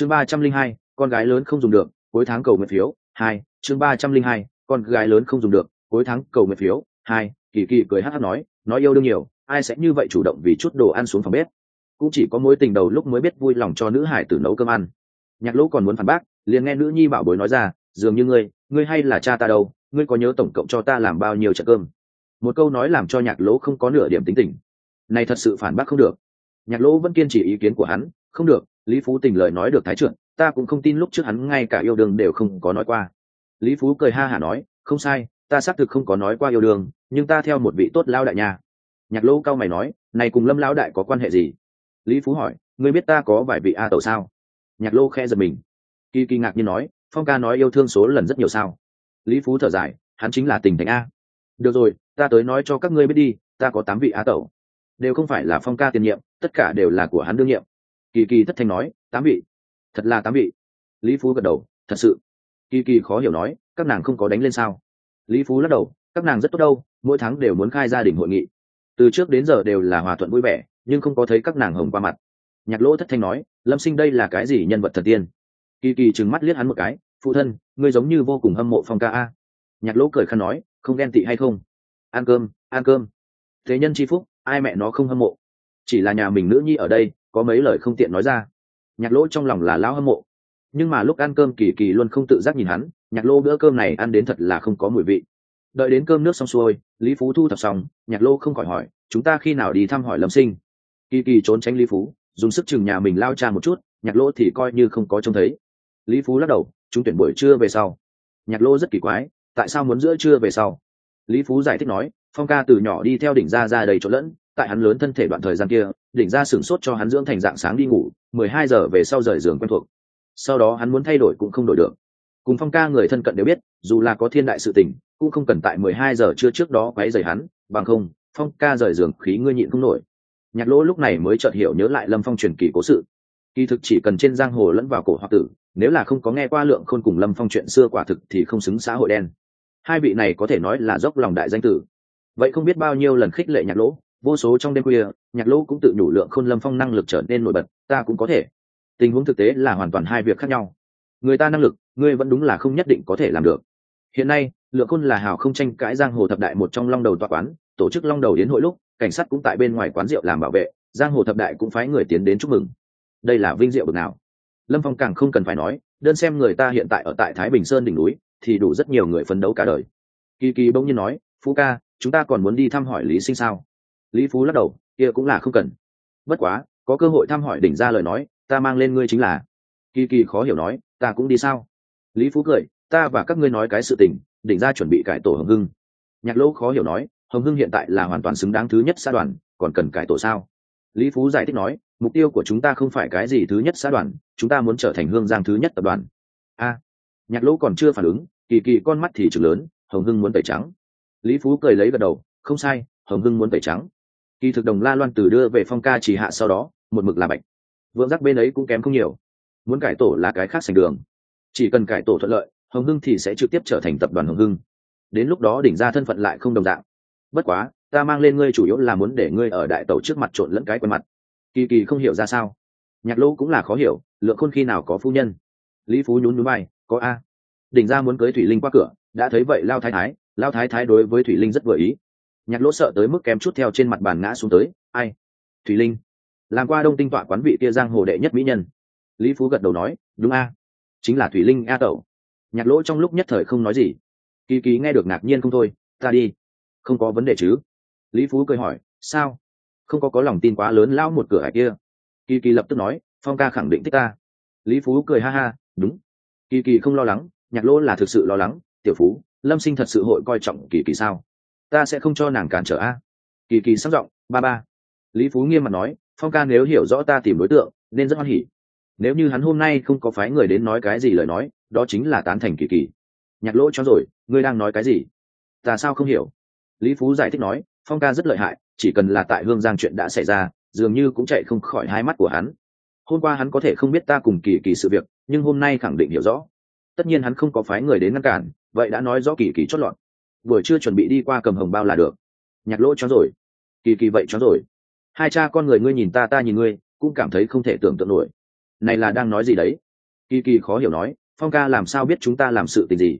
chương ba trăm linh hai, con gái lớn không dùng được, cuối tháng cầu nguyện phiếu, hai, chương ba trăm linh hai, con gái lớn không dùng được, cuối tháng cầu nguyện phiếu, hai, kỳ kỳ cười hát hát nói nói yêu đương nhiều, ai sẽ như vậy chủ động vì chút đồ ăn xuống phòng bếp. Cũng chỉ có mối tình đầu lúc mới biết vui lòng cho nữ hải tử nấu cơm ăn. Nhạc lỗ còn muốn phản bác, liền nghe nữ nhi bảo bối nói ra, dường như ngươi ngươi hay là cha ta đâu, ngươi có nhớ tổng cộng cho ta làm bao nhiêu trận cơm? Một câu nói làm cho nhạc lỗ không có nửa điểm tính tình. Này thật sự phản bác không được. Nhạc lỗ vẫn kiên trì ý kiến của hắn, không được lý phú tình lời nói được thái trưởng, ta cũng không tin lúc trước hắn ngay cả yêu đương đều không có nói qua. Lý phú cười ha hả nói, không sai, ta xác thực không có nói qua yêu đương, nhưng ta theo một vị tốt lao đại nhà nhạc Lô cao mày nói, này cùng lâm lao đại có quan hệ gì? Lý phú hỏi, ngươi biết ta có vài vị a tẩu sao? Nhạc lô khe giật mình. Kỳ kỳ ngạc như nói, phong ca nói yêu thương số lần rất nhiều sao? Lý phú thở dài, hắn chính là tình thành a. Được rồi, ta tới nói cho các ngươi biết đi, ta có tám vị a tẩu. Đều không phải là phong ca tiền nhiệm, tất cả đều là của hắn đương nhiệm kỳ kỳ thất thanh nói, tám vị. Thật là tám vị. Lý phú gật đầu, thật sự. Kỳ kỳ khó hiểu nói, các nàng không có đánh lên sao? Lý phú lắc đầu, các nàng rất tốt đâu, mỗi tháng đều muốn khai gia đình hội nghị. Từ trước đến giờ đều là hòa thuận vui vẻ, nhưng không có thấy các nàng hồng qua mặt. Nhạc lỗ thất thanh nói, lâm sinh đây là cái gì nhân vật thần tiên? Kỳ kỳ trừng mắt liếc hắn một cái, phụ thân, ngươi giống như vô cùng hâm mộ phong ca a. Nhạc lỗ cười khăn nói, không ghen tị hay không? Ăn cơm ăn cơm. Thế nhân c h i phúc, ai mẹ nó không hâm mộ? Chỉ là nhà mình nữ nhi ở đây có mấy lời không tiện nói ra. Nhạc lỗ trong lòng là lão hâm mộ. Nhưng mà lúc ăn cơm kỳ kỳ luôn không tự giác nhìn hắn, nhạc lô bữa cơm này ăn đến thật là không có mùi vị. Đợi đến cơm nước xong xuôi, lý phú thu thập xong, nhạc lô không khỏi hỏi, chúng ta khi nào đi thăm hỏi lâm sinh? Kỳ kỳ trốn tránh lý phú, dùng sức chừng nhà mình lao cha một chút, nhạc lô thì coi như không có trông thấy. Lý phú lắc đầu, chúng tuyển buổi trưa về sau. Nhạc lô rất kỳ quái, tại sao muốn giữa trưa về sau? Lý phú giải thích nói, phong ca từ nhỏ đi theo đỉnh gia ra đầy chỗ lẫn tại hắn lớn thân thể đoạn thời gian kia, đỉnh ra sửng sốt cho hắn dưỡng thành dạng sáng đi ngủ, mười hai giờ về sau rời giường quen thuộc. Sau đó hắn muốn thay đổi cũng không đổi được. Cùng phong ca người thân cận đều biết, dù là có thiên đại sự tình, cũng không cần tại mười hai giờ trưa trước đó quấy rầy hắn, bằng không, phong ca rời giường khí ngươi nhịn không nổi. Nhạc lỗ lúc này mới chợt hiểu nhớ lại lâm phong truyền kỳ cố sự. Kỳ thực chỉ cần trên giang hồ lẫn vào cổ hoặc tử, nếu là không có nghe qua lượng khôn cùng lâm phong chuyện xưa quả thực thì không xứng xã hội đen. Hai vị này có thể nói là dốc lòng đại danh tử. Vậy không biết bao nhiêu lần khích lệ nhạc lỗ vô số trong đêm khuya, nhạc lỗ cũng tự nhủ lượng khôn lâm phong năng lực trở nên nổi bật, ta cũng có thể. Tình huống thực tế là hoàn toàn hai việc khác nhau. Người ta năng lực, ngươi vẫn đúng là không nhất định có thể làm được. Hiện nay, lượng khôn là hào không tranh cãi giang hồ thập đại một trong long đầu tòa quán, tổ chức long đầu đến hội lúc, cảnh sát cũng tại bên ngoài quán rượu làm bảo vệ, giang hồ thập đại cũng phái người tiến đến chúc mừng. Đây là vinh diệu bực nào? Lâm phong càng không cần phải nói, đơn xem người ta hiện tại ở tại thái bình sơn đỉnh núi, thì đủ rất nhiều người phấn đấu cả đời. Kỳ kỳ bỗng nhiên nói, phú ca, chúng ta còn muốn đi thăm hỏi lý sinh sao? Lý phú lắc đầu, kia cũng là không cần. Bất quá, có cơ hội thăm hỏi đỉnh ra lời nói, ta mang lên ngươi chính là. Kỳ kỳ khó hiểu nói, ta cũng đi sao? Lý phú cười, ta và các ngươi nói cái sự tình, đỉnh ra chuẩn bị cải tổ hồng hưng. Nhạc lỗ khó hiểu nói, hồng hưng hiện tại là hoàn toàn xứng đáng thứ nhất xã đoàn, còn cần cải tổ sao? Lý phú giải thích nói, mục tiêu của chúng ta không phải cái gì thứ nhất xã đoàn, chúng ta muốn trở thành hương giang thứ nhất tập đoàn. A. Nhạc lỗ còn chưa phản ứng, kỳ kỳ con mắt thì trừng lớn, hồng hưng muốn tẩy trắng. Lý phú cười lấy gật đầu, không sai, hồng hưng muốn tẩy trắng kỳ thực đồng la loan từ đưa về phong ca chỉ hạ sau đó, một mực là bệnh vượng giác bên ấy cũng kém không nhiều. Muốn cải tổ là cái khác sành đường. Chỉ cần cải tổ thuận lợi, hồng hưng thì sẽ trực tiếp trở thành tập đoàn hồng hưng. Đến lúc đó đỉnh ra thân phận lại không đồng dạng. Bất quá, ta mang lên ngươi chủ yếu là muốn để ngươi ở đại tàu trước mặt trộn lẫn cái quần mặt. Kỳ kỳ không hiểu ra sao. Nhạc lỗ cũng là khó hiểu, lượng khôn khi nào có phu nhân. Lý phú nhún núi bay có a. Đỉnh ra muốn cưới thủy linh qua cửa, đã thấy vậy lao thái thái, lao thái thái đối với thủy linh rất vừa ý nhạc lỗ sợ tới mức kém chút theo trên mặt bàn ngã xuống tới, ai? Thủy linh. Làm qua đông tinh tọa quán vị kia giang hồ đệ nhất mỹ nhân. Lý phú gật đầu nói, đúng a, chính là thủy linh a tẩu. Nhạc lỗ trong lúc nhất thời không nói gì. Kỳ kỳ nghe được ngạc nhiên không thôi, ta đi. Không có vấn đề chứ? Lý phú cười hỏi, sao? Không có có lòng tin quá lớn lão một cửa hải kia. Kỳ kỳ lập tức nói, phong ca khẳng định thích ta. Lý phú cười ha ha, đúng. Kỳ kỳ không lo lắng, nhạc lỗ là thực sự lo lắng, tiểu phú, lâm sinh thật sự hội coi trọng kỳ kỳ sao? Ta sẽ không cho nàng cản trở a. Kỳ kỳ sắc giọng, ba ba. Lý phú nghiêm mặt nói, phong ca nếu hiểu rõ ta tìm đối tượng, nên rất hoan hỉ. Nếu như hắn hôm nay không có phái người đến nói cái gì lời nói, đó chính là tán thành kỳ kỳ. Nhạc lỗ cho rồi, ngươi đang nói cái gì? Ta sao không hiểu? Lý phú giải thích nói, phong ca rất lợi hại, chỉ cần là tại hương giang chuyện đã xảy ra, dường như cũng chạy không khỏi hai mắt của hắn. Hôm qua hắn có thể không biết ta cùng kỳ kỳ sự việc, nhưng hôm nay khẳng định hiểu rõ. Tất nhiên hắn không có phái người đến ngăn cản, vậy đã nói rõ kỳ kỳ chót lọt buổi chưa chuẩn bị đi qua cầm hồng bao là được. Nhạc lỗ cho rồi. Kỳ kỳ vậy cho rồi. Hai cha con người ngươi nhìn ta ta nhìn ngươi, cũng cảm thấy không thể tưởng tượng nổi. Này là đang nói gì đấy? Kỳ kỳ khó hiểu nói, phong ca làm sao biết chúng ta làm sự tình gì?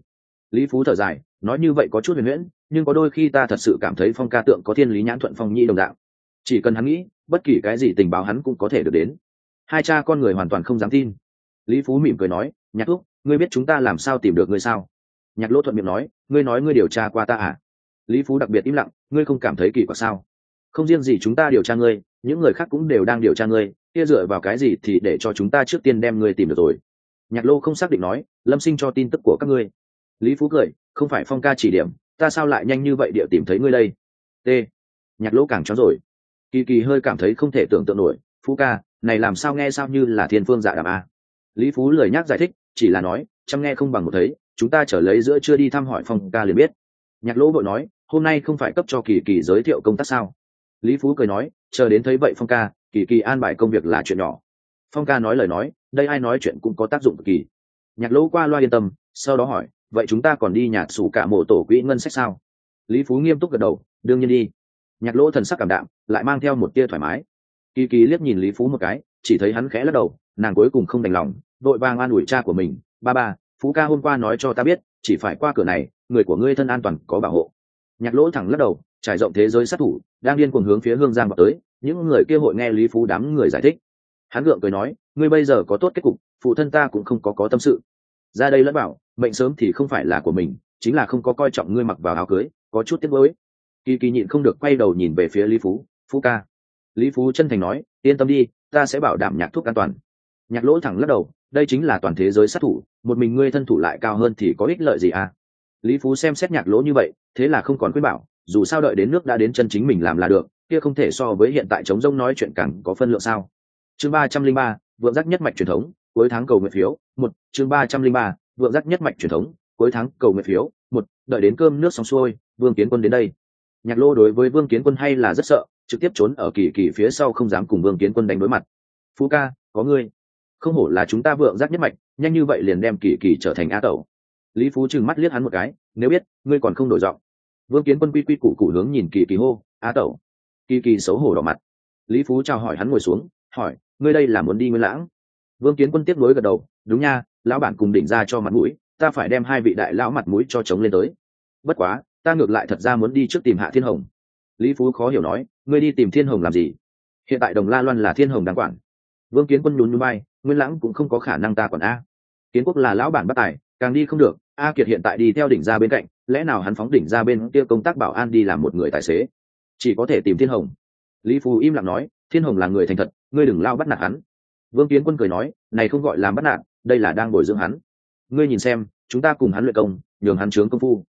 Lý phú thở dài, nói như vậy có chút huyền huyễn, nhưng có đôi khi ta thật sự cảm thấy phong ca tượng có thiên lý nhãn thuận phong nhi đồng đạo chỉ cần hắn nghĩ, bất kỳ cái gì tình báo hắn cũng có thể được đến. Hai cha con người hoàn toàn không dám tin. Lý phú mỉm cười nói, nhạc thúc, ngươi biết chúng ta làm sao tìm được ngươi sao? Nhạc lỗ thuận miệng nói, ngươi nói ngươi điều tra qua ta à? Lý phú đặc biệt im lặng, ngươi không cảm thấy kỳ quặc sao? Không riêng gì chúng ta điều tra ngươi, những người khác cũng đều đang điều tra ngươi, kia dựa vào cái gì thì để cho chúng ta trước tiên đem ngươi tìm được rồi? Nhạc lô không xác định nói, lâm sinh cho tin tức của các ngươi. Lý phú cười, không phải phong ca chỉ điểm, ta sao lại nhanh như vậy địa tìm thấy ngươi đây? T. Nhạc Lô càng chóng rồi. Kỳ kỳ hơi cảm thấy không thể tưởng tượng nổi, phú ca, này làm sao nghe sao như là thiên phương dạ đàm a lý phú lời nhắc giải thích, chỉ là nói, chăm nghe không bằng một thấy chúng ta trở lấy giữa chưa đi thăm hỏi phong ca liền biết. Nhạc lỗ vội nói, hôm nay không phải cấp cho kỳ kỳ giới thiệu công tác sao? Lý phú cười nói, chờ đến thấy vậy phong ca, kỳ kỳ an bài công việc là chuyện nhỏ. Phong ca nói lời nói, đây ai nói chuyện cũng có tác dụng cực kỳ. Nhạc lỗ qua loa yên tâm, sau đó hỏi, vậy chúng ta còn đi nhạc sủ cả mộ tổ quỹ ngân sách sao? Lý phú nghiêm túc gật đầu, đương nhiên đi. Nhạc lỗ thần sắc cảm đạm, lại mang theo một tia thoải mái. Kỳ kỳ liếc nhìn lý phú một cái, chỉ thấy hắn khẽ lắc đầu, nàng cuối cùng không đành lòng, vội vàng an ủi cha của mình, ba ba phú ca hôm qua nói cho ta biết, chỉ phải qua cửa này, người của ngươi thân an toàn có bảo hộ. Nhạc lỗ thẳng lắc đầu, trải rộng thế giới sát thủ, đang điên cuồng hướng phía hương giang vào tới, những người kia hội nghe lý phú đám người giải thích. Hắn gượng cười nói, ngươi bây giờ có tốt kết cục, phụ thân ta cũng không có có tâm sự. Ra đây lẫn bảo, mệnh sớm thì không phải là của mình, chính là không có coi trọng ngươi mặc vào áo cưới, có chút tiếc nuối. Kỳ kỳ nhịn không được quay đầu nhìn về phía lý phú phú ca. Lý phú chân thành nói, yên tâm đi, ta sẽ bảo đảm nhạc thuốc an toàn. Nhạc lỗ thẳng lắc đầu, đây chính là toàn thế giới sát thủ một mình ngươi thân thủ lại cao hơn thì có ích lợi gì à? Lý phú xem xét nhạc lỗ như vậy, thế là không còn khuyên bảo, dù sao đợi đến nước đã đến chân chính mình làm là được, kia không thể so với hiện tại chống rông nói chuyện càng có phân lượng sao. Chương ba trăm linh ba, vượng giác nhất mạch truyền thống, cuối tháng cầu nguyện phiếu, một, chương ba trăm linh ba, vượng giác nhất mạch truyền thống, cuối tháng cầu nguyện phiếu, một, đợi đến cơm nước xong xuôi, vương kiến quân đến đây. Nhạc lô đối với vương kiến quân hay là rất sợ, trực tiếp trốn ở kỳ kỳ phía sau không dám cùng vương kiến quân đánh đối mặt. Phú ca, có ngươi không hổ là chúng ta vượng giác nhất mạch, nhanh như vậy liền đem kỳ kỳ trở thành a tẩu. Lý phú trừng mắt liếc hắn một cái, nếu biết, ngươi còn không đổi giọng. Vương kiến quân quy quy củ củ hướng nhìn kỳ kỳ hô, a tẩu. Kỳ kỳ xấu hổ đỏ mặt. Lý phú chào hỏi hắn ngồi xuống, hỏi, ngươi đây là muốn đi nguyên lãng? Vương kiến quân tiếp nối gật đầu, đúng nha, lão bản cùng đỉnh ra cho mặt mũi, ta phải đem hai vị đại lão mặt mũi cho chống lên tới. Bất quá, ta ngược lại thật ra muốn đi trước tìm hạ thiên hồng. Lý phú khó hiểu nói, ngươi đi tìm thiên hồng làm gì? Hiện tại đồng la loan là thiên hồng đáng quản vương kiến quân nhún nhún bay nguyên lãng cũng không có khả năng ta còn a. Kiến quốc là lão bản bất tài, càng đi không được, a kiệt hiện tại đi theo đỉnh ra bên cạnh, lẽ nào hắn phóng đỉnh ra bên kia công tác bảo an đi làm một người tài xế? Chỉ có thể tìm thiên hồng. Lý phù im lặng nói, thiên hồng là người thành thật, ngươi đừng lao bắt nạt hắn. Vương kiến quân cười nói, này không gọi là bắt nạt, đây là đang bồi dưỡng hắn. Ngươi nhìn xem, chúng ta cùng hắn luyện công, nhường hắn trướng công phu.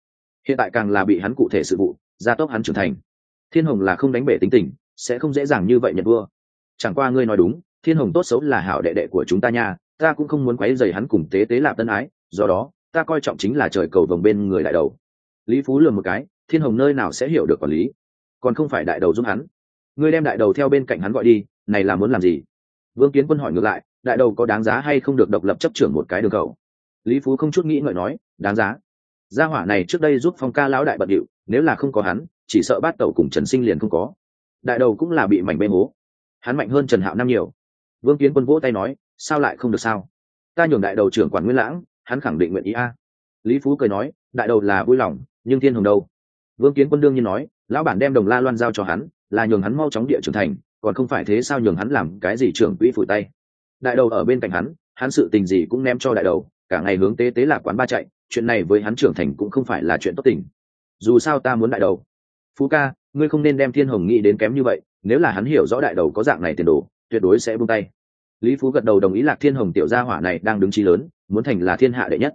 Hiện tại càng là bị hắn cụ thể sự vụ, gia tốc hắn trưởng thành. Thiên hồng là không đánh bể tính tình, sẽ không dễ dàng như vậy nhận vua. Chẳng qua ngươi nói đúng thiên hồng tốt xấu là hảo đệ đệ của chúng ta nha, ta cũng không muốn quấy dày hắn cùng tế tế lạp tân ái, do đó, ta coi trọng chính là trời cầu vồng bên người đại đầu. Lý phú lừa một cái, thiên hồng nơi nào sẽ hiểu được quản lý? Còn không phải đại đầu giúp hắn. Ngươi đem đại đầu theo bên cạnh hắn gọi đi, này là muốn làm gì? Vương kiến quân hỏi ngược lại, đại đầu có đáng giá hay không được độc lập chấp trưởng một cái đường cầu? Lý phú không chút nghĩ ngợi nói, đáng giá. Gia hỏa này trước đây giúp phong ca lão đại bận điệu, nếu là không có hắn, chỉ sợ bát tẩu cùng trần sinh liền không có. Đại đầu cũng là bị mảnh bê hố. Hắn mạnh hơn trần hạo năm nhiều vương kiến quân vỗ tay nói, sao lại không được sao? Ta nhường đại đầu trưởng quản nguyên lãng, hắn khẳng định nguyện ý a. Lý phú cười nói, đại đầu là vui lòng, nhưng thiên hồng đâu? Vương kiến quân đương nhiên nói, lão bản đem đồng la loan giao cho hắn, là nhường hắn mau chóng địa trưởng thành, còn không phải thế sao nhường hắn làm cái gì trưởng quỹ phủi tay? Đại đầu ở bên cạnh hắn hắn sự tình gì cũng ném cho đại đầu, cả ngày hướng tế tế là quán ba chạy, chuyện này với hắn trưởng thành cũng không phải là chuyện tốt tình. Dù sao ta muốn đại đầu. Phú ca, ngươi không nên đem thiên hồng nghĩ đến kém như vậy, nếu là hắn hiểu rõ đại đầu có dạng này tiền đồ tuyệt đối sẽ buông tay. Lý phú gật đầu đồng ý lạc thiên hồng tiểu gia hỏa này đang đứng trí lớn, muốn thành là thiên hạ đệ nhất.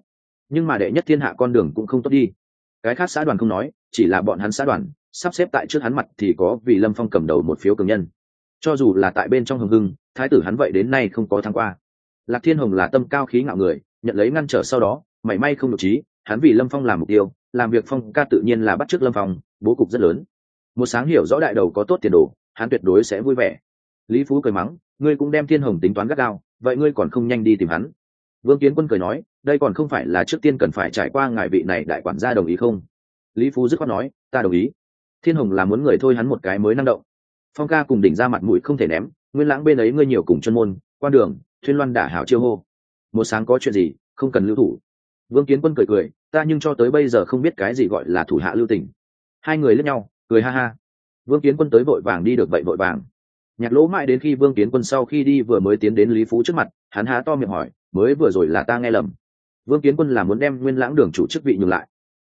Nhưng mà đệ nhất thiên hạ con đường cũng không tốt đi. Cái khác xã đoàn không nói, chỉ là bọn hắn xã đoàn, sắp xếp tại trước hắn mặt thì có vì lâm phong cầm đầu một phiếu cường nhân. Cho dù là tại bên trong hồng hưng, thái tử hắn vậy đến nay không có thắng qua. Lạc thiên hồng là tâm cao khí ngạo người, nhận lấy ngăn trở sau đó, mảy may không được trí, hắn vì lâm phong làm mục tiêu, làm việc phong ca tự nhiên là bắt t r ư ớ c lâm phong, bố cục rất lớn. Một sáng hiểu rõ đại đầu có tốt tiền đồ, hắn tuyệt đối sẽ vui vẻ lý phú cười mắng, ngươi cũng đem thiên hồng tính toán gắt gao, vậy ngươi còn không nhanh đi tìm hắn? Vương kiến quân cười nói, đây còn không phải là trước tiên cần phải trải qua ngài vị này đại quản gia đồng ý không? Lý phú dứt khoát nói, ta đồng ý. Thiên hồng là muốn người thôi hắn một cái mới năng động. Phong ca cùng đỉnh ra mặt mũi không thể ném, nguyên lãng bên ấy ngươi nhiều cùng chân môn, quan đường, thuyên loan đả hảo chiêu hô. Một sáng có chuyện gì, không cần lưu thủ. Vương kiến quân cười cười, ta nhưng cho tới bây giờ không biết cái gì gọi là thủ hạ lưu tình. Hai người lẫn nhau, cười ha ha. Vương kiến quân tới vội vàng đi được vậy vội vàng nhạc lỗ mãi đến khi vương kiến quân sau khi đi vừa mới tiến đến lý phú trước mặt, hắn há to miệng hỏi, mới vừa rồi là ta nghe lầm. Vương kiến quân là muốn đem nguyên lãng đường chủ chức vị nhường lại.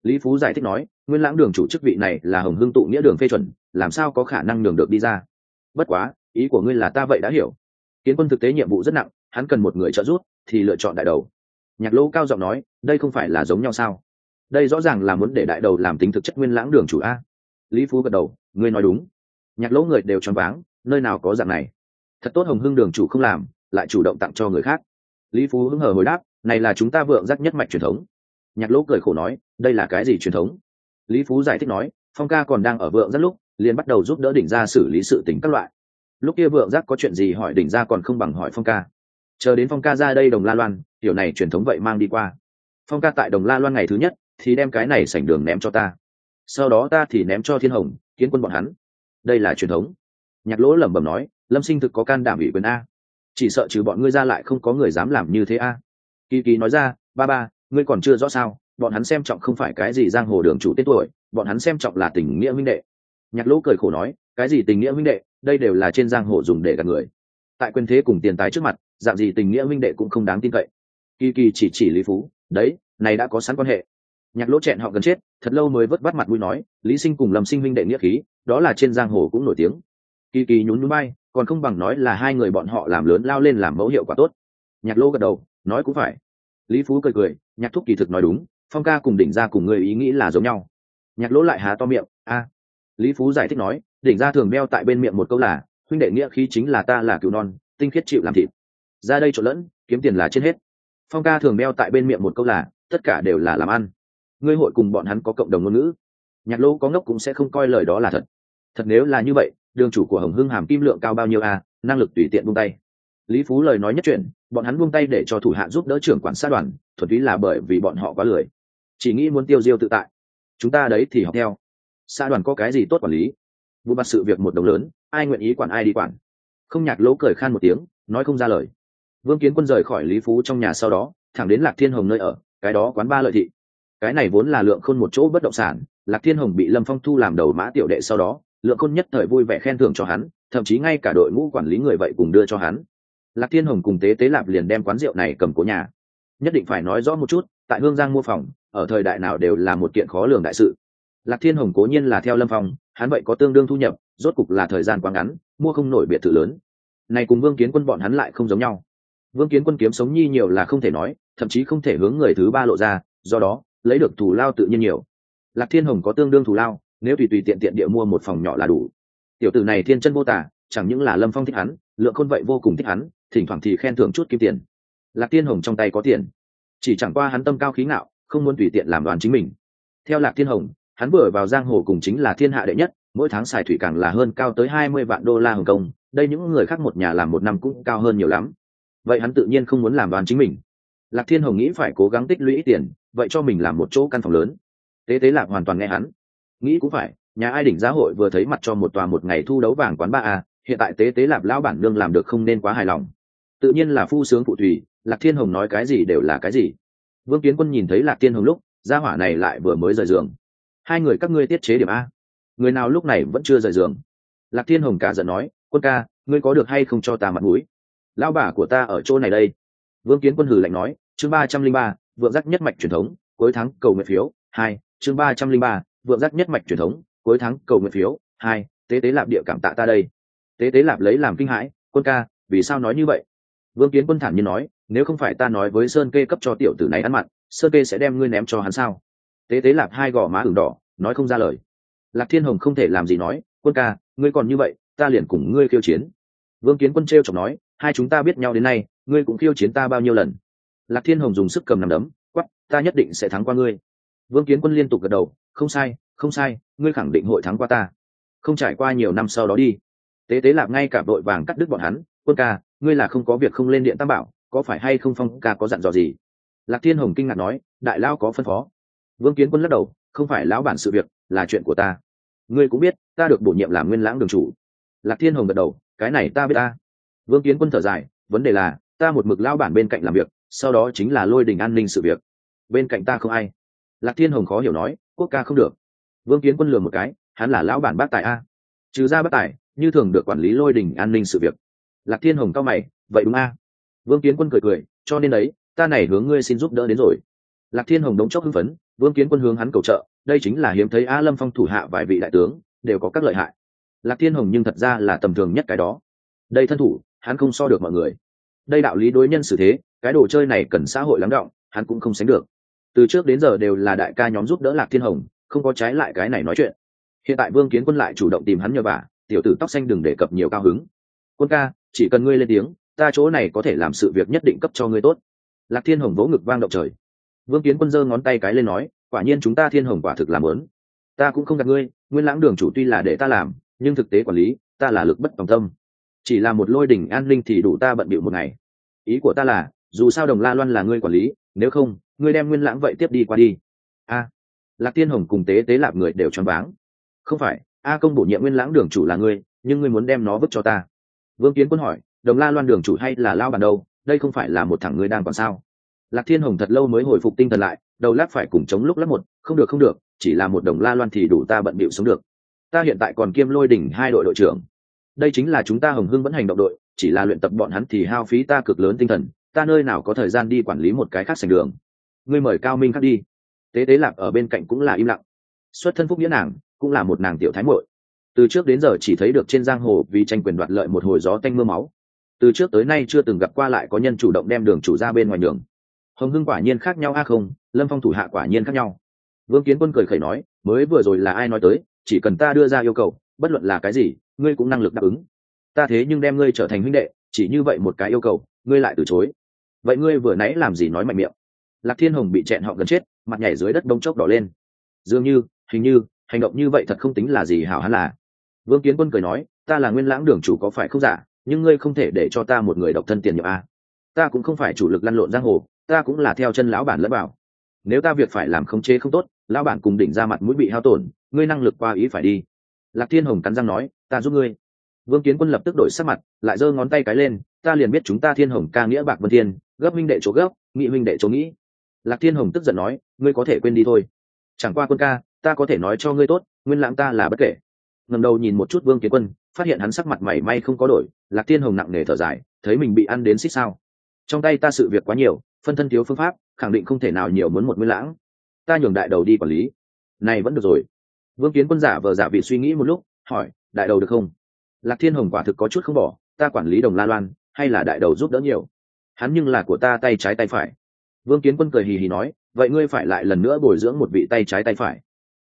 Lý phú giải thích nói, nguyên lãng đường chủ chức vị này là hồng hưng tụ nghĩa đường phê chuẩn, làm sao có khả năng nhường được đi ra? Bất quá, ý của ngươi là ta vậy đã hiểu. Kiến quân thực tế nhiệm vụ rất nặng, hắn cần một người trợ giúp thì lựa chọn đại đầu. Nhạc lỗ cao giọng nói, đây không phải là giống nhau sao? Đây rõ ràng là muốn để đại đầu làm tính thực chất nguyên lãng đường chủ a. Lý phú gật đầu, ngươi nói đúng. Nhạc lỗ người đều choáng váng nơi nào có dạng này? Thật tốt hồng hưng đường chủ không làm, lại chủ động tặng cho người khác. Lý phú hứng hờ hồi đáp, này là chúng ta vượng giác nhất mạch truyền thống. Nhạc lỗ cười khổ nói, đây là cái gì truyền thống? Lý phú giải thích nói, phong ca còn đang ở vượng giác lúc, liền bắt đầu giúp đỡ đỉnh gia xử lý sự tình các loại. Lúc kia vượng giác có chuyện gì hỏi đỉnh gia còn không bằng hỏi phong ca. Chờ đến phong ca ra đây đồng la loan điều này truyền thống vậy mang đi qua. Phong ca tại đồng la loan ngày thứ nhất, thì đem cái này sảnh đường ném cho ta. Sau đó ta thì ném cho thiên hồng, kiến quân bọn hắn. Đây là truyền thống nhạc lỗ lẩm bẩm nói, lâm sinh thực có can đảm ủy quyền a. Chỉ sợ trừ bọn ngươi ra lại không có người dám làm như thế a. Kỳ kỳ nói ra, ba ba, ngươi còn chưa rõ sao, bọn hắn xem trọng không phải cái gì giang hồ đường chủ tên tuổi, bọn hắn xem trọng là tình nghĩa huynh đệ. Nhạc lỗ cười khổ nói, cái gì tình nghĩa huynh đệ, đây đều là trên giang hồ dùng để gạt người. Tại quyền thế cùng tiền tài trước mặt, dạng gì tình nghĩa huynh đệ cũng không đáng tin cậy. Kỳ kỳ chỉ chỉ lý phú, đấy, này đã có sẵn quan hệ. Nhạc lỗ chẹn họ gần chết, thật lâu mới vớt bắt mặt mũi nói, lý sinh cùng lâm sinh huynh đệ nghĩa khí, đó là trên giang hồ cũng nổi tiếng kỳ kỳ nhún nhún bay, còn không bằng nói là hai người bọn họ làm lớn lao lên làm mẫu hiệu quả tốt. Nhạc Lô gật đầu, nói cũng phải. Lý phú cười cười, nhạc thúc kỳ thực nói đúng, phong ca cùng đỉnh ra cùng người ý nghĩ là giống nhau. Nhạc lỗ lại há to miệng, a. Lý phú giải thích nói, đỉnh ra thường meo tại bên miệng một câu là, huynh đệ nghĩa khí chính là ta là cựu non, tinh khiết chịu làm thịt. Ra đây trộn lẫn, kiếm tiền là trên hết. Phong ca thường meo tại bên miệng một câu là, tất cả đều là làm ăn. Ngươi hội cùng bọn hắn có cộng đồng ngôn ngữ. Nhạc lỗ có ngốc cũng sẽ không coi lời đó là thật. Thật nếu là như vậy đường chủ của hồng hưng hàm kim lượng cao bao nhiêu a, năng lực tùy tiện buông tay. Lý phú lời nói nhất chuyện bọn hắn buông tay để cho thủ hạ giúp đỡ trưởng quản sát đoàn, thuần túy là bởi vì bọn họ quá lười. Chỉ nghĩ muốn tiêu diêu tự tại. Chúng ta đấy thì học theo. Xã đoàn có cái gì tốt quản lý? Vụ mặt sự việc một đồng lớn, ai nguyện ý quản ai đi quản. Không nhạc lỗ cười khan một tiếng, nói không ra lời. Vương kiến quân rời khỏi lý phú trong nhà sau đó, thẳng đến lạc thiên hồng nơi ở, cái đó quán ba lợi thị. Cái này vốn là lượng khôn một chỗ bất động sản, lạc thiên hồng bị lâm phong thu làm đầu mã tiểu đệ sau đó lượng khôn nhất thời vui vẻ khen thưởng cho hắn, thậm chí ngay cả đội ngũ quản lý người vậy cùng đưa cho hắn. Lạc thiên hồng cùng tế tế lạp liền đem quán rượu này cầm cố nhà. Nhất định phải nói rõ một chút, tại hương giang mua phòng, ở thời đại nào đều là một kiện khó lường đại sự. Lạc thiên hồng cố nhiên là theo lâm phong, hắn vậy có tương đương thu nhập, rốt cục là thời gian quá ngắn, mua không nổi biệt thự lớn. Này cùng vương kiến quân bọn hắn lại không giống nhau. Vương kiến quân kiếm sống nhi nhiều là không thể nói, thậm chí không thể hướng người thứ ba lộ ra, do đó, lấy được thù lao tự nhiên nhiều. Lạc thiên hồng có tương đương thù lao nếu tùy tùy tiện tiện địa mua một phòng nhỏ là đủ. Tiểu tử này thiên chân vô tả chẳng những là lâm phong thích hắn, lượng khôn vậy vô cùng thích hắn, thỉnh thoảng thì khen thưởng chút kim tiền. Lạc thiên hồng trong tay có tiền. Chỉ chẳng qua hắn tâm cao khí ngạo, không muốn tùy tiện làm đoàn chính mình. Theo lạc thiên hồng, hắn vừa vào giang hồ cùng chính là thiên hạ đệ nhất, mỗi tháng xài thủy càng là hơn cao tới hai mươi vạn đô la hồng kông, đây những người khác một nhà làm một năm cũng cao hơn nhiều lắm. Vậy hắn tự nhiên không muốn làm đoàn chính mình. Lạc thiên hồng nghĩ phải cố gắng tích lũy tiền, vậy cho mình làm một chỗ căn phòng lớn. Tế tế lạc hoàn toàn nghe hắn nghĩ cũng phải, nhà ai đỉnh giá hội vừa thấy mặt cho một tòa một ngày thu đấu vàng quán ba a, hiện tại tế tế lạp lão bản nương làm được không nên quá hài lòng. Tự nhiên là phu sướng phụ thủy, lạc thiên hồng nói cái gì đều là cái gì. Vương kiến quân nhìn thấy lạc thiên hồng lúc, gia hỏa này lại vừa mới rời giường. Hai người các ngươi tiết chế điểm a. Người nào lúc này vẫn chưa rời giường? Lạc thiên hồng cả giận nói, quân ca, ngươi có được hay không cho ta mặt mũi? Lao bà của ta ở chỗ này đây. Vương kiến quân hử lạnh nói, chương ba trăm linh ba, vượng giác nhất mạch truyền thống, cuối tháng cầu nguyện phiếu, hai, chương ba trăm linh ba vượng giác nhất mạch truyền thống, cuối tháng cầu nguyện phiếu, hai, tế tế lạp địa cảm tạ ta đây. Tế tế lạp lấy làm kinh hãi, quân ca, vì sao nói như vậy? Vương kiến quân thản nhiên nói, nếu không phải ta nói với sơn kê cấp cho tiểu tử này ăn mặn, sơn kê sẽ đem ngươi ném cho hắn sao? Tế tế lạp hai gò má ửng đỏ, nói không ra lời. Lạc thiên hồng không thể làm gì nói, quân ca, ngươi còn như vậy, ta liền cùng ngươi khiêu chiến. Vương kiến quân t r e o chọc nói, hai chúng ta biết nhau đến nay, ngươi cũng khiêu chiến ta bao nhiêu lần? Lạc thiên hồng dùng sức cầm nằm đấm quắp ta nhất định sẽ thắng qua ngươi vương kiến quân liên tục gật đầu, không sai không sai, ngươi khẳng định hội thắng qua ta. Không trải qua nhiều năm sau đó đi. Tế tế lạp ngay cả đội vàng cắt đứt bọn hắn, quân ca, ngươi là không có việc không lên điện tam bảo, có phải hay không phong ca có dặn dò gì? Lạc thiên hồng kinh ngạc nói, đại lao có phân phó. Vương kiến quân lắc đầu, không phải lão bản sự việc, là chuyện của ta. Ngươi cũng biết, ta được bổ nhiệm làm nguyên lãng đường chủ. Lạc thiên hồng gật đầu, cái này ta biết ta. Vương kiến quân thở dài, vấn đề là, ta một mực lao bản bên cạnh làm việc, sau đó chính là lôi đình an ninh sự việc. Bên cạnh ta không ai lạc thiên hồng khó hiểu nói, quốc ca không được. Vương kiến quân lường một cái, hắn là lão bản bác tài a. Trừ ra bác tài, như thường được quản lý lôi đình an ninh sự việc. Lạc thiên hồng cao mày, vậy đúng a. Vương kiến quân cười cười, cho nên đấy, ta này hướng ngươi xin giúp đỡ đến rồi. Lạc thiên hồng đống chốc hưng phấn, vương kiến quân hướng hắn cầu trợ, đây chính là hiếm thấy a lâm phong thủ hạ vài vị đại tướng, đều có các lợi hại. Lạc thiên hồng nhưng thật ra là tầm thường nhất cái đó. Đây thân thủ, hắn không so được mọi người. Đây đạo lý đối nhân xử thế, cái đồ chơi này cần xã hội lắng động, hắn cũng không sánh được từ trước đến giờ đều là đại ca nhóm giúp đỡ lạc thiên hồng, không có trái lại cái này nói chuyện. Hiện tại vương kiến quân lại chủ động tìm hắn nhờ vả, tiểu tử tóc xanh đừng đề cập nhiều cao hứng. Quân ca, chỉ cần ngươi lên tiếng, ta chỗ này có thể làm sự việc nhất định cấp cho ngươi tốt. Lạc thiên hồng vỗ ngực vang động trời. Vương kiến quân giơ ngón tay cái lên nói, quả nhiên chúng ta thiên hồng quả thực làm lớn. Ta cũng không gặp ngươi, nguyên lãng đường chủ tuy là để ta làm, nhưng thực tế quản lý, ta là lực bất tòng tâm. Chỉ là một lôi đỉnh an ninh thì đủ ta bận bịu một ngày. Ý của ta là, dù sao đồng la loan là ngươi quản lý, nếu không ngươi đem nguyên lãng vậy tiếp đi qua đi. A, lạc tiên hồng cùng tế tế lạp người đều choáng váng. Không phải, a công bổ nhiệm nguyên lãng đường chủ là ngươi, nhưng ngươi muốn đem nó vứt cho ta. Vương kiến quân hỏi, đồng la loan đường chủ hay là lao bàn đâu? Đây không phải là một thằng ngươi đang còn sao? Lạc thiên hồng thật lâu mới hồi phục tinh thần lại, đầu lát phải cùng chống lúc lát một, không được không được, chỉ là một đồng la loan thì đủ ta bận bịu sống được. Ta hiện tại còn kiêm lôi đỉnh hai đội đội trưởng. Đây chính là chúng ta hồng hưng vẫn hành động đội, chỉ là luyện tập bọn hắn thì hao phí ta cực lớn tinh thần, ta nơi nào có thời gian đi quản lý một cái khác sành đường ngươi mời cao minh khác đi. Tế tế lạc ở bên cạnh cũng là im lặng. Xuất thân phúc nghĩa nàng, cũng là một nàng tiểu thái muội. Từ trước đến giờ chỉ thấy được trên giang hồ vì tranh quyền đoạt lợi một hồi gió tanh mưa máu. Từ trước tới nay chưa từng gặp qua lại có nhân chủ động đem đường chủ ra bên ngoài đường. Hồng hưng quả nhiên khác nhau a không, lâm phong thủ hạ quả nhiên khác nhau. Vương kiến quân cười khẩy nói, mới vừa rồi là ai nói tới, chỉ cần ta đưa ra yêu cầu, bất luận là cái gì, ngươi cũng năng lực đáp ứng. Ta thế nhưng đem ngươi trở thành huynh đệ, chỉ như vậy một cái yêu cầu, ngươi lại từ chối. Vậy ngươi vừa nãy làm gì nói mạnh miệng? Lạc thiên hồng bị chẹn họ gần chết, mặt nhảy dưới đất đông chốc đỏ lên. Dường như, hình như, hành động như vậy thật không tính là gì hảo hắn là. Vương kiến quân cười nói, ta là nguyên lãng đường chủ có phải không giả nhưng ngươi không thể để cho ta một người độc thân tiền nhiệm a ta cũng không phải chủ lực lăn lộn giang hồ, ta cũng là theo chân lão bản lẫn bảo nếu ta việc phải làm khống chế không tốt, lão bản cùng đỉnh ra mặt mũi bị hao tổn, ngươi năng lực qua ý phải đi. Lạc thiên hồng cắn răng nói, ta giúp ngươi. Vương kiến quân lập tức đổi sắc mặt, lại giơ ngón tay cái lên, ta liền biết chúng ta thiên hồng ca nghĩa bạc vân thiên, gấp minh đệ chỗ gấp, nghị minh đệ chỗ nghĩ lạc thiên hồng tức giận nói, ngươi có thể quên đi thôi. Chẳng qua quân ca, ta có thể nói cho ngươi tốt, nguyên lãng ta là bất kể. Ngầm đầu nhìn một chút vương kiến quân, phát hiện hắn sắc mặt mảy may không có đổi, lạc thiên hồng nặng nề thở dài, thấy mình bị ăn đến xích sao? Trong tay ta sự việc quá nhiều, phân thân thiếu phương pháp, khẳng định không thể nào nhiều muốn một nguyên lãng. Ta nhường đại đầu đi quản lý. Này vẫn được rồi. Vương kiến quân giả vờ giả vị suy nghĩ một lúc, hỏi, đại đầu được không? Lạc thiên hồng quả thực có chút không bỏ, ta quản lý đồng la loan, hay là đại đầu giúp đỡ nhiều? Hắn nhưng là của ta tay trái tay phải vương kiến quân cười hì hì nói, vậy ngươi phải lại lần nữa bồi dưỡng một vị tay trái tay phải.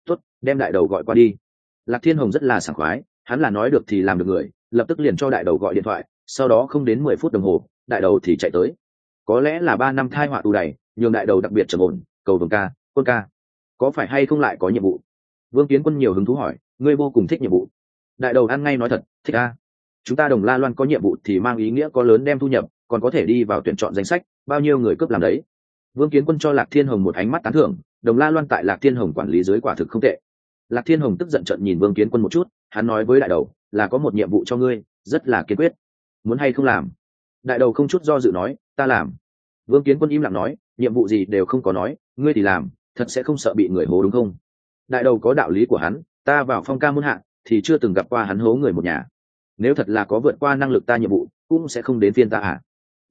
Tuất đem đại đầu gọi qua đi. Lạc thiên hồng rất là sảng khoái, hắn là nói được thì làm được người, lập tức liền cho đại đầu gọi điện thoại, sau đó không đến mười phút đồng hồ, đại đầu thì chạy tới. Có lẽ là ba năm thai họa tù đầy, nhường đại đầu đặc biệt trầm ổn, cầu vườn ca, quân ca, có phải hay không lại có nhiệm vụ? Vương kiến quân nhiều hứng thú hỏi, ngươi vô cùng thích nhiệm vụ. Đại đầu ăn ngay nói thật, thích a. Chúng ta đồng la loan có nhiệm vụ thì mang ý nghĩa có lớn đem thu nhập, còn có thể đi vào tuyển chọn danh sách, bao nhiêu người cướp làm đấy vương kiến quân cho lạc thiên hồng một ánh mắt tán thưởng, đồng la loan tại lạc thiên hồng quản lý dưới quả thực không tệ. Lạc thiên hồng tức giận trận nhìn vương kiến quân một chút, hắn nói với đại đầu, là có một nhiệm vụ cho ngươi, rất là kiên quyết. Muốn hay không làm? Đại đầu không chút do dự nói, ta làm. Vương kiến quân im lặng nói, nhiệm vụ gì đều không có nói, ngươi thì làm, thật sẽ không sợ bị người hố đúng không? Đại đầu có đạo lý của hắn, ta vào phong ca muôn hạ, thì chưa từng gặp qua hắn hố người một nhà. Nếu thật là có vượt qua năng lực ta nhiệm vụ, cũng sẽ không đến phiên ta à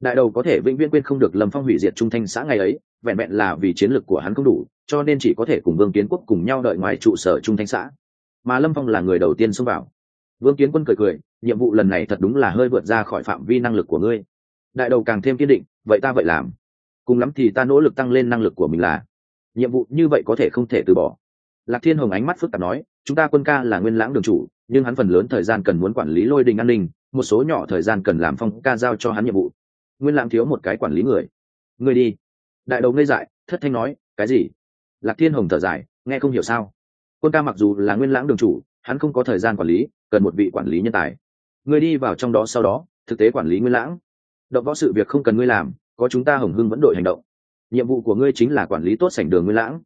đại đầu có thể vĩnh viễn quên không được lâm phong hủy diệt trung thanh xã ngày ấy, vẹn vẹn là vì chiến lược của hắn không đủ, cho nên chỉ có thể cùng vương kiến quốc cùng nhau đợi ngoài trụ sở trung thanh xã. Mà lâm phong là người đầu tiên xông vào. Vương kiến quân cười cười, nhiệm vụ lần này thật đúng là hơi vượt ra khỏi phạm vi năng lực của ngươi. Đại đầu càng thêm kiên định, vậy ta vậy làm. Cùng lắm thì ta nỗ lực tăng lên năng lực của mình là. Nhiệm vụ như vậy có thể không thể từ bỏ. Lạc thiên hồng ánh mắt phức tạp nói, chúng ta quân ca là nguyên lãng đường chủ, nhưng hắn phần lớn thời gian cần muốn quản lý lôi đình an ninh, một số nhỏ thời gian cần làm phong ca giao cho hắn nhiệm vụ nguyên lãng thiếu một cái quản lý người. Người đi. Đại đầu ngây dại, thất thanh nói, cái gì? Lạc thiên hồng thở dài, nghe không hiểu sao? Quân ca mặc dù là nguyên lãng đường chủ, hắn không có thời gian quản lý, cần một vị quản lý nhân tài. Người đi vào trong đó sau đó, thực tế quản lý nguyên lãng. Động võ sự việc không cần ngươi làm, có chúng ta hồng hưng vẫn đội hành động. Nhiệm vụ của ngươi chính là quản lý tốt sảnh đường nguyên lãng.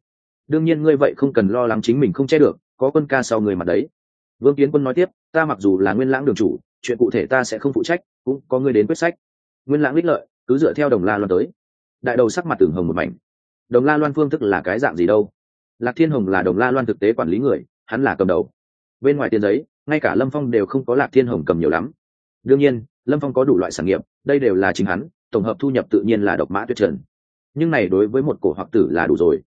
Đương nhiên ngươi vậy không cần lo lắng chính mình không che được, có quân ca sau người mặt đấy. Vương kiến quân nói tiếp, ta mặc dù là nguyên lãng đường chủ, chuyện cụ thể ta sẽ không phụ trách, cũng có ngươi đến quyết sách nguyên lãng lích lợi, cứ dựa theo đồng la loan tới. Đại đầu sắc mặt tưởng hồng một mảnh. Đồng la loan phương thức là cái dạng gì đâu? Lạc thiên hồng là đồng la loan thực tế quản lý người, hắn là cầm đầu. Bên ngoài tiền giấy, ngay cả lâm phong đều không có lạc thiên hồng cầm nhiều lắm. Đương nhiên, lâm phong có đủ loại sản nghiệp, đây đều là chính hắn, tổng hợp thu nhập tự nhiên là độc mã tuyệt trần. Nhưng này đối với một cổ hoặc tử là đủ rồi.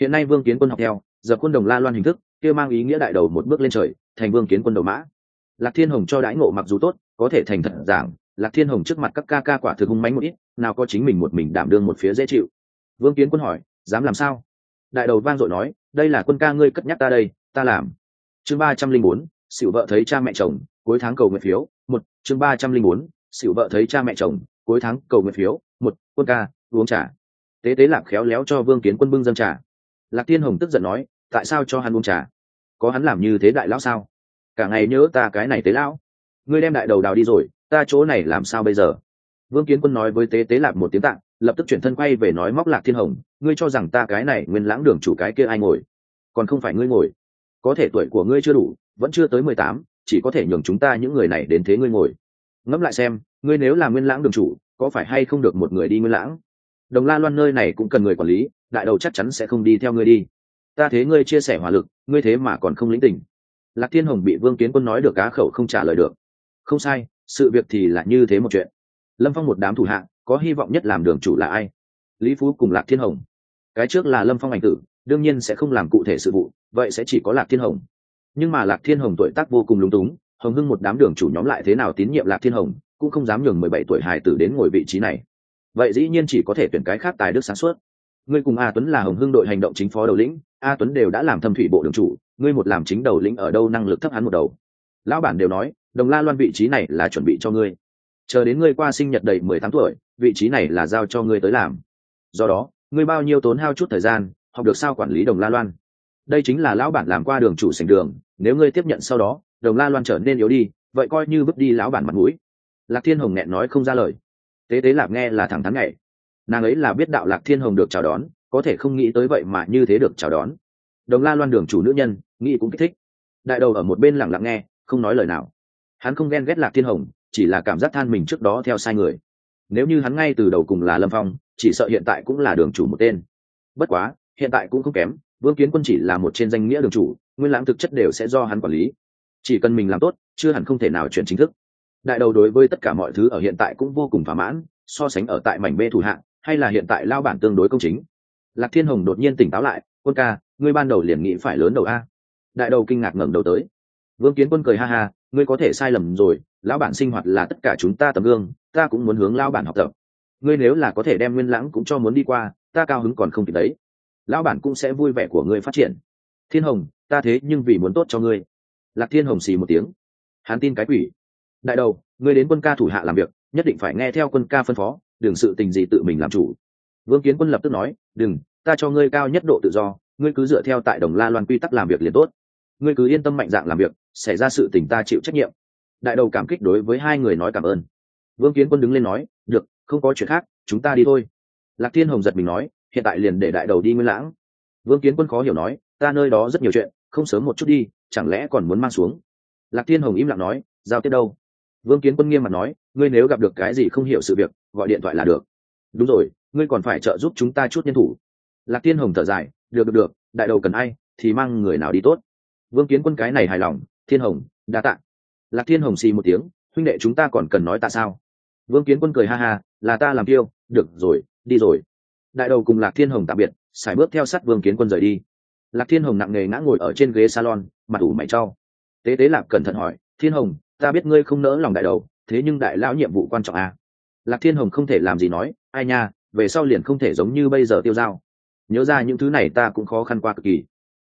Hiện nay vương kiến quân học theo dập quân đồng la loan hình thức, kia mang ý nghĩa đại đầu một bước lên trời, thành vương kiến quân đầu mã. Lạc thiên hồng cho đãi ngộ mặc dù tốt, có thể thành thật giảng lạc thiên hồng trước mặt các ca ca quả thực hung mánh một ít, nào có chính mình một mình đảm đương một phía dễ chịu. Vương kiến quân hỏi, dám làm sao? Đại đầu vang dội nói, đây là quân ca ngươi cất nhắc ta đây, ta làm. Chương ba trăm linh bốn xỉu vợ thấy cha mẹ chồng, cuối tháng cầu nguyện phiếu, một, chương ba trăm linh bốn xỉu vợ thấy cha mẹ chồng, cuối tháng cầu nguyện phiếu, một, quân ca, uống trà. Tế tế lạc khéo léo cho vương kiến quân bưng dâng trà. Lạc Thiên hồng tức giận nói, tại sao cho hắn uống trà? Có hắn làm như thế đại lão sao? Cả ngày nhớ ta cái này tế lão. Ngươi đem đại đầu đào đi rồi ta chỗ này làm sao bây giờ? Vương kiến quân nói với tế tế lạp một tiếng tạng, lập tức chuyển thân quay về nói móc lạc thiên hồng, ngươi cho rằng ta cái này nguyên lãng đường chủ cái kia ai ngồi? Còn không phải ngươi ngồi. Có thể tuổi của ngươi chưa đủ, vẫn chưa tới mười tám, chỉ có thể nhường chúng ta những người này đến thế ngươi ngồi. Ngẫm lại xem, ngươi nếu là nguyên lãng đường chủ, có phải hay không được một người đi nguyên lãng? Đồng la loan nơi này cũng cần người quản lý, đại đầu chắc chắn sẽ không đi theo ngươi đi. Ta thế ngươi chia sẻ hỏa lực, ngươi thế mà còn không lĩnh tình lạc thiên hồng bị vương kiến quân nói được cá khẩu không trả lời được. Không sai sự việc thì là như thế một chuyện. Lâm phong một đám thủ hạng, có hy vọng nhất làm đường chủ là ai? Lý phú cùng lạc thiên hồng. Cái trước là lâm phong ảnh tử đương nhiên sẽ không làm cụ thể sự vụ vậy sẽ chỉ có lạc thiên hồng. Nhưng mà lạc thiên hồng tuổi tác vô cùng lúng túng hồng hưng một đám đường chủ nhóm lại thế nào tín nhiệm lạc thiên hồng cũng không dám nhường mười bảy tuổi hài tử đến ngồi vị trí này. Vậy dĩ nhiên chỉ có thể tuyển cái khác tài đức sáng suốt. Ngươi cùng a tuấn là hồng hưng đội hành động chính phó đầu lĩnh a tuấn đều đã làm thâm thủy bộ đường chủ ngươi một làm chính đầu lĩnh ở đâu năng lực thấp hắn một đầu lão bản đều nói, đồng la loan vị trí này là chuẩn bị cho ngươi. Chờ đến ngươi qua sinh nhật đầy mười tám tuổi, vị trí này là giao cho ngươi tới làm. Do đó, ngươi bao nhiêu tốn hao chút thời gian, học được sao quản lý đồng la loan? Đây chính là lão bản làm qua đường chủ sành đường, nếu ngươi tiếp nhận sau đó, đồng la loan trở nên yếu đi, vậy coi như vứt đi lão bản mặt mũi. Lạc thiên hồng nghẹn nói không ra lời. Tế tế lạc nghe là thẳng thắn ngày nàng ấy là biết đạo lạc thiên hồng được chào đón, có thể không nghĩ tới vậy mà như thế được chào đón. Đồng la loan đường chủ nữ nhân, nghĩ cũng kích thích. Đại đầu ở một bên lặng lặng nghe không nói lời nào. Hắn không ghen ghét lạc thiên hồng, chỉ là cảm giác than mình trước đó theo sai người. Nếu như hắn ngay từ đầu cùng là lâm phong, chỉ sợ hiện tại cũng là đường chủ một tên. Bất quá, hiện tại cũng không kém, vương kiến quân chỉ là một trên danh nghĩa đường chủ, nguyên lãng thực chất đều sẽ do hắn quản lý. Chỉ cần mình làm tốt, chưa hẳn không thể nào chuyển chính thức. Đại đầu đối với tất cả mọi thứ ở hiện tại cũng vô cùng thỏa mãn, so sánh ở tại mảnh bê thủ hạng, hay là hiện tại lao bản tương đối công chính. Lạc thiên hồng đột nhiên tỉnh táo lại, quân ca, ngươi ban đầu liền nghĩ phải lớn đầu a. Đại đầu kinh ngạc ngẩng đầu tới vương kiến quân cười ha ha, ngươi có thể sai lầm rồi, lão bản sinh hoạt là tất cả chúng ta tấm gương, ta cũng muốn hướng lão bản học tập. Ngươi nếu là có thể đem nguyên lãng cũng cho muốn đi qua, ta cao hứng còn không kịp đấy. Lão bản cũng sẽ vui vẻ của ngươi phát triển. Thiên hồng, ta thế nhưng vì muốn tốt cho ngươi. Lạc thiên hồng xì một tiếng. Hắn tin cái quỷ. Đại đầu, ngươi đến quân ca thủ hạ làm việc, nhất định phải nghe theo quân ca phân phó, đừng sự tình gì tự mình làm chủ. Vương kiến quân lập tức nói, đừng, ta cho ngươi cao nhất độ tự do, ngươi cứ dựa theo tại đồng la loan quy tắc làm việc liền tốt. Ngươi cứ yên tâm mạnh dạng làm việc xảy ra sự tình ta chịu trách nhiệm. Đại đầu cảm kích đối với hai người nói cảm ơn. Vương kiến quân đứng lên nói, được, không có chuyện khác, chúng ta đi thôi. Lạc thiên hồng giật mình nói, hiện tại liền để đại đầu đi nguyên lãng. Vương kiến quân khó hiểu nói, ta nơi đó rất nhiều chuyện, không sớm một chút đi, chẳng lẽ còn muốn mang xuống? Lạc thiên hồng im lặng nói, giao tiếp đâu? Vương kiến quân nghiêm mặt nói, ngươi nếu gặp được cái gì không hiểu sự việc, gọi điện thoại là được. Đúng rồi, ngươi còn phải trợ giúp chúng ta chút nhân thủ. Lạc thiên hồng thở dài, được được được, đại đầu cần ai thì mang người nào đi tốt. Vương kiến quân cái này hài lòng thiên hồng, đa tạ. Lạc thiên hồng xì một tiếng, huynh đệ chúng ta còn cần nói tại sao? Vương kiến quân cười ha ha, là ta làm tiêu được rồi, đi rồi. Đại đầu cùng lạc thiên hồng tạm biệt, sải bước theo sát vương kiến quân rời đi. Lạc thiên hồng nặng nề ngã ngồi ở trên ghế salon, mặt ủ mày trau tế tế lạc cẩn thận hỏi, thiên hồng, ta biết ngươi không nỡ lòng đại đầu, thế nhưng đại lão nhiệm vụ quan trọng à? lạc thiên hồng không thể làm gì nói, ai nha, về sau liền không thể giống như bây giờ tiêu dao. Nhớ ra những thứ này ta cũng khó khăn qua cực kỳ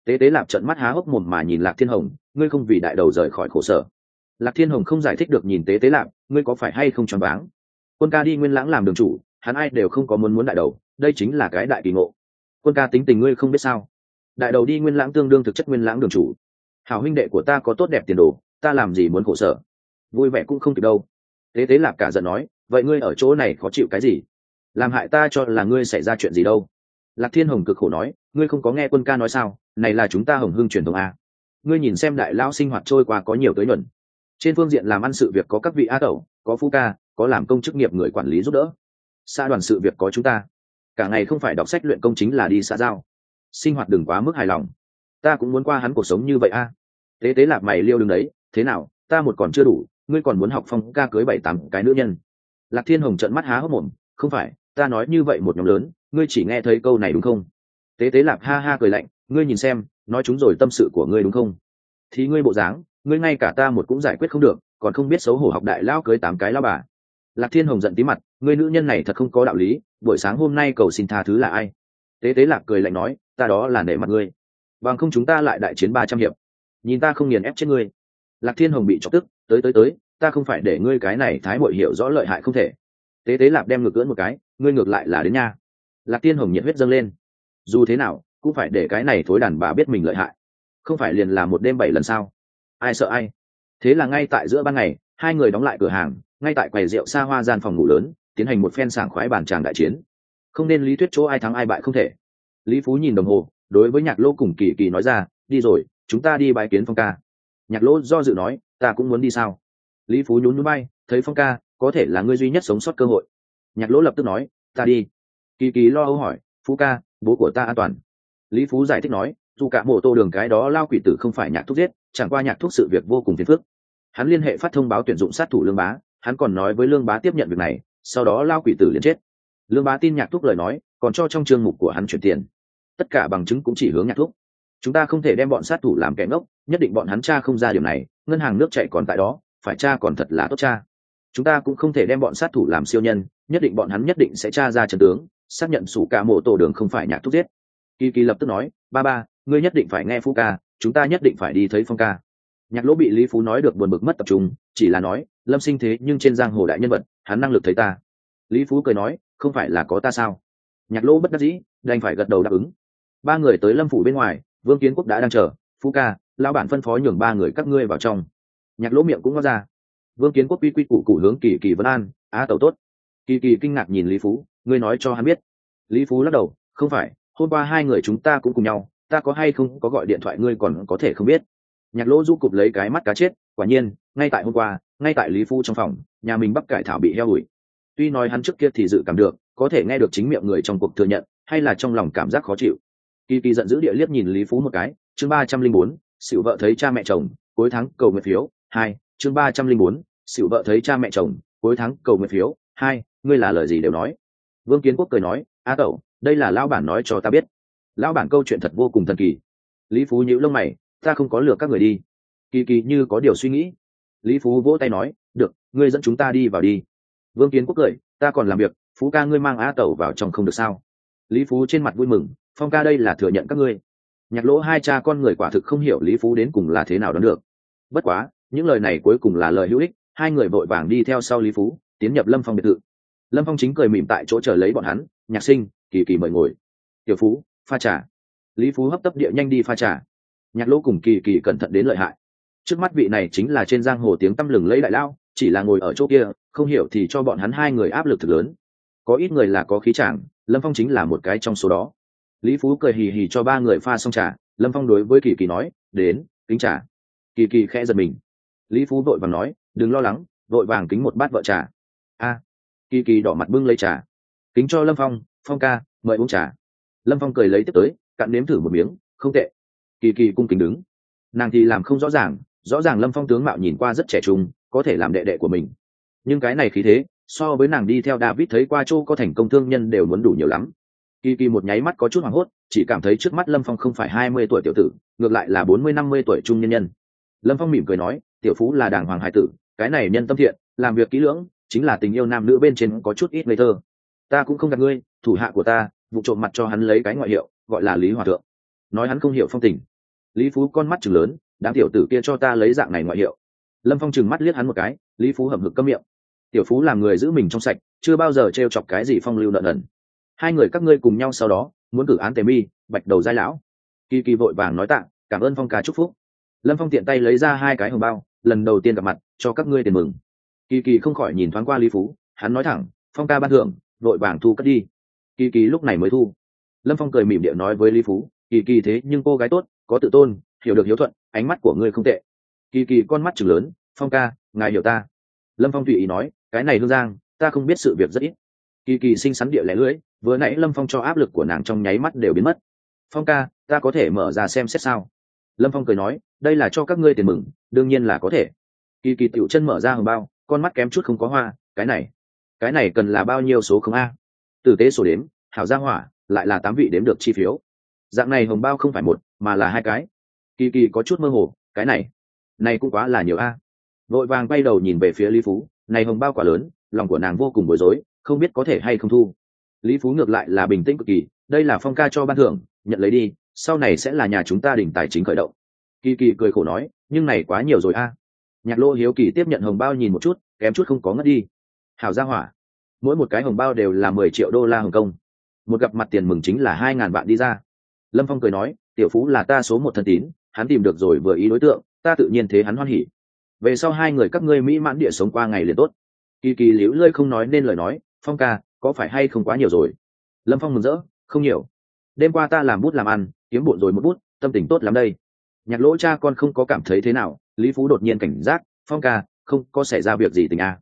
tế tế lạp trận mắt há hốc mồm mà nhìn lạc thiên hồng, ngươi không vì đại đầu rời khỏi khổ sở. Lạc thiên hồng không giải thích được nhìn tế tế lạp, ngươi có phải hay không choáng váng? Quân ca đi nguyên lãng làm đường chủ, hắn ai đều không có muốn muốn đại đầu, đây chính là cái đại kỳ ngộ. Quân ca tính tình ngươi không biết sao? Đại đầu đi nguyên lãng tương đương thực chất nguyên lãng đường chủ. Hảo huynh đệ của ta có tốt đẹp tiền đồ, ta làm gì muốn khổ sở? Vui vẻ cũng không kịp đâu. Tế tế lạp cả giận nói, vậy ngươi ở chỗ này khó chịu cái gì? Làm hại ta cho là ngươi xảy ra chuyện gì đâu? Lạc thiên hồng cực khổ nói, ngươi không có nghe quân ca nói sao? Này là chúng ta hồng hưng truyền thống a. Ngươi nhìn xem đại lão sinh hoạt trôi qua có nhiều tới nhuận. Trên phương diện làm ăn sự việc có các vị a tẩu, có phu ca, có làm công chức nghiệp người quản lý giúp đỡ. Xã đoàn sự việc có chúng ta. Cả ngày không phải đọc sách luyện công chính là đi xã giao. Sinh hoạt đừng quá mức hài lòng. Ta cũng muốn qua hắn cuộc sống như vậy a. Tế tế lạp mày liêu đừng đấy, thế nào? Ta một còn chưa đủ, ngươi còn muốn học phong ca cưới bảy tám cái nữ nhân. Lạc thiên hồng trận mắt há hốc mồm, không phải ta nói như vậy một nhóm lớn, ngươi chỉ nghe thấy câu này đúng không? Tế tế lạp ha ha cười lạnh, ngươi nhìn xem, nói chúng rồi tâm sự của ngươi đúng không? Thì ngươi bộ dáng, ngươi ngay cả ta một cũng giải quyết không được, còn không biết xấu hổ học đại lao cưới tám cái lao bà. Lạc thiên hồng giận tí mặt, ngươi nữ nhân này thật không có đạo lý, buổi sáng hôm nay cầu xin tha thứ là ai? Tế tế lạc cười lạnh nói, ta đó là nể mặt ngươi. Bằng không chúng ta lại đại chiến ba trăm hiệp. Nhìn ta không nghiền ép chết ngươi. Lạc thiên hồng bị chọc tức, tới tới tới, ta không phải để ngươi cái này thái bội hiểu rõ lợi hại không thể. Tế tế lạp đem ngược cưỡn một cái ngươi ngược lại là đến nha. Lạc Tiên hồng nhiệt huyết dâng lên. Dù thế nào, cũng phải để cái này thối đàn bà biết mình lợi hại. Không phải liền là một đêm bảy lần sao? Ai sợ ai? Thế là ngay tại giữa ban ngày, hai người đóng lại cửa hàng, ngay tại quầy rượu xa hoa gian phòng ngủ lớn, tiến hành một phen sảng khoái bàn tràng đại chiến. Không nên lý thuyết chỗ ai thắng ai bại không thể. Lý phú nhìn đồng hồ, đối với nhạc lô cùng kỳ kỳ nói ra, đi rồi, chúng ta đi bãi kiến phong ca. Nhạc lô do dự nói, ta cũng muốn đi sao? Lý phú nhún nhún bay, thấy phong ca, có thể là ngươi duy nhất sống sót cơ hội nhạc lỗ lập tức nói, ta đi. Kỳ kỳ lo âu hỏi, phú ca, bố của ta an toàn. Lý phú giải thích nói, dù cả mộ tô đường cái đó lao quỷ tử không phải nhạc thuốc giết, chẳng qua nhạc thuốc sự việc vô cùng phiền phức. Hắn liên hệ phát thông báo tuyển dụng sát thủ lương bá, hắn còn nói với lương bá tiếp nhận việc này, sau đó lao quỷ tử liền chết. Lương bá tin nhạc thuốc lời nói, còn cho trong chương mục của hắn chuyển tiền. Tất cả bằng chứng cũng chỉ hướng nhạc thuốc chúng ta không thể đem bọn sát thủ làm kẻ ngốc, nhất định bọn hắn cha không ra điều này, ngân hàng nước chạy còn tại đó, phải cha còn thật là tốt cha chúng ta cũng không thể đem bọn sát thủ làm siêu nhân, nhất định bọn hắn nhất định sẽ tra ra trận tướng, xác nhận sủ cả mộ tổ đường không phải nhạc thúc giết. Kỳ kỳ lập tức nói, ba ba, ngươi nhất định phải nghe phú ca, chúng ta nhất định phải đi thấy phong ca. Nhạc lỗ bị lý phú nói được buồn bực mất tập trung, chỉ là nói, lâm sinh thế, nhưng trên giang hồ đại nhân vật, hắn năng lực thấy ta. Lý phú cười nói, không phải là có ta sao? Nhạc lỗ bất đắc dĩ, đành phải gật đầu đáp ứng. Ba người tới lâm phủ bên ngoài, vương kiến quốc đã đang chờ. Phú ca, lão bản phân phó nhường ba người các ngươi vào trong. Nhạc lỗ miệng cũng ngó ra vương kiến quốc quy quy củ cụ hướng kỳ kỳ vân an á tẩu tốt. Kỳ kỳ kinh ngạc nhìn lý phú, ngươi nói cho hắn biết. Lý phú lắc đầu, không phải, hôm qua hai người chúng ta cũng cùng nhau, ta có hay không có gọi điện thoại ngươi còn có thể không biết. Nhạc lỗ du cụp lấy cái mắt cá chết, quả nhiên, ngay tại hôm qua, ngay tại lý phú trong phòng, nhà mình bắp cải thảo bị heo ủi. Tuy nói hắn trước kia thì dự cảm được, có thể nghe được chính miệng người trong cuộc thừa nhận, hay là trong lòng cảm giác khó chịu. Kỳ kỳ giận dữ địa liếc nhìn lý phú một cái, chương ba trăm linh bốn xịu vợ thấy cha mẹ chồng, cuối tháng cầu nguyện phiếu, hai chương ba trăm linh bốn xịu vợ thấy cha mẹ chồng, cuối tháng cầu nguyện phiếu. Hai, ngươi là lời gì đều nói? Vương kiến quốc cười nói, a tẩu, đây là lão bản nói cho ta biết. Lão bản câu chuyện thật vô cùng thần kỳ. Lý phú nhíu lông mày, ta không có lừa các người đi. Kỳ kỳ như có điều suy nghĩ. Lý phú vỗ tay nói, được, ngươi dẫn chúng ta đi vào đi. Vương kiến quốc cười, ta còn làm việc, phú ca ngươi mang a tẩu vào trong không được sao? Lý phú trên mặt vui mừng, phong ca đây là thừa nhận các ngươi. Nhạc lỗ hai cha con người quả thực không hiểu lý phú đến cùng là thế nào đón được. Bất quá những lời này cuối cùng là lời hữu ích, hai người vội vàng đi theo sau lý phú, tiến nhập lâm phong biệt thự. Lâm phong chính cười mỉm tại chỗ chờ lấy bọn hắn, nhạc sinh, kỳ kỳ mời ngồi. Tiểu phú, pha trà. Lý phú hấp tấp địa nhanh đi pha trà. Nhạc lỗ cùng kỳ kỳ cẩn thận đến lợi hại. Trước mắt vị này chính là trên giang hồ tiếng tăm lừng lấy đại lao, chỉ là ngồi ở chỗ kia, không hiểu thì cho bọn hắn hai người áp lực thực lớn. Có ít người là có khí chàng, lâm phong chính là một cái trong số đó. Lý phú cười hì hì cho ba người pha xong trà, lâm phong đối với kỳ kỳ nói, đến, kính trà. Kỳ kỳ khẽ giật mình lý phú vội vàng nói, đừng lo lắng, vội vàng kính một bát vợ trà. A. Kỳ kỳ đỏ mặt bưng lấy trà. Kính cho lâm phong phong ca, mời uống trà. Lâm phong cười lấy tiếp tới, cặn nếm thử một miếng, không tệ. Kỳ kỳ cung kính đứng. Nàng thì làm không rõ ràng rõ ràng lâm phong tướng mạo nhìn qua rất trẻ trung, có thể làm đệ đệ của mình. Nhưng cái này khí thế, so với nàng đi theo david thấy qua châu có thành công thương nhân đều muốn đủ nhiều lắm. Kỳ kỳ một nháy mắt có chút hoảng hốt, chỉ cảm thấy trước mắt lâm phong không phải hai mươi tuổi tiểu tử, ngược lại là bốn mươi năm mươi tuổi trung nhân nhân. Lâm phong mỉm cười nói tiểu phú là đàng hoàng hải tử, cái này nhân tâm thiện, làm việc kỹ lưỡng, chính là tình yêu nam nữ bên trên có chút ít ngây thơ. Ta cũng không gặp ngươi, thủ hạ của ta, vụ trộm mặt cho hắn lấy cái ngoại hiệu, gọi là lý hòa thượng. Nói hắn không hiểu phong tình. Lý phú con mắt chừng lớn, đám tiểu tử kia cho ta lấy dạng này ngoại hiệu. Lâm phong chừng mắt liếc hắn một cái, lý phú hầm hực câm miệng. Tiểu phú làm người giữ mình trong sạch, chưa bao giờ t r e o chọc cái gì phong lưu nợ nần. Hai người các ngươi cùng nhau sau đó, muốn cử án tề mi, bạch đầu giai lão. Kỳ kỳ vội vàng nói tạ, cảm ơn phong ca chúc phúc. Lâm phong tiện tay lấy ra hai cái hồng bao lần đầu tiên gặp mặt, cho các ngươi tiền mừng. Kỳ kỳ không khỏi nhìn thoáng qua lý phú, hắn nói thẳng, phong ca ban thưởng, vội vàng thu cất đi. Kỳ kỳ lúc này mới thu. Lâm phong cười mỉm điệu nói với lý phú, kỳ kỳ thế nhưng cô gái tốt, có tự tôn, hiểu được hiếu thuận, ánh mắt của ngươi không tệ. Kỳ kỳ con mắt chừng lớn, phong ca, ngài hiểu ta. Lâm phong tùy ý nói, cái này hương giang, ta không biết sự việc rất ít. Kỳ kỳ xinh xắn địa lẻ lưỡi, vừa nãy lâm phong cho áp lực của nàng trong nháy mắt đều biến mất. Phong ca, ta có thể mở ra xem xét sao? Lâm phong cười nói đây là cho các ngươi tiền mừng, đương nhiên là có thể. Kỳ kỳ tựu chân mở ra hồng bao, con mắt kém chút không có hoa, cái này cái này cần là bao nhiêu số không a? Tử tế sổ đếm, hảo gia hỏa, lại là tám vị đếm được chi phiếu. Dạng này hồng bao không phải một, mà là hai cái. Kỳ kỳ có chút mơ hồ, cái này này cũng quá là nhiều a. Vội vàng bay đầu nhìn về phía lý phú, này hồng bao quả lớn, lòng của nàng vô cùng bối rối, không biết có thể hay không thu. Lý phú ngược lại là bình tĩnh cực kỳ, đây là phong ca cho ban thưởng, nhận lấy đi, sau này sẽ là nhà chúng ta đỉnh tài chính khởi động kỳ kỳ cười khổ nói, nhưng này quá nhiều rồi a. Nhạc lô hiếu kỳ tiếp nhận hồng bao nhìn một chút, kém chút không có ngất đi. Hảo ra hỏa, mỗi một cái hồng bao đều là mười triệu đô la hồng kông. Một gặp mặt tiền mừng chính là hai ngàn vạn đi ra. Lâm phong cười nói, tiểu phú là ta số một thân tín, hắn tìm được rồi vừa ý đối tượng, ta tự nhiên thế hắn hoan hỉ. Về sau hai người các ngươi mỹ mãn địa sống qua ngày liền tốt. Kỳ kỳ liễu lơi không nói nên lời nói, phong ca, có phải hay không quá nhiều rồi? Lâm phong mừng rỡ, không nhiều. Đêm qua ta làm bút làm ăn, kiếm bộn rồi một bút, tâm tình tốt lắm đây nhạc lỗ cha con không có cảm thấy thế nào, lý phú đột nhiên cảnh giác, phong ca, không có xảy ra việc gì tình à.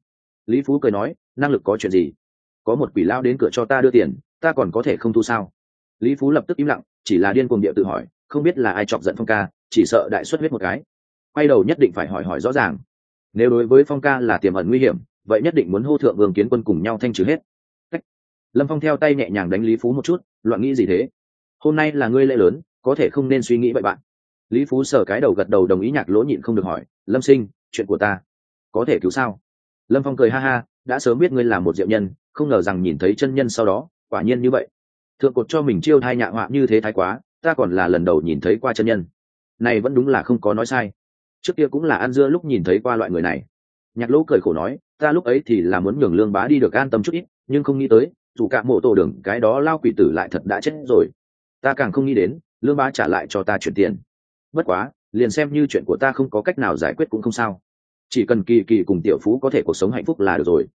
lý phú cười nói, năng lực có chuyện gì? Có một quỷ lao đến cửa cho ta đưa tiền, ta còn có thể không thu sao? Lý phú lập tức im lặng, chỉ là điên cuồng địa tự hỏi, không biết là ai chọc giận phong ca, chỉ sợ đại xuất huyết một cái. Quay đầu nhất định phải hỏi hỏi rõ ràng. Nếu đối với phong ca là tiềm ẩn nguy hiểm, vậy nhất định muốn hô thượng vương kiến quân cùng nhau thanh trừ hết. Cách. lâm phong theo tay nhẹ nhàng đánh lý phú một chút, loạn nghĩ gì thế? Hôm nay là ngươi lễ lớn, có thể không nên suy nghĩ vậy bạn lý phú sờ cái đầu gật đầu đồng ý nhạc lỗ nhịn không được hỏi, lâm sinh, chuyện của ta có thể cứu sao? Lâm phong cười ha ha, đã sớm biết ngươi là một diệu nhân, không ngờ rằng nhìn thấy chân nhân sau đó, quả nhiên như vậy. Thượng cột cho mình chiêu thai nhạ họa như thế thái quá, ta còn là lần đầu nhìn thấy qua chân nhân. Này vẫn đúng là không có nói sai. Trước kia cũng là ăn dưa lúc nhìn thấy qua loại người này. Nhạc lỗ cười khổ nói, ta lúc ấy thì là muốn nhường lương bá đi được an tâm chút ít, nhưng không nghĩ tới, dù cả mộ tổ đường cái đó lao quỷ tử lại thật đã chết rồi. Ta càng không nghĩ đến, lương bá trả lại cho ta chuyển tiền bất quá, liền xem như chuyện của ta không có cách nào giải quyết cũng không sao. Chỉ cần kỳ kỳ cùng tiểu phú có thể cuộc sống hạnh phúc là được rồi.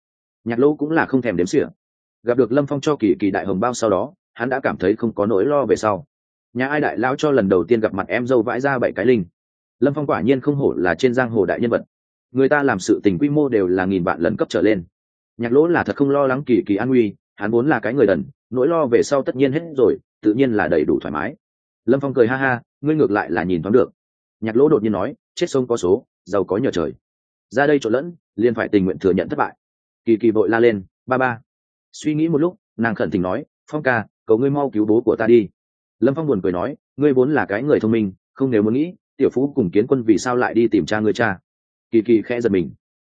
Nhạc lỗ cũng là không thèm đếm xỉa. Gặp được lâm phong cho kỳ kỳ đại hồng bao sau đó, hắn đã cảm thấy không có nỗi lo về sau. Nhà ai đại lão cho lần đầu tiên gặp mặt em dâu vãi ra bảy cái linh. Lâm phong quả nhiên không hổ là trên giang hồ đại nhân vật. Người ta làm sự tình quy mô đều là nghìn vạn lần cấp trở lên. Nhạc lỗ là thật không lo lắng kỳ kỳ an nguy, hắn vốn là cái người đần, nỗi lo về sau tất nhiên hết rồi, tự nhiên là đầy đủ thoải mái lâm phong cười ha ha, ngươi ngược lại là nhìn thoáng được. Nhạc lỗ đột nhiên nói, chết sông có số, giàu có nhờ trời. Ra đây trộn lẫn, liền phải tình nguyện thừa nhận thất bại. Kỳ kỳ vội la lên, ba ba. Suy nghĩ một lúc, nàng khẩn tình nói, phong ca, cầu ngươi mau cứu bố của ta đi. Lâm phong buồn cười nói, ngươi vốn là cái người thông minh, không nếu muốn nghĩ, tiểu phú cùng kiến quân vì sao lại đi tìm cha ngươi cha? Kỳ kỳ khẽ giật mình.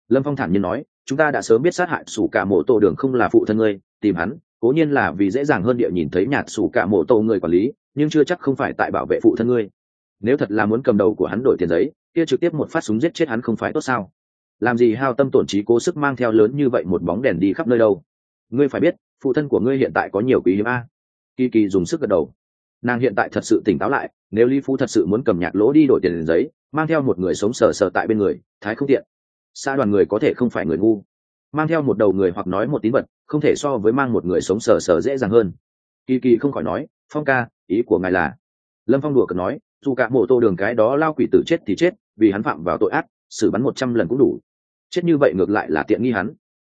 Lâm phong thản nhiên nói, chúng ta đã sớm biết sát hại sủ cả mộ tổ đường không là phụ thân ngươi, tìm hắn, cố nhiên là vì dễ dàng hơn địa nhìn thấy nhạt sủ cả mộ tổ người quản lý nhưng chưa chắc không phải tại bảo vệ phụ thân ngươi. Nếu thật là muốn cầm đầu của hắn đổi tiền giấy, kia trực tiếp một phát súng giết chết hắn không phải tốt sao? Làm gì hao tâm tổn trí cố sức mang theo lớn như vậy một bóng đèn đi khắp nơi đâu? Ngươi phải biết, phụ thân của ngươi hiện tại có nhiều quý hiếm a. Kỳ kỳ dùng sức gật đầu. Nàng hiện tại thật sự tỉnh táo lại, nếu lý phú thật sự muốn cầm nhạc lỗ đi đổi tiền giấy, mang theo một người sống sờ sờ tại bên người, thái không tiện. Xa đoàn người có thể không phải người ngu. Mang theo một đầu người hoặc nói một tín vật, không thể so với mang một người sống sờ sờ dễ dàng hơn. Kỳ kỳ không khỏi nói, phong ca ý của ngài là? Lâm phong đùa cợt nói, dù cả mộ tô đường cái đó lao quỷ tử chết thì chết, vì hắn phạm vào tội ác, xử bắn một trăm lần cũng đủ. Chết như vậy ngược lại là tiện nghi hắn.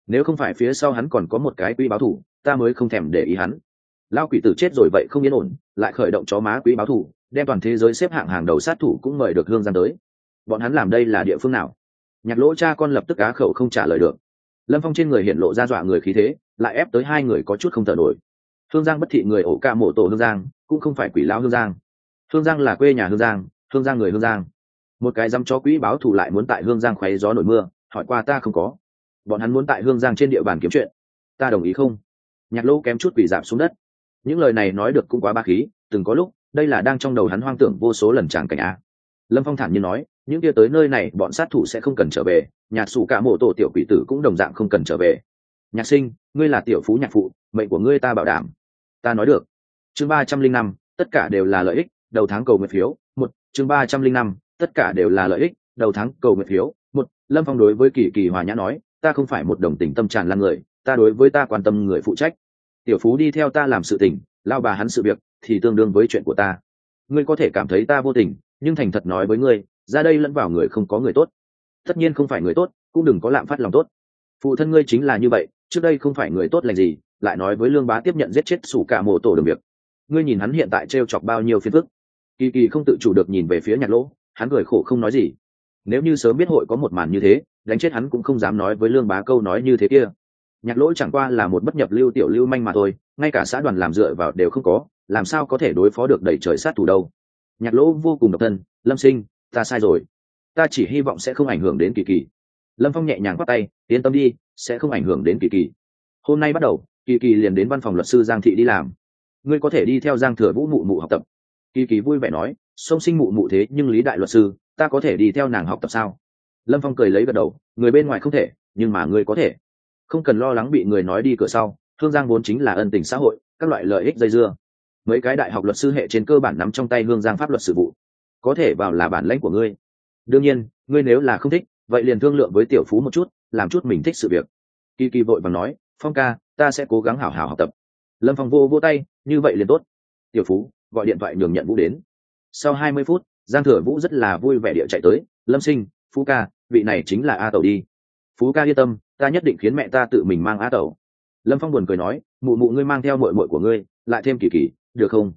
Nếu không phải phía sau hắn còn có một cái quỹ báo thủ, ta mới không thèm để ý hắn. Lao quỷ tử chết rồi vậy không yên ổn, lại khởi động chó má quỹ báo thủ, đem toàn thế giới xếp hạng hàng đầu sát thủ cũng mời được hương giang tới. Bọn hắn làm đây là địa phương nào? Nhạc lỗ cha con lập tức cá khẩu không trả lời được. Lâm phong trên người hiện lộ ra dọa người khí thế, lại ép tới hai người có chút không thở nổi hương giang bất thị người ổ ca mộ tổ hương giang, cũng không phải quỷ lão hương giang. Hương giang là quê nhà hương giang hương giang người hương giang. Một cái dăm cho quỹ báo thù lại muốn tại hương giang khoáy gió nổi mưa, hỏi qua ta không có. Bọn hắn muốn tại hương giang trên địa bàn kiếm chuyện. Ta đồng ý không? Nhạc lỗ kém chút quỷ giảm xuống đất. Những lời này nói được cũng quá ba khí, từng có lúc, đây là đang trong đầu hắn hoang tưởng vô số lần tràng cảnh a. Lâm phong thản nhiên nói, những kia tới nơi này, bọn sát thủ sẽ không cần trở về nhạc sủ cả mộ tổ tiểu quỷ tử cũng đồng dạng không cần trở về. Nhạc sinh, ngươi là tiểu phú nhạc phụ, mệnh của ngươi ta bảo đảm ta nói được. Chương ba trăm linh năm, tất cả đều là lợi ích, đầu tháng cầu nguyện phiếu, một, chương ba trăm linh năm, tất cả đều là lợi ích, đầu tháng cầu nguyện phiếu, một, lâm phong đối với kỳ kỳ hòa nhã nói, ta không phải một đồng tình tâm tràn lan người, ta đối với ta quan tâm người phụ trách. Tiểu phú đi theo ta làm sự tình, lao bà hắn sự việc, thì tương đương với chuyện của ta. Ngươi có thể cảm thấy ta vô tình, nhưng thành thật nói với ngươi, ra đây lẫn vào người không có người tốt. Tất nhiên không phải người tốt, cũng đừng có lạm phát lòng tốt. Phụ thân ngươi chính là như vậy, trước đây không phải người tốt lành gì lại nói với lương bá tiếp nhận giết chết sủ cả mộ tổ đường việc. Ngươi nhìn hắn hiện tại t r e o chọc bao nhiêu phiền phức. Kỳ kỳ không tự chủ được nhìn về phía nhạc lỗ, hắn cười khổ không nói gì. Nếu như sớm biết hội có một màn như thế, đánh chết hắn cũng không dám nói với lương bá câu nói như thế kia. Nhạc lỗ chẳng qua là một bất nhập lưu tiểu lưu manh mà thôi, ngay cả xã đoàn làm dựa vào đều không có, làm sao có thể đối phó được đẩy trời sát thủ đâu. Nhạc lỗ vô cùng độc thân, lâm sinh, ta sai rồi. Ta chỉ hy vọng sẽ không ảnh hưởng đến kỳ kỳ. Lâm phong nhẹ nhàng khoác tay, yên tâm đi, sẽ không ảnh hưởng đến kỳ kỳ. Hôm nay bắt đầu kỳ kỳ liền đến văn phòng luật sư giang thị đi làm. Ngươi có thể đi theo giang thừa vũ mụ mụ học tập. Kỳ kỳ vui vẻ nói sông sinh mụ mụ thế nhưng lý đại luật sư, ta có thể đi theo nàng học tập sao? Lâm phong cười lấy gật đầu, người bên ngoài không thể, nhưng mà ngươi có thể. Không cần lo lắng bị người nói đi cửa sau hương giang vốn chính là ân tình xã hội, các loại lợi ích dây dưa. Mấy cái đại học luật sư hệ trên cơ bản nắm trong tay hương giang pháp luật sự vụ. Có thể vào là bản lãnh của ngươi. Đương nhiên, ngươi nếu là không thích, vậy liền thương lượng với tiểu phú một chút, làm chút mình thích sự việc. Kỳ kỳ vội và nói phong ca, ta sẽ cố gắng hảo hảo học tập. Lâm phong vô vô tay, như vậy liền tốt. Tiểu phú, gọi điện thoại nhường nhận vũ đến. Sau hai mươi phút, giang thừa vũ rất là vui vẻ địa chạy tới. Lâm sinh, phú ca, vị này chính là a tẩu đi. Phú ca yên tâm, ta nhất định khiến mẹ ta tự mình mang a tẩu. Lâm phong buồn cười nói, mụ mụ ngươi mang theo mội mội của ngươi, lại thêm kỳ kỳ, được không?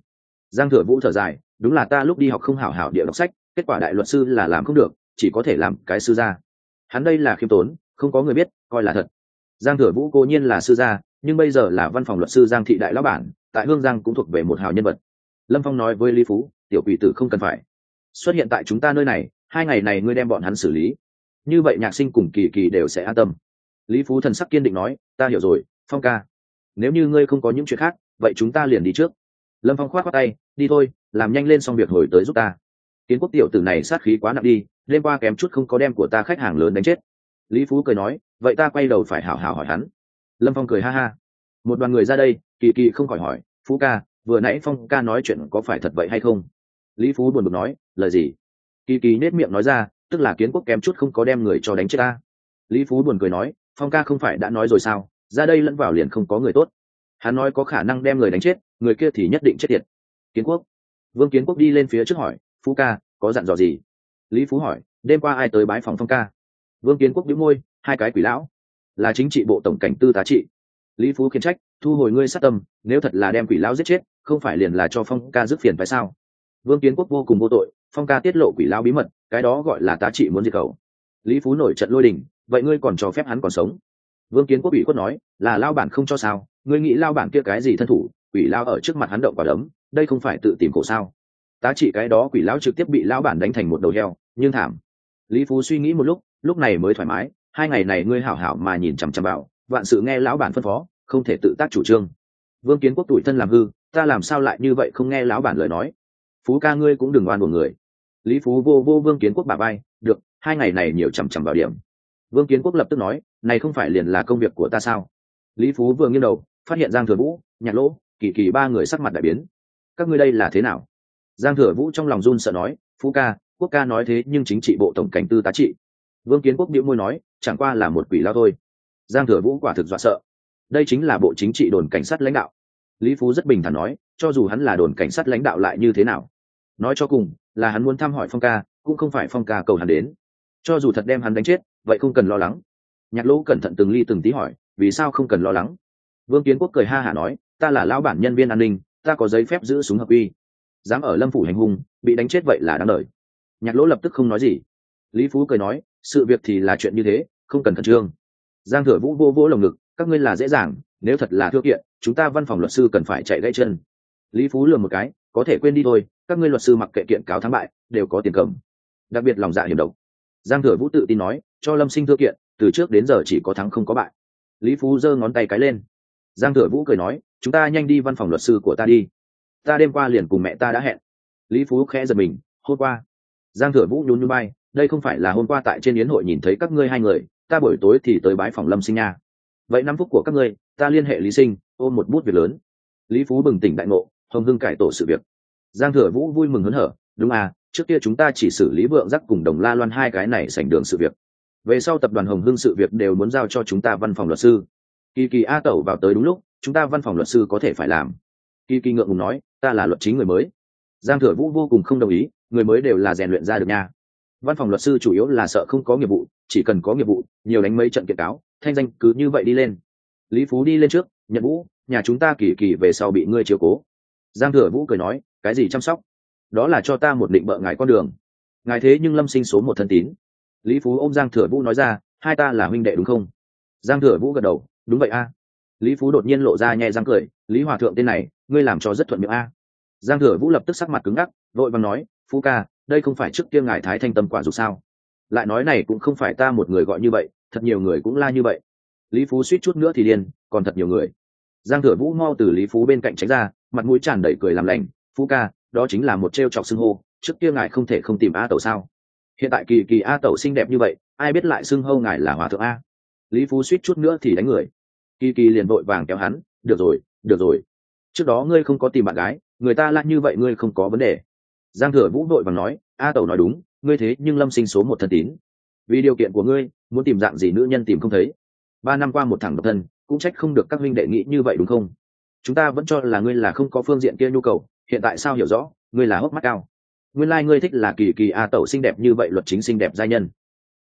Giang thừa vũ thở dài, đúng là ta lúc đi học không hảo hảo địa đọc sách, kết quả đại luật sư là làm không được, chỉ có thể làm cái sư gia. Hắn đây là khiêm tốn, không có người biết, coi là thật giang thừa vũ cố nhiên là sư gia, nhưng bây giờ là văn phòng luật sư giang thị đại lão bản, tại hương giang cũng thuộc về một hào nhân vật. Lâm phong nói với lý phú, tiểu quỷ tử không cần phải. Xuất hiện tại chúng ta nơi này, hai ngày này ngươi đem bọn hắn xử lý. Như vậy nhạc sinh cùng kỳ kỳ đều sẽ an tâm. Lý phú thần sắc kiên định nói, ta hiểu rồi, phong ca. Nếu như ngươi không có những chuyện khác, vậy chúng ta liền đi trước. Lâm phong khoát khoát tay, đi thôi, làm nhanh lên xong việc hồi tới giúp ta. Kiến quốc tiểu tử này sát khí quá nặng đi, đêm qua kém chút không có đem của ta khách hàng lớn đánh chết. Lý phú cười nói vậy ta quay đầu phải hảo hảo hỏi hắn. Lâm phong cười ha ha. Một đoàn người ra đây, kỳ kỳ không khỏi hỏi, phú ca, vừa nãy phong ca nói chuyện có phải thật vậy hay không? Lý phú buồn bực nói, lời gì? Kỳ kỳ nết miệng nói ra, tức là kiến quốc kém chút không có đem người cho đánh chết ta. Lý phú buồn cười nói, phong ca không phải đã nói rồi sao? Ra đây lẫn vào liền không có người tốt. Hắn nói có khả năng đem người đánh chết, người kia thì nhất định chết tiệt. Kiến quốc. Vương kiến quốc đi lên phía trước hỏi, phú ca, có dặn dò gì? Lý phú hỏi, đêm qua ai tới bái phòng phong ca? Vương kiến quốc đĩu môi hai cái quỷ lão, là chính trị bộ tổng cảnh tư tá trị. Lý phú khiến trách, thu hồi ngươi sát tâm, nếu thật là đem quỷ lão giết chết, không phải liền là cho phong ca dứt phiền phải sao? Vương kiến quốc vô cùng vô tội, phong ca tiết lộ quỷ lão bí mật, cái đó gọi là tá trị muốn diệt cầu lý phú nổi trận lôi đình, vậy ngươi còn cho phép hắn còn sống? Vương kiến quốc ủy quốc nói, là lao bản không cho sao, ngươi nghĩ lao bản kia cái gì thân thủ, quỷ lao ở trước mặt hắn động quả đấm, đây không phải tự tìm khổ sao? Tá trị cái đó quỷ lão trực tiếp bị lão bản đánh thành một đầu heo, nhưng thảm. Lý phú suy nghĩ một lúc lúc này mới thoải mái hai ngày này ngươi hảo hảo mà nhìn chằm chằm vào, vạn sự nghe lão bản phân phó, không thể tự tác chủ trương. Vương kiến quốc tuổi thân làm hư, ta làm sao lại như vậy không nghe lão bản lời nói? Phú ca ngươi cũng đừng oan của người. Lý phú vô vô vương kiến quốc bà bay được, hai ngày này nhiều chằm chằm vào điểm. Vương kiến quốc lập tức nói, này không phải liền là công việc của ta sao? Lý phú vừa nghiêng đầu, phát hiện giang thừa vũ, nhạc lỗ, kỳ kỳ ba người sắc mặt đại biến. Các ngươi đây là thế nào? Giang thừa vũ trong lòng run sợ nói, phú ca, quốc ca nói thế nhưng chính trị bộ tổng cảnh tư tá trị vương kiến quốc điệu môi nói, chẳng qua là một quỷ lao thôi. Giang thừa vũ quả thực dọa sợ. Đây chính là bộ chính trị đồn cảnh sát lãnh đạo. Lý phú rất bình thản nói, cho dù hắn là đồn cảnh sát lãnh đạo lại như thế nào? Nói cho cùng, là hắn muốn thăm hỏi phong ca, cũng không phải phong ca cầu hắn đến. Cho dù thật đem hắn đánh chết, vậy không cần lo lắng. Nhạc lỗ cẩn thận từng ly từng tí hỏi, vì sao không cần lo lắng? Vương kiến quốc cười ha hả nói, ta là lão bản nhân viên an ninh, ta có giấy phép giữ súng hợp uy. Dám ở lâm phủ hành hung, bị đánh chết vậy là đáng đời. Nhạc lỗ lập tức không nói gì. Lý phú cười nói sự việc thì là chuyện như thế, không cần khẩn trương. Giang thừa vũ vô vỗ lồng ngực, các ngươi là dễ dàng, nếu thật là thưa kiện, chúng ta văn phòng luật sư cần phải chạy gãy chân. Lý phú lừa một cái, có thể quên đi thôi, các ngươi luật sư mặc kệ kiện cáo thắng bại, đều có tiền cầm. Đặc biệt lòng dạ hiểm độc. Giang thừa vũ tự tin nói, cho lâm sinh thưa kiện, từ trước đến giờ chỉ có thắng không có bại. Lý phú giơ ngón tay cái lên. Giang thừa vũ cười nói, chúng ta nhanh đi văn phòng luật sư của ta đi. Ta đêm qua liền cùng mẹ ta đã hẹn. Lý phú khẽ giật mình hôm qua. Giang thừa vũ nhún nhún bay đây không phải là hôm qua tại trên yến hội nhìn thấy các ngươi hai người, ta buổi tối thì tới bái phòng lâm sinh nha. Vậy năm phút của các ngươi, ta liên hệ lý sinh, ôm một bút việc lớn. Lý phú bừng tỉnh đại ngộ, hồng hưng cải tổ sự việc. Giang thừa vũ vui mừng hớn hở, đúng à trước kia chúng ta chỉ xử lý vượng giác cùng đồng la loan hai cái này sành đường sự việc. Về sau tập đoàn hồng hưng sự việc đều muốn giao cho chúng ta văn phòng luật sư. Kỳ kỳ a tẩu vào tới đúng lúc, chúng ta văn phòng luật sư có thể phải làm. Kỳ kỳ ngượng ngùng nói, ta là luật chính người mới. Giang thừa vũ vô cùng không đồng ý, người mới đều là rèn luyện ra được nha văn phòng luật sư chủ yếu là sợ không có nghiệp vụ, chỉ cần có nghiệp vụ, nhiều đánh mấy trận kiện cáo, thanh danh cứ như vậy đi lên. Lý phú đi lên trước, nhận vũ, nhà chúng ta kỳ kỳ về sau bị ngươi chiều cố. Giang thừa vũ cười nói, cái gì chăm sóc? Đó là cho ta một định bợ ngài con đường. Ngài thế nhưng lâm sinh số một thân tín. Lý phú ôm giang thừa vũ nói ra, hai ta là huynh đệ đúng không? Giang thừa vũ gật đầu, đúng vậy a. Lý phú đột nhiên lộ ra nhẹ răng cười, lý hòa thượng tên này, ngươi làm cho rất thuận miệng a. Giang thừa vũ lập tức sắc mặt cứng ngắc, vội vàng nói, phú ca đây không phải trước kia ngài thái thanh tâm quả dục sao. Lại nói này cũng không phải ta một người gọi như vậy, thật nhiều người cũng la như vậy. Lý phú suýt chút nữa thì điên, còn thật nhiều người. Giang thừa vũ mau từ lý phú bên cạnh tránh ra, mặt mũi tràn đầy cười làm lành, phú ca, đó chính là một trêu chọc xưng hô, trước kia ngài không thể không tìm a tẩu sao? Hiện tại kỳ kỳ a tẩu xinh đẹp như vậy, ai biết lại xưng hô ngài là hòa thượng a? Lý phú suýt chút nữa thì đánh người. Kỳ kỳ liền vội vàng kéo hắn, được rồi được rồi. Trước đó ngươi không có tìm bạn gái, người ta lại như vậy ngươi không có vấn đề giang thừa vũ đội và nói, a tẩu nói đúng, ngươi thế nhưng lâm sinh số một thân tín. Vì điều kiện của ngươi, muốn tìm dạng gì nữ nhân tìm không thấy. Ba năm qua một thằng độc thân, cũng trách không được các huynh đệ nghĩ như vậy đúng không? Chúng ta vẫn cho là ngươi là không có phương diện kia nhu cầu, hiện tại sao hiểu rõ, ngươi là hốc mắt cao. Nguyên lai、like、ngươi thích là kỳ kỳ a tẩu xinh đẹp như vậy luật chính xinh đẹp giai nhân.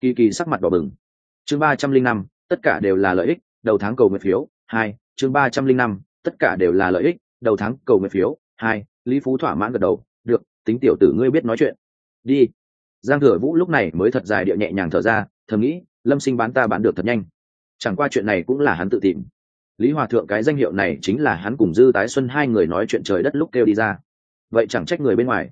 Kỳ kỳ sắc mặt đỏ bừng. Chương ba trăm linh năm, tất cả đều là lợi ích, đầu tháng cầu nguyện phiếu, hai, chương ba trăm linh năm, tất cả đều là lợi ích, đầu tháng cầu nguyện phiếu, hai, lý phú thỏa mãn gật đầu, được tính tiểu tử ngươi biết nói chuyện. Đi. Giang thừa vũ lúc này mới thật dài địa nhẹ nhàng thở ra, thầm nghĩ, lâm sinh bán ta bán được thật nhanh. Chẳng qua chuyện này cũng là hắn tự tìm. Lý hòa thượng cái danh hiệu này chính là hắn cùng dư tái xuân hai người nói chuyện trời đất lúc kêu đi ra. Vậy chẳng trách người bên ngoài.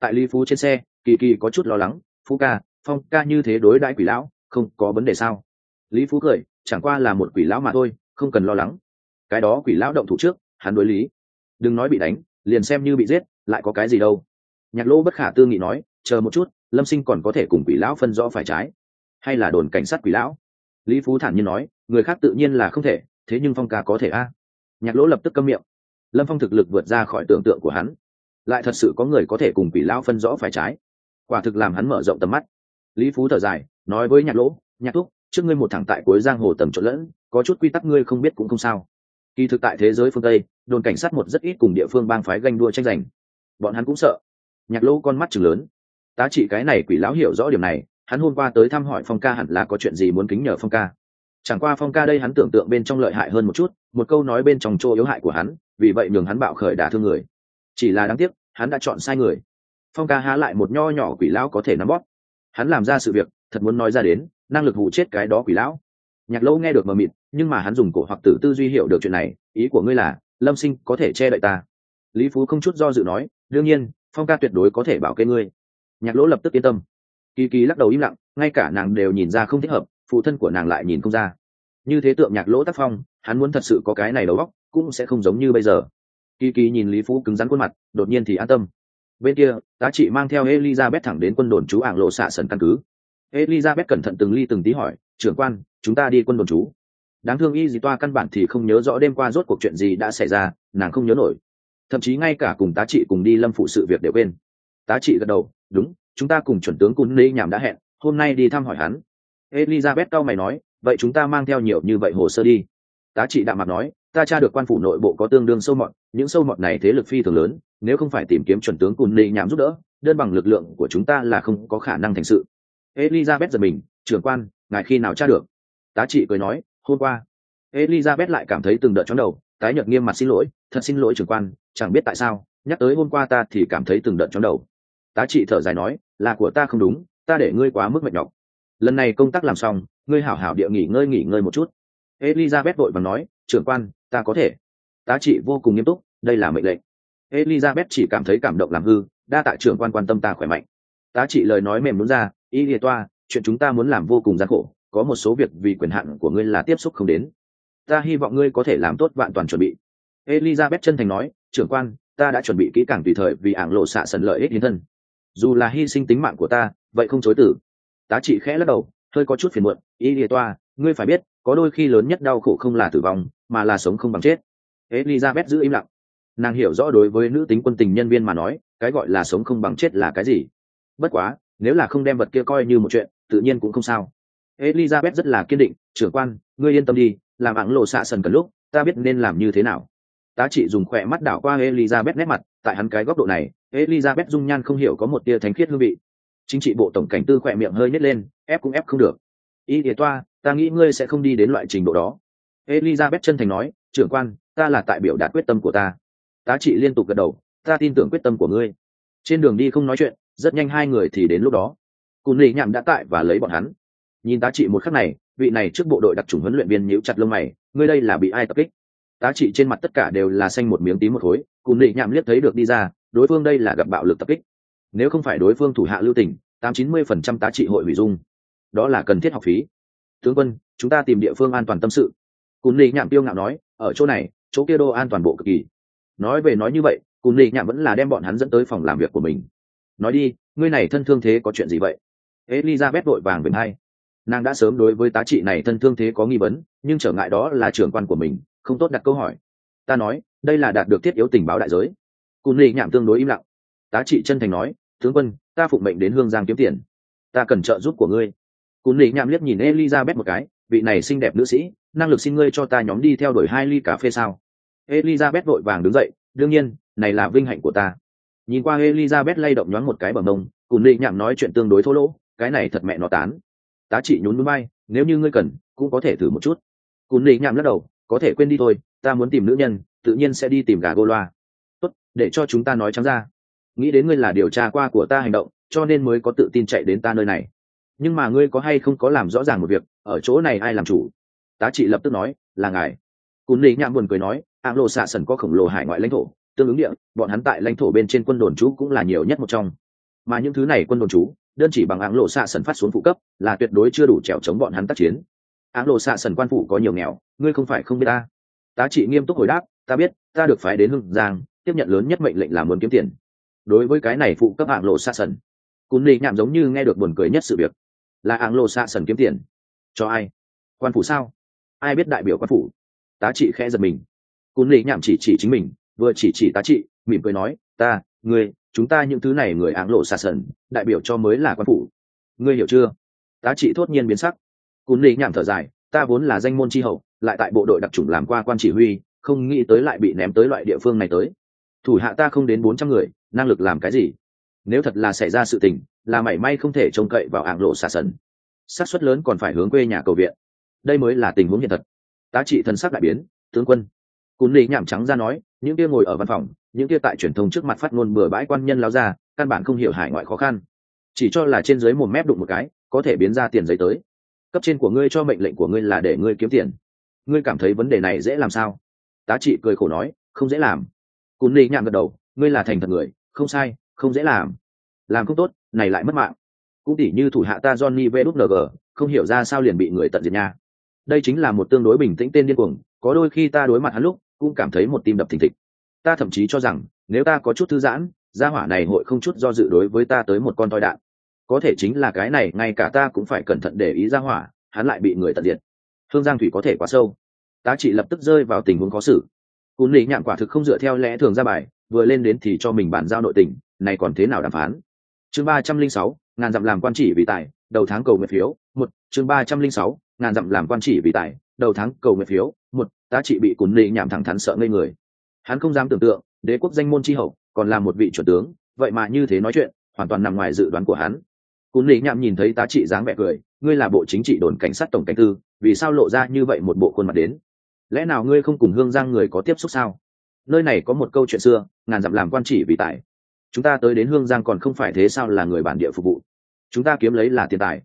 Tại lý phú trên xe, kỳ kỳ có chút lo lắng, phú ca, phong ca như thế đối đãi quỷ lão, không có vấn đề sao? Lý phú cười, chẳng qua là một quỷ lão mà thôi, không cần lo lắng. Cái đó quỷ lão động thủ trước, hắn đối lý. Đừng nói bị đánh, liền xem như bị giết, lại có cái gì đâu nhạc lỗ bất khả tư nghị nói, chờ một chút, lâm sinh còn có thể cùng quỷ lão phân rõ phải trái. Hay là đồn cảnh sát quỷ lão? Lý phú thản nhiên nói, người khác tự nhiên là không thể, thế nhưng phong ca có thể a. Nhạc lỗ lập tức câm miệng. Lâm phong thực lực vượt ra khỏi tưởng tượng của hắn. Lại thật sự có người có thể cùng quỷ lão phân rõ phải trái? Quả thực làm hắn mở rộng tầm mắt. Lý phú thở dài, nói với nhạc lỗ, nhạc thúc, trước ngươi một thẳng tại cuối giang hồ tầm trộn lẫn, có chút quy tắc ngươi không biết cũng không sao. Kỳ thực tại thế giới phương tây, đồn cảnh sát một rất ít cùng địa phương bang phái ganh đua tranh giành. Bọn hắn cũng sợ nhạc lỗ con mắt chừng lớn. Tá trị cái này quỷ lão hiểu rõ điểm này, hắn hôm qua tới thăm hỏi phong ca hẳn là có chuyện gì muốn kính nhờ phong ca. Chẳng qua phong ca đây hắn tưởng tượng bên trong lợi hại hơn một chút, một câu nói bên trong chỗ yếu hại của hắn, vì vậy nhường hắn bạo khởi đả thương người. Chỉ là đáng tiếc, hắn đã chọn sai người. Phong ca há lại một nho nhỏ quỷ lão có thể nắm bóp. Hắn làm ra sự việc, thật muốn nói ra đến, năng lực hụ chết cái đó quỷ lão. Nhạc lâu nghe được mờ mịt, nhưng mà hắn dùng cổ hoặc tử tư duy hiểu được chuyện này, ý của ngươi là, lâm sinh có thể che đậy ta. Lý phú không chút do dự nói, đương nhiên phong ca tuyệt đối có thể bảo kê ngươi. Nhạc lỗ lập tức yên tâm. Kỳ kỳ lắc đầu im lặng, ngay cả nàng đều nhìn ra không thích hợp, phụ thân của nàng lại nhìn không ra. Như thế tượng nhạc lỗ tác phong, hắn muốn thật sự có cái này đầu óc, cũng sẽ không giống như bây giờ. Kỳ kỳ nhìn lý phú cứng rắn khuôn mặt, đột nhiên thì an tâm. Bên kia, tá trị mang theo elizabeth thẳng đến quân đồn chú ảng lộ xạ sần căn cứ. Elizabeth cẩn thận từng ly từng tí hỏi, trưởng quan, chúng ta đi quân đồn chú. Đáng thương y dì toa căn bản thì không nhớ rõ đêm qua rốt cuộc chuyện gì đã xảy ra, nàng không nhớ nổi thậm chí ngay cả cùng tá trị cùng đi lâm phụ sự việc đều quên. Tá trị gật đầu, đúng, chúng ta cùng chuẩn tướng cún ni nhảm đã hẹn, hôm nay đi thăm hỏi hắn. Elizabeth cao mày nói, vậy chúng ta mang theo nhiều như vậy hồ sơ đi. Tá trị đạm mặt nói, ta tra được quan phủ nội bộ có tương đương sâu mọt, những sâu mọt này thế lực phi thường lớn, nếu không phải tìm kiếm chuẩn tướng cún ni nhảm giúp đỡ, đơn bằng lực lượng của chúng ta là không có khả năng thành sự. Elizabeth giật mình, trưởng quan, ngài khi nào tra được? Tá trị cười nói, hôm qua. Elizabeth lại cảm thấy từng đợt chóng đầu tái nhợt nghiêm mặt xin lỗi, thật xin lỗi trưởng quan, chẳng biết tại sao, nhắc tới hôm qua ta thì cảm thấy từng đợt chóng đầu. Tá trị thở dài nói, là của ta không đúng, ta để ngươi quá mức mệt nhọc. Lần này công tác làm xong, ngươi hảo hảo địa nghỉ ngơi nghỉ ngơi một chút. Elizabeth vội vàng nói, trưởng quan, ta có thể. Tá trị vô cùng nghiêm túc, đây là mệnh lệnh. Elizabeth chỉ cảm thấy cảm động làm hư, đa tạ trưởng quan quan tâm ta khỏe mạnh. Tá trị lời nói mềm muốn ra ý lìa toa, chuyện chúng ta muốn làm vô cùng gian khổ, có một số việc vì quyền hạn của ngươi là tiếp xúc không đến ta hy vọng ngươi có thể làm tốt vạn toàn chuẩn bị. Elizabeth chân thành nói, trưởng quan, ta đã chuẩn bị kỹ càng tùy thời vì ảng lộ xạ sần lợi ích hiến thân. Dù là hy sinh tính mạng của ta, vậy không chối tử. Tá trị khẽ lắc đầu, hơi có chút phiền muộn. Y lìa toa, ngươi phải biết, có đôi khi lớn nhất đau khổ không là tử vong, mà là sống không bằng chết. Elizabeth giữ im lặng. Nàng hiểu rõ đối với nữ tính quân tình nhân viên mà nói, cái gọi là sống không bằng chết là cái gì. Bất quá, nếu là không đem vật kia coi như một chuyện, tự nhiên cũng không sao. Elizabeth rất là kiên định, trưởng quan, ngươi yên tâm đi làm ảng lộ xạ sần cần lúc, ta biết nên làm như thế nào. Tá trị dùng khỏe mắt đảo qua elizabeth nét mặt, tại hắn cái góc độ này, elizabeth dung nhan không hiểu có một tia thánh khiết hương vị. Chính trị bộ tổng cảnh tư khỏe miệng hơi nhét lên, ép cũng ép không được. Y địa toa, ta nghĩ ngươi sẽ không đi đến loại trình độ đó. Elizabeth chân thành nói, trưởng quan, ta là tại biểu đạt quyết tâm của ta. Tá trị liên tục gật đầu, ta tin tưởng quyết tâm của ngươi. Trên đường đi không nói chuyện, rất nhanh hai người thì đến lúc đó. Cùn lì nhảm đã tại và lấy bọn hắn. Nhìn tá trị một khắc này vị này trước bộ đội đặc trùng huấn luyện viên nhíu chặt lông mày, ngươi đây là bị ai tập kích? Tá trị trên mặt tất cả đều là xanh một miếng tím một khối cùn lị nhảm liếc thấy được đi ra, đối phương đây là gặp bạo lực tập kích. Nếu không phải đối phương thủ hạ lưu tình, tám chín mươi phần trăm tá trị hội hủy dung. Đó là cần thiết học phí. Tướng quân, chúng ta tìm địa phương an toàn tâm sự. Cùn lị nhảm tiêu ngạo nói, ở chỗ này, chỗ kia đô an toàn bộ cực kỳ. Nói về nói như vậy cùn lị nhảm vẫn là đem bọn hắn dẫn tới phòng làm việc của mình. Nói đi, ngươi này thân thương thế có chuyện gì vậy? Elizabeth vội vàng về hai nàng đã sớm đối với tá trị này thân thương thế có nghi vấn, nhưng trở ngại đó là trưởng quan của mình, không tốt đặt câu hỏi. Ta nói, đây là đạt được thiết yếu tình báo đại giới. Cùn lì nhảm tương đối im lặng. Tá trị chân thành nói, tướng quân, ta phụng mệnh đến hương giang kiếm tiền. Ta cần trợ giúp của ngươi. Cùn lì nhảm liếc nhìn elizabeth một cái, vị này xinh đẹp nữ sĩ, năng lực xin ngươi cho ta nhóm đi theo đuổi hai ly cà phê sao? Elizabeth vội vàng đứng dậy, đương nhiên, này là vinh hạnh của ta. Nhìn qua elizabeth lay động nhoáng một cái bằng mông, cùn lì nhảm nói chuyện tương đối thô lỗ, cái này thật mẹ nó tán tá trị nhún núi bay, nếu như ngươi cần, cũng có thể thử một chút. Cún lì nhảm lắc đầu, có thể quên đi thôi, ta muốn tìm nữ nhân, tự nhiên sẽ đi tìm gà gô loa. Tốt, để cho chúng ta nói trắng ra. Nghĩ đến ngươi là điều tra qua của ta hành động, cho nên mới có tự tin chạy đến ta nơi này. Nhưng mà ngươi có hay không có làm rõ ràng một việc, ở chỗ này ai làm chủ? Tá trị lập tức nói, là ngài. Cún lì nhảm buồn cười nói ạng lộ xạ sần có khổng lồ hải ngoại lãnh thổ, tương ứng địa, bọn hắn tại lãnh thổ bên trên quân đồn trú cũng là nhiều nhất một trong. Mà những thứ này quân đồn trú đơn chỉ bằng áng lộ xạ sần phát xuống phụ cấp, là tuyệt đối chưa đủ trèo chống bọn hắn tác chiến. Áng lộ xạ sần quan phụ có nhiều nghèo, ngươi không phải không biết ta. Tá trị nghiêm túc hồi đáp, ta biết, ta được phái đến hưng giang, tiếp nhận lớn nhất mệnh lệnh là muốn kiếm tiền. Đối với cái này phụ cấp áng lộ xạ sần, cún lì nhảm giống như nghe được buồn cười nhất sự việc. Là áng lộ xạ sần kiếm tiền? Cho ai? Quan phủ sao? Ai biết đại biểu quan phủ? Tá trị khẽ giật mình. Cún lì nhảm chỉ chỉ chính mình, vừa chỉ chỉ tá trị, mỉm cười nói, ta ngươi, chúng ta những thứ này người áng lộ xa sần, đại biểu cho mới là quan phủ. Ngươi hiểu chưa? Tá trị thốt nhiên biến sắc. Cún lý nhảm thở dài, ta vốn là danh môn tri hậu, lại tại bộ đội đặc trùng làm qua quan chỉ huy, không nghĩ tới lại bị ném tới loại địa phương này tới. Thủ hạ ta không đến bốn trăm người, năng lực làm cái gì? Nếu thật là xảy ra sự tình, là mảy may không thể trông cậy vào ảng lộ xa sần. Xác suất lớn còn phải hướng quê nhà cầu viện. Đây mới là tình huống hiện thật. Tá trị thân sắc đại biến, tướng quân cún lý nhảm trắng ra nói, những kia ngồi ở văn phòng, những kia tại truyền thông trước mặt phát ngôn bừa bãi quan nhân lao ra, căn bản không hiểu hải ngoại khó khăn. Chỉ cho là trên dưới một mép đụng một cái, có thể biến ra tiền giấy tới. Cấp trên của ngươi cho mệnh lệnh của ngươi là để ngươi kiếm tiền. Ngươi cảm thấy vấn đề này dễ làm sao? Tá trị cười khổ nói, không dễ làm. Cún lì nhảm gật đầu, ngươi là thành thật người, không sai, không dễ làm. Làm không tốt, này lại mất mạng. Cũng tỉ như thủ hạ ta johnny vđng không hiểu ra sao liền bị người tận diệt nha. Đây chính là một tương đối bình tĩnh tên điên cuồng, có đôi khi ta đối mặt hắn lúc cũng cảm thấy một tim đập thình thịch. Ta thậm chí cho rằng, nếu ta có chút thư giãn, gia hỏa này hội không chút do dự đối với ta tới một con toi đạn. Có thể chính là cái này, ngay cả ta cũng phải cẩn thận để ý gia hỏa, hắn lại bị người tận diệt. Hương giang thủy có thể quá sâu. Ta chỉ lập tức rơi vào tình huống khó xử. Cún lý nhạn quả thực không dựa theo lẽ thường ra bài, vừa lên đến thì cho mình bàn giao nội tình, này còn thế nào đàm phán? Chương ba trăm linh sáu, ngàn dặm làm quan chỉ vì tài, đầu tháng cầu nguyện phiếu, một, chương ba trăm linh sáu ngàn dặm làm quan chỉ vì tài, đầu tháng cầu nguyện phiếu, một, tá trị bị cún lý nhảm thẳng thắn sợ ngây người. Hắn không dám tưởng tượng, đế quốc danh môn tri hậu, còn là một vị chuẩn tướng, vậy mà như thế nói chuyện, hoàn toàn nằm ngoài dự đoán của hắn. Cún lý nhạm nhìn thấy tá trị dáng vẻ cười, ngươi là bộ chính trị đồn cảnh sát tổng cảnh tư, vì sao lộ ra như vậy một bộ khuôn mặt đến? Lẽ nào ngươi không cùng hương giang người có tiếp xúc sao? Nơi này có một câu chuyện xưa, ngàn dặm làm quan chỉ vì tài. Chúng ta tới đến hương giang còn không phải thế sao là người bản địa phục vụ. Chúng ta kiếm lấy là tiền tài.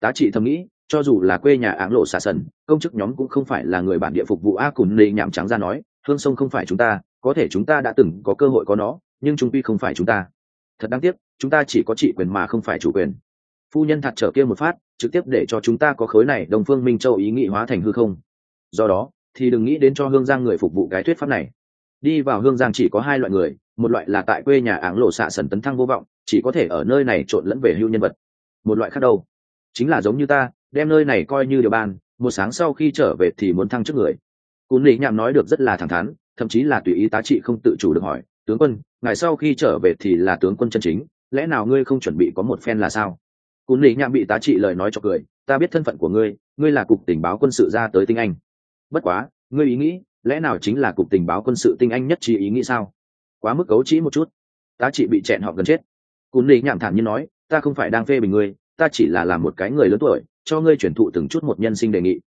Tá trị thầm nghĩ cho dù là quê nhà áng lộ xà sần, công chức nhóm cũng không phải là người bản địa phục vụ a cùn nê nhảm trắng ra nói, hương sông không phải chúng ta, có thể chúng ta đã từng có cơ hội có nó, nhưng chúng tuy không phải chúng ta. Thật đáng tiếc, chúng ta chỉ có trị quyền mà không phải chủ quyền. Phu nhân thật trở kia một phát, trực tiếp để cho chúng ta có khối này đồng phương minh châu ý nghị hóa thành hư không. Do đó, thì đừng nghĩ đến cho hương giang người phục vụ cái thuyết pháp này. Đi vào hương giang chỉ có hai loại người, một loại là tại quê nhà áng lộ xạ sần tấn thăng vô vọng, chỉ có thể ở nơi này trộn lẫn về hưu nhân vật. Một loại khác đâu? Chính là giống như ta đem nơi này coi như điều ban, một sáng sau khi trở về thì muốn thăng trước người. Cún lý nhạm nói được rất là thẳng thắn, thậm chí là tùy ý tá trị không tự chủ được hỏi, tướng quân ngài sau khi trở về thì là tướng quân chân chính, lẽ nào ngươi không chuẩn bị có một phen là sao? Cún lý nhạm bị tá trị lời nói cho cười, ta biết thân phận của ngươi ngươi là cục tình báo quân sự ra tới tinh anh. Bất quá, ngươi ý nghĩ, lẽ nào chính là cục tình báo quân sự tinh anh nhất trí ý nghĩ sao? Quá mức cấu trĩ một chút. Tá trị bị chẹn họ gần chết. Cún lý nhạm thản nhiên nói, ta không phải đang phê bình ngươi, ta chỉ là làm một cái người lớn tuổi cho ngươi chuyển thụ từng chút một nhân sinh đề nghị.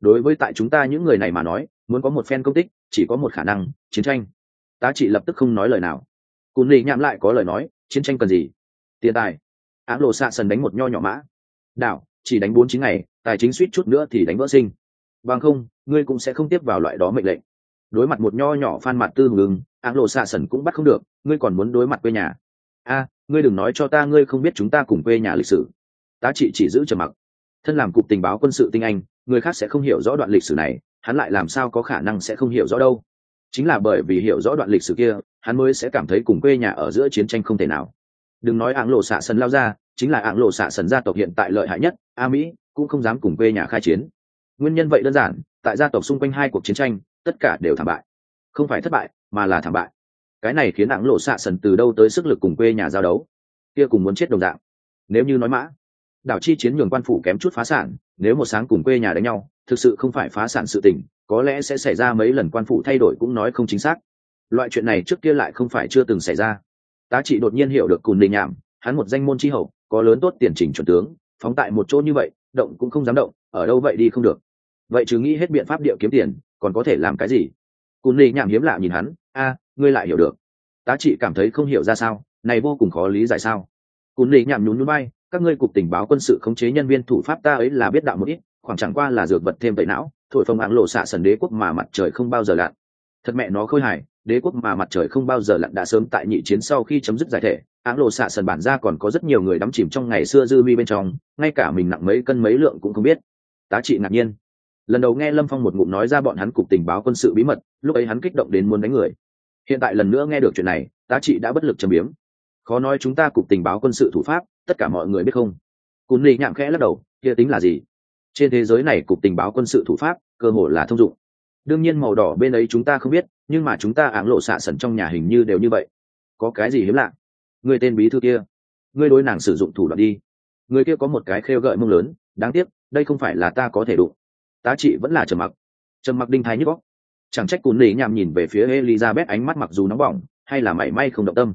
Đối với tại chúng ta những người này mà nói, muốn có một phen công tích, chỉ có một khả năng, chiến tranh. Tá trị lập tức không nói lời nào. Cùn lì nhạm lại có lời nói, chiến tranh cần gì? Tiền tài. Áng lộ xạ sần đánh một nho nhỏ mã. Đảo, chỉ đánh bốn chín ngày, tài chính suýt chút nữa thì đánh vỡ sinh. Bằng không, ngươi cũng sẽ không tiếp vào loại đó mệnh lệnh. Đối mặt một nho nhỏ phan mặt tư ngừng áng lộ xạ sần cũng bắt không được, ngươi còn muốn đối mặt quê nhà. A, ngươi đừng nói cho ta ngươi không biết chúng ta cùng quê nhà lịch sử. Tá trị chỉ giữ trầm mặc thân làm cục tình báo quân sự tinh anh, người khác sẽ không hiểu rõ đoạn lịch sử này, hắn lại làm sao có khả năng sẽ không hiểu rõ đâu? Chính là bởi vì hiểu rõ đoạn lịch sử kia, hắn mới sẽ cảm thấy cùng quê nhà ở giữa chiến tranh không thể nào. Đừng nói áng lộ xạ sần lao ra, chính là áng lộ xạ sần gia tộc hiện tại lợi hại nhất, a mỹ cũng không dám cùng quê nhà khai chiến. Nguyên nhân vậy đơn giản, tại gia tộc xung quanh hai cuộc chiến tranh, tất cả đều thảm bại. Không phải thất bại, mà là thảm bại. Cái này khiến áng lộ xạ sần từ đâu tới sức lực cùng quê nhà giao đấu? Kia cùng muốn chết đồng dạng. Nếu như nói mã đảo chi chiến nhường quan phủ kém chút phá sản, nếu một sáng cùng quê nhà đánh nhau, thực sự không phải phá sản sự tình, có lẽ sẽ xảy ra mấy lần quan phủ thay đổi cũng nói không chính xác. Loại chuyện này trước kia lại không phải chưa từng xảy ra. Tá trị đột nhiên hiểu được cùn đình nhảm, hắn một danh môn tri hậu, có lớn tốt tiền trình chuẩn tướng, phóng tại một chỗ như vậy, động cũng không dám động, ở đâu vậy đi không được. Vậy chứ nghĩ hết biện pháp điệu kiếm tiền, còn có thể làm cái gì? Cùn đình nhảm hiếm lạ nhìn hắn, a, ngươi lại hiểu được. Tá trị cảm thấy không hiểu ra sao, này vô cùng khó lý giải sao? Cùn đình nhảm nhún núi bay các ngươi cục tình báo quân sự khống chế nhân viên thủ pháp ta ấy là biết đạo một ít, khoảng chẳng qua là dược vật thêm tẩy não, thổi phồng áng lộ xạ sần đế quốc mà mặt trời không bao giờ lặn. Thật mẹ nó khôi hài, đế quốc mà mặt trời không bao giờ lặn đã sớm tại nhị chiến sau khi chấm dứt giải thể, áng lộ xạ sần bản ra còn có rất nhiều người đắm chìm trong ngày xưa dư mi bên trong, ngay cả mình nặng mấy cân mấy lượng cũng không biết. Tá trị ngạc nhiên. Lần đầu nghe lâm phong một ngụm nói ra bọn hắn cục tình báo quân sự bí mật, lúc ấy hắn kích động đến muốn đánh người. Hiện tại lần nữa nghe được chuyện này, tá trị đã bất lực châm biếm khó nói chúng ta cục tình báo quân sự thủ pháp, tất cả mọi người biết không? Cún lì nhạm khẽ lắc đầu, kia tính là gì? Trên thế giới này cục tình báo quân sự thủ pháp, cơ hội là thông dụng. Đương nhiên màu đỏ bên ấy chúng ta không biết, nhưng mà chúng ta áng lộ xạ sẩn trong nhà hình như đều như vậy. Có cái gì hiếm lạ? Người tên bí thư kia. Người đối nàng sử dụng thủ đoạn đi. Người kia có một cái khêu gợi mông lớn, đáng tiếc, đây không phải là ta có thể đụng. Tá trị vẫn là trầm mặc. Trầm mặc đinh thái nhức góc chẳng trách cún lì nhằm nhìn về phía elizabeth ánh mắt mặc dù nóng bỏng, hay là mảy may không động tâm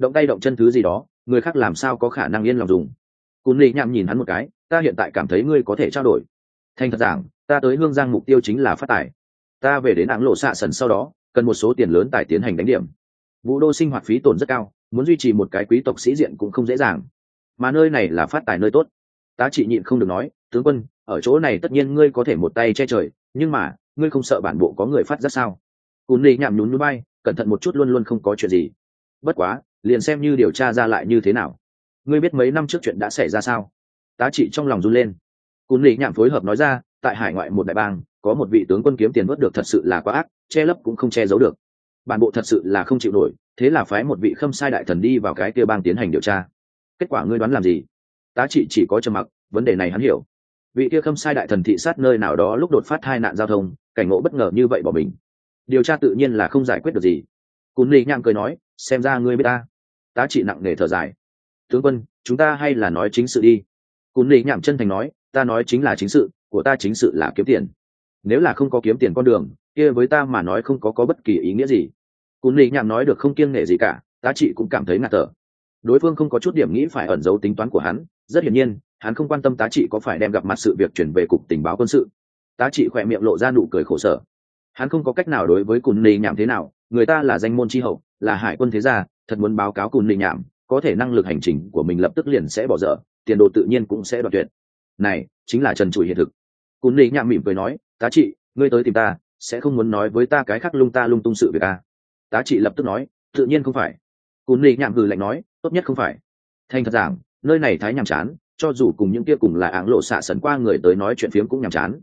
động tay động chân thứ gì đó, người khác làm sao có khả năng yên lòng dùng. Cún lì nhạm nhìn hắn một cái, ta hiện tại cảm thấy ngươi có thể trao đổi. Thành thật giảng, ta tới hương giang mục tiêu chính là phát tài. Ta về đến áng lộ xạ sần sau đó, cần một số tiền lớn tài tiến hành đánh điểm. Vũ đô sinh hoạt phí tổn rất cao, muốn duy trì một cái quý tộc sĩ diện cũng không dễ dàng. Mà nơi này là phát tài nơi tốt. Tá trị nhịn không được nói, tướng quân, ở chỗ này tất nhiên ngươi có thể một tay che trời, nhưng mà, ngươi không sợ bản bộ có người phát ra sao? Cún lì nhạm nhún núi bay cẩn thận một chút luôn luôn không có chuyện gì. Bất quá liền xem như điều tra ra lại như thế nào. Ngươi biết mấy năm trước chuyện đã xảy ra sao? Tá trị trong lòng run lên. Cún lì nhảm phối hợp nói ra, tại hải ngoại một đại bang, có một vị tướng quân kiếm tiền vớt được thật sự là quá ác, che lấp cũng không che giấu được. Bản bộ thật sự là không chịu nổi, thế là phái một vị khâm sai đại thần đi vào cái kia bang tiến hành điều tra. Kết quả ngươi đoán làm gì? Tá trị chỉ có trầm mặc, vấn đề này hắn hiểu. Vị kia khâm sai đại thần thị sát nơi nào đó lúc đột phát hai nạn giao thông, cảnh ngộ bất ngờ như vậy bỏ mình. Điều tra tự nhiên là không giải quyết được gì. Cún lì nhang cười nói xem ra ngươi biết ta. Tá trị nặng nề thở dài. Tướng quân, chúng ta hay là nói chính sự đi. Cún lì nhảm chân thành nói, ta nói chính là chính sự, của ta chính sự là kiếm tiền. Nếu là không có kiếm tiền con đường, kia với ta mà nói không có có bất kỳ ý nghĩa gì. Cún lì nhảm nói được không kiêng nể gì cả, tá trị cũng cảm thấy ngạt thở. Đối phương không có chút điểm nghĩ phải ẩn giấu tính toán của hắn. Rất hiển nhiên, hắn không quan tâm tá trị có phải đem gặp mặt sự việc chuyển về cục tình báo quân sự. Tá trị khỏe miệng lộ ra nụ cười khổ sở. Hắn không có cách nào đối với cún lý nhảm thế nào người ta là danh môn tri hậu, là hải quân thế gia, thật muốn báo cáo cùn định nhảm, có thể năng lực hành trình của mình lập tức liền sẽ bỏ dở, tiền đồ tự nhiên cũng sẽ đoạt tuyệt. Này, chính là trần trụi hiện thực. Cùn nì nhảm mỉm cười nói, tá trị, ngươi tới tìm ta, sẽ không muốn nói với ta cái khác lung ta lung tung sự việc à. tá trị lập tức nói, tự nhiên không phải. Cùn nì nhảm hừ lạnh nói, tốt nhất không phải. Thành thật giảng, nơi này thái nhàm chán, cho dù cùng những kia cùng là áng lộ xạ sần qua người tới nói chuyện phiếm cũng nhàm chán.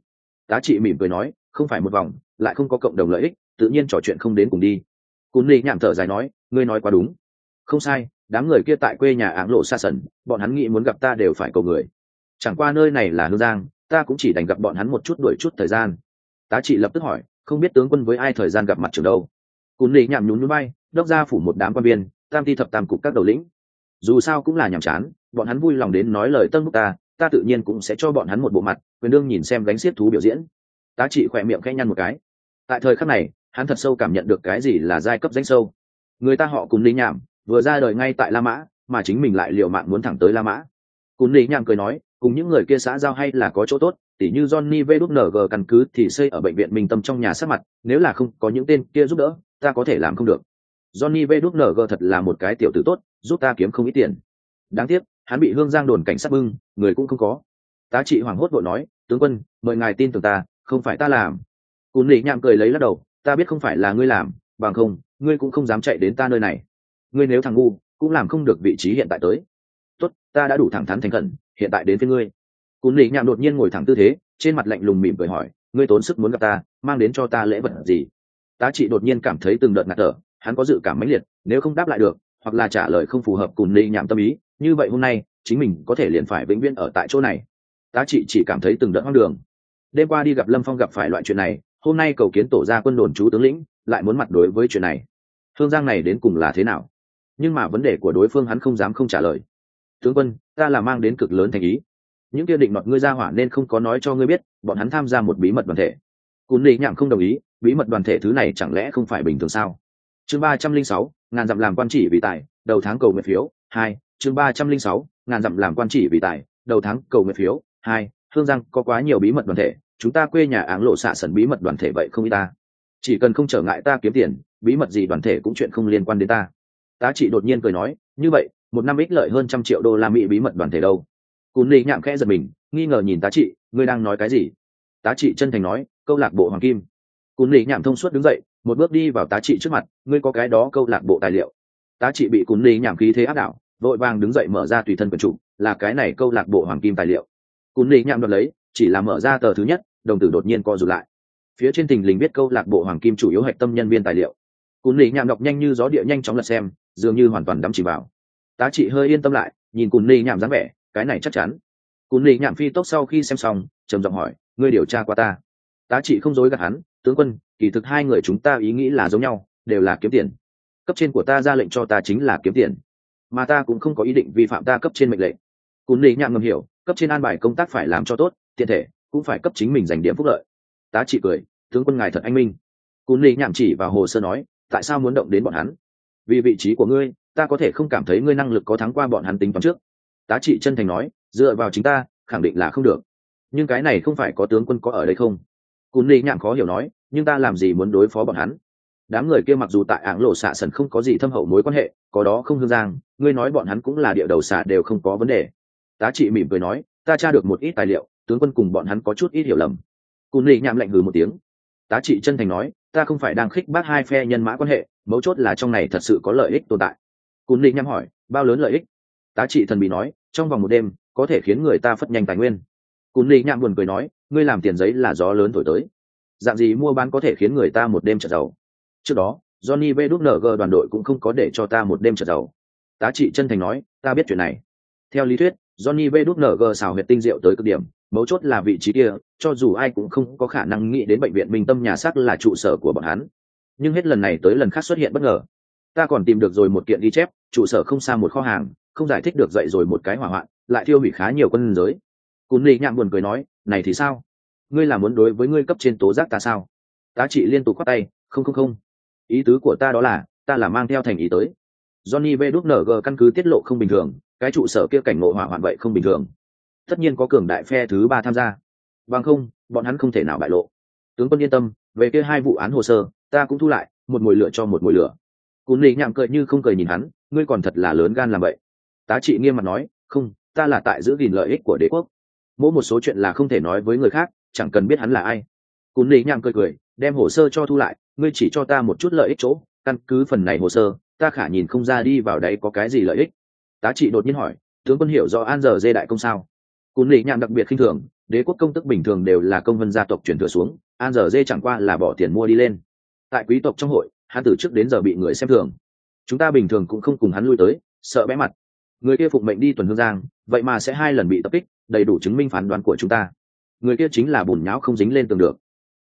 Tá trị mỉm cười nói, không phải một vòng, lại không có cộng đồng lợi ích tự nhiên trò chuyện không đến cùng đi. Cún ly nhảm thở dài nói, ngươi nói quá đúng. Không sai, đám người kia tại quê nhà áng lộ xa sần, bọn hắn nghĩ muốn gặp ta đều phải cầu người. Chẳng qua nơi này là hương giang, ta cũng chỉ đành gặp bọn hắn một chút đuổi chút thời gian. Tá trị lập tức hỏi, không biết tướng quân với ai thời gian gặp mặt trường đâu? Cún ly nhảm nhún núi bay đốc ra phủ một đám quan viên, tam thi thập tam cục các đầu lĩnh. Dù sao cũng là nhàm chán, bọn hắn vui lòng đến nói lời tân bức ta ta tự nhiên cũng sẽ cho bọn hắn một bộ mặt, quyền đương nhìn xem gánh xiết thú biểu diễn. Tá trị khỏe miệng khẽ nhăn một cái. Tại thời khắc này hắn thật sâu cảm nhận được cái gì là giai cấp danh sâu người ta họ cùng lý nhảm vừa ra đời ngay tại la mã mà chính mình lại liều mạng muốn thẳng tới la mã cùng lý nhảm cười nói cùng những người kia xã giao hay là có chỗ tốt tỉ như Johnny VNG căn cứ thì xây ở bệnh viện Minh Tâm trong nhà sát mặt, nếu là không có những tên kia giúp đỡ, ta có thể làm không được. Johnny VNG thật là một cái tiểu tử tốt, giúp ta kiếm không ít tiền. Đáng tiếc, hắn bị Hương Giang đồn cảnh sát bưng, người cũng không có. Tá trị hoàng hốt vội nói, tướng quân, mời ngài tin tưởng ta, không phải ta làm. Cún lì nhạm cười lấy lắc đầu, ta biết không phải là ngươi làm, bằng không, ngươi cũng không dám chạy đến ta nơi này. Ngươi nếu thằng ngu, cũng làm không được vị trí hiện tại tới. Tốt, ta đã đủ thẳng thắn thành khẩn, hiện tại đến với ngươi cún lì nhạm đột nhiên ngồi thẳng tư thế trên mặt lạnh lùng mỉm cười hỏi ngươi tốn sức muốn gặp ta mang đến cho ta lễ vật gì tá trị đột nhiên cảm thấy từng đợt ngạt thở hắn có dự cảm mãnh liệt nếu không đáp lại được hoặc là trả lời không phù hợp cùn lì nhảm tâm ý như vậy hôm nay chính mình có thể liền phải vĩnh viễn ở tại chỗ này tá trị chỉ cảm thấy từng đợt hoang đường đêm qua đi gặp lâm phong gặp phải loại chuyện này hôm nay cầu kiến tổ ra quân đồn chú tướng lĩnh, lại muốn mặt đối với chuyện này. Hương giang này đến cùng là thế nào? Nhưng mà vấn đề của đối phương hắn không dám không trả lời. Tướng quân, ta là mang đến cực lớn thành ý. Những kia định nọt ngươi ra hỏa nên không có nói cho ngươi biết, bọn hắn tham gia một bí mật đoàn thể. Cún lý nhảm không đồng ý, bí mật đoàn thể thứ này chẳng lẽ không phải bình thường sao? Chương ba trăm linh sáu, ngàn dặm làm quan chỉ vì tài, đầu tháng cầu nguyện phiếu, hai, chương ba trăm linh sáu, ngàn dặm làm quan chỉ vì tài, đầu tháng cầu nguyện phiếu, hai hương giang có quá nhiều bí mật đoàn thể chúng ta quê nhà áng lộ xạ sần bí mật đoàn thể vậy không y ta. Chỉ cần không trở ngại ta kiếm tiền, bí mật gì đoàn thể cũng chuyện không liên quan đến ta. Tá trị đột nhiên cười nói, như vậy, một năm ích lợi hơn trăm triệu đô la mỹ bí mật đoàn thể đâu? Cún lì nhạm khẽ giật mình, nghi ngờ nhìn tá trị, ngươi đang nói cái gì? Tá trị chân thành nói, câu lạc bộ hoàng kim. Cún lì nhạm thông suốt đứng dậy, một bước đi vào tá trị trước mặt, ngươi có cái đó câu lạc bộ tài liệu. Tá trị bị cún lì nhạm khí thế áp đảo, vội vàng đứng dậy mở ra tùy thân quần chủ, là cái này câu lạc bộ hoàng kim tài liệu. Cún lì nhạm đoạt lấy, chỉ là mở ra tờ thứ nhất đồng tử đột nhiên co rụt lại. Phía trên tình lình biết câu lạc bộ hoàng kim chủ yếu hạch tâm nhân viên tài liệu. Cún lý nhạm đọc nhanh như gió địa nhanh chóng lật xem, dường như hoàn toàn đắm chỉ vào. Tá trị hơi yên tâm lại, nhìn cún lý nhạm dáng vẻ, cái này chắc chắn. Cún lý nhạm phi tốc sau khi xem xong, trầm giọng hỏi, ngươi điều tra qua ta? Tá trị không dối gạt hắn, tướng quân, kỳ thực hai người chúng ta ý nghĩ là giống nhau, đều là kiếm tiền. Cấp trên của ta ra lệnh cho ta chính là kiếm tiền. Mà ta cũng không có ý định vi phạm ta cấp trên mệnh lệnh. Cún lý nhạm ngầm hiểu, cấp trên an bài công tác phải làm cho tốt, tiện thể cũng phải cấp chính mình giành điểm phúc lợi. Tá trị cười, tướng quân ngài thật anh minh. Cún lì nhảm chỉ vào hồ sơ nói, tại sao muốn động đến bọn hắn? Vì vị trí của ngươi, ta có thể không cảm thấy ngươi năng lực có thắng qua bọn hắn tính toán trước. Tá trị chân thành nói, dựa vào chính ta, khẳng định là không được. Nhưng cái này không phải có tướng quân có ở đây không? Cún ly nhảm khó hiểu nói, nhưng ta làm gì muốn đối phó bọn hắn? Đám người kia mặc dù tại ảng lộ xạ sần không có gì thâm hậu mối quan hệ, có đó không hương giang, ngươi nói bọn hắn cũng là địa đầu xạ đều không có vấn đề. Tá trị mỉm cười nói, ta tra được một ít tài liệu tướng quân cùng bọn hắn có chút ít hiểu lầm. Cún ly nhạm lạnh hừ một tiếng. Tá trị chân thành nói, ta không phải đang khích bác hai phe nhân mã quan hệ, mấu chốt là trong này thật sự có lợi ích tồn tại. Cún ly nhạm hỏi, bao lớn lợi ích? Tá trị thần bị nói, trong vòng một đêm, có thể khiến người ta phất nhanh tài nguyên. Cún ly nhạm buồn cười nói, ngươi làm tiền giấy là gió lớn thổi tới. Dạng gì mua bán có thể khiến người ta một đêm trở giàu? Trước đó, johnny vnng đoàn đội cũng không có để cho ta một đêm trở giàu. Tá trị chân thành nói, ta biết chuyện này. Theo lý thuyết, johnny vnng xào huyệt tinh diệu tới cực điểm mấu chốt là vị trí kia, cho dù ai cũng không có khả năng nghĩ đến bệnh viện minh tâm nhà xác là trụ sở của bọn hắn. Nhưng hết lần này tới lần khác xuất hiện bất ngờ. Ta còn tìm được rồi một kiện ghi chép, trụ sở không xa một kho hàng, không giải thích được dậy rồi một cái hỏa hoạn, lại thiêu hủy khá nhiều quân giới. Cún lì nhạc buồn cười nói, này thì sao? Ngươi là muốn đối với ngươi cấp trên tố giác ta sao? Tá trị liên tục khoát tay, không không không. Ý tứ của ta đó là, ta là mang theo thành ý tới. Johnny vnng căn cứ tiết lộ không bình thường, cái trụ sở kia cảnh ngộ hỏa hoạn vậy không bình thường tất nhiên có cường đại phe thứ ba tham gia. Bằng không, bọn hắn không thể nào bại lộ. Tướng quân yên tâm, về kia hai vụ án hồ sơ, ta cũng thu lại, một mồi lửa cho một mồi lửa. Cún lì nhạm cười như không cười nhìn hắn, ngươi còn thật là lớn gan làm vậy. Tá trị nghiêm mặt nói, không, ta là tại giữ gìn lợi ích của đế quốc. Mỗi một số chuyện là không thể nói với người khác, chẳng cần biết hắn là ai. Cún lì nhạm cười cười, đem hồ sơ cho thu lại, ngươi chỉ cho ta một chút lợi ích chỗ, căn cứ phần này hồ sơ, ta khả nhìn không ra đi vào đấy có cái gì lợi ích. Tá trị đột nhiên hỏi, tướng quân hiểu do an giờ dê đại công sao? Cún lì nhạn đặc biệt khinh thường, đế quốc công tức bình thường đều là công vân gia tộc chuyển thừa xuống, an giờ dê chẳng qua là bỏ tiền mua đi lên. Tại quý tộc trong hội, hắn từ trước đến giờ bị người xem thường. Chúng ta bình thường cũng không cùng hắn lui tới, sợ bẽ mặt. Người kia phục mệnh đi tuần hương giang, vậy mà sẽ hai lần bị tập kích, đầy đủ chứng minh phán đoán của chúng ta. Người kia chính là bùn nháo không dính lên tường được.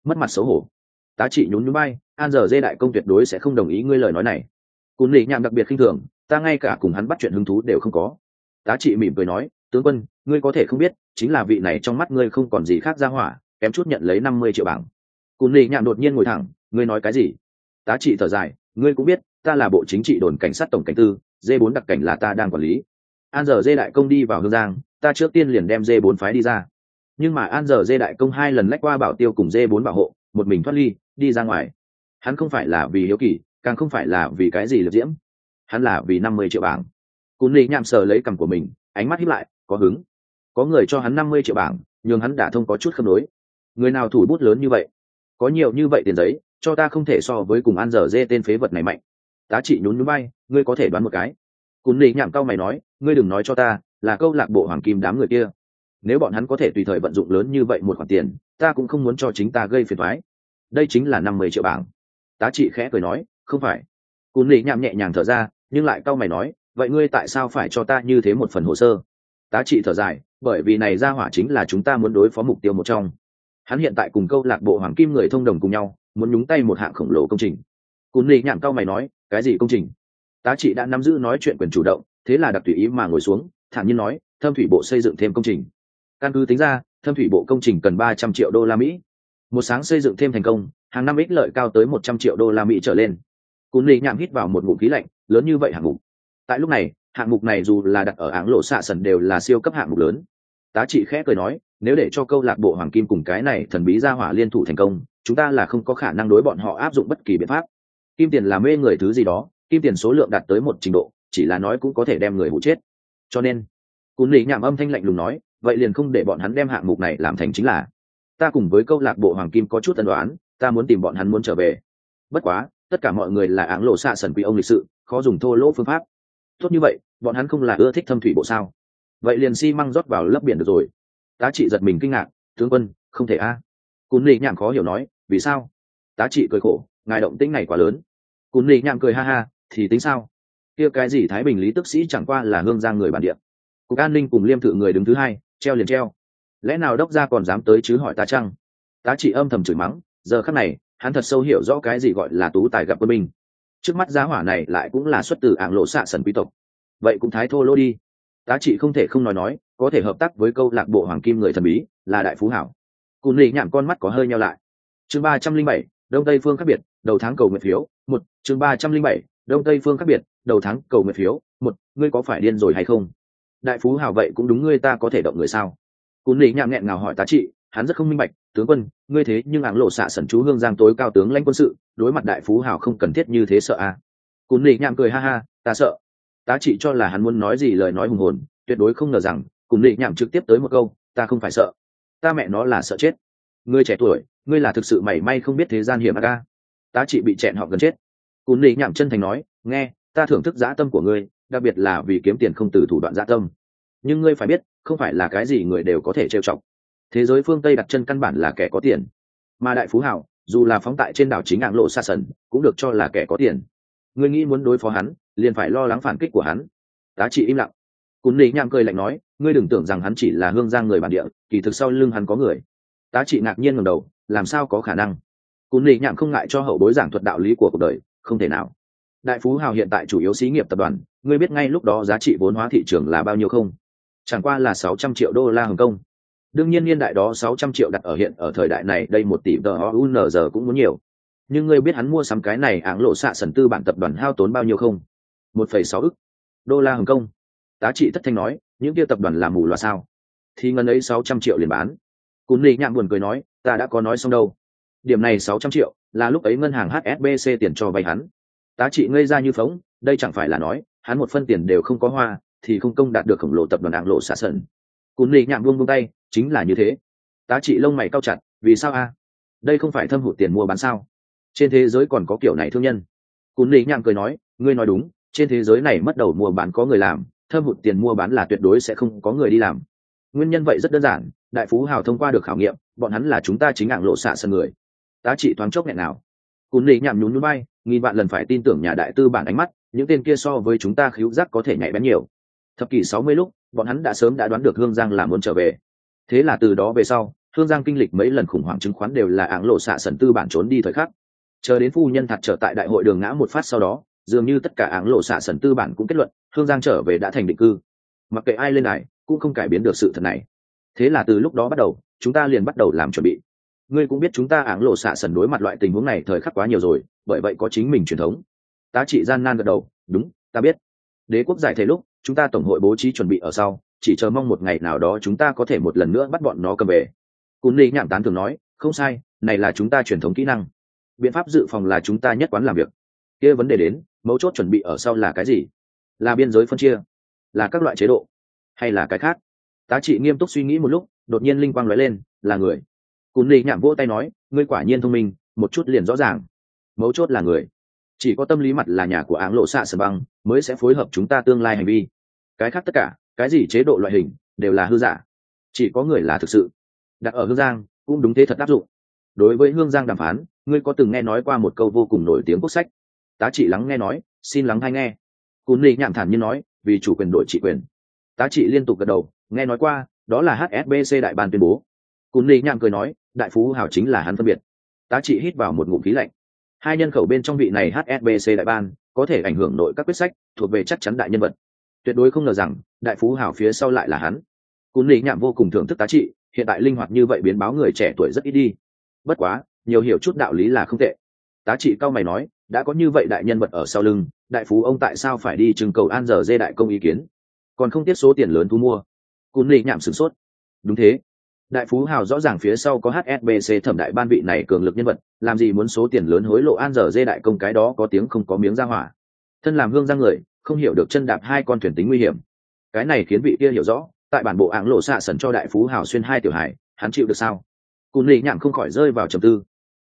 Mất mặt xấu hổ. Tá trị nhún nhún bay, an giờ dê đại công tuyệt đối sẽ không đồng ý ngươi lời nói này. Cún lì nhạn đặc biệt khinh thường, ta ngay cả cùng hắn bắt chuyện hứng thú đều không có. Tá trị mỉm cười nói tướng quân, ngươi có thể không biết, chính là vị này trong mắt ngươi không còn gì khác ra hỏa, kém chút nhận lấy năm mươi triệu bảng. Cún lì nhạn đột nhiên ngồi thẳng, ngươi nói cái gì? Tá trị thở dài, ngươi cũng biết, ta là bộ chính trị đồn cảnh sát tổng cảnh tư d bốn đặc cảnh là ta đang quản lý. An giờ dê đại công đi vào hương giang, ta trước tiên liền đem d bốn phái đi ra. Nhưng mà an giờ dê đại công hai lần lách qua bảo tiêu cùng dê bốn bảo hộ, một mình thoát ly, đi ra ngoài. Hắn không phải là vì hiếu kỳ, càng không phải là vì cái gì liệt diễm. Hắn là vì năm mươi triệu bảng. Cún lì nhạm sờ lấy cằm của mình, ánh mắt hiếp lại có hứng. Có người cho hắn năm mươi triệu bảng, nhường hắn đả thông có chút khâm nối. Người nào thủ bút lớn như vậy? Có nhiều như vậy tiền giấy, cho ta không thể so với cùng ăn dở dê tên phế vật này mạnh. Tá trị nhún nhún bay ngươi có thể đoán một cái. Cún lì nhảm cao mày nói, ngươi đừng nói cho ta, là câu lạc bộ hoàng kim đám người kia. Nếu bọn hắn có thể tùy thời vận dụng lớn như vậy một khoản tiền, ta cũng không muốn cho chính ta gây phiền thoái đây chính là năm mươi triệu bảng. Tá trị khẽ cười nói, không phải. Cún lì nhảm nhẹ nhàng thở ra, nhưng lại cao mày nói, vậy ngươi tại sao phải cho ta như thế một phần hồ sơ? Tá trị thở dài, bởi vì này ra hỏa chính là chúng ta muốn đối phó mục tiêu một trong. Hắn hiện tại cùng câu lạc bộ hoàng kim người thông đồng cùng nhau, muốn nhúng tay một hạng khổng lồ công trình. Cún lì nhảm cao mày nói, cái gì công trình? Tá trị đã nắm giữ nói chuyện quyền chủ động, thế là đặc tùy ý mà ngồi xuống, thản nhiên nói, thâm thủy bộ xây dựng thêm công trình. Căn cứ tính ra, thâm thủy bộ công trình cần ba trăm triệu đô la mỹ. Một sáng xây dựng thêm thành công, hàng năm ích lợi cao tới một trăm triệu đô la mỹ trở lên. Cún lì nhảm hít vào một ngụm khí lạnh, lớn như vậy hạng ngụm. tại lúc này hạng mục này dù là đặt ở áng lộ xạ sần đều là siêu cấp hạng mục lớn. Tá trị khẽ cười nói, nếu để cho câu lạc bộ hoàng kim cùng cái này thần bí ra hỏa liên thủ thành công, chúng ta là không có khả năng đối bọn họ áp dụng bất kỳ biện pháp. Kim tiền là mê người thứ gì đó, kim tiền số lượng đạt tới một trình độ, chỉ là nói cũng có thể đem người hụ chết. Cho nên, cún Lý nhảm âm thanh lạnh lùng nói, vậy liền không để bọn hắn đem hạng mục này làm thành chính là, ta cùng với câu lạc bộ hoàng kim có chút tân đoán ta muốn tìm bọn hắn muốn trở về. Bất quá, tất cả mọi người là áng lộ xạ sần quý ông lịch sự, khó dùng thô lỗ phương pháp tốt như vậy, bọn hắn không là ưa thích thâm thủy bộ sao? Vậy liền xi、si、măng rót vào lớp biển được rồi. Tá trị giật mình kinh ngạc, tướng quân, không thể a. À. cún lì nhảm khó hiểu nói, vì sao? Tá trị cười khổ, ngài động tĩnh này quá lớn. Cún lì nhảm cười ha ha, thì tính sao? Kia cái gì thái bình lý tức sĩ chẳng qua là hương giang người bản địa. Cục an ninh cùng liêm thự người đứng thứ hai, treo liền treo. Lẽ nào đốc gia còn dám tới chứ hỏi ta chăng? Tá trị âm thầm chửi mắng, giờ khắc này, hắn thật sâu hiểu rõ cái gì gọi là tú tài gặp quân minh trước mắt giá hỏa này lại cũng là xuất từ ảng lộ xạ sần quý tộc. Vậy cũng thái thô lô đi. Tá trị không thể không nói nói, có thể hợp tác với câu lạc bộ hoàng kim người thần bí, là đại phú hảo. Cùn lì nhảm con mắt có hơi nhau lại. Chương ba trăm linh bảy, đông tây phương khác biệt, đầu tháng cầu nguyện phiếu, một, chương ba trăm linh bảy, đông tây phương khác biệt, đầu tháng cầu nguyện phiếu, một, ngươi có phải điên rồi hay không? Đại phú hảo vậy cũng đúng ngươi ta có thể động người sao? Cùn lì nhảm nghẹn ngào hỏi tá trị hắn rất không minh bạch, tướng quân, ngươi thế nhưng áng lộ xạ sẩn chú hương giang tối cao tướng lãnh quân sự, đối mặt đại phú hào không cần thiết như thế sợ à. cún lì nhạm cười ha ha, ta sợ. Tá trị cho là hắn muốn nói gì lời nói hùng hồn, tuyệt đối không ngờ rằng, Cún lì nhạm trực tiếp tới một câu, ta không phải sợ. Ta mẹ nó là sợ chết. Ngươi trẻ tuổi, ngươi là thực sự mảy may không biết thế gian hiểm ca tá trị bị chẹn họ gần chết. Cún lì nhạm chân thành nói, nghe, ta thưởng thức dã tâm của ngươi, đặc biệt là vì kiếm tiền không từ thủ đoạn dã tâm. Nhưng ngươi phải biết, không phải là cái gì người đều có thể trêu chọc thế giới phương tây đặt chân căn bản là kẻ có tiền. Mà đại phú hảo, dù là phóng tại trên đảo chính ạng lộ xa sần, cũng được cho là kẻ có tiền. Người nghĩ muốn đối phó hắn, liền phải lo lắng phản kích của hắn. Tá trị im lặng. Cún lý nham cười lạnh nói, ngươi đừng tưởng rằng hắn chỉ là hương giang người bản địa, kỳ thực sau lưng hắn có người. Tá trị ngạc nhiên ngầm đầu, làm sao có khả năng? Cún lý nham không ngại cho hậu bối giảng thuật đạo lý của cuộc đời, không thể nào. Đại phú hào hiện tại chủ yếu xí nghiệp tập đoàn, ngươi biết ngay lúc đó giá trị vốn hóa thị trường là bao nhiêu không? Chẳng qua là sáu trăm triệu đô la hồng kông đương nhiên niên đại đó sáu trăm triệu đặt ở hiện ở thời đại này, đây một tỷ tờ giờ cũng muốn nhiều. Nhưng ngươi biết hắn mua sắm cái này áng lộ xạ sần tư bản tập đoàn hao tốn bao nhiêu không? một phẩy sáu ức. Đô la hồng kông. Tá trị thất thanh nói, những kia tập đoàn làm mù loà sao? Thì ngân ấy sáu trăm triệu liền bán. Cún lì nhạn buồn cười nói, ta đã có nói xong đâu. Điểm này sáu trăm triệu, là lúc ấy ngân hàng hsbc tiền cho vay hắn. Tá trị ngây ra như phóng, đây chẳng phải là nói, hắn một phân tiền đều không có hoa, thì không công đạt được khổng lồ tập đoàn áng lộ xạ sần. Cún lì nhạn buông buông tay chính là như thế. Tá trị lông mày cao chặt, vì sao a? Đây không phải thâm hụt tiền mua bán sao? Trên thế giới còn có kiểu này thương nhân. Cún lý nhạng cười nói, ngươi nói đúng, trên thế giới này mất đầu mua bán có người làm, thâm hụt tiền mua bán là tuyệt đối sẽ không có người đi làm. Nguyên nhân vậy rất đơn giản, đại phú hào thông qua được khảo nghiệm, bọn hắn là chúng ta chính ảng lộ xạ sân người. Tá trị thoáng chốc nghẹn nào. Cún lý nhảm nhún núi bay nghìn vạn lần phải tin tưởng nhà đại tư bản ánh mắt, những tên kia so với chúng ta khíu giác có thể nhạy bén nhiều. Thập kỷ sáu mươi lúc, bọn hắn đã sớm đã đoán được hương giang là muốn trở về thế là từ đó về sau hương giang kinh lịch mấy lần khủng hoảng chứng khoán đều là áng lộ xạ sần tư bản trốn đi thời khắc. Chờ đến phu nhân thật trở tại đại hội đường ngã một phát sau đó, dường như tất cả áng lộ xạ sần tư bản cũng kết luận hương giang trở về đã thành định cư. Mặc kệ ai lên này, cũng không cải biến được sự thật này. Thế là từ lúc đó bắt đầu, chúng ta liền bắt đầu làm chuẩn bị. Ngươi cũng biết chúng ta áng lộ xạ sần đối mặt loại tình huống này thời khắc quá nhiều rồi, bởi vậy có chính mình truyền thống. Tá trị gian nan gật đầu, đúng, ta biết. Đế quốc giải thể lúc, chúng ta tổng hội bố trí chuẩn bị ở sau chỉ chờ mong một ngày nào đó chúng ta có thể một lần nữa bắt bọn nó cầm về. Cún ly nhảm tán thường nói, không sai, này là chúng ta truyền thống kỹ năng. Biện pháp dự phòng là chúng ta nhất quán làm việc. Kia vấn đề đến, mấu chốt chuẩn bị ở sau là cái gì? Là biên giới phân chia, là các loại chế độ, hay là cái khác? Tá trị nghiêm túc suy nghĩ một lúc, đột nhiên linh quang nói lên, là người. Cún ly nhảm vỗ tay nói, ngươi quả nhiên thông minh, một chút liền rõ ràng. Mấu chốt là người. Chỉ có tâm lý mặt là nhà của áng lộ xạ sờ băng mới sẽ phối hợp chúng ta tương lai hành vi. Cái khác tất cả cái gì chế độ loại hình đều là hư giả. Chỉ có người là thực sự. Đặt ở hương giang cũng đúng thế thật áp dụng. Đối với hương giang đàm phán, ngươi có từng nghe nói qua một câu vô cùng nổi tiếng quốc sách? Tá trị lắng nghe nói, xin lắng hay nghe. Cún ly nhảm thản như nói, vì chủ quyền đổi trị quyền. Tá trị liên tục gật đầu, nghe nói qua, đó là hsbc đại ban tuyên bố. Cún ly nhảm cười nói, đại phú hào chính là hắn phân biệt. Tá trị hít vào một ngụm khí lạnh. Hai nhân khẩu bên trong vị này hsbc đại ban có thể ảnh hưởng nội các quyết sách, thuộc về chắc chắn đại nhân vật. Tuyệt đối không ngờ rằng đại phú hào phía sau lại là hắn. Cún lý nhạm vô cùng thưởng thức tá trị, hiện tại linh hoạt như vậy biến báo người trẻ tuổi rất ít đi. Bất quá, nhiều hiểu chút đạo lý là không tệ. Tá trị cao mày nói, đã có như vậy đại nhân vật ở sau lưng, đại phú ông tại sao phải đi trưng cầu an giờ dê đại công ý kiến? Còn không tiếp số tiền lớn thu mua. Cún lý nhạm sửng sốt. Đúng thế. Đại phú hào rõ ràng phía sau có hsbc thẩm đại ban vị này cường lực nhân vật, làm gì muốn số tiền lớn hối lộ an giờ dê đại công cái đó có tiếng không có miếng ra hỏa. Thân làm hương ra người, không hiểu được chân đạp hai con thuyền tính nguy hiểm cái này khiến vị kia hiểu rõ, tại bản bộ áng lộ xạ sần cho đại phú hào xuyên hai tiểu hải, hắn chịu được sao? Cùn lì nhảm không khỏi rơi vào trầm tư.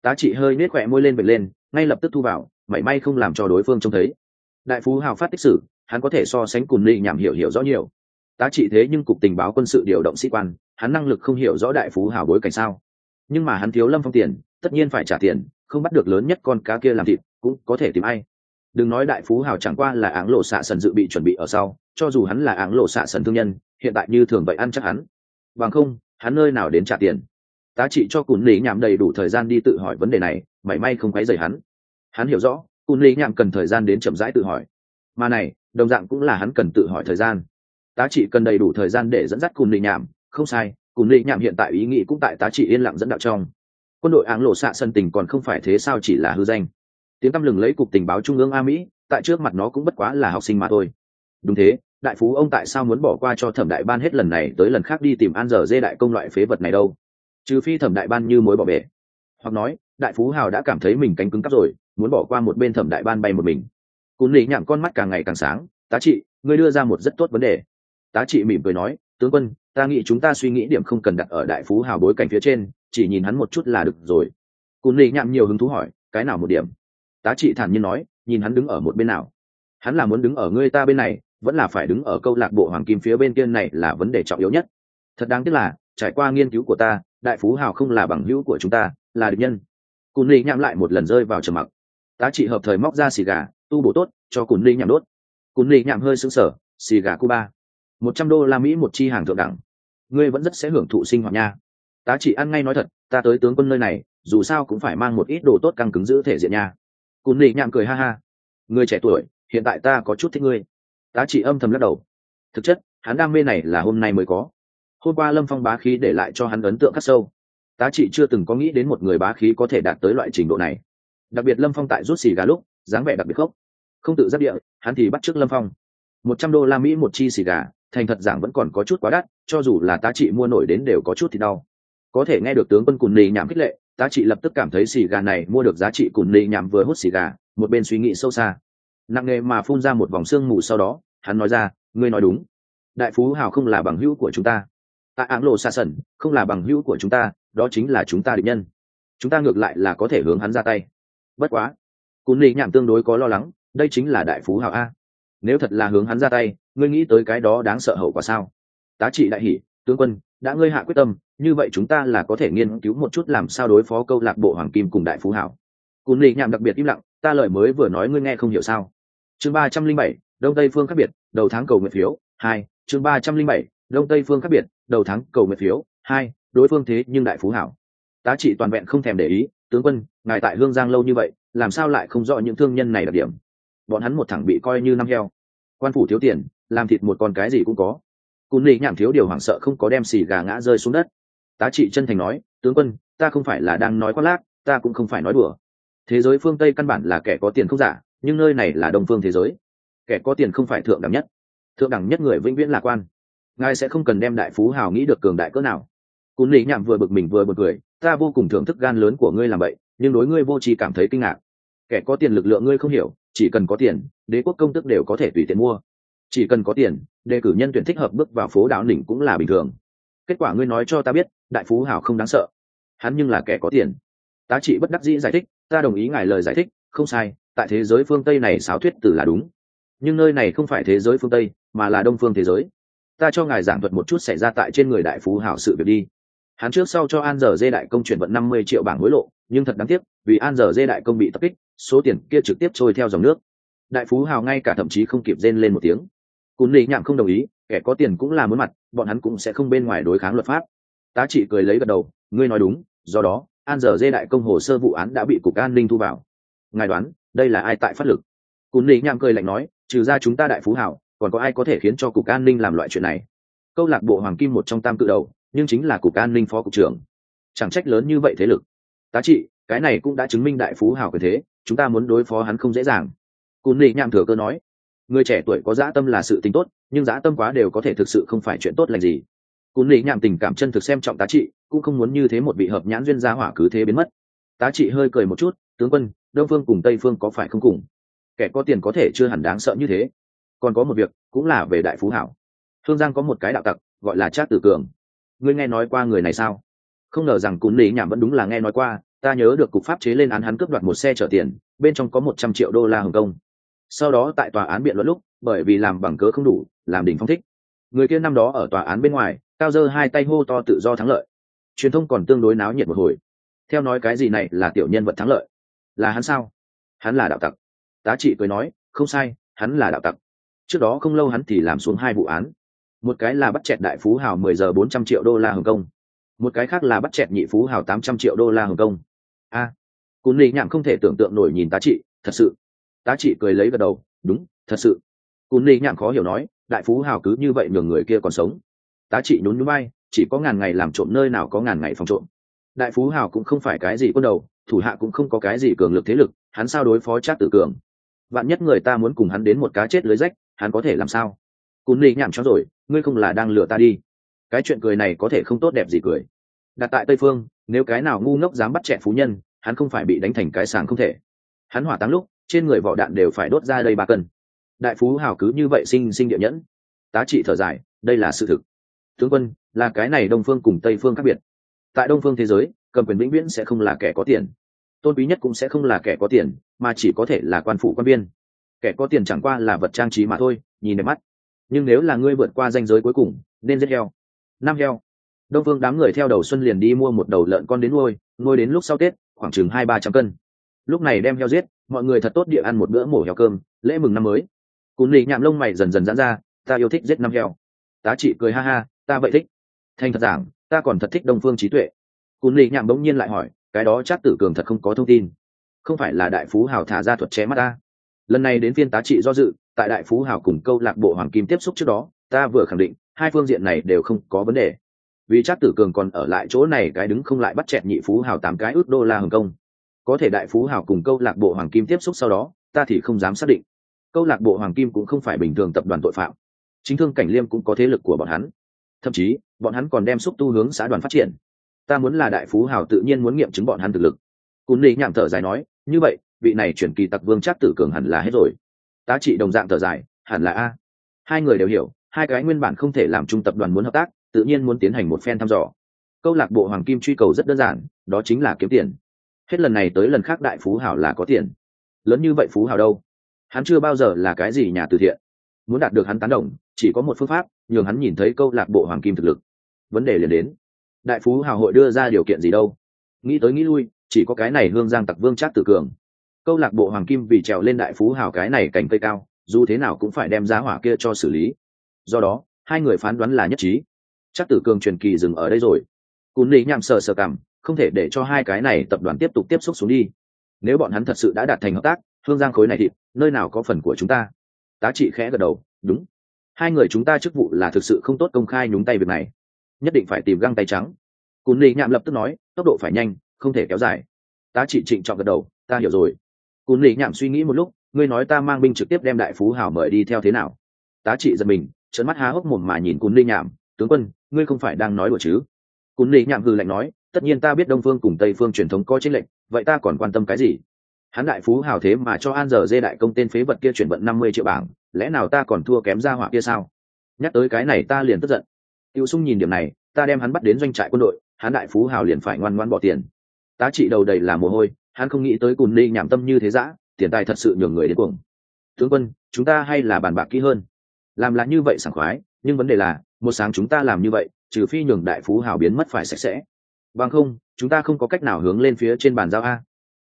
Tá trị hơi nết khỏe môi lên bệnh lên, ngay lập tức thu vào, mảy may không làm cho đối phương trông thấy. Đại phú hào phát tích sử, hắn có thể so sánh cùn lì nhảm hiểu hiểu rõ nhiều. Tá trị thế nhưng cục tình báo quân sự điều động sĩ quan, hắn năng lực không hiểu rõ đại phú hào bối cảnh sao? Nhưng mà hắn thiếu lâm phong tiền, tất nhiên phải trả tiền, không bắt được lớn nhất con cá kia làm thịt, cũng có thể tìm ai? Đừng nói đại phú hào chẳng qua là áng lộ xạ sần dự bị chuẩn bị ở sau, cho dù hắn là áng lộ xạ sần thương nhân, hiện tại như thường vậy ăn chắc hắn. Bằng không, hắn nơi nào đến trả tiền. Tá trị cho cùn lý nhảm đầy đủ thời gian đi tự hỏi vấn đề này, mảy may không quấy rầy hắn. Hắn hiểu rõ cùn lý nhảm cần thời gian đến chậm rãi tự hỏi. Mà này, đồng dạng cũng là hắn cần tự hỏi thời gian. Tá trị cần đầy đủ thời gian để dẫn dắt cùn lý nhảm không sai cùn lý nhảm hiện tại ý nghĩ cũng tại tá trị yên lặng dẫn đạo trong. Quân đội áng lộ xạ sân tình còn không phải thế sao chỉ là hư danh tiếng tăm lừng lấy cục tình báo trung ương a mỹ, tại trước mặt nó cũng bất quá là học sinh mà thôi. Đúng thế, đại phú ông tại sao muốn bỏ qua cho thẩm đại ban hết lần này tới lần khác đi tìm an giờ dê đại công loại phế vật này đâu? Trừ phi thẩm đại ban như mối bỏ bể. Hoặc nói, đại phú hào đã cảm thấy mình cánh cứng cắp rồi, muốn bỏ qua một bên thẩm đại ban bay một mình. Cún lý nhảm con mắt càng ngày càng sáng, tá trị, ngươi đưa ra một rất tốt vấn đề. Tá trị mỉm cười nói, tướng quân, ta nghĩ chúng ta suy nghĩ điểm không cần đặt ở đại phú hào bối cảnh phía trên, chỉ nhìn hắn một chút là được rồi. Cún lý nhảm nhiều hứng thú hỏi, cái nào một điểm? Tá trị thản nhiên nói, nhìn hắn đứng ở một bên nào. Hắn là muốn đứng ở ngươi ta bên này, vẫn là phải đứng ở câu lạc bộ hoàng kim phía bên kia này là vấn đề trọng yếu nhất. Thật đáng tiếc là, trải qua nghiên cứu của ta, đại phú hào không là bằng hữu của chúng ta, là địch nhân. Cùn ly nhạm lại một lần rơi vào trầm mặc. Tá trị hợp thời móc ra xì gà, tu bổ tốt, cho cùn ly nhạm đốt. Cùn ly nhạm hơi sững sờ, xì gà cuba. Một trăm đô la mỹ một chi hàng thượng đẳng. Ngươi vẫn rất sẽ hưởng thụ sinh hoạt nha. Tá trị ăn ngay nói thật, ta tới tướng quân nơi này, dù sao cũng phải mang một ít đồ tốt căng cứng giữ thể diện nha cùn ly nhạm cười ha ha. Người trẻ tuổi, hiện tại ta có chút thích ngươi. Tá trị âm thầm lắc đầu. Thực chất, hắn đam mê này là hôm nay mới có. Hôm qua lâm phong bá khí để lại cho hắn ấn tượng khắc sâu. Tá trị chưa từng có nghĩ đến một người bá khí có thể đạt tới loại trình độ này. Đặc biệt lâm phong tại rút xì gà lúc, dáng vẻ đặc biệt khốc. Không tự giáp địa, hắn thì bắt t r ư ớ c lâm phong. Một trăm đô la mỹ một chi xì gà, thành thật giảng vẫn còn có chút quá đắt, cho dù là tá trị mua nổi đến đều có chút thì đau có thể nghe được tướng quân cùn nì nhảm khích lệ, tá trị lập tức cảm thấy xì gà này mua được giá trị cùn nì nhảm vừa hút xì gà, một bên suy nghĩ sâu xa. Nặng nề mà phun ra một vòng xương mù sau đó, hắn nói ra, ngươi nói đúng. Đại phú hào không là bằng hữu của chúng ta. Tại áng lộ xa sẩn, không là bằng hữu của chúng ta, đó chính là chúng ta địch nhân. Chúng ta ngược lại là có thể hướng hắn ra tay. Bất quá, cùn lì nhảm tương đối có lo lắng, đây chính là đại phú hào a. Nếu thật là hướng hắn ra tay, ngươi nghĩ tới cái đó đáng sợ hậu quả sao? Tá trị đại hỷ tướng quân đã ngươi hạ quyết tâm, như vậy chúng ta là có thể nghiên cứu một chút làm sao đối phó câu lạc bộ hoàng kim cùng đại phú hảo. Cún lì nhảm đặc biệt im lặng, ta lời mới vừa nói ngươi nghe không hiểu sao? Chương ba trăm linh bảy, đông tây phương khác biệt, đầu tháng cầu nguyện phiếu, hai, chương ba trăm linh bảy, đông tây phương khác biệt, đầu tháng cầu nguyện phiếu, hai, đối phương thế nhưng đại phú hảo. Tá trị toàn vẹn không thèm để ý, tướng quân, ngài tại hương giang lâu như vậy, làm sao lại không rõ những thương nhân này đặc điểm? Bọn hắn một thẳng bị coi như năm heo. Quan phủ thiếu tiền, làm thịt một con cái gì cũng có cún lì nhảm thiếu điều hoảng sợ không có đem xì gà ngã rơi xuống đất. Tá trị chân thành nói, tướng quân, ta không phải là đang nói khoác lác, ta cũng không phải nói đùa. Thế giới phương tây căn bản là kẻ có tiền không giả, nhưng nơi này là đông phương thế giới. Kẻ có tiền không phải thượng đẳng nhất. Thượng đẳng nhất người vĩnh viễn lạc quan. Ngài sẽ không cần đem đại phú hào nghĩ được cường đại cỡ nào. Cún lý nhảm vừa bực mình vừa bực cười, ta vô cùng thưởng thức gan lớn của ngươi làm vậy, nhưng đối ngươi vô tri cảm thấy kinh ngạc. Kẻ có tiền lực lượng ngươi không hiểu, chỉ cần có tiền, đế quốc công tức đều có thể tùy tiện mua chỉ cần có tiền, đề cử nhân tuyển thích hợp bước vào phố đảo đỉnh cũng là bình thường. Kết quả ngươi nói cho ta biết, đại phú hào không đáng sợ. Hắn nhưng là kẻ có tiền. Tá trị bất đắc dĩ giải thích, ta đồng ý ngài lời giải thích, không sai, tại thế giới phương tây này xáo thuyết tử là đúng. Nhưng nơi này không phải thế giới phương tây, mà là đông phương thế giới. Ta cho ngài giảng thuật một chút xảy ra tại trên người đại phú hảo sự việc đi. Hắn trước sau cho an giờ dê đại công chuyển vận năm mươi triệu bảng hối lộ, nhưng thật đáng tiếc, vì an giờ dê đại công bị tập kích, số tiền kia trực tiếp trôi theo dòng nước. Đại phú hào ngay cả thậm chí không kịp rên lên một tiếng cún lý nhạm không đồng ý, kẻ có tiền cũng là muốn mặt, bọn hắn cũng sẽ không bên ngoài đối kháng luật pháp. Tá trị cười lấy gật đầu, ngươi nói đúng, do đó, an giờ dê đại công hồ sơ vụ án đã bị cục an ninh thu vào. Ngài đoán, đây là ai tại phát lực? Cún lý nhạm cười lạnh nói, trừ ra chúng ta đại phú hảo, còn có ai có thể khiến cho cục an ninh làm loại chuyện này? Câu lạc bộ hoàng kim một trong tam cự đầu, nhưng chính là cục an ninh phó cục trưởng. Chẳng trách lớn như vậy thế lực. Tá trị, cái này cũng đã chứng minh đại phú hảo quyền thế, chúng ta muốn đối phó hắn không dễ dàng. Cún lý nhạm thừa cơ nói người trẻ tuổi có dã tâm là sự tính tốt, nhưng dã tâm quá đều có thể thực sự không phải chuyện tốt lành gì. Cún lý nhảm tình cảm chân thực xem trọng tá trị, cũng không muốn như thế một vị hợp nhãn duyên gia hỏa cứ thế biến mất. Tá trị hơi cười một chút, tướng quân, đông phương cùng tây phương có phải không cùng? Kẻ có tiền có thể chưa hẳn đáng sợ như thế. Còn có một việc, cũng là về đại phú hảo. Thương giang có một cái đạo tặc, gọi là trác tử cường. Ngươi nghe nói qua người này sao? Không ngờ rằng cún lý nhảm vẫn đúng là nghe nói qua, ta nhớ được cục pháp chế lên án hắn cướp đoạt một xe chở tiền, bên trong có một trăm triệu đô la hồng kông sau đó tại tòa án biện luận lúc bởi vì làm bằng cớ không đủ làm đỉnh phong thích. Người kia năm đó ở tòa án bên ngoài cao dơ hai tay hô to tự do thắng lợi. Truyền thông còn tương đối náo nhiệt một hồi. Theo nói cái gì này là tiểu nhân vật thắng lợi. Là hắn sao? Hắn là đạo tặc. Tá trị cười nói không sai hắn là đạo tặc. Trước đó không lâu hắn thì làm xuống hai vụ án. Một cái là bắt chẹt đại phú hào mười giờ bốn trăm triệu đô la hồng kông. Một cái khác là bắt chẹt nhị phú hào tám trăm triệu đô la hồng kông. A à, cún lý nhảm không thể tưởng tượng nổi nhìn tá trị thật sự tá trị cười lấy gật đầu, đúng, thật sự. Cún ly nhảm khó hiểu nói, đại phú hào cứ như vậy nhường người kia còn sống. Tá trị nhún nhún bay chỉ có ngàn ngày làm trộm nơi nào có ngàn ngày phòng trộm. Đại phú hào cũng không phải cái gì quân đầu, thủ hạ cũng không có cái gì cường lực thế lực, hắn sao đối phó trác tử cường? Vạn nhất người ta muốn cùng hắn đến một cá chết lưới rách, hắn có thể làm sao? Cún ly nhảm cho rồi, ngươi không là đang lừa ta đi. Cái chuyện cười này có thể không tốt đẹp gì cười. Đặt tại tây phương, nếu cái nào ngu ngốc dám bắt trẻ phú nhân, hắn không phải bị đánh thành cái sàng không thể. Hắn hỏa táng lúc trên người vỏ đạn đều phải đốt ra đây ba cân. Đại phú hào cứ như vậy sinh sinh địa nhẫn. Tá trị thở dài, đây là sự thực. Tướng quân, là cái này đông phương cùng tây phương khác biệt. Tại đông phương thế giới, cầm quyền vĩnh viễn sẽ không là kẻ có tiền. Tôn quý nhất cũng sẽ không là kẻ có tiền, mà chỉ có thể là quan phụ quan viên. Kẻ có tiền chẳng qua là vật trang trí mà thôi, nhìn đẹp mắt. Nhưng nếu là ngươi vượt qua danh giới cuối cùng, nên giết heo. Năm heo. Đông phương đám người theo đầu xuân liền đi mua một đầu lợn con đến nuôi nuôi đến lúc sau tết, khoảng chừng hai ba trăm cân lúc này đem heo giết, mọi người thật tốt địa ăn một bữa mổ heo cơm, lễ mừng năm mới. Cún lì nhạm lông mày dần dần giãn ra, ta yêu thích giết năm heo. Tá trị cười ha ha, ta vậy thích. Thành thật giảng, ta còn thật thích đông phương trí tuệ. Cún lì nhạm bỗng nhiên lại hỏi, cái đó chắc tử cường thật không có thông tin. Không phải là đại phú hào thả ra thuật che mắt ta? Lần này đến phiên tá trị do dự, tại đại phú hào cùng câu lạc bộ hoàng kim tiếp xúc trước đó, ta vừa khẳng định, hai phương diện này đều không có vấn đề. Vì chắc tử cường còn ở lại chỗ này cái đứng không lại bắt chẹt nhị phú hào tám cái ước đô la hồng kông có thể đại phú hào cùng câu lạc bộ hoàng kim tiếp xúc sau đó, ta thì không dám xác định. Câu lạc bộ hoàng kim cũng không phải bình thường tập đoàn tội phạm. Chính thương cảnh liêm cũng có thế lực của bọn hắn. Thậm chí, bọn hắn còn đem xúc tu hướng xã đoàn phát triển. Ta muốn là đại phú hào tự nhiên muốn nghiệm chứng bọn hắn thực lực. Cún lý nhảm thở dài nói, như vậy, vị này chuyển kỳ tặc vương chắc tử cường hẳn là hết rồi. Tá trị đồng dạng thở dài, hẳn là a. Hai người đều hiểu, hai cái nguyên bản không thể làm chung tập đoàn muốn hợp tác, tự nhiên muốn tiến hành một phen thăm dò. Câu lạc bộ hoàng kim truy cầu rất đơn giản, đó chính là kiếm tiền hết lần này tới lần khác đại phú hảo là có tiền. Lớn như vậy phú hảo đâu? Hắn chưa bao giờ là cái gì nhà từ thiện. Muốn đạt được hắn tán đồng, chỉ có một phương pháp, nhường hắn nhìn thấy câu lạc bộ hoàng kim thực lực. Vấn đề liền đến. Đại phú hào hội đưa ra điều kiện gì đâu? Nghĩ tới nghĩ lui, chỉ có cái này hương giang tặc vương trác tử cường. Câu lạc bộ hoàng kim vì trèo lên đại phú hào cái này cành cây cao, dù thế nào cũng phải đem giá hỏa kia cho xử lý. Do đó, hai người phán đoán là nhất trí. Chắc tử cường truyền kỳ dừng ở đây rồi. Cún lý nhằm sờ sờ cảm không thể để cho hai cái này tập đoàn tiếp tục tiếp xúc xuống đi. Nếu bọn hắn thật sự đã đạt thành hợp tác hương giang khối này thịt nơi nào có phần của chúng ta? Tá trị khẽ gật đầu đúng. Hai người chúng ta chức vụ là thực sự không tốt công khai nhúng tay việc này. Nhất định phải tìm găng tay trắng. Cún lý nhạm lập tức nói tốc độ phải nhanh không thể kéo dài. Tá trị trịnh trọng gật đầu ta hiểu rồi. Cún lý nhạm suy nghĩ một lúc ngươi nói ta mang binh trực tiếp đem đại phú hào mời đi theo thế nào? Tá trị giật mình trấn mắt há hốc mồm mà nhìn cún Lý Nhạm, tướng quân ngươi không phải đang nói đùa chứ? Cún Lý Nhạm hừ lạnh nói tất nhiên ta biết đông phương cùng tây phương truyền thống có chính lệnh vậy ta còn quan tâm cái gì? Hắn đại phú hào thế mà cho an giờ dê đại công tên phế vật kia chuyển vận năm mươi triệu bảng, lẽ nào ta còn thua kém ra hỏa kia sao? Nhắc tới cái này ta liền tức giận. Tiêu sung nhìn điểm này, ta đem hắn bắt đến doanh trại quân đội, hắn đại phú hào liền phải ngoan ngoan bỏ tiền. Tá trị đầu đầy là mồ hôi, hắn không nghĩ tới cùn ly nhảm tâm như thế giã tiền tài thật sự nhường người đến cuồng. Tướng quân, chúng ta hay là bàn bạc kỹ hơn. Làm là như vậy sảng khoái, nhưng vấn đề là, một sáng chúng ta làm như vậy, trừ phi nhường đại phú hào biến mất phải sạch sẽ bằng không, chúng ta không có cách nào hướng lên phía trên bàn giao a.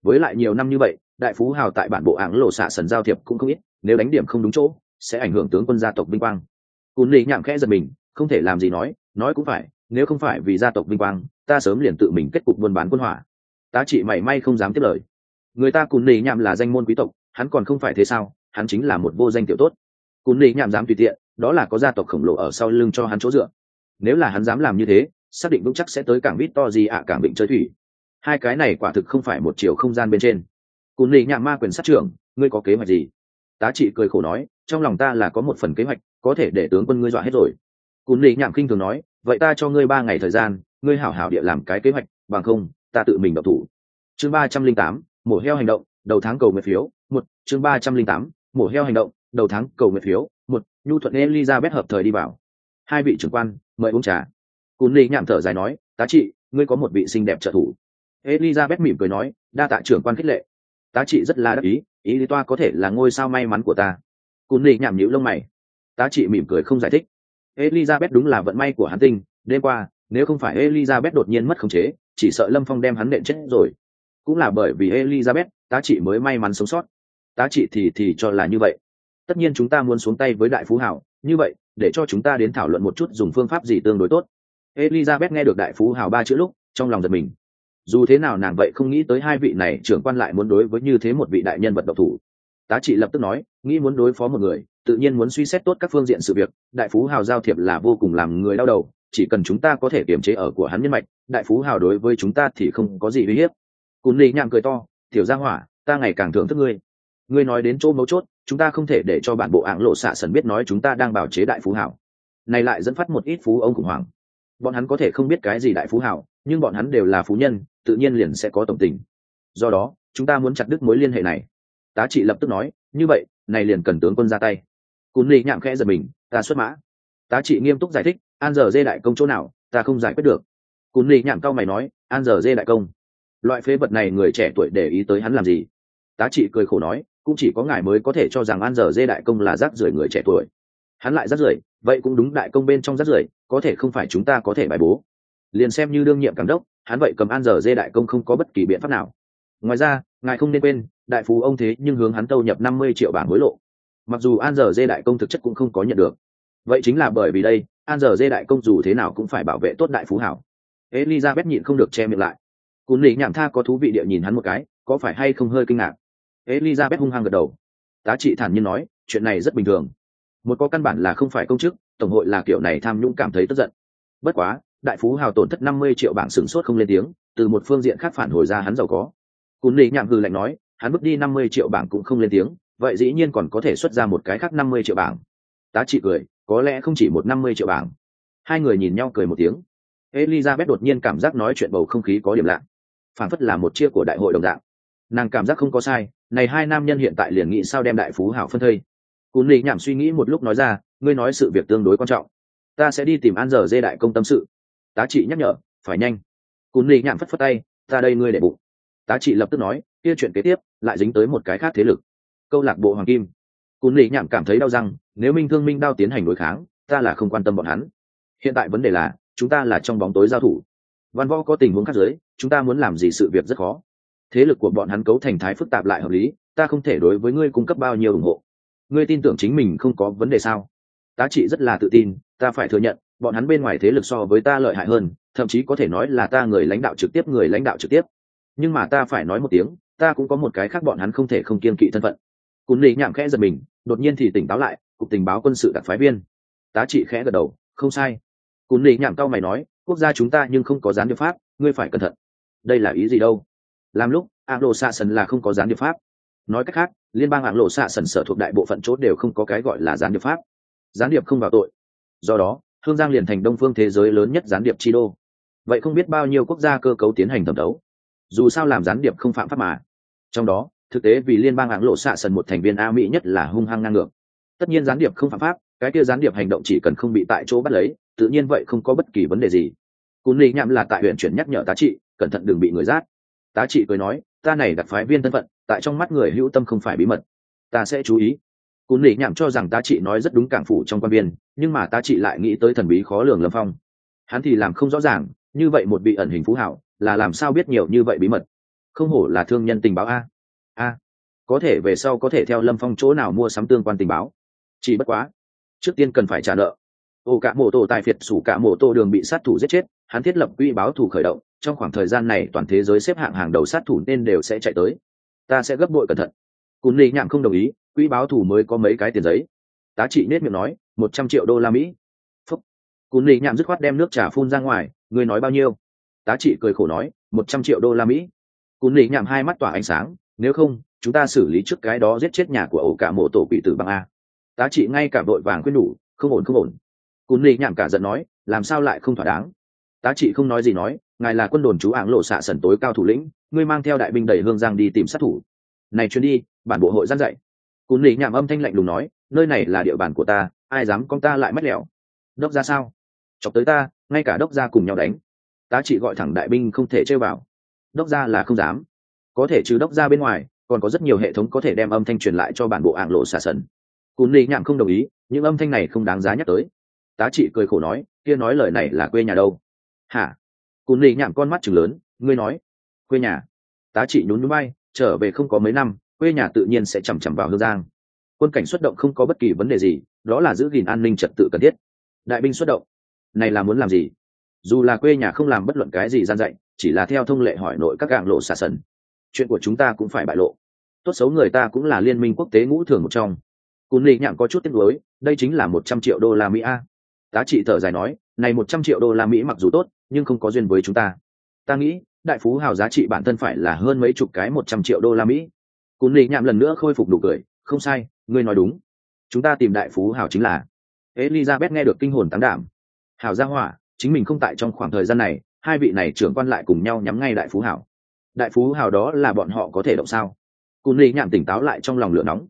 Với lại nhiều năm như vậy, đại phú hào tại bản bộ ảng lộ xạ sần giao thiệp cũng không ít, nếu đánh điểm không đúng chỗ, sẽ ảnh hưởng tướng quân gia tộc vinh quang. Cún lì nhảm khẽ giật mình, không thể làm gì nói nói cũng phải, nếu không phải vì gia tộc vinh quang, ta sớm liền tự mình kết cục buôn bán quân hỏa. Tá trị mảy may không dám tiếp lời. Người ta cún lì nhảm là danh môn quý tộc, hắn còn không phải thế sao, hắn chính là một vô danh tiểu tốt. Cún lì nhảm dám tùy tiện, đó là có gia tộc khổng lồ ở sau lưng cho hắn chỗ dựa. Nếu là hắn dám làm như thế xác định vững chắc sẽ tới cảng vít to gì ạ, cảng vịnh chơi thủy. Hai cái này quả thực không phải một chiều không gian bên trên. Cún lì nhảm ma quyền sát trưởng, ngươi có kế hoạch gì? Tá trị cười khổ nói, trong lòng ta là có một phần kế hoạch, có thể để tướng quân ngươi dọa hết rồi. Cún lì nhảm kinh thường nói, vậy ta cho ngươi ba ngày thời gian, ngươi hảo hảo địa làm cái kế hoạch, bằng không, ta tự mình độc thủ. Chương ba trăm linh tám, mổ heo hành động, đầu tháng cầu nguyện phiếu, một, chương ba trăm linh tám, mổ heo hành động, đầu tháng cầu nguyện phiếu, một, nhu thuận elizabeth hợp thời đi vào. Hai vị trưởng quan, mời uống trà cún lì nhảm thở dài nói, tá trị, ngươi có một vị xinh đẹp trợ thủ. Elizabeth mỉm cười nói, đa tạ trưởng quan khích lệ. Tá trị rất là đắc ý ý lý toa có thể là ngôi sao may mắn của ta. Cún lì nhảm nhíu lông mày. Tá trị mỉm cười không giải thích. Elizabeth đúng là vận may của hắn tinh, đêm qua, nếu không phải elizabeth đột nhiên mất khống chế, chỉ sợ lâm phong đem hắn nện chết rồi. Cũng là bởi vì elizabeth, tá trị mới may mắn sống sót. Tá trị thì thì cho là như vậy. Tất nhiên chúng ta muốn xuống tay với đại phú hảo, như vậy, để cho chúng ta đến thảo luận một chút dùng phương pháp gì tương đối tốt elizabeth nghe được đại phú hào ba chữ lúc, trong lòng giật mình. Dù thế nào nàng vậy không nghĩ tới hai vị này trưởng quan lại muốn đối với như thế một vị đại nhân vật độc thủ. Tá trị lập tức nói, nghĩ muốn đối phó một người, tự nhiên muốn suy xét tốt các phương diện sự việc, đại phú hào giao thiệp là vô cùng làm người đau đầu, chỉ cần chúng ta có thể kiềm chế ở của hắn nhân mạch, đại phú hào đối với chúng ta thì không có gì uy hiếp. Cún lì nhạng cười to, tiểu gia hỏa, ta ngày càng thưởng thức ngươi. Ngươi nói đến chỗ mấu chốt, chúng ta không thể để cho bản bộ ảng lộ xạ sần biết nói chúng ta đang bảo chế đại phú hào. này lại dẫn phát một ít phú ông khủng hoảng bọn hắn có thể không biết cái gì đại phú hảo, nhưng bọn hắn đều là phú nhân, tự nhiên liền sẽ có tổng tình. Do đó, chúng ta muốn chặt đứt mối liên hệ này. Tá trị lập tức nói, như vậy, này liền cần tướng quân ra tay. Cún ly nhạm khẽ giật mình, ta xuất mã. Tá trị nghiêm túc giải thích, an giờ dê đại công chỗ nào, ta không giải quyết được. Cún ly nhạm cao mày nói, an giờ dê đại công. Loại phế vật này người trẻ tuổi để ý tới hắn làm gì? Tá trị cười khổ nói, cũng chỉ có ngài mới có thể cho rằng an giờ dê đại công là rác rưởi người trẻ tuổi hắn lại rất rưởi, vậy cũng đúng đại công bên trong rất rưởi, có thể không phải chúng ta có thể bài bố. Liền xem như đương nhiệm cảm đốc, hắn vậy cầm an giờ dê đại công không có bất kỳ biện pháp nào. Ngoài ra, ngài không nên quên, đại phú ông thế nhưng hướng hắn tâu nhập năm mươi triệu bảng hối lộ. Mặc dù an giờ dê đại công thực chất cũng không có nhận được. Vậy chính là bởi vì đây, an giờ dê đại công dù thế nào cũng phải bảo vệ tốt đại phú hảo. Elizabeth nhịn không được che miệng lại. Cún lý nhảm tha có thú vị địa nhìn hắn một cái, có phải hay không hơi kinh ngạc? Elizabeth hung hăng gật đầu. Tá trị thản nhiên nói, chuyện này rất bình thường một có căn bản là không phải công chức, tổng hội là kiểu này tham nhũng cảm thấy tức giận. Bất quá, đại phú hào tổn thất năm mươi triệu bảng sửng sốt không lên tiếng, từ một phương diện khác phản hồi ra hắn giàu có. Cún lì nhảm hư lạnh nói, hắn bước đi năm mươi triệu bảng cũng không lên tiếng, vậy dĩ nhiên còn có thể xuất ra một cái khác năm mươi triệu bảng. Tá trị cười, có lẽ không chỉ một năm mươi triệu bảng. Hai người nhìn nhau cười một tiếng. Elizabeth đột nhiên cảm giác nói chuyện bầu không khí có điểm lạ. Phản phất là một chia của đại hội đồng dạng. Nàng cảm giác không có sai, này hai nam nhân hiện tại liền nghĩ sao đem đại phú hảo phân thây cún lì nhảm suy nghĩ một lúc nói ra, ngươi nói sự việc tương đối quan trọng. Ta sẽ đi tìm an giờ dê đại công tâm sự. Tá trị nhắc nhở, phải nhanh. Cún lì nhảm phất phất tay, ta đây ngươi để bụng. Tá trị lập tức nói, kia chuyện kế tiếp, lại dính tới một cái khác thế lực. Câu lạc bộ hoàng kim. Cún lì nhảm cảm thấy đau răng, nếu minh thương minh đao tiến hành đối kháng, ta là không quan tâm bọn hắn. Hiện tại vấn đề là, chúng ta là trong bóng tối giao thủ. Văn võ có tình huống khác giới, chúng ta muốn làm gì sự việc rất khó. Thế lực của bọn hắn cấu thành thái phức tạp lại hợp lý, ta không thể đối với ngươi cung cấp bao nhiêu ủng hộ ngươi tin tưởng chính mình không có vấn đề sao? Tá trị rất là tự tin, ta phải thừa nhận, bọn hắn bên ngoài thế lực so với ta lợi hại hơn, thậm chí có thể nói là ta người lãnh đạo trực tiếp người lãnh đạo trực tiếp. Nhưng mà ta phải nói một tiếng, ta cũng có một cái khác bọn hắn không thể không kiên kỵ thân phận. Cún lý nhảm khẽ giật mình, đột nhiên thì tỉnh táo lại, cục tình báo quân sự đặc phái viên. Tá trị khẽ gật đầu, không sai. Cún lý nhảm cao mày nói, quốc gia chúng ta nhưng không có gián điệp pháp, ngươi phải cẩn thận. Đây là ý gì đâu? Làm lúc ạng lộ sần là không có gián điệp pháp nói cách khác, liên bang hạng lộ xạ sần sở thuộc đại bộ phận chốt đều không có cái gọi là gián điệp pháp. Gián điệp không vào tội. Do đó, hương giang liền thành đông phương thế giới lớn nhất gián điệp chi đô. Vậy không biết bao nhiêu quốc gia cơ cấu tiến hành thẩm đấu. Dù sao làm gián điệp không phạm pháp mà. Trong đó, thực tế vì liên bang hạng lộ xạ sần một thành viên a mỹ nhất là hung hăng ngang ngược. Tất nhiên gián điệp không phạm pháp, cái kia gián điệp hành động chỉ cần không bị tại chỗ bắt lấy, tự nhiên vậy không có bất kỳ vấn đề gì. Cún lý nhạm là tại huyện chuyển nhắc nhở tá trị, cẩn thận đừng bị người rát tá trị cười nói, ta này đặc phái viên thân phận, tại trong mắt người hữu tâm không phải bí mật. Ta sẽ chú ý. Cún lì nhảm cho rằng tá trị nói rất đúng cảng phủ trong quan viên, nhưng mà tá trị lại nghĩ tới thần bí khó lường lâm phong. Hắn thì làm không rõ ràng, như vậy một vị ẩn hình phú hảo, là làm sao biết nhiều như vậy bí mật? Không hổ là thương nhân tình báo a. A. Có thể về sau có thể theo lâm phong chỗ nào mua sắm tương quan tình báo. Chỉ bất quá, trước tiên cần phải trả nợ. Ô cả mô tô tài phiệt sủ cả mô tô đường bị sát thủ giết chết, hắn thiết lập quỹ báo thủ khởi động trong khoảng thời gian này toàn thế giới xếp hạng hàng đầu sát thủ nên đều sẽ chạy tới. Ta sẽ gấp bội cẩn thận. Cún ly nhạm không đồng ý, quỹ báo thủ mới có mấy cái tiền giấy. Tá trị nết miệng nói, một trăm triệu đô la mỹ. Phúc. Cún ly nhạm dứt khoát đem nước trà phun ra ngoài, ngươi nói bao nhiêu? Tá trị cười khổ nói, một trăm triệu đô la mỹ. Cún ly nhạm hai mắt tỏa ánh sáng, nếu không, chúng ta xử lý trước cái đó giết chết nhà của ổ cả mộ tổ quỷ tử bằng a. Tá trị ngay cả vội vàng khuyên đủ, không ổn không ổn. Cún ly nhạm cả giận nói, làm sao lại không thỏa đáng? Tá trị không nói gì nói ngài là quân đồn chú ảng lộ xạ sẩn tối cao thủ lĩnh, ngươi mang theo đại binh đẩy hương giang đi tìm sát thủ. Này chuyến đi, bản bộ hội gian dạy. Cún lý nhảm âm thanh lạnh lùng nói, nơi này là địa bàn của ta, ai dám con ta lại mất lẹo. đốc ra sao? Chọc tới ta, ngay cả đốc ra cùng nhau đánh. Tá chỉ gọi thẳng đại binh không thể chơi vào. Đốc ra là không dám. Có thể trừ đốc ra bên ngoài, còn có rất nhiều hệ thống có thể đem âm thanh truyền lại cho bản bộ ảng lộ xà sần cún lý nhảm không đồng ý, những âm thanh này không đáng giá nhắc tới. Tá trị cười khổ nói, kia nói lời này là quê nhà đâu. Hả? Cún lì nhạm con mắt chừng lớn, ngươi nói, quê nhà, tá trị nhún núi bay trở về không có mấy năm, quê nhà tự nhiên sẽ chằm chằm vào hương giang. Quân cảnh xuất động không có bất kỳ vấn đề gì, đó là giữ gìn an ninh trật tự cần thiết. Đại binh xuất động, này là muốn làm gì? Dù là quê nhà không làm bất luận cái gì gian dạy, chỉ là theo thông lệ hỏi nội các gạng lộ xả sần, chuyện của chúng ta cũng phải bại lộ. Tốt xấu người ta cũng là liên minh quốc tế ngũ thường một trong. Cún lì nhảm có chút tiếc nuối, đây chính là một trăm triệu đô la mỹ a. Tá trị thở dài nói, này một trăm triệu đô la mỹ mặc dù tốt nhưng không có duyên với chúng ta. Ta nghĩ, đại phú hào giá trị bản thân phải là hơn mấy chục cái một trăm triệu đô la mỹ. Cún lì nhạm lần nữa khôi phục đủ cười, không sai, ngươi nói đúng. Chúng ta tìm đại phú hào chính là elizabeth nghe được kinh hồn tán đảm hào gia hỏa, chính mình không tại trong khoảng thời gian này, hai vị này trưởng quan lại cùng nhau nhắm ngay đại phú hào. Đại phú hào đó là bọn họ có thể động sao? Cún lì nhạm tỉnh táo lại trong lòng lửa nóng.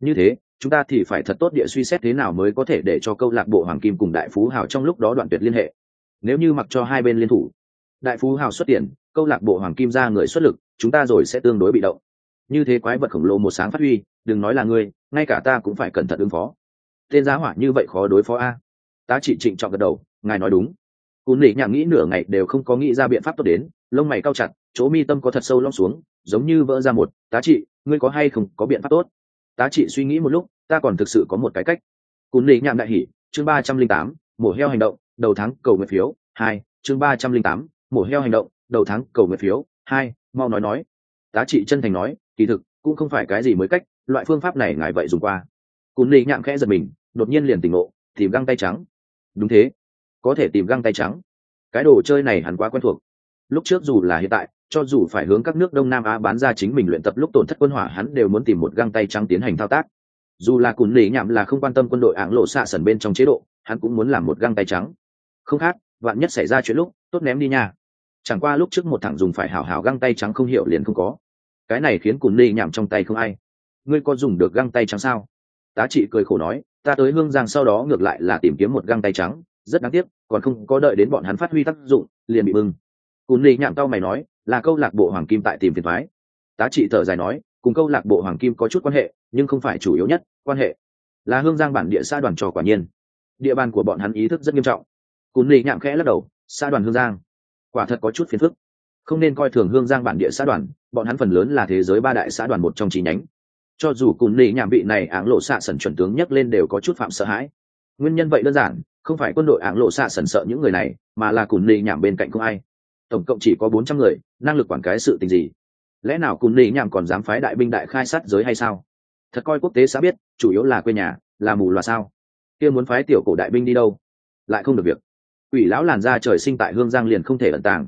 Như thế, chúng ta thì phải thật tốt địa suy xét thế nào mới có thể để cho câu lạc bộ hoàng kim cùng đại phú hào trong lúc đó đoạn tuyệt liên hệ nếu như mặc cho hai bên liên thủ, đại phú hào xuất tiền, câu lạc bộ hoàng kim ra người xuất lực, chúng ta rồi sẽ tương đối bị động. Như thế quái vật khổng lồ một sáng phát huy, đừng nói là ngươi, ngay cả ta cũng phải cẩn thận ứng phó. Tên giá hỏa như vậy khó đối phó a. Tá trị trịnh trọng gật đầu, ngài nói đúng. Cún nỉ nhạc nghĩ nửa ngày đều không có nghĩ ra biện pháp tốt đến, lông mày cao chặt, chỗ mi tâm có thật sâu lông xuống, giống như vỡ ra một, tá trị, ngươi có hay không có biện pháp tốt? Tá trị suy nghĩ một lúc, ta còn thực sự có một cái cách. Cún nỉ nhạc đại hỉ, chương ba trăm linh tám, mổ heo hành động đầu tháng cầu nguyện phiếu, hai, chương ba trăm linh tám, mổ heo hành động, đầu tháng cầu nguyện phiếu, hai, mau nói nói. Tá trị chân thành nói, kỳ thực, cũng không phải cái gì mới cách, loại phương pháp này ngài vậy dùng qua. Cún lý nhạm khẽ giật mình, đột nhiên liền tỉnh ngộ, tìm găng tay trắng. Đúng thế, có thể tìm găng tay trắng. Cái đồ chơi này hẳn quá quen thuộc. Lúc trước dù là hiện tại, cho dù phải hướng các nước đông nam á bán ra chính mình luyện tập lúc tổn thất quân hỏa, hắn đều muốn tìm một găng tay trắng tiến hành thao tác. Dù là cùn lì nhạm là không quan tâm quân đội ảng lộ xạ sần bên trong chế độ, hắn cũng muốn làm một găng tay trắng không khác, vạn nhất xảy ra chuyện lúc, tốt ném đi nha. Chẳng qua lúc trước một thằng dùng phải hảo hảo găng tay trắng không hiểu liền không có. Cái này khiến cùn ly nhảm trong tay không ai. Ngươi có dùng được găng tay trắng sao? Tá trị cười khổ nói, ta tới hương giang sau đó ngược lại là tìm kiếm một găng tay trắng, rất đáng tiếc, còn không có đợi đến bọn hắn phát huy tác dụng, liền bị bưng. Cùn ly nhảm tao mày nói, là câu lạc bộ hoàng kim tại tìm phiền thoái tá trị thở dài nói, cùng câu lạc bộ hoàng kim có chút quan hệ, nhưng không phải chủ yếu nhất, quan hệ. Là hương giang bản địa xã đoàn trò quả nhiên. Địa bàn của bọn hắn ý thức rất nghiêm trọng cùn lì nhạm khẽ lắc đầu, xã đoàn hương giang. Quả thật có chút phiền phức. Không nên coi thường hương giang bản địa xã đoàn, bọn hắn phần lớn là thế giới ba đại xã đoàn một trong chi nhánh. Cho dù cùn lì nhạm bị này áng lộ xạ sần chuẩn tướng nhắc lên đều có chút phạm sợ hãi. Nguyên nhân vậy đơn giản, không phải quân đội áng lộ xạ sần sợ những người này, mà là cùn lì nhạm bên cạnh không ai. Tổng cộng chỉ có bốn trăm người, năng lực quản cái sự tình gì? Lẽ nào cùn lì nhạm còn dám phái đại binh đại khai sát giới hay sao? Thật coi quốc tế xã biết, chủ yếu là quê nhà, là mù loà sao? Kia muốn phái tiểu cổ đại binh đi đâu? Lại không được việc quỷ lão làn ra trời sinh tại hương giang liền không thể ẩn tàng.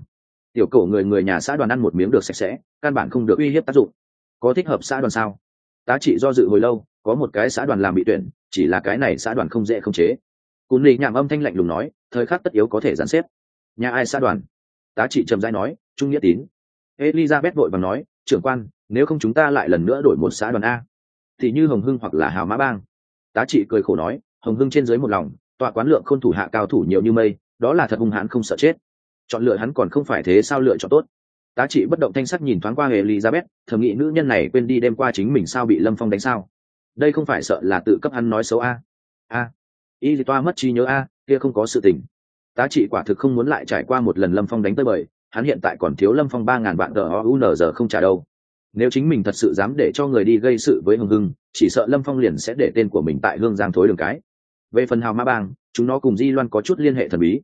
Tiểu cổ người người nhà xã đoàn ăn một miếng được sạch sẽ, căn bản không được uy hiếp tác dụng. Có thích hợp xã đoàn sao? Tá trị do dự hồi lâu, có một cái xã đoàn làm bị tuyển, chỉ là cái này xã đoàn không dễ không chế. Cún lì nhảm âm thanh lạnh lùng nói, thời khắc tất yếu có thể gián xếp. Nhà ai xã đoàn? Tá trị trầm dai nói, trung nghĩa tín. Elizabeth vội bằng nói, trưởng quan, nếu không chúng ta lại lần nữa đổi một xã đoàn a. Thì như hồng hưng hoặc là hào mã bang. Tá trị cười khổ nói, hồng hưng trên dưới một lòng, tọa quán lượng khôn thủ hạ cao thủ nhiều như mây đó là thật hung hãn không sợ chết. Chọn lựa hắn còn không phải thế sao lựa chọn tốt? Tá trị bất động thanh sắc nhìn thoáng qua elizabeth, thầm nghĩ nữ nhân này quên đi đêm qua chính mình sao bị lâm phong đánh sao? Đây không phải sợ là tự cấp hắn nói xấu a? A. Y thì toa mất trí nhớ a, kia không có sự tình. Tá trị quả thực không muốn lại trải qua một lần lâm phong đánh tới bời, hắn hiện tại còn thiếu lâm phong ba ngàn vạn tờ o u giờ không trả đâu. Nếu chính mình thật sự dám để cho người đi gây sự với hưng hưng, chỉ sợ lâm phong liền sẽ để tên của mình tại hương giang thối đường cái. Về phần hào ma bang chúng nó cùng di loan có chút liên hệ thần bí.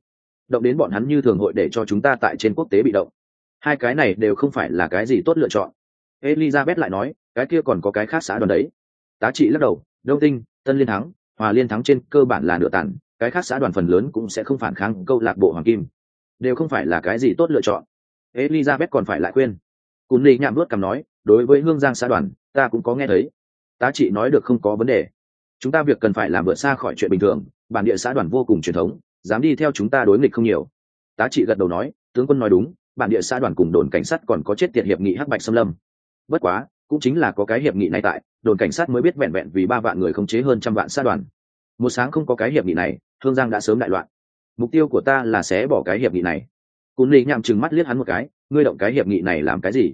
Động đến bọn hắn như thường hội để cho chúng ta tại trên quốc tế bị động. Hai cái này đều không phải là cái gì tốt lựa chọn. Elizabeth lại nói, cái kia còn có cái khác xã đoàn đấy. Tá trị lắc đầu, đông tinh, tân liên thắng, hòa liên thắng trên cơ bản là nửa tàn cái khác xã đoàn phần lớn cũng sẽ không phản kháng câu lạc bộ hoàng kim. Đều không phải là cái gì tốt lựa chọn. Elizabeth còn phải lại khuyên. Cún ly nhạm vớt cằm nói, đối với hương giang xã đoàn, ta cũng có nghe thấy. Tá trị nói được không có vấn đề. Chúng ta việc cần phải làm vượt xa khỏi chuyện bình thường bản địa xã đoàn vô cùng truyền thống, dám đi theo chúng ta đối nghịch không nhiều. Tá trị gật đầu nói, tướng quân nói đúng, bản địa xã đoàn cùng đồn cảnh sát còn có chết tiệt hiệp nghị hắc bạch xâm lâm. Bất quá, cũng chính là có cái hiệp nghị này tại, đồn cảnh sát mới biết vẹn vẹn vì ba vạn người không chế hơn trăm vạn xã đoàn. Một sáng không có cái hiệp nghị này thương giang đã sớm đại loạn. Mục tiêu của ta là sẽ bỏ cái hiệp nghị này. Cún lý nhạm chừng mắt liếc hắn một cái, ngươi động cái hiệp nghị này làm cái gì?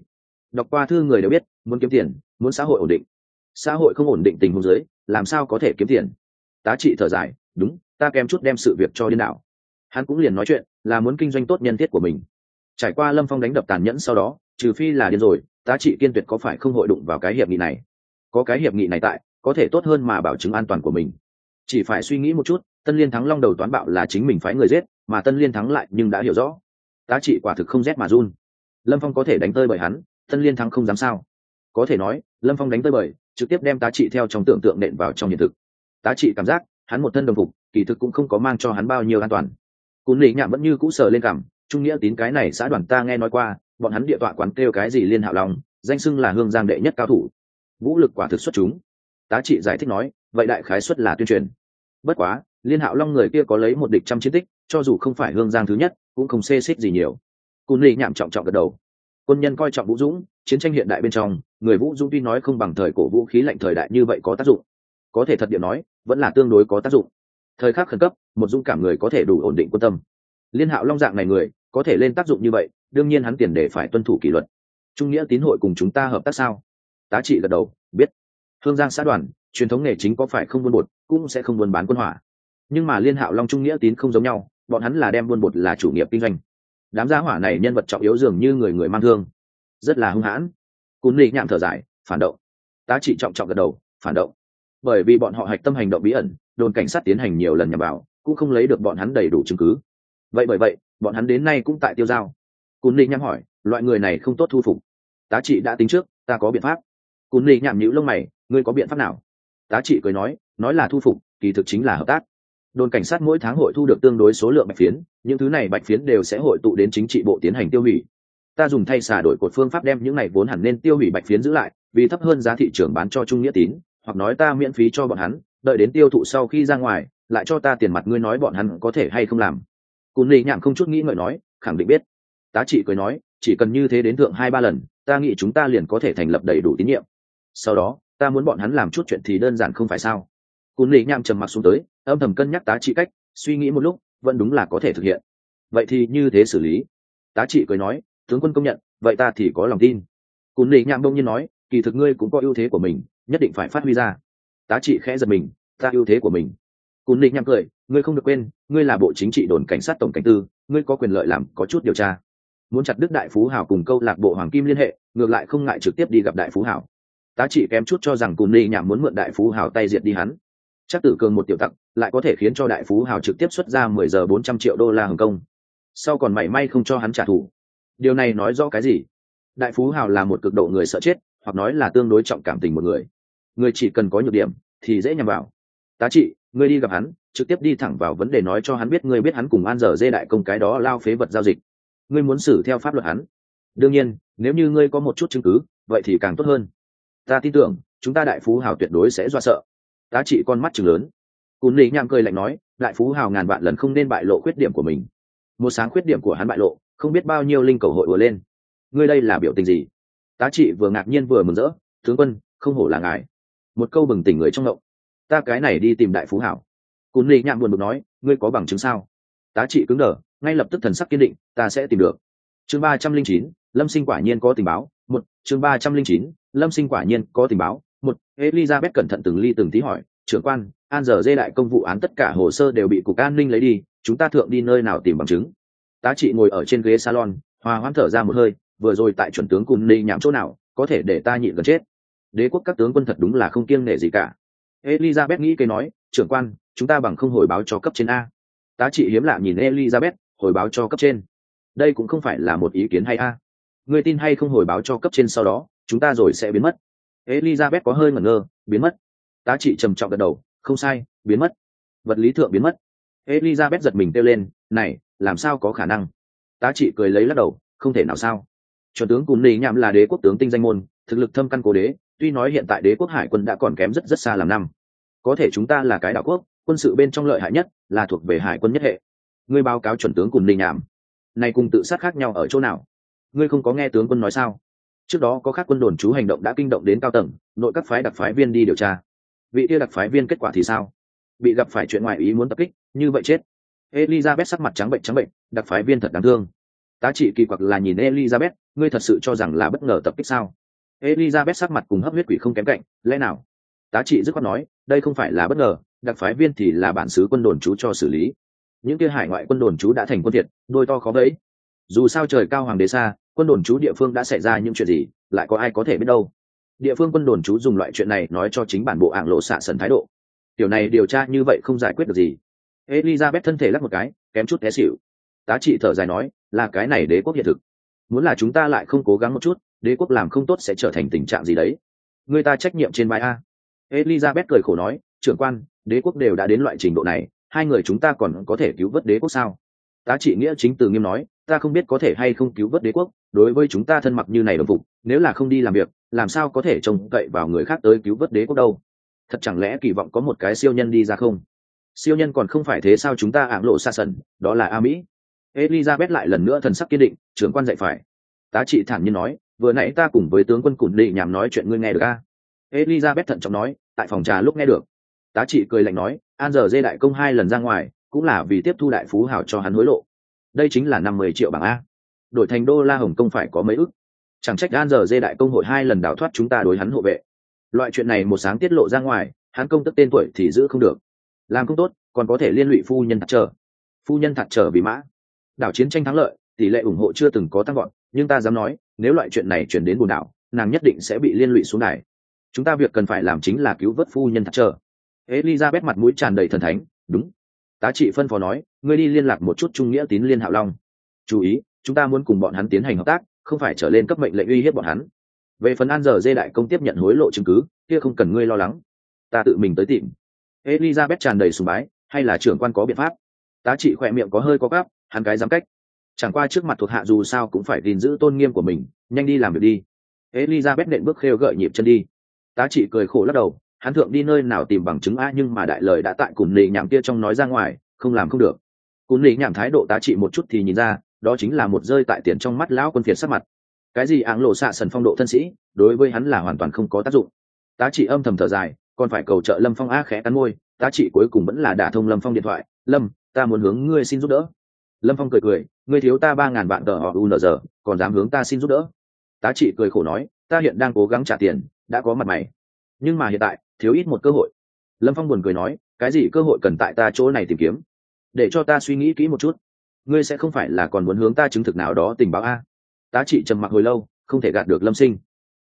Đọc qua thư người đều biết, muốn kiếm tiền, muốn xã hội ổn định. Xã hội không ổn định tình huống giới làm sao có thể kiếm tiền? Tá trị thở dài đúng, ta kèm chút đem sự việc cho điên đảo. Hắn cũng liền nói chuyện, là muốn kinh doanh tốt nhân thiết của mình. Trải qua lâm phong đánh đập tàn nhẫn sau đó, trừ phi là điên rồi, tá trị kiên tuyệt có phải không hội đụng vào cái hiệp nghị này? Có cái hiệp nghị này tại, có thể tốt hơn mà bảo chứng an toàn của mình. Chỉ phải suy nghĩ một chút, tân liên thắng long đầu toán bạo là chính mình phái người giết, mà tân liên thắng lại nhưng đã hiểu rõ. Tá trị quả thực không rét mà run. Lâm phong có thể đánh tơi bởi hắn, tân liên thắng không dám sao. Có thể nói, lâm phong đánh tơi bởi, trực tiếp đem tá trị theo trong tưởng tượng nện vào trong hiện thực. Tá trị cảm giác hắn một thân đồng phục, kỳ thực cũng không có mang cho hắn bao nhiêu an toàn. Cún lý nhạm vẫn như cũ sờ lên cảm, trung nghĩa tín cái này xã đoàn ta nghe nói qua, bọn hắn địa tọa quán kêu cái gì liên hạo long, danh xưng là hương giang đệ nhất cao thủ. Vũ lực quả thực xuất chúng. Tá trị giải thích nói, vậy đại khái xuất là tuyên truyền. Bất quá, liên hạo long người kia có lấy một địch trăm chiến tích, cho dù không phải hương giang thứ nhất, cũng không xê xích gì nhiều. Cún lý nhạm trọng trọng gật đầu. Quân nhân coi trọng vũ dũng, chiến tranh hiện đại bên trong, người vũ dũng tuy nói không bằng thời cổ vũ khí lạnh thời đại như vậy có tác dụng. Có thể thật điểm nói vẫn là tương đối có tác dụng. Thời khắc khẩn cấp, một dũng cảm người có thể đủ ổn định quân tâm. Liên hạo long dạng này người, có thể lên tác dụng như vậy, đương nhiên hắn tiền để phải tuân thủ kỷ luật. Trung nghĩa tín hội cùng chúng ta hợp tác sao? Tá trị gật đầu, biết. Hương giang xã đoàn, truyền thống nghề chính có phải không buôn bột, cũng sẽ không buôn bán quân hỏa. Nhưng mà liên hạo long trung nghĩa tín không giống nhau, bọn hắn là đem buôn bột là chủ nghiệp kinh doanh. Đám gia hỏa này nhân vật trọng yếu dường như người người mang thương. Rất là hung hãn. Cún lì nhạm thở dài, phản động. Tá trị trọng trọng gật đầu, phản động bởi vì bọn họ hạch tâm hành động bí ẩn, đồn cảnh sát tiến hành nhiều lần nhằm vào, cũng không lấy được bọn hắn đầy đủ chứng cứ. Vậy bởi vậy, bọn hắn đến nay cũng tại tiêu dao. cún ly nhắm hỏi, loại người này không tốt thu phục. Tá trị đã tính trước, ta có biện pháp. Cún ly nhảm nhữ lông mày, ngươi có biện pháp nào? Tá trị cười nói nói là thu phục, kỳ thực chính là hợp tác. Đồn cảnh sát mỗi tháng hội thu được tương đối số lượng bạch phiến, những thứ này bạch phiến đều sẽ hội tụ đến chính trị bộ tiến hành tiêu hủy. Ta dùng thay xả đổi cột phương pháp đem những này vốn hẳn nên tiêu hủy bạch phiến giữ lại, vì thấp hơn giá thị trường bán cho trung nghĩa tín hoặc nói ta miễn phí cho bọn hắn, đợi đến tiêu thụ sau khi ra ngoài, lại cho ta tiền mặt ngươi nói bọn hắn có thể hay không làm. Cún lì nhảm không chút nghĩ ngợi nói, khẳng định biết. Tá trị cười nói, chỉ cần như thế đến thượng hai ba lần, ta nghĩ chúng ta liền có thể thành lập đầy đủ tín nhiệm. Sau đó, ta muốn bọn hắn làm chút chuyện thì đơn giản không phải sao? Cún lì nhảm trầm mặc xuống tới, âm thầm cân nhắc tá trị cách, suy nghĩ một lúc, vẫn đúng là có thể thực hiện. Vậy thì như thế xử lý. Tá trị cười nói, tướng quân công nhận, vậy ta thì có lòng tin. Cún lì nhảm đông nhiên nói, kỳ thực ngươi cũng có ưu thế của mình nhất định phải phát huy ra. Tá trị khẽ giật mình, ta ưu thế của mình. Cùn lì nhắm cười, ngươi không được quên, ngươi là bộ chính trị đồn cảnh sát tổng cảnh tư, ngươi có quyền lợi làm có chút điều tra. Muốn chặt đức đại phú hảo cùng câu lạc bộ hoàng kim liên hệ, ngược lại không ngại trực tiếp đi gặp đại phú hảo. Tá trị kém chút cho rằng cùn lì nhà muốn mượn đại phú hảo tay diệt đi hắn. Chắc tử cường một tiểu tặc, lại có thể khiến cho đại phú hào trực tiếp xuất ra mười giờ bốn trăm triệu đô la hồng kông. Sau còn mảy may không cho hắn trả thù. Điều này nói rõ cái gì? Đại phú hào là một cực độ người sợ chết, hoặc nói là tương đối trọng cảm tình một người người chỉ cần có nhược điểm, thì dễ nhằm vào. Tá trị, ngươi đi gặp hắn, trực tiếp đi thẳng vào vấn đề nói cho hắn biết, ngươi biết hắn cùng an dở dê đại công cái đó lao phế vật giao dịch. Ngươi muốn xử theo pháp luật hắn. Đương nhiên, nếu như ngươi có một chút chứng cứ, vậy thì càng tốt hơn. Ta tin tưởng, chúng ta đại phú hào tuyệt đối sẽ do sợ. Tá trị con mắt chừng lớn. Cún lý nham cười lạnh nói, đại phú hào ngàn vạn lần không nên bại lộ khuyết điểm của mình. Một sáng khuyết điểm của hắn bại lộ, không biết bao nhiêu linh cầu hội vừa lên. Ngươi đây là biểu tình gì? Tá trị vừa ngạc nhiên vừa mừng rỡ, tướng quân, không hổ là ngài một câu bừng tỉnh người trong ngộng. Ta cái này đi tìm đại phú hảo. Cún lì nhạn buồn bực nói, ngươi có bằng chứng sao? Tá trị cứng đờ, ngay lập tức thần sắc kiên định, ta sẽ tìm được. Chương ba trăm linh chín, lâm sinh quả nhiên có tình báo, một, chương ba trăm linh chín, lâm sinh quả nhiên có tình báo, một, elizabeth cẩn thận từng ly từng tí hỏi, trưởng quan, an giờ dê đại công vụ án tất cả hồ sơ đều bị cục an ninh lấy đi, chúng ta thượng đi nơi nào tìm bằng chứng? Tá trị ngồi ở trên ghế salon, hòa hoãn thở ra một hơi, vừa rồi tại chuẩn tướng cùng ninh nhảm chỗ nào, có thể để ta nhịn gần chết đế quốc các tướng quân thật đúng là không kiêng nể gì cả. Elizabeth nghĩ cây nói, trưởng quan, chúng ta bằng không hồi báo cho cấp trên a. Tá trị hiếm lạ nhìn elizabeth, hồi báo cho cấp trên. Đây cũng không phải là một ý kiến hay a. Người tin hay không hồi báo cho cấp trên sau đó, chúng ta rồi sẽ biến mất. Elizabeth có hơi ngẩn ngơ, biến mất. Tá trị trầm trọng gật đầu, không sai, biến mất. Vật lý thượng biến mất. Elizabeth giật mình kêu lên, này, làm sao có khả năng? Tá trị cười lấy lắc đầu, không thể nào sao. Chuẩn tướng cùng lý nhảm là đế quốc tướng tinh danh môn, thực lực thâm căn cố đế tuy nói hiện tại đế quốc hải quân đã còn kém rất rất xa làm năm. Có thể chúng ta là cái đảo quốc, quân sự bên trong lợi hại nhất là thuộc về hải quân nhất hệ. Ngươi báo cáo chuẩn tướng cùn nỉ nhảm này cùng tự sát khác nhau ở chỗ nào? Ngươi không có nghe tướng quân nói sao? Trước đó có các quân đồn trú hành động đã kinh động đến cao tầng, nội các phái đặc phái viên đi điều tra. Vị kia đặc phái viên kết quả thì sao? Bị gặp phải chuyện ngoại ý muốn tập kích, như vậy chết. Elizabeth sắc mặt trắng bệnh trắng bệnh, đặc phái viên thật đáng thương. Tá trị kỳ quặc là nhìn elizabeth, ngươi thật sự cho rằng là bất ngờ tập kích sao? Elizabeth sắc mặt cùng hấp huyết quỷ không kém cạnh, lẽ nào? Tá trị dứt khoát nói, đây không phải là bất ngờ, đặc phái viên thì là bản xứ quân đồn trú cho xử lý. Những kia hải ngoại quân đồn trú đã thành quân việt đôi to khó đấy. dù sao trời cao hoàng đế xa, quân đồn trú địa phương đã xảy ra những chuyện gì, lại có ai có thể biết đâu. Địa phương quân đồn trú dùng loại chuyện này nói cho chính bản bộ ảng lộ xạ sần thái độ. Điều này điều tra như vậy không giải quyết được gì. Elizabeth thân thể lắc một cái, kém chút té xỉu. Tá trị thở dài nói, là cái này đế quốc hiện thực. Muốn là chúng ta lại không cố gắng một chút đế quốc làm không tốt sẽ trở thành tình trạng gì đấy? Người ta trách nhiệm trên vai a. Elizabeth cười khổ nói, trưởng quan, đế quốc đều đã đến loại trình độ này, hai người chúng ta còn có thể cứu vớt đế quốc sao? Tá trị nghĩa chính từ nghiêm nói, ta không biết có thể hay không cứu vớt đế quốc, đối với chúng ta thân mặc như này đồng phục, nếu là không đi làm việc, làm sao có thể trông cậy vào người khác tới cứu vớt đế quốc đâu? Thật chẳng lẽ kỳ vọng có một cái siêu nhân đi ra không? Siêu nhân còn không phải thế sao chúng ta ảm lộ xa sần, đó là a mỹ. Elizabeth lại lần nữa thần sắc kiên định, trưởng quan dạy phải. Tá trị thản nhiên nói vừa nãy ta cùng với tướng quân cùn đi nhằm nói chuyện ngươi nghe được a? Elizabeth thận trọng nói, tại phòng trà lúc nghe được. Tá trị cười lạnh nói, an giờ dê đại công hai lần ra ngoài, cũng là vì tiếp thu đại phú hảo cho hắn hối lộ. Đây chính là năm mươi triệu bảng a. Đổi thành đô la hồng công phải có mấy ức? Chẳng trách an giờ dê đại công hội hai lần đào thoát chúng ta đối hắn hộ vệ. Loại chuyện này một sáng tiết lộ ra ngoài, hắn công tức tên tuổi thì giữ không được. Làm không tốt, còn có thể liên lụy phu nhân thật trở phu nhân thật trở vì mã. Đảo chiến tranh thắng lợi, tỷ lệ ủng hộ chưa từng có tăng gọn nhưng ta dám nói nếu loại chuyện này chuyển đến bồn đảo, nàng nhất định sẽ bị liên lụy xuống này chúng ta việc cần phải làm chính là cứu vớt phu nhân thật trở elizabeth mặt mũi tràn đầy thần thánh, đúng. Tá trị phân phó nói, ngươi đi liên lạc một chút trung nghĩa tín liên hạo long. Chú ý, chúng ta muốn cùng bọn hắn tiến hành hợp tác, không phải trở lên cấp mệnh lệnh uy hiếp bọn hắn. Về phần an giờ dê đại công tiếp nhận hối lộ chứng cứ, kia không cần ngươi lo lắng. Ta tự mình tới tìm. Elizabeth tràn đầy sùng bái, hay là trưởng quan có biện pháp? Tá trị khỏe miệng có hơi có gáp, hắn cái dám cách chẳng qua trước mặt thuộc hạ dù sao cũng phải gìn giữ tôn nghiêm của mình, nhanh đi làm việc đi. Elizabeth nện bước khêu gợi nhịp chân đi. Tá trị cười khổ lắc đầu, hắn thượng đi nơi nào tìm bằng chứng a nhưng mà đại lời đã tại cùng nị nhảm kia trong nói ra ngoài, không làm không được. Cùng nị nhảm thái độ tá trị một chút thì nhìn ra, đó chính là một rơi tại tiền trong mắt lão quân phiệt sắc mặt. Cái gì áng lộ xạ sần phong độ thân sĩ, đối với hắn là hoàn toàn không có tác dụng. Tá trị âm thầm thở dài, còn phải cầu trợ lâm phong a khẽ cắn môi, tá trị cuối cùng vẫn là đả thông lâm phong điện thoại. Lâm, ta muốn hướng ngươi xin giúp đỡ lâm phong cười cười, ngươi thiếu ta ba ngàn vạn tờ họ unz còn dám hướng ta xin giúp đỡ? Tá trị cười khổ nói, ta hiện đang cố gắng trả tiền, đã có mặt mày. Nhưng mà hiện tại, thiếu ít một cơ hội. Lâm phong buồn cười nói, cái gì cơ hội cần tại ta chỗ này tìm kiếm? Để cho ta suy nghĩ kỹ một chút. Ngươi sẽ không phải là còn muốn hướng ta chứng thực nào đó tình báo a. Tá trị trầm mặc hồi lâu, không thể gạt được lâm sinh.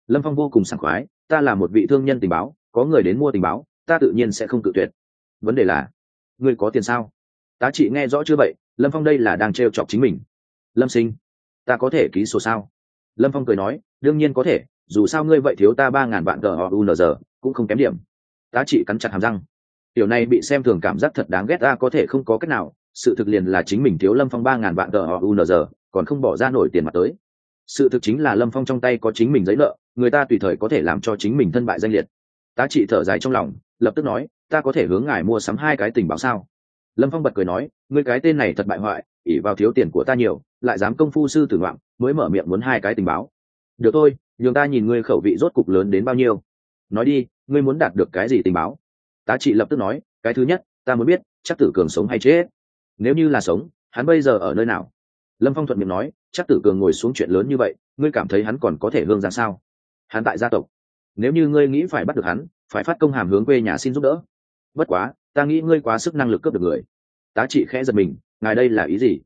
Lâm phong vô cùng sảng khoái, ta là một vị thương nhân tình báo, có người đến mua tình báo, ta tự nhiên sẽ không cự tuyệt. Vấn đề là, ngươi có tiền sao? Tá trị nghe rõ chưa vậy lâm phong đây là đang t chọc chính mình. Lâm sinh, ta có thể ký sổ sao? Lâm phong cười nói, đương nhiên có thể, dù sao ngươi vậy thiếu ta ba ngàn vạn tờ họ giờ cũng không kém điểm. Tá trị cắn chặt hàm răng. Điều này bị xem thường cảm giác thật đáng ghét ta có thể không có cách nào, sự thực liền là chính mình thiếu lâm phong ba ngàn vạn tờ họ giờ còn không bỏ ra nổi tiền mặt tới. Sự thực chính là lâm phong trong tay có chính mình giấy nợ, người ta tùy thời có thể làm cho chính mình thân bại danh liệt. Tá trị thở dài trong lòng, lập tức nói, ta có thể hướng ngài mua sắm hai cái tình báo sao? Lâm phong bật cười nói, ngươi cái tên này thật bại hoại ỉ vào thiếu tiền của ta nhiều, lại dám công phu sư tử ngoạn mới mở miệng muốn hai cái tình báo. Được thôi, nhường ta nhìn ngươi khẩu vị rốt cục lớn đến bao nhiêu. Nói đi, ngươi muốn đạt được cái gì tình báo? Tá trị lập tức nói, cái thứ nhất, ta muốn biết, chắc tử cường sống hay chết. Nếu như là sống, hắn bây giờ ở nơi nào? Lâm phong thuận miệng nói, chắc tử cường ngồi xuống chuyện lớn như vậy, ngươi cảm thấy hắn còn có thể hương ra sao? Hắn tại gia tộc. Nếu như ngươi nghĩ phải bắt được hắn, phải phát công hàm hướng quê nhà xin giúp đỡ. Bất quá ta nghĩ ngươi quá sức năng lực cướp được người. Tá trị khẽ giật mình, ngài đây là ý gì?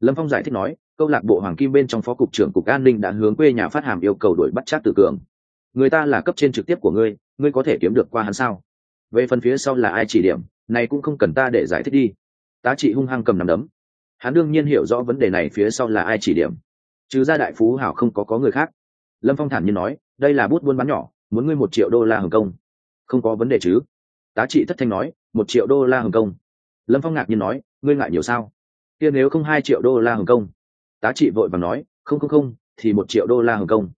Lâm phong giải thích nói, câu lạc bộ hoàng kim bên trong phó cục trưởng cục an ninh đã hướng quê nhà phát hàm yêu cầu đuổi bắt trác tử cường. Người ta là cấp trên trực tiếp của ngươi ngươi có thể kiếm được qua hắn sao? Về phần phía sau là ai chỉ điểm, này cũng không cần ta để giải thích đi. Tá trị hung hăng cầm nằm đấm. Hắn đương nhiên hiểu rõ vấn đề này phía sau là ai chỉ điểm. Chứ ra đại phú hảo không có có người khác. Lâm phong thản nhiên nói, đây là bút buôn bán nhỏ, muốn ngươi một triệu đô la hồng kông không có vấn đề chứ? Tá trị thất thanh nói một triệu đô la hồng kông. Lâm phong ngạc nhiên nói, ngươi ngại nhiều sao? Kia nếu không hai triệu đô la hồng kông. Tá trị vội và nói, không không không, thì một triệu đô la hồng kông.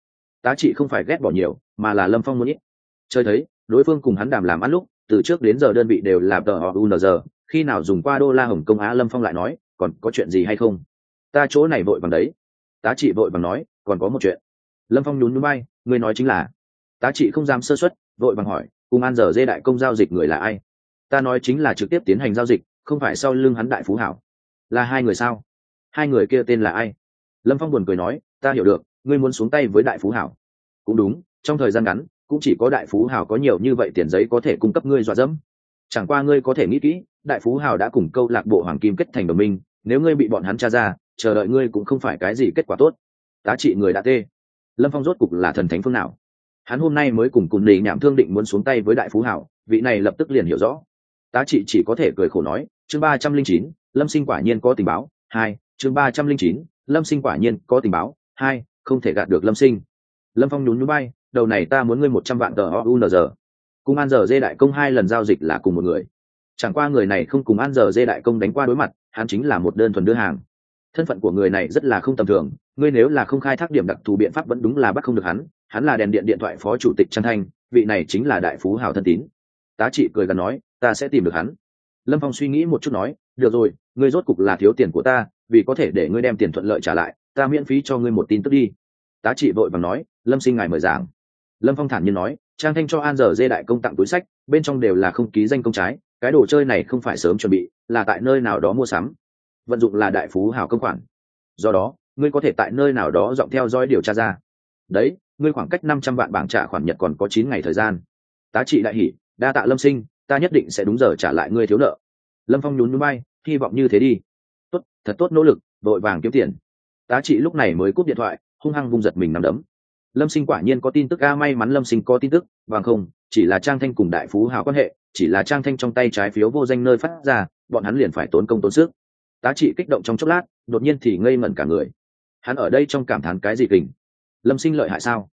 Tá trị không phải ghét bỏ nhiều, mà là lâm phong muốn ít. Chơi thấy, đối phương cùng hắn đàm làm ăn lúc, từ trước đến giờ đơn vị đều là tờ họ unz khi nào dùng qua đô la hồng kông á, lâm phong lại nói, còn có chuyện gì hay không? Ta chỗ này vội bằng đấy. Tá trị vội bằng nói, còn có một chuyện. Lâm phong nhún núi bay ngươi nói chính là. Tá trị không dám sơ xuất vội bằng hỏi, cùng an giờ dê đại công giao dịch người là ai? Ta nói chính là trực tiếp tiến hành giao dịch, không phải sau lưng hắn đại phú hảo. Là hai người sao? Hai người kia tên là ai? Lâm phong buồn cười nói, ta hiểu được, ngươi muốn xuống tay với đại phú hảo. Cũng đúng, trong thời gian ngắn, cũng chỉ có đại phú hảo có nhiều như vậy tiền giấy có thể cung cấp ngươi dọa dẫm. Chẳng qua ngươi có thể nghĩ kỹ, đại phú hảo đã cùng câu lạc bộ hoàng kim kết thành đồng minh, nếu ngươi bị bọn hắn tra ra, chờ đợi ngươi cũng không phải cái gì kết quả tốt. Tá trị người đã tê. Lâm phong rốt cục là thần thánh phương nào? Hắn hôm nay mới cùng cùng nỉ nhảm thương định muốn xuống tay với đại phú hảo, vị này lập tức liền hiểu rõ tá trị chỉ có thể cười khổ nói, chương ba trăm linh chín, lâm sinh quả nhiên có tình báo, hai, chương ba trăm linh chín, lâm sinh quả nhiên có tình báo, hai, không thể gạt được lâm sinh. Lâm phong nhún nhún bay, đầu này ta muốn ngươi một trăm vạn tờ ounz cùng an giờ dê đại công hai lần giao dịch là cùng một người. Chẳng qua người này không cùng an giờ dê đại công đánh qua đối mặt, hắn chính là một đơn thuần đưa hàng. Thân phận của người này rất là không tầm thường, ngươi nếu là không khai thác điểm đặc thù biện pháp vẫn đúng là bắt không được hắn hắn là đèn điện điện thoại phó chủ tịch trang thanh, vị này chính là đại phú hào thân tín. Tá trị cười gần nói ta sẽ tìm được hắn. Lâm phong suy nghĩ một chút nói, được rồi, ngươi rốt cục là thiếu tiền của ta, vì có thể để ngươi đem tiền thuận lợi trả lại, ta miễn phí cho ngươi một tin tức đi. Tá trị vội vàng nói, lâm sinh ngài mời giảng. Lâm phong thản nhiên nói, trang thanh cho an giờ dê đại công tặng túi sách, bên trong đều là không ký danh công trái, cái đồ chơi này không phải sớm chuẩn bị, là tại nơi nào đó mua sắm. Vận dụng là đại phú hào công khoản. Do đó, ngươi có thể tại nơi nào đó dọn theo dõi điều tra ra. Đấy, ngươi khoảng cách năm trăm vạn bảng trả khoản nhật còn có chín ngày thời gian. Tá trị đại hỷ đa tạ lâm sinh ta nhất định sẽ đúng giờ trả lại ngươi thiếu nợ. Lâm phong nhún núi bay hy vọng như thế đi. Tốt, thật tốt nỗ lực vội vàng kiếm tiền. Tá trị lúc này mới cúp điện thoại, hung hăng vung giật mình nằm đấm. Lâm sinh quả nhiên có tin tức, a, may mắn lâm sinh có tin tức, bằng không, chỉ là trang thanh cùng đại phú hào quan hệ, chỉ là trang thanh trong tay trái phiếu vô danh nơi phát ra, bọn hắn liền phải tốn công tốn sức. Tá trị kích động trong chốc lát, đột nhiên thì ngây ngẩn cả người. Hắn ở đây trong cảm thán cái gì kình? Lâm sinh lợi hại sao?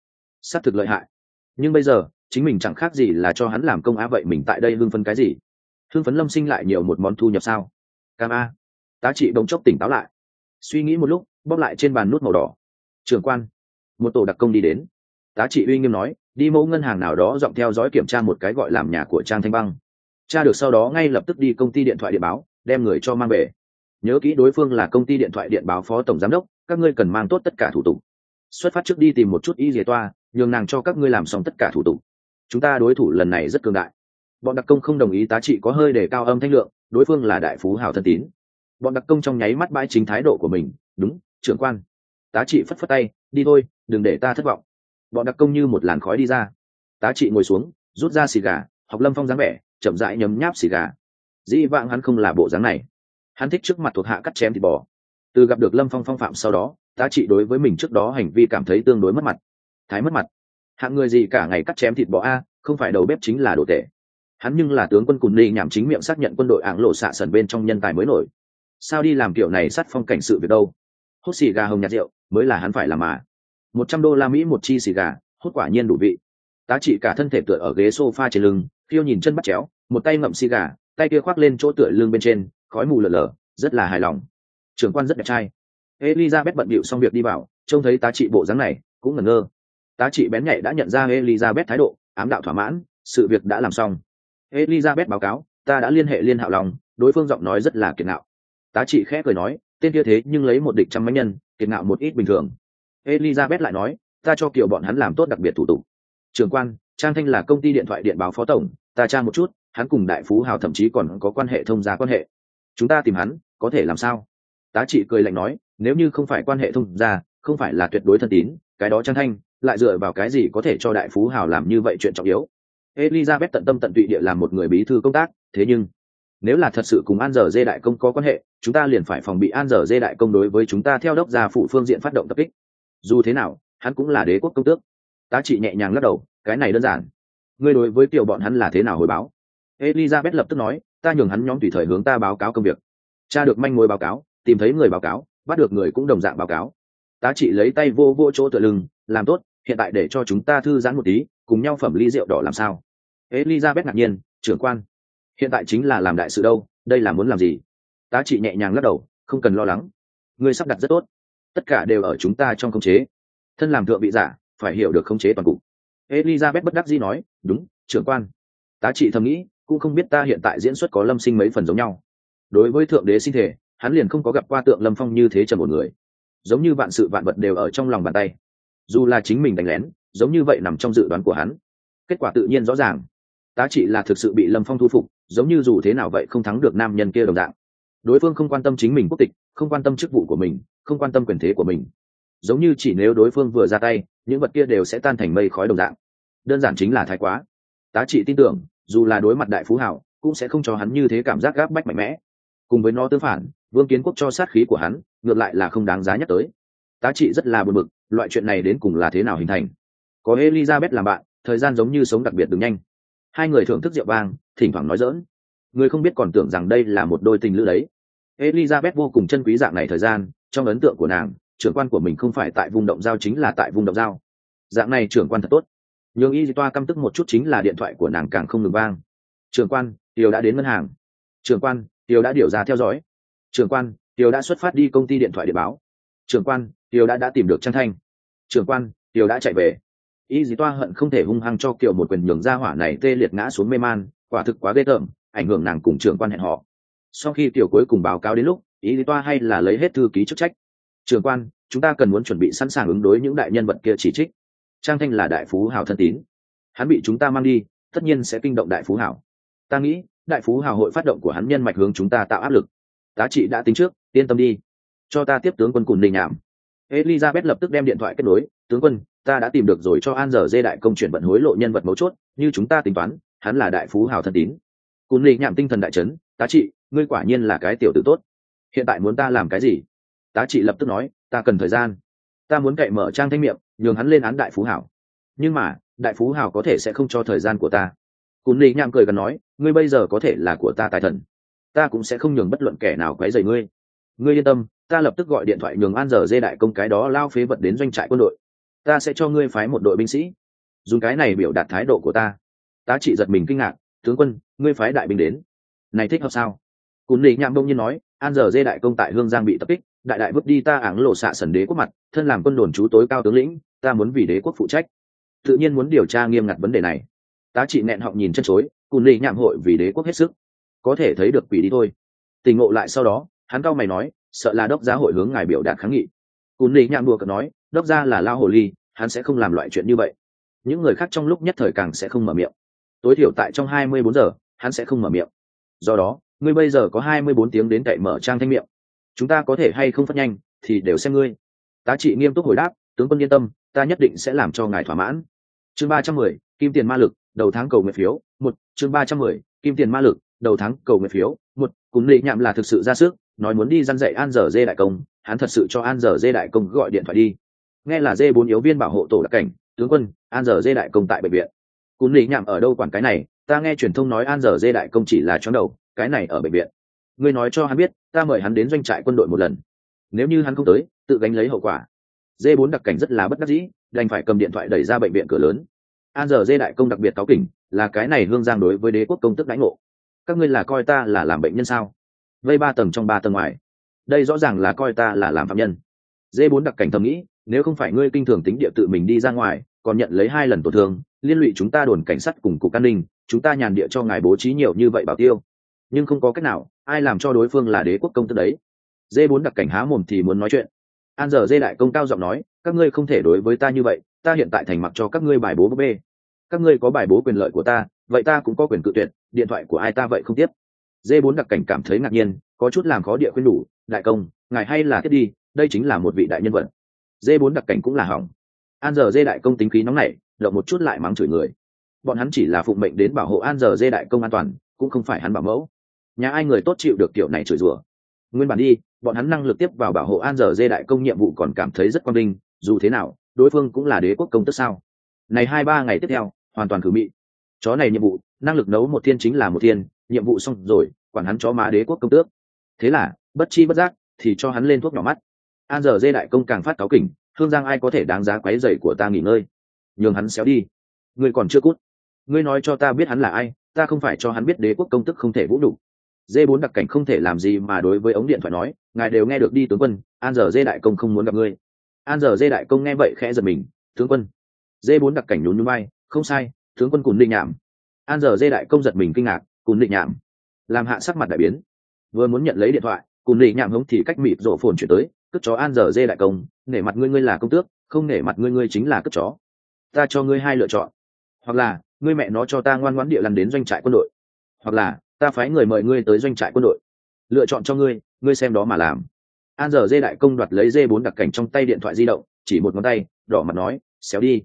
S á c thực lợi hại. Nhưng bây giờ chính mình chẳng khác gì là cho hắn làm công á, vậy mình tại đây hưng phấn cái gì? Hưng phấn lâm sinh lại nhiều một món thu nhập sao? Cam a, tá trị bỗng chốc tỉnh táo lại. Suy nghĩ một lúc, bóp lại trên bàn nút màu đỏ. Trường quan, một tổ đặc công đi đến. Tá trị uy nghiêm nói, đi mẫu ngân hàng nào đó dọn theo dõi kiểm tra một cái gọi làm nhà của trang thanh băng. Cha được sau đó ngay lập tức đi công ty điện thoại điện báo, đem người cho mang về. Nhớ kỹ đối phương là công ty điện thoại điện báo phó tổng giám đốc, các ngươi cần mang tốt tất cả thủ tục. Xuất phát trước đi tìm một chút y dìa toa, nhường nàng cho các ngươi làm xong tất cả thủ tục chúng ta đối thủ lần này rất cường đại. Bọn đặc công không đồng ý tá trị có hơi để cao âm thanh lượng, đối phương là đại phú hào thân tín. Bọn đặc công trong nháy mắt bãi chính thái độ của mình, đúng, trưởng quan. Tá trị phất phất tay, đi thôi, đừng để ta thất vọng. Bọn đặc công như một làn khói đi ra. Tá trị ngồi xuống, rút ra xì gà, học lâm phong dáng vẻ, chậm rãi nhấm nháp xì gà. Dĩ vãng hắn không là bộ dáng này. Hắn thích trước mặt thuộc hạ cắt chém thịt bò. Từ gặp được lâm phong phong phạm sau đó, tá trị đối với mình trước đó hành vi cảm thấy tương đối mất mặt. Thái mất mặt hạng người gì cả ngày cắt chém thịt bò a, không phải đầu bếp chính là đồ tệ. Hắn nhưng là tướng quân cùn ni nhảm chính miệng xác nhận quân đội áng lộ xạ sần bên trong nhân tài mới nổi. Sao đi làm kiểu này sát phong cảnh sự việc đâu? Hút xì gà hồng nhạt rượu, mới là hắn phải làm mà. Một trăm đô la mỹ một chi xì gà, hút quả nhiên đủ vị. Tá trị cả thân thể tựa ở ghế sofa trên lưng khiêu nhìn chân bắt chéo, một tay ngậm xì gà, tay kia khoác lên chỗ tựa lưng bên trên, khói mù lờ lờ rất là hài lòng. Trưởng quan rất đẹp trai. Elizabeth bận bịu xong việc đi vào, trông thấy tá trị bộ dáng này, cũng ngẩn ngơ tá trị bén nhạy đã nhận ra elizabeth thái độ, ám đạo thỏa mãn, sự việc đã làm xong. Elizabeth báo cáo, ta đã liên hệ liên hạo lòng đối phương giọng nói rất là kiệt ngạo. Tá trị khẽ cười nói, tên kia thế nhưng lấy một địch trăm máy nhân, kiệt ngạo một ít bình thường. Elizabeth lại nói, ta cho kiểu bọn hắn làm tốt đặc biệt thủ tục. Trường quan, trang thanh là công ty điện thoại điện báo phó tổng, ta tra một chút, hắn cùng đại phú hào thậm chí còn có quan hệ thông gia quan hệ. Chúng ta tìm hắn, có thể làm sao? Tá trị cười lạnh nói, nếu như không phải quan hệ thông gia, không phải là tuyệt đối thân tín, cái đó trang thanh lại dựa vào cái gì có thể cho đại phú hào làm như vậy chuyện trọng yếu? Elizabeth tận tâm tận tụy địa làm một người bí thư công tác, thế nhưng, nếu là thật sự cùng an giờ dê đại công có quan hệ, chúng ta liền phải phòng bị an giờ dê đại công đối với chúng ta theo đốc gia phụ phương diện phát động tập kích. Dù thế nào, hắn cũng là đế quốc công tước. Tá trị nhẹ nhàng lắc đầu, cái này đơn giản. Ngươi đối với kiểu bọn hắn là thế nào hồi báo? Elizabeth lập tức nói, ta nhường hắn nhóm tùy thời hướng ta báo cáo công việc. Cha được manh mối báo cáo, tìm thấy người báo cáo, bắt được người cũng đồng dạng báo cáo. Tá trị lấy tay vô vô chỗ tựa lưng làm tốt, hiện tại để cho chúng ta thư giãn một tí, cùng nhau phẩm ly rượu đỏ làm sao? Elizabeth ngạc nhiên, trưởng quan, hiện tại chính là làm đại sự đâu, đây là muốn làm gì? Tá trị nhẹ nhàng lắc đầu, không cần lo lắng, ngươi sắp đặt rất tốt, tất cả đều ở chúng ta trong khống chế. Thân làm thượng vị giả, phải hiểu được khống chế toàn cục. Elizabeth bất đắc dĩ nói, đúng, trưởng quan. Tá trị thầm nghĩ, cũng không biết ta hiện tại diễn xuất có lâm sinh mấy phần giống nhau. Đối với thượng đế sinh thể, hắn liền không có gặp qua tượng lâm phong như thế trầm một người. Giống như vạn sự vạn vật đều ở trong lòng bàn tay dù là chính mình đánh lén, giống như vậy nằm trong dự đoán của hắn. Kết quả tự nhiên rõ ràng. Tá trị là thực sự bị lâm phong thu phục, giống như dù thế nào vậy không thắng được nam nhân kia đồng dạng. Đối phương không quan tâm chính mình quốc tịch, không quan tâm chức vụ của mình, không quan tâm quyền thế của mình. Giống như chỉ nếu đối phương vừa ra tay, những vật kia đều sẽ tan thành mây khói đồng dạng. Đơn giản chính là thái quá. Tá trị tin tưởng, dù là đối mặt đại phú hảo, cũng sẽ không cho hắn như thế cảm giác gáp bách mạnh mẽ. Cùng với nó tương phản, vương kiến quốc cho sát khí của hắn, ngược lại là không đáng giá nhắc tới. Tá trị rất là buồn bực loại chuyện này đến cùng là thế nào hình thành? Có elizabeth làm bạn, thời gian giống như sống đặc biệt đứng nhanh. Hai người thưởng thức rượu vang, thỉnh thoảng nói dỡn người không biết còn tưởng rằng đây là một đôi tình lữ đấy. Elizabeth vô cùng chân quý dạng này thời gian, trong ấn tượng của nàng, trưởng quan của mình không phải tại vùng động giao chính là tại vùng động giao. Dạng này trưởng quan thật tốt. Nhường y toa căm tức một chút chính là điện thoại của nàng càng không ngừng vang. Trưởng quan, tiều đã đến ngân hàng. Trưởng quan, tiều đã điều ra theo dõi. Trưởng quan, tiều đã xuất phát đi công ty điện thoại để báo. Trưởng quan tiều đã đã tìm được trang thanh. Trưởng quan tiều đã chạy về. Y dì toa hận không thể hung hăng cho kiều một quyền nhường ra hỏa này tê liệt ngã xuống mê man, quả thực quá ghê tởm, ảnh hưởng nàng cùng trưởng quan hẹn họ sau khi kiều cuối cùng báo cáo đến lúc, y dì toa hay là lấy hết thư ký chức trách. Trưởng quan, chúng ta cần muốn chuẩn bị sẵn sàng ứng đối những đại nhân vật kia chỉ trích. Trang thanh là đại phú hào thân tín. Hắn bị chúng ta mang đi, tất nhiên sẽ kinh động đại phú hào. Ta nghĩ, đại phú hào hội phát động của hắn nhân mạch hướng chúng ta tạo áp lực. Tá trị đã tính trước, yên tâm đi. Cho ta tiếp tướng quân cùn đình nhảm elizabeth lập tức đem điện thoại kết nối, tướng quân, ta đã tìm được rồi cho an giờ dê đại công chuyển vận hối lộ nhân vật mấu chốt, như chúng ta tính toán, hắn là đại phú hào thân tín. Cún đình nhảm tinh thần đại trấn tá trị, ngươi quả nhiên là cái tiểu tử tốt. Hiện tại muốn ta làm cái gì? Tá trị lập tức nói, ta cần thời gian. Ta muốn cậy mở trang thanh miệng, nhường hắn lên án đại phú hảo nhưng mà, đại phú hảo có thể sẽ không cho thời gian của ta. Cún lý nham cười gần nói, ngươi bây giờ có thể là của ta tài thần. Ta cũng sẽ không nhường bất luận kẻ nào quấy rầy ngươi. Ngươi yên tâm ta lập tức gọi điện thoại nhường an giờ dê đại công cái đó lao phế vật đến doanh trại quân đội. Ta sẽ cho ngươi phái một đội binh sĩ. Dùng cái này biểu đạt thái độ của ta. Tá trị giật mình kinh ngạc, tướng quân, ngươi phái đại binh đến. Này thích hợp sao? Cún lý nham đông nhiên nói, an giờ dê đại công tại hương giang bị tập kích, đại đại bước đi ta áng lộ xạ sần đế quốc mặt, thân làm quân đồn chú tối cao tướng lĩnh, ta muốn vì đế quốc phụ trách. Tự nhiên muốn điều tra nghiêm ngặt vấn đề này. Tá trị nẹn họng nhìn chân chối, cún lì nhạm hội vì đế quốc hết sức. Có thể thấy được quỷ đi thôi. Tình ngộ lại sau đó, hắn cao mày nói sợ là đốc gia hội hướng ngài biểu đạt kháng nghị. Cún lý nhạn đùa cợt nói, đốc gia là lao hồ ly, hắn sẽ không làm loại chuyện như vậy. Những người khác trong lúc nhất thời càng sẽ không mở miệng. Tối thiểu tại trong hai mươi bốn giờ, hắn sẽ không mở miệng. Do đó, ngươi bây giờ có hai mươi bốn tiếng đến cậy mở trang thanh miệng. Chúng ta có thể hay không phát nhanh, thì đều xem ngươi. Tá trị nghiêm túc hồi đáp, tướng quân yên tâm, ta nhất định sẽ làm cho ngài thỏa mãn. Chương ba trăm mười, kim tiền ma lực, đầu tháng cầu nguyện phiếu, một. Chương ba trăm mười, kim tiền ma lực, đầu tháng cầu nguyện phiếu, một. Cún lị nhạm là thực sự ra sức nói muốn đi dăn dạy an dở dê đại công, hắn thật sự cho an dở dê đại công gọi điện thoại đi. Nghe là dê bốn yếu viên bảo hộ tổ đặc cảnh, tướng quân, an dở dê đại công tại bệnh viện. Cún lý nhảm ở đâu quản cái này, ta nghe truyền thông nói an dở dê đại công chỉ là chóng đầu, cái này ở bệnh viện. Ngươi nói cho hắn biết, ta mời hắn đến doanh trại quân đội một lần. Nếu như hắn không tới, tự gánh lấy hậu quả. Dê bốn đặc cảnh rất là bất đắc dĩ, đành phải cầm điện thoại đẩy ra bệnh viện cửa lớn. An giờ dê đại công đặc biệt cáo kỉnh, là cái này hương giang đối với đế quốc công tức đánh ngộ. Các ngươi là coi ta là làm bệnh nhân sao? Vây ba tầng trong ba tầng ngoài. Đây rõ ràng là coi ta là làm phạm nhân. Dê bốn đặc cảnh thầm nghĩ, nếu không phải ngươi kinh thường tính địa tự mình đi ra ngoài, còn nhận lấy hai lần tổn thương, liên lụy chúng ta đồn cảnh sát cùng cục an ninh, chúng ta nhàn địa cho ngài bố trí nhiều như vậy bảo tiêu. Nhưng không có cách nào, ai làm cho đối phương là đế quốc công tức đấy? Dê bốn đặc cảnh há mồm thì muốn nói chuyện. An giờ dê đại công cao giọng nói, các ngươi không thể đối với ta như vậy, ta hiện tại thành mặc cho các ngươi bài bố búp bê. Các ngươi có bài bố quyền lợi của ta, vậy ta cũng có quyền cự tuyệt, điện thoại của ai ta vậy không tiếp dê bốn đặc cảnh cảm thấy ngạc nhiên, có chút làm khó địa khuyên đủ, đại công, ngài hay là thiết đi, đây chính là một vị đại nhân vật. Dê bốn đặc cảnh cũng là hỏng. An giờ dê đại công tính khí nóng nảy, động một chút lại mắng chửi người. Bọn hắn chỉ là phụng mệnh đến bảo hộ an giờ dê đại công an toàn, cũng không phải hắn bảo mẫu. Nhà ai người tốt chịu được kiểu này chửi rủa? Nguyên bản đi, bọn hắn năng lực tiếp vào bảo hộ an giờ dê đại công nhiệm vụ còn cảm thấy rất quan minh, dù thế nào, đối phương cũng là đế quốc công tức sao? Này hai ba ngày tiếp theo, hoàn toàn khử mị. Chó này nhiệm vụ, năng lực nấu một thiên chính là một thiên nhiệm vụ xong rồi, quản hắn cho má đế quốc công tước. Thế là, bất chi bất giác thì cho hắn lên thuốc nhỏ mắt. An giờ dê đại công càng phát cáo kỉnh, hương giang ai có thể đáng giá quáy dày của ta nghỉ ngơi? Nhường hắn xéo đi. Ngươi còn chưa cút. Ngươi nói cho ta biết hắn là ai, ta không phải cho hắn biết đế quốc công tức không thể vũ đủ. Dê bốn đặc cảnh không thể làm gì mà đối với ống điện thoại nói, ngài đều nghe được đi tướng quân, an giờ dê đại công không muốn gặp ngươi. An giờ dê đại công nghe vậy khẽ giật mình, tướng quân. Dê bốn đặc cảnh nhún nhún bay không sai, tướng quân cùn linh nhảm an giờ dê đại công giật mình kinh ngạc cùng định nhảm làm hạ sắc mặt đại biến. Vừa muốn nhận lấy điện thoại cùng định nhảm hống thì cách mịt rổ phồn chuyển tới, cất chó an giờ dê đại công, nể mặt ngươi ngươi là công tước, không nể mặt ngươi ngươi chính là cất chó. Ta cho ngươi hai lựa chọn. Hoặc là, ngươi mẹ nó cho ta ngoan ngoãn địa lăn đến doanh trại quân đội. Hoặc là, ta phái người mời ngươi tới doanh trại quân đội. Lựa chọn cho ngươi ngươi xem đó mà làm. An giờ dê đại công đoạt lấy dê bốn đặc cảnh trong tay điện thoại di động, chỉ một ngón tay, đỏ mặt nói, xéo đi.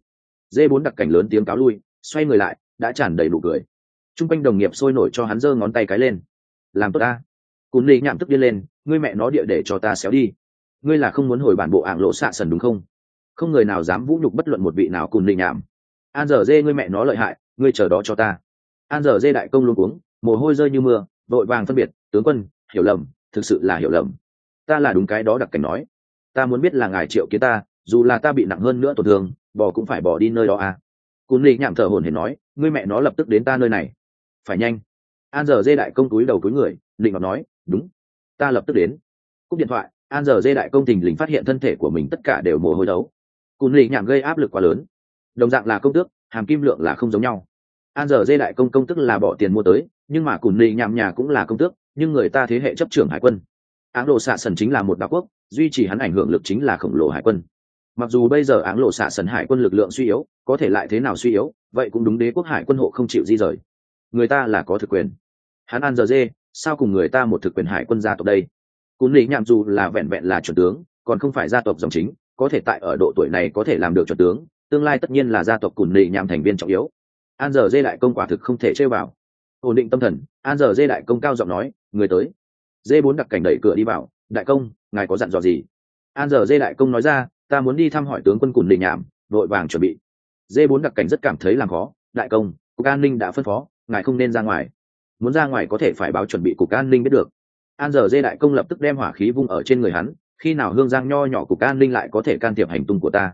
Dê bốn đặc cảnh lớn tiếng cáo lui, xoay người lại, đã tràn đầy nụ cười t r u n g quanh đồng nghiệp sôi nổi cho hắn giơ ngón tay cái lên. Làm tốt ta. Cún ly nhạm tức đi lên, ngươi mẹ nó địa để cho ta xéo đi. Ngươi là không muốn hồi bản bộ ảng lộ xạ sần đúng không? Không người nào dám vũ nhục bất luận một vị nào cùn ly nhạm. An giờ dê ngươi mẹ nó lợi hại, ngươi chờ đó cho ta. An giờ dê đại công luôn cuống, mồ hôi rơi như mưa, vội vàng phân biệt, tướng quân, hiểu lầm, thực sự là hiểu lầm. Ta là đúng cái đó đặc cảnh nói. Ta muốn biết là ngài triệu kiến ta, dù là ta bị nặng hơn nữa tổn thương bỏ cũng phải bỏ đi nơi đó à. Cún lì nhạm thở hồn hển nói, ngươi mẹ nó lập tức đến ta nơi này phải nhanh. An giờ dê đại công túi đầu túi người, định ngọc nói, đúng, ta lập tức đến. Cúp điện thoại, an giờ dê đại công tình lình phát hiện thân thể của mình tất cả đều mồ hôi đấu. Cùn lì nhảm gây áp lực quá lớn. Đồng dạng là công tước, hàm kim lượng là không giống nhau. An giờ dê đại công công tức là bỏ tiền mua tới, nhưng mà cùn lì nhảm nhà cũng là công tước, nhưng người ta thế hệ chấp trưởng hải quân. Áng lộ xạ sần chính là một đạo quốc, duy trì hắn ảnh hưởng lực chính là khổng lồ hải quân. Mặc dù bây giờ áng lộ xạ sần hải quân lực lượng suy yếu, có thể lại thế nào suy yếu, vậy cũng đúng đế quốc hải quân hộ không chịu di rời người ta là có thực quyền. Hắn an giờ dê, sao cùng người ta một thực quyền hải quân gia tộc đây? Cún lý nhạm dù là vẹn vẹn là chuẩn tướng, còn không phải gia tộc dòng chính, có thể tại ở độ tuổi này có thể làm được chuẩn tướng, tương lai tất nhiên là gia tộc cùn lý nhạm thành viên trọng yếu. An giờ dê đại công quả thực không thể chơi vào. Ổn định tâm thần, an giờ dê đại công cao giọng nói, người tới. Dê bốn đặc cảnh đẩy cửa đi vào, đại công, ngài có dặn dò gì? An giờ dê đại công nói ra, ta muốn đi thăm hỏi tướng quân cùn đình nhảm vội vàng chuẩn bị. Dê bốn đặc cảnh rất cảm thấy làm khó, đại công, cục an ninh đã phân phó ngài không nên ra ngoài. Muốn ra ngoài có thể phải báo chuẩn bị cục an ninh biết được. An giờ dê đại công lập tức đem hỏa khí vung ở trên người hắn, khi nào hương giang nho nhỏ cục an ninh lại có thể can thiệp hành tung của ta?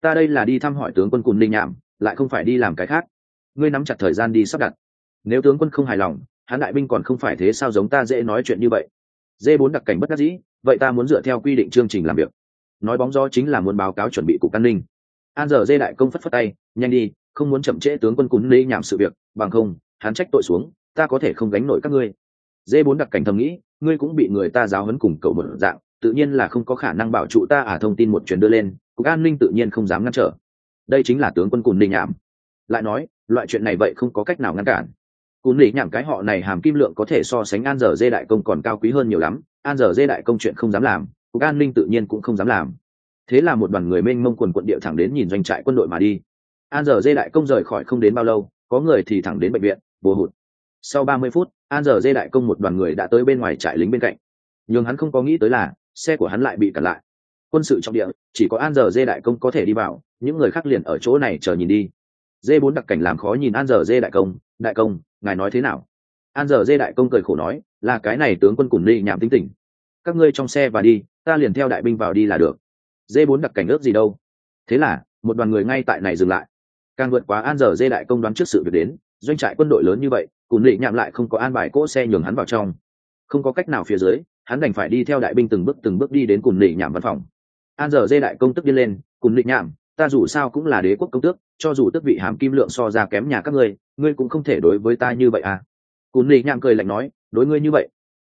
Ta đây là đi thăm hỏi tướng quân cùn ninh nhảm lại không phải đi làm cái khác. Ngươi nắm chặt thời gian đi sắp đặt. Nếu tướng quân không hài lòng, hắn đại binh còn không phải thế sao giống ta dễ nói chuyện như vậy? Dê bốn đặc cảnh bất đắc dĩ, vậy ta muốn dựa theo quy định chương trình làm việc. Nói bóng gió chính là muốn báo cáo chuẩn bị cục an ninh. An giờ dê đại công phất phất tay, nhanh đi, không muốn chậm trễ tướng quân cún Linh nhảm sự việc, bằng không hắn trách tội xuống, ta có thể không gánh nổi các ngươi. Dê bốn đặc cảnh thầm nghĩ, ngươi cũng bị người ta giáo hấn cùng cậu một dạng, tự nhiên là không có khả năng bảo trụ ta à thông tin một chuyến đưa lên, cục an ninh tự nhiên không dám ngăn trở. Đây chính là tướng quân cùn đình nhảm lại nói, loại chuyện này vậy không có cách nào ngăn cản. Cún đình nhảm cái họ này hàm kim lượng có thể so sánh an giờ dê đại công còn cao quý hơn nhiều lắm, an giờ dê đại công chuyện không dám làm, cục an ninh tự nhiên cũng không dám làm. Thế là một đoàn người mênh mông quần quận điệu thẳng đến nhìn doanh trại quân đội mà đi. An giờ dê đại công rời khỏi không đến bao lâu, có người thì thẳng đến bệnh viện bùa hụt. Sau ba mươi phút, an giờ dê đại công một đoàn người đã tới bên ngoài trại lính bên cạnh. Nhưng hắn không có nghĩ tới là, xe của hắn lại bị cản lại. Quân sự trong địa, chỉ có an giờ dê đại công có thể đi vào, những người khác liền ở chỗ này chờ nhìn đi. Dê bốn đặc cảnh làm khó nhìn an giờ dê đại công đại công, ngài nói thế nào? An giờ dê đại công cười khổ nói, là cái này tướng quân cùng ly nhảm tính tình. Các ngươi trong xe và đi, ta liền theo đại binh vào đi là được. Dê bốn đặc cảnh ước gì đâu? Thế là, một đoàn người ngay tại này dừng lại. Càng vượt quá an giờ dê đại công đoán trước sự việc đến doanh trại quân đội lớn như vậy cùng lị nhảm lại không có an bài cỗ xe nhường hắn vào trong. Không có cách nào phía dưới, hắn đành phải đi theo đại binh từng bước từng bước đi đến cùng lị nhạm văn phòng. An giờ dê đại công tức đi lên cùng lị nhảm ta dù sao cũng là đế quốc công tước, cho dù tước vị hàm kim lượng so ra kém nhà các ngươi ngươi cũng không thể đối với ta như vậy à? Cùng lị nhạm cười lạnh nói, đối ngươi như vậy,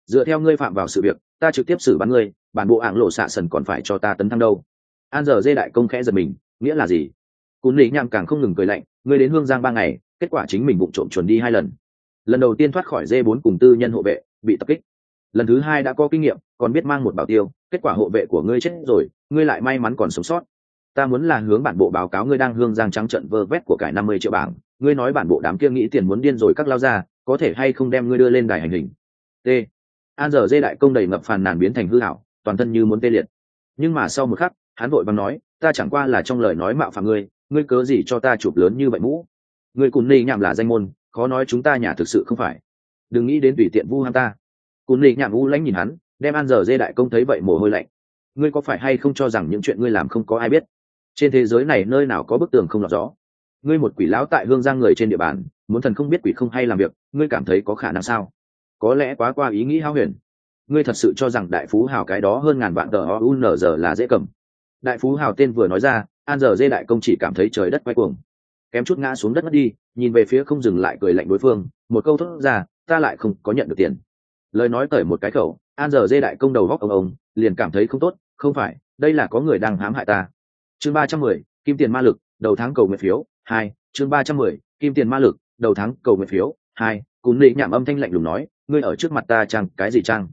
dựa theo ngươi phạm vào sự việc, ta trực tiếp xử bắn ngươi, bản bộ ảng lộ xạ sần còn phải cho ta tấn thăng đâu. An giờ dê đại công khẽ giật mình, nghĩa là gì? Cún nỉ nham càng không ngừng cười lạnh, ngươi đến hương giang ba ngày kết quả chính mình bụng trộm chuẩn đi hai lần. Lần đầu tiên thoát khỏi dê bốn cùng tư nhân hộ vệ, bị tập kích. Lần thứ hai đã có kinh nghiệm, còn biết mang một bảo tiêu, kết quả hộ vệ của ngươi chết rồi, ngươi lại may mắn còn sống sót. Ta muốn là hướng bản bộ báo cáo ngươi đang hương giang trắng trận vơ vét của cải năm mươi triệu bảng, ngươi nói bản bộ đám kia nghĩ tiền muốn điên rồi các lao ra, có thể hay không đem ngươi đưa lên đài hành hình? T. An giờ dê đại công đầy ngập phàn nàn biến thành hư hảo, toàn thân như muốn tê liệt. Nhưng mà sau một khắc, hắn vội bằng nói, ta chẳng qua là trong lời nói mạo phạm ngươi ngươi cớ gì cho ta chụp lớn như vậy mũ? Ngươi cùng ni nhảm là danh môn, khó nói chúng ta nhà thực sự không phải. Đừng nghĩ đến tùy tiện vu ham ta. Cùng ni nhảm u lãnh nhìn hắn, đem an giờ dê đại công thấy vậy mồ hôi lạnh. Ngươi có phải hay không cho rằng những chuyện ngươi làm không có ai biết? Trên thế giới này nơi nào có bức tường không lọt gió? Ngươi một quỷ lão tại hương giang người trên địa bàn, muốn thần không biết quỷ không hay làm việc, ngươi cảm thấy có khả năng sao? Có lẽ quá qua ý nghĩ hao huyền. Ngươi thật sự cho rằng đại phú hào cái đó hơn ngàn vạn tờ o u n giờ là dễ cầm. Đại phú hào tên vừa nói ra an giờ dê đại công chỉ cảm thấy trời đất quay cuồng kém chút ngã xuống đất mất đi, nhìn về phía không dừng lại cười lạnh đối phương, một câu thốt ra, ta lại không có nhận được tiền. Lời nói cởi một cái khẩu, an giờ dê đại công đầu góc ông ông, liền cảm thấy không tốt, không phải, đây là có người đang hãm hại ta. Chương ba trăm mười, kim tiền ma lực, đầu tháng cầu nguyện phiếu, hai, chương ba trăm mười, kim tiền ma lực, đầu tháng cầu nguyện phiếu, hai, cún lị nhảm âm thanh lạnh lùng nói, ngươi ở trước mặt ta chăng, cái gì chăng?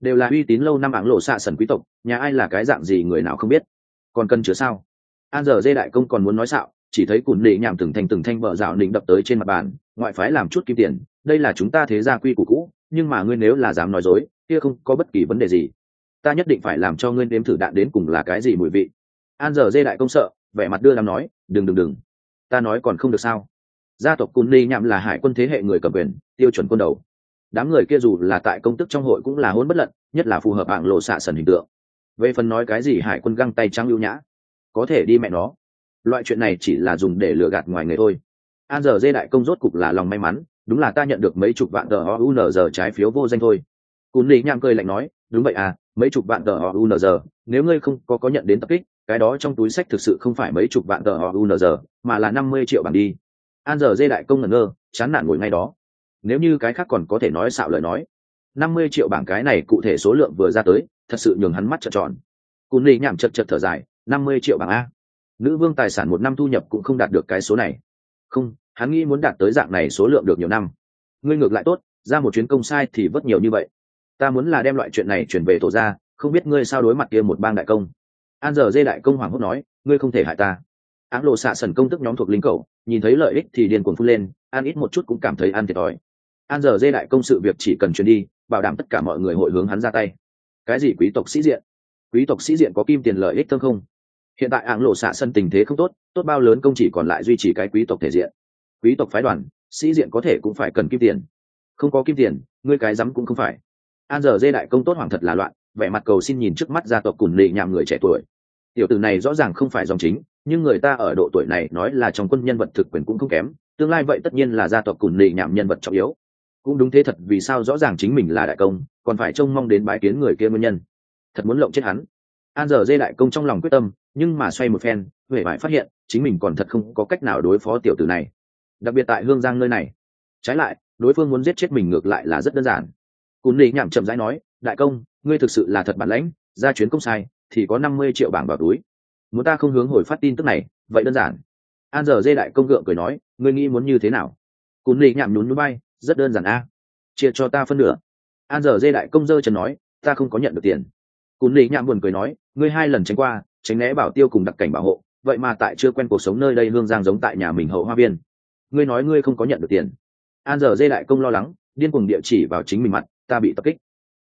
Đều là uy tín lâu năm ảng lộ xạ sần quý tộc, nhà ai là cái dạng gì người nào không biết. Còn cần chứa sao? An giờ dê đại công còn muốn nói xạo chỉ thấy cùn nệ nhảm từng thanh từng thanh bờ rào nịnh đập tới trên mặt bàn, ngoại phái làm chút kim tiền, đây là chúng ta thế gia quy củ cũ, nhưng mà ngươi nếu là dám nói dối, kia không có bất kỳ vấn đề gì. Ta nhất định phải làm cho ngươi nếm thử đạn đến cùng là cái gì mùi vị. An giờ dê đại công sợ, vẻ mặt đưa làm nói, đừng đừng đừng. Ta nói còn không được sao? Gia tộc cùn ni nhạm là hải quân thế hệ người cầm quyền, tiêu chuẩn quân đầu. Đám người kia dù là tại công tức trong hội cũng là hôn bất lận, nhất là phù hợp hạng lộ xạ sần hình tượng. Về phần nói cái gì hải quân găng tay trắng ưu nhã, có thể đi mẹ nó loại chuyện này chỉ là dùng để lừa gạt ngoài người thôi. An giờ dê đại công rốt cục là lòng may mắn, đúng là ta nhận được mấy chục vạn tờ o giờ trái phiếu vô danh thôi. Cún lý nham cười lạnh nói, đúng vậy à mấy chục vạn tờ o giờ nếu ngươi không có có nhận đến tập kích, cái đó trong túi sách thực sự không phải mấy chục vạn tờ o giờ mà là năm mươi triệu bảng đi. An giờ dê đại công ngẩn ngơ, chán nản ngồi ngay đó. Nếu như cái khác còn có thể nói xạo lời nói, năm mươi triệu bảng cái này cụ thể số lượng vừa ra tới, thật sự nhường hắn mắt trợn tròn. Cún lý nhảm chật chật thở dài, năm mươi triệu bảng a nữ vương tài sản một năm thu nhập cũng không đạt được cái số này. Không, hắn nghĩ muốn đạt tới dạng này số lượng được nhiều năm. Ngươi ngược lại tốt, ra một chuyến công sai thì vất nhiều như vậy. Ta muốn là đem loại chuyện này chuyển về tổ ra không biết ngươi sao đối mặt kia một bang đại công. An giờ dê đại công hoàng hốt nói, ngươi không thể hại ta. Áng lộ xạ sần công tức nhóm thuộc lính cầu, nhìn thấy lợi ích thì điền cuồng phun lên an ít một chút cũng cảm thấy an thiệt thòi. An giờ dê đại công sự việc chỉ cần chuyển đi, bảo đảm tất cả mọi người hội hướng hắn ra tay. Cái gì quý tộc sĩ diện? Quý tộc sĩ diện có kim tiền lợi ích thơm không? Hiện tại ảng lộ xạ sân tình thế không tốt tốt bao lớn công chỉ còn lại duy trì cái quý tộc thể diện. Quý tộc phái đoàn, sĩ diện có thể cũng phải cần kim tiền. Không có kim tiền, ngươi cái rắm cũng không phải. An giờ dê đại công tốt hoàng thật là loạn, vẻ mặt cầu xin nhìn trước mắt gia tộc cùn lì nhạm người trẻ tuổi. Tiểu tử này rõ ràng không phải dòng chính, nhưng người ta ở độ tuổi này nói là trong quân nhân vật thực quyền cũng không kém, tương lai vậy tất nhiên là gia tộc cùn lì nhạm nhân vật trọng yếu. Cũng đúng thế thật vì sao rõ ràng chính mình là đại công, còn phải trông mong đến bái kiến người kia nguyên nhân. Thật muốn lộng chết hắn an giờ dê đại công trong lòng quyết tâm, nhưng mà xoay một phen huệ vải phát hiện, chính mình còn thật không có cách nào đối phó tiểu tử này. Đặc biệt tại hương giang nơi này. Trái lại, đối phương muốn giết chết mình ngược lại là rất đơn giản. Cún lý nhảm chậm rãi nói, đại công, ngươi thực sự là thật bản lãnh, ra chuyến công sai, thì có năm mươi triệu bảng vào túi. Muốn ta không hướng hồi phát tin tức này, vậy đơn giản. An giờ dê đại công gượng cười nói, ngươi nghĩ muốn như thế nào? Cún lý nhảm nhún núi bay rất đơn giản a, chia cho ta phân nửa. An giờ dê đại công dơ trần nói, ta không có nhận được tiền cún lý nhảm buồn cười nói, ngươi hai lần tránh qua, tránh né bảo tiêu cùng đặc cảnh bảo hộ, vậy mà tại chưa quen cuộc sống nơi đây hương giang giống tại nhà mình hậu hoa viên. Ngươi nói ngươi không có nhận được tiền. An giờ dê đại công lo lắng, điên cuồng địa chỉ vào chính mình mặt, ta bị tập kích.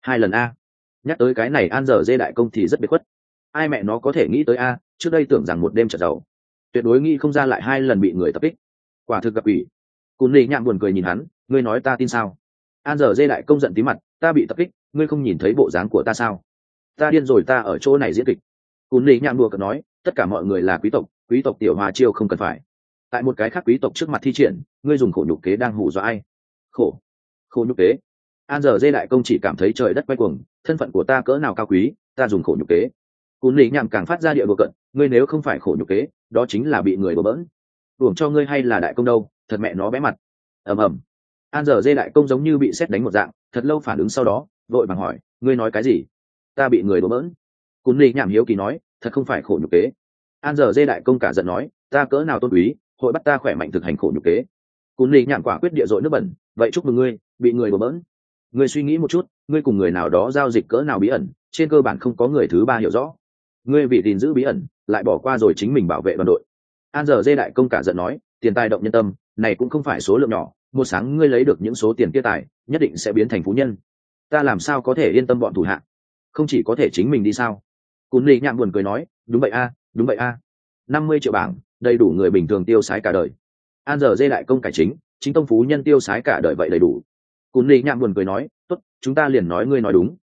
Hai lần a. Nhắc tới cái này, an giờ dê đại công thì rất biệt khuất. Ai mẹ nó có thể nghĩ tới a, trước đây tưởng rằng một đêm trở giàu. Tuyệt đối nghĩ không ra lại hai lần bị người tập kích. Quả thực gặp ủy Cún lì nhạm buồn cười nhìn hắn, ngươi nói ta tin sao? An giờ dê đại công giận tí mặt, ta bị tập kích, ngươi không nhìn thấy bộ dáng của ta sao? Ta điên rồi, ta ở chỗ này diễn kịch. Cún lý nhạn đùa cợt nói, tất cả mọi người là quý tộc quý tộc tiểu hòa chiêu không cần phải. Tại một cái khác quý tộc trước mặt thi triển, ngươi dùng khổ nhục kế đang hù dọa ai? Khổ. Khổ nhục kế. An giờ dê đại công chỉ cảm thấy trời đất quay cuồng, thân phận của ta cỡ nào cao quý, ta dùng khổ nhục kế. Cún lý nhạn càng phát ra địa bừa cận ngươi nếu không phải khổ nhục kế, đó chính là bị người bừa bỡn. Uổng cho ngươi hay là đại công đâu, thật mẹ nó bé mặt. Ầm ầm. An giờ dê đại công giống như bị xét đánh một dạng, thật lâu phản ứng sau đó, vội vàng hỏi, ngươi nói cái gì? Ta bị người đổ bỡn cún ly nhảm hiếu kỳ nói, thật không phải khổ nhục kế. An giờ dê đại công cả giận nói, ta cỡ nào tôn quý, hội bắt ta khỏe mạnh thực hành khổ nhục kế. Cún ly nhảm quả quyết địa dội nước bẩn, vậy chúc mừng ngươi, bị người đổ bỡn ngươi suy nghĩ một chút, ngươi cùng người nào đó giao dịch cỡ nào bí ẩn, trên cơ bản không có người thứ ba hiểu rõ. Ngươi vì gìn giữ bí ẩn, lại bỏ qua rồi chính mình bảo vệ đoàn đội. An giờ dê đại công cả giận nói, tiền tài động nhân tâm, này cũng không phải số lượng nhỏ, một sáng ngươi lấy được những số tiền kia tài, nhất định sẽ biến thành phú nhân. Ta làm sao có thể yên tâm bọn thủ hạ? Không chỉ có thể chính mình đi sao? Cún lì nhạn buồn cười nói, đúng vậy a, đúng vậy a. Năm mươi triệu bảng, đầy đủ người bình thường tiêu sái cả đời. An giờ dê đại công cải chính chính tông phú nhân tiêu sái cả đời vậy đầy đủ. Cún lì nhạn buồn cười nói, tốt, chúng ta liền nói ngươi nói đúng.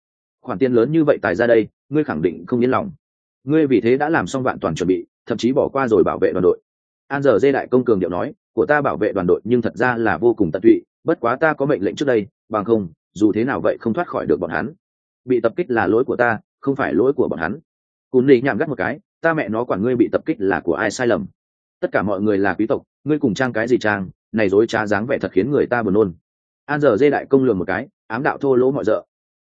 Khoản tiền lớn như vậy tài ra đây, ngươi khẳng định không yên lòng. Ngươi vì thế đã làm xong vạn toàn chuẩn bị, thậm chí bỏ qua rồi bảo vệ đoàn đội. An giờ dê đại công cường điệu nói, của ta bảo vệ đoàn đội nhưng thật ra là vô cùng tận tụy, bất quá ta có mệnh lệnh trước đây, bằng không, dù thế nào vậy không thoát khỏi được bọn hắn bị tập kích là lỗi của ta, không phải lỗi của bọn hắn. Cún lì nhảm gắt một cái, ta mẹ nó quản ngươi bị tập kích là của ai sai lầm. Tất cả mọi người là quý tộc, ngươi cùng trang cái gì trang, này dối trá dáng vẻ thật khiến người ta buồn nôn. An giờ dê đại công lường một cái, ám đạo thô lỗ mọi rợ.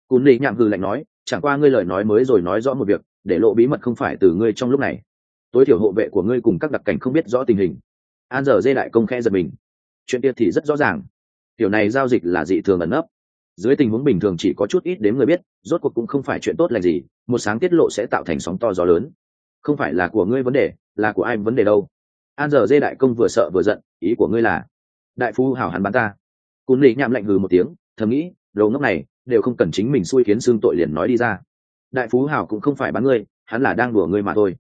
Cún lì nhảm hừ lạnh nói, chẳng qua ngươi lời nói mới rồi nói rõ một việc, để lộ bí mật không phải từ ngươi trong lúc này. Tối thiểu hộ vệ của ngươi cùng các đặc cảnh không biết rõ tình hình. An giờ dê đại công khe giật mình. Chuyện kia thì rất rõ ràng. Kiểu này giao dịch là dị thường ẩn nấp dưới tình huống bình thường chỉ có chút ít đến người biết, rốt cuộc cũng không phải chuyện tốt lành gì, một sáng tiết lộ sẽ tạo thành sóng to gió lớn. Không phải là của ngươi vấn đề, là của ai vấn đề đâu. An giờ dê đại công vừa sợ vừa giận, ý của ngươi là, đại phu hảo hắn bán ta. Cún lì nhạm lạnh hừ một tiếng, thầm nghĩ, đầu ngốc này, đều không cần chính mình xui khiến xương tội liền nói đi ra. Đại phú hảo cũng không phải bán ngươi, hắn là đang đùa ngươi mà thôi.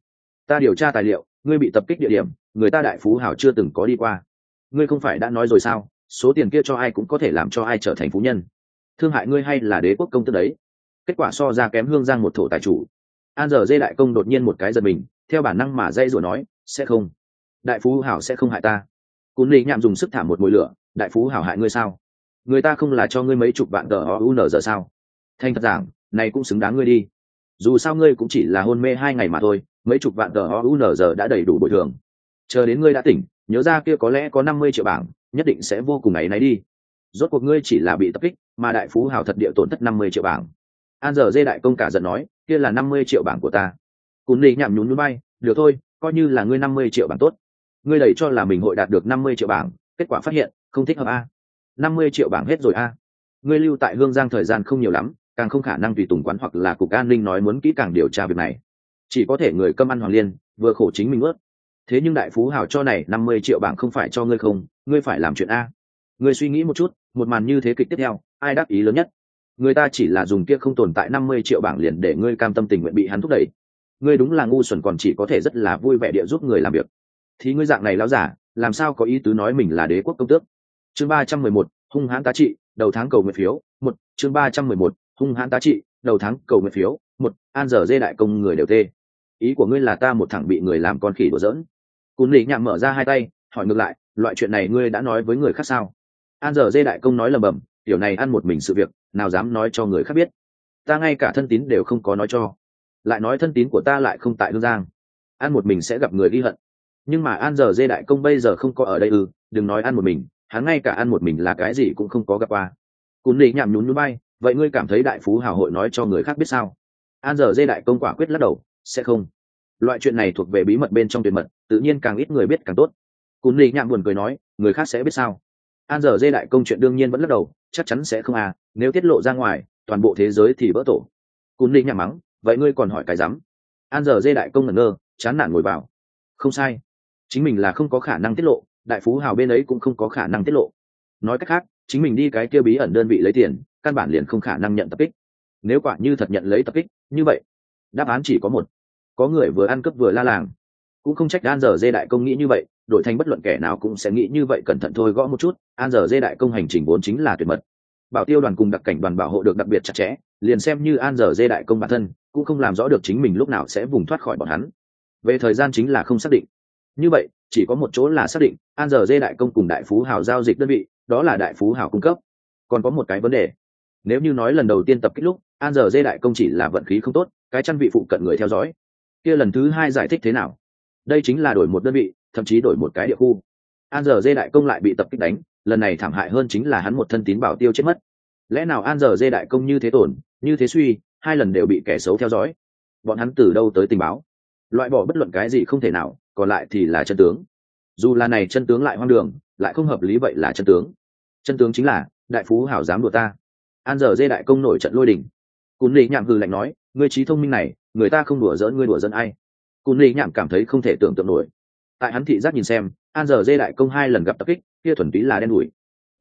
Ta điều tra tài liệu, ngươi bị tập kích địa điểm, người ta đại phú hảo chưa từng có đi qua. Ngươi không phải đã nói rồi sao? Số tiền kia cho ai cũng có thể làm cho ai trở thành phú nhân thương hại ngươi hay là đế quốc công tức đấy? Kết quả so ra kém hương giang một thổ tài chủ. An giờ dê đại công đột nhiên một cái giật mình, theo bản năng mà dây rồi nói, sẽ không. Đại phú hảo sẽ không hại ta. Cún lý nhạm dùng sức thả một mùi lửa, đại phú hảo hại ngươi sao? Người ta không là cho ngươi mấy chục vạn tờ o u n giờ sao? Thành thật giảng, này cũng xứng đáng ngươi đi. Dù sao ngươi cũng chỉ là hôn mê hai ngày mà thôi, mấy chục vạn tờ o u n giờ đã đầy đủ bồi thường. Chờ đến ngươi đã tỉnh, nhớ ra kia có lẽ có năm mươi triệu bảng, nhất định sẽ vô cùng ấy náy đi rốt cuộc ngươi chỉ là bị tập kích, mà đại phú hào thật địa tổn thất năm mươi triệu bảng. An giờ dê đại công cả giận nói, kia là năm mươi triệu bảng của ta. Cún lì nhảm nhún núi bay, được thôi, coi như là ngươi năm mươi triệu bảng tốt. Ngươi đẩy cho là mình hội đạt được năm mươi triệu bảng, kết quả phát hiện, không thích hợp a. Năm mươi triệu bảng hết rồi a. Ngươi lưu tại hương giang thời gian không nhiều lắm, càng không khả năng tùy tùng quán hoặc là cục an ninh nói muốn kỹ càng điều tra việc này. Chỉ có thể người câm ăn hoàng liên, vừa khổ chính mình ướt. Thế nhưng đại phú hào cho này năm mươi triệu bảng không phải cho ngươi không, ngươi phải làm chuyện a ngươi suy nghĩ một chút, một màn như thế kịch tiếp theo, ai đáp ý lớn nhất? Người ta chỉ là dùng kia không tồn tại năm mươi triệu bảng liền để ngươi cam tâm tình nguyện bị hắn thúc đẩy. Ngươi đúng là ngu xuẩn còn chỉ có thể rất là vui vẻ địa giúp người làm việc. Thì ngươi dạng này lão giả, làm sao có ý tứ nói mình là đế quốc công tước? Chương ba trăm mười một, hung hãn tá trị, đầu tháng cầu nguyện phiếu, một, chương ba trăm mười một, hung hãn tá trị, đầu tháng cầu nguyện phiếu, một, an giờ dê đại công người đều tê. Ý của ngươi là ta một thằng bị người làm con khỉ đùa giỡn. Cún lì nhạm mở ra hai tay, hỏi ngược lại, loại chuyện này ngươi đã nói với người khác sao? An giờ dê đại công nói lầm bầm điều này ăn một mình sự việc, nào dám nói cho người khác biết. Ta ngay cả thân tín đều không có nói cho. Lại nói thân tín của ta lại không tại hương giang. Ăn một mình sẽ gặp người ghi hận. Nhưng mà an giờ dê đại công bây giờ không có ở đây ư, đừng nói ăn một mình, hắn ngay cả ăn một mình là cái gì cũng không có gặp qua. Cún lì nhảm nhún núi bay, vậy ngươi cảm thấy đại phú hào hội nói cho người khác biết sao? An giờ dê đại công quả quyết lắc đầu, sẽ không. Loại chuyện này thuộc về bí mật bên trong tuyệt mật, tự nhiên càng ít người biết càng tốt. Cún lì nhảm buồn cười nói, người khác sẽ biết sao? An giờ dê đại công chuyện đương nhiên vẫn lắc đầu, chắc chắn sẽ không à nếu tiết lộ ra ngoài, toàn bộ thế giới thì vỡ tổ. Cún linh nhà mắng, vậy ngươi còn hỏi cái rắm? An giờ dê đại công ngẩn ngơ, chán nản ngồi vào. Không sai. Chính mình là không có khả năng tiết lộ, đại phú hào bên ấy cũng không có khả năng tiết lộ. Nói cách khác, chính mình đi cái kia bí ẩn đơn vị lấy tiền, căn bản liền không khả năng nhận tập kích. Nếu quả như thật nhận lấy tập kích, như vậy, đáp án chỉ có một. Có người vừa ăn cướp vừa la làng. Cũng không trách an giờ dê đại công nghĩ như vậy đổi thành bất luận kẻ nào cũng sẽ nghĩ như vậy, cẩn thận thôi, gõ một chút. An giờ dê đại công hành trình vốn chính là tuyệt mật. Bảo tiêu đoàn cùng đặc cảnh đoàn bảo hộ được đặc biệt chặt chẽ, liền xem như an giờ dê đại công bản thân, cũng không làm rõ được chính mình lúc nào sẽ vùng thoát khỏi bọn hắn. Về thời gian chính là không xác định. Như vậy, chỉ có một chỗ là xác định, an giờ dê đại công cùng đại phú hào giao dịch đơn vị, đó là đại phú hào cung cấp. Còn có một cái vấn đề. Nếu như nói lần đầu tiên tập kích lúc, an giờ dê đại công chỉ là vận khí không tốt, cái chăn vị phụ cận người theo dõi. Kia lần thứ hai giải thích thế nào? Đây chính là đổi một đơn vị thậm chí đổi một cái địa khu. An giờ dê đại công lại bị tập kích đánh, lần này thảm hại hơn chính là hắn một thân tín bảo tiêu chết mất. Lẽ nào an giờ dê đại công như thế tổn, như thế suy, hai lần đều bị kẻ xấu theo dõi? Bọn hắn từ đâu tới tình báo? Loại bỏ bất luận cái gì không thể nào, còn lại thì là chân tướng. Dù là này chân tướng lại hoang đường, lại không hợp lý vậy là chân tướng. Chân tướng chính là, đại phú hảo dám đùa ta. An giờ dê đại công nổi trận lôi đỉnh cún lý nhạm hừ lạnh nói người trí thông minh này, người ta không đùa dỡn ngươi đùa giỡn ai? Cún lý nhạm cảm thấy không thể tưởng tượng nổi tại hắn thị giác nhìn xem, an giờ dê đại công hai lần gặp tập kích, kia thuần túy là đen đủi.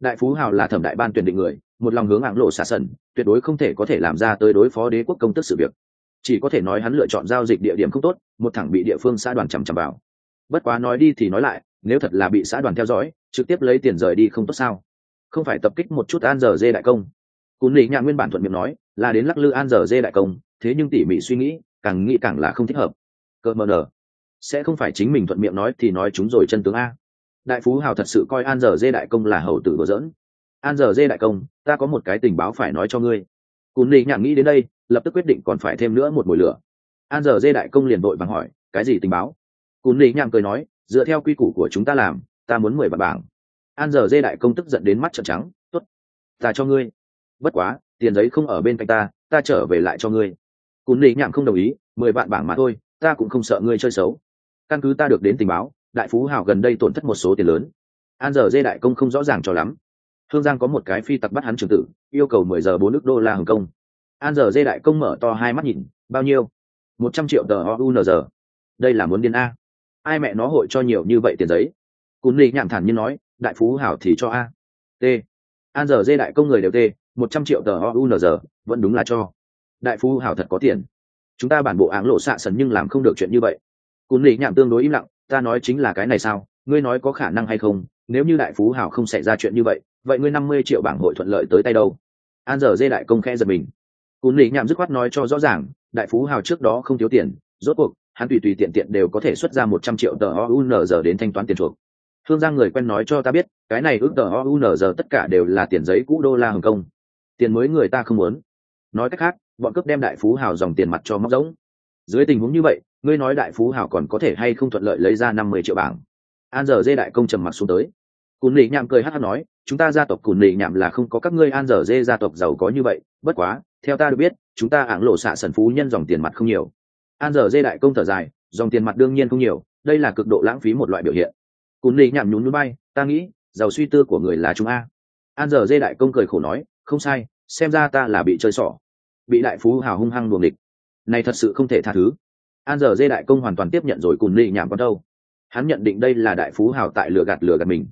Đại phú hào là thẩm đại ban tuyển định người, một lòng hướng ảng lộ xả sần, tuyệt đối không thể có thể làm ra tới đối phó đế quốc công tức sự việc. Chỉ có thể nói hắn lựa chọn giao dịch địa điểm không tốt, một thẳng bị địa phương xã đoàn chằm chằm vào. Bất quá nói đi thì nói lại, nếu thật là bị xã đoàn theo dõi, trực tiếp lấy tiền rời đi không tốt sao? Không phải tập kích một chút an giờ dê đại công. Cún lý nhạc nguyên bản thuận miệng nói, là đến lắc lư an giờ dê đại công, thế nhưng tỉ mỉ suy nghĩ, càng nghĩ càng là không thích hợp. Cơ mờ nở sẽ không phải chính mình thuận miệng nói thì nói chúng rồi chân tướng a. Đại phú hào thật sự coi an giờ dê đại công là hầu tử của dỡn an giờ dê đại công, ta có một cái tình báo phải nói cho ngươi. Cún lý nhạ nghĩ đến đây, lập tức quyết định còn phải thêm nữa một mùi lửa. An giờ dê đại công liền đội vàng hỏi, cái gì tình báo? Cún lý nhạ cười nói, dựa theo quy củ của chúng ta làm, ta muốn mười vạn bảng. An giờ dê đại công tức giận đến mắt trợn trắng t ố t ta cho ngươi. Bất quá, tiền giấy không ở bên cạnh ta ta trở về lại cho ngươi. Cún lý nhạm không đồng ý, mười vạn bảng mà thôi, ta cũng không sợ ngươi chơi xấu căn cứ ta được đến tình báo, đại phú hào gần đây tổn thất một số tiền lớn. An giờ dê đại công không rõ ràng cho lắm. Hương giang có một cái phi tặc bắt hắn trường tử, yêu cầu mười giờ bốn nước đô la hồng công an giờ dê đại công mở to hai mắt nhìn, bao nhiêu? Một trăm triệu tờ ounz đây là muốn điên a. Ai mẹ nó hội cho nhiều như vậy tiền giấy? Cún ly nhảm thản như nói, đại phú hảo thì cho a. T. An giờ dê đại công người đều t, một trăm triệu tờ ounz vẫn đúng là cho. Đại phú hảo thật có tiền. Chúng ta bản bộ áng lộ xạ sần nhưng làm không được chuyện như vậy cún Lý nhảm tương đối im lặng ta nói chính là cái này sao? Ngươi nói có khả năng hay không? Nếu như đại phú hảo không xảy ra chuyện như vậy vậy ngươi năm mươi triệu bảng hội thuận lợi tới tay đâu? An giờ dê đại công khẽ giật mình. Cún Lý nhảm dứt khoát nói cho rõ ràng đại phú hào trước đó không thiếu tiền rốt cuộc hắn tùy tùy tiện tiện đều có thể xuất ra một trăm triệu tờ ounz đến thanh toán tiền chuộc. Thương giang người quen nói cho ta biết cái này ước tờ ounz tất cả đều là tiền giấy cũ đô la hồng kông. Tiền mới người ta không muốn. Nói cách khác bọn cướp đem đại phú hào dòng tiền mặt cho móc rỗng, dưới tình huống như vậy ngươi nói đại phú hào còn có thể hay không thuận lợi lấy ra năm mươi triệu bảng? An giờ dê đại công trầm mặt xuống tới. Cùn lì nhạm cười hát hát nói, chúng ta gia tộc cùn lì nhạm là không có các ngươi an giờ dê gia tộc giàu có như vậy, bất quá, theo ta được biết, chúng ta ảng lộ xạ sần phú nhân dòng tiền mặt không nhiều. An giờ dê đại công thở dài, dòng tiền mặt đương nhiên không nhiều, đây là cực độ lãng phí một loại biểu hiện. Cùn lì nhạm nhún núi bay, ta nghĩ, giàu suy tư của người là chúng a. An giờ dê đại công cười khổ nói, không sai, xem ra ta là bị chơi xỏ bị đại phú hào hung hăng đuồng địch này thật sự không thể tha thứ an giờ dê đại công hoàn toàn tiếp nhận rồi cùng lì nhảm con đâu. Hắn nhận định đây là đại phú hào tại lừa gạt lừa gạt mình.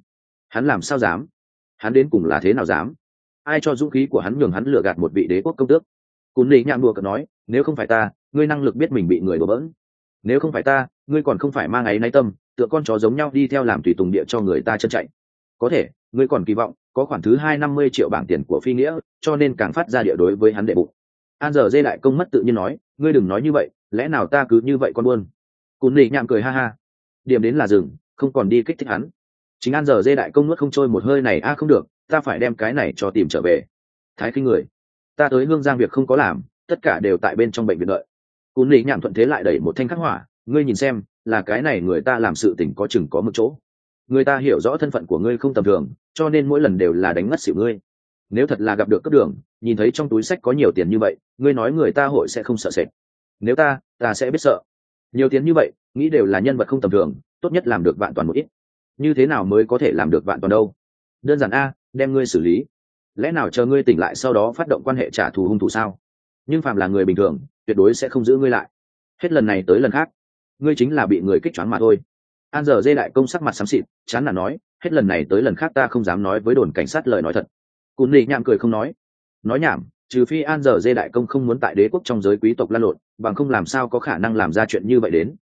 Hắn làm sao dám? Hắn đến cùng là thế nào dám? Ai cho dũng khí của hắn nhường hắn lừa gạt một vị đế quốc công tước? Cún lì nhảm đùa cợt nói, nếu không phải ta, ngươi năng lực biết mình bị người đổ bỡn. Nếu không phải ta, ngươi còn không phải mang ấy náy tâm, tựa con chó giống nhau đi theo làm tùy tùng địa cho người ta chân chạy. Có thể, ngươi còn kỳ vọng, có khoản thứ hai năm mươi triệu bảng tiền của phi nghĩa, cho nên càng phát ra địa đối với hắn đệ bụng. An giờ dê lại công mất tự nhiên nói, ngươi đừng nói như vậy lẽ nào ta cứ như vậy con buôn? Cún lì nhạm cười ha ha. Điểm đến là rừng không còn đi kích thích hắn. Chính an giờ dê đại công nuốt không trôi một hơi này, a, không được, ta phải đem cái này cho tìm trở về. Thái khinh người, ta tới hương giang việc không có làm, tất cả đều tại bên trong bệnh viện đợi. Cún lý nhảm thuận thế lại đẩy một thanh khắc hỏa ngươi nhìn xem, là cái này người ta làm sự tình có chừng có một chỗ. Người ta hiểu rõ thân phận của ngươi không tầm thường, cho nên mỗi lần đều là đánh mất xỉu ngươi. Nếu thật là gặp được cấp đường, nhìn thấy trong túi sách có nhiều tiền như vậy, ngươi nói người ta hội sẽ không sợ sệt nếu ta ta sẽ biết sợ. Nhiều tiếng như vậy, nghĩ đều là nhân vật không tầm thường, tốt nhất làm được vạn toàn một ít. Như thế nào mới có thể làm được vạn toàn đâu? Đơn giản a, đem ngươi xử lý. Lẽ nào chờ ngươi tỉnh lại sau đó phát động quan hệ trả thù hung thủ sao? Nhưng phạm là người bình thường, tuyệt đối sẽ không giữ ngươi lại. Hết lần này tới lần khác, ngươi chính là bị người kích choáng mà thôi. An giờ dê đại công sắc mặt xám xịt, chán là nói, hết lần này tới lần khác ta không dám nói với đồn cảnh sát lời nói thật. Cùn lì nhạm cười không nói. Nói nhảm, trừ phi an giờ dê đại công không muốn tại đế quốc trong giới quý tộc lan lộn bằng không làm sao có khả năng làm ra chuyện như vậy đến.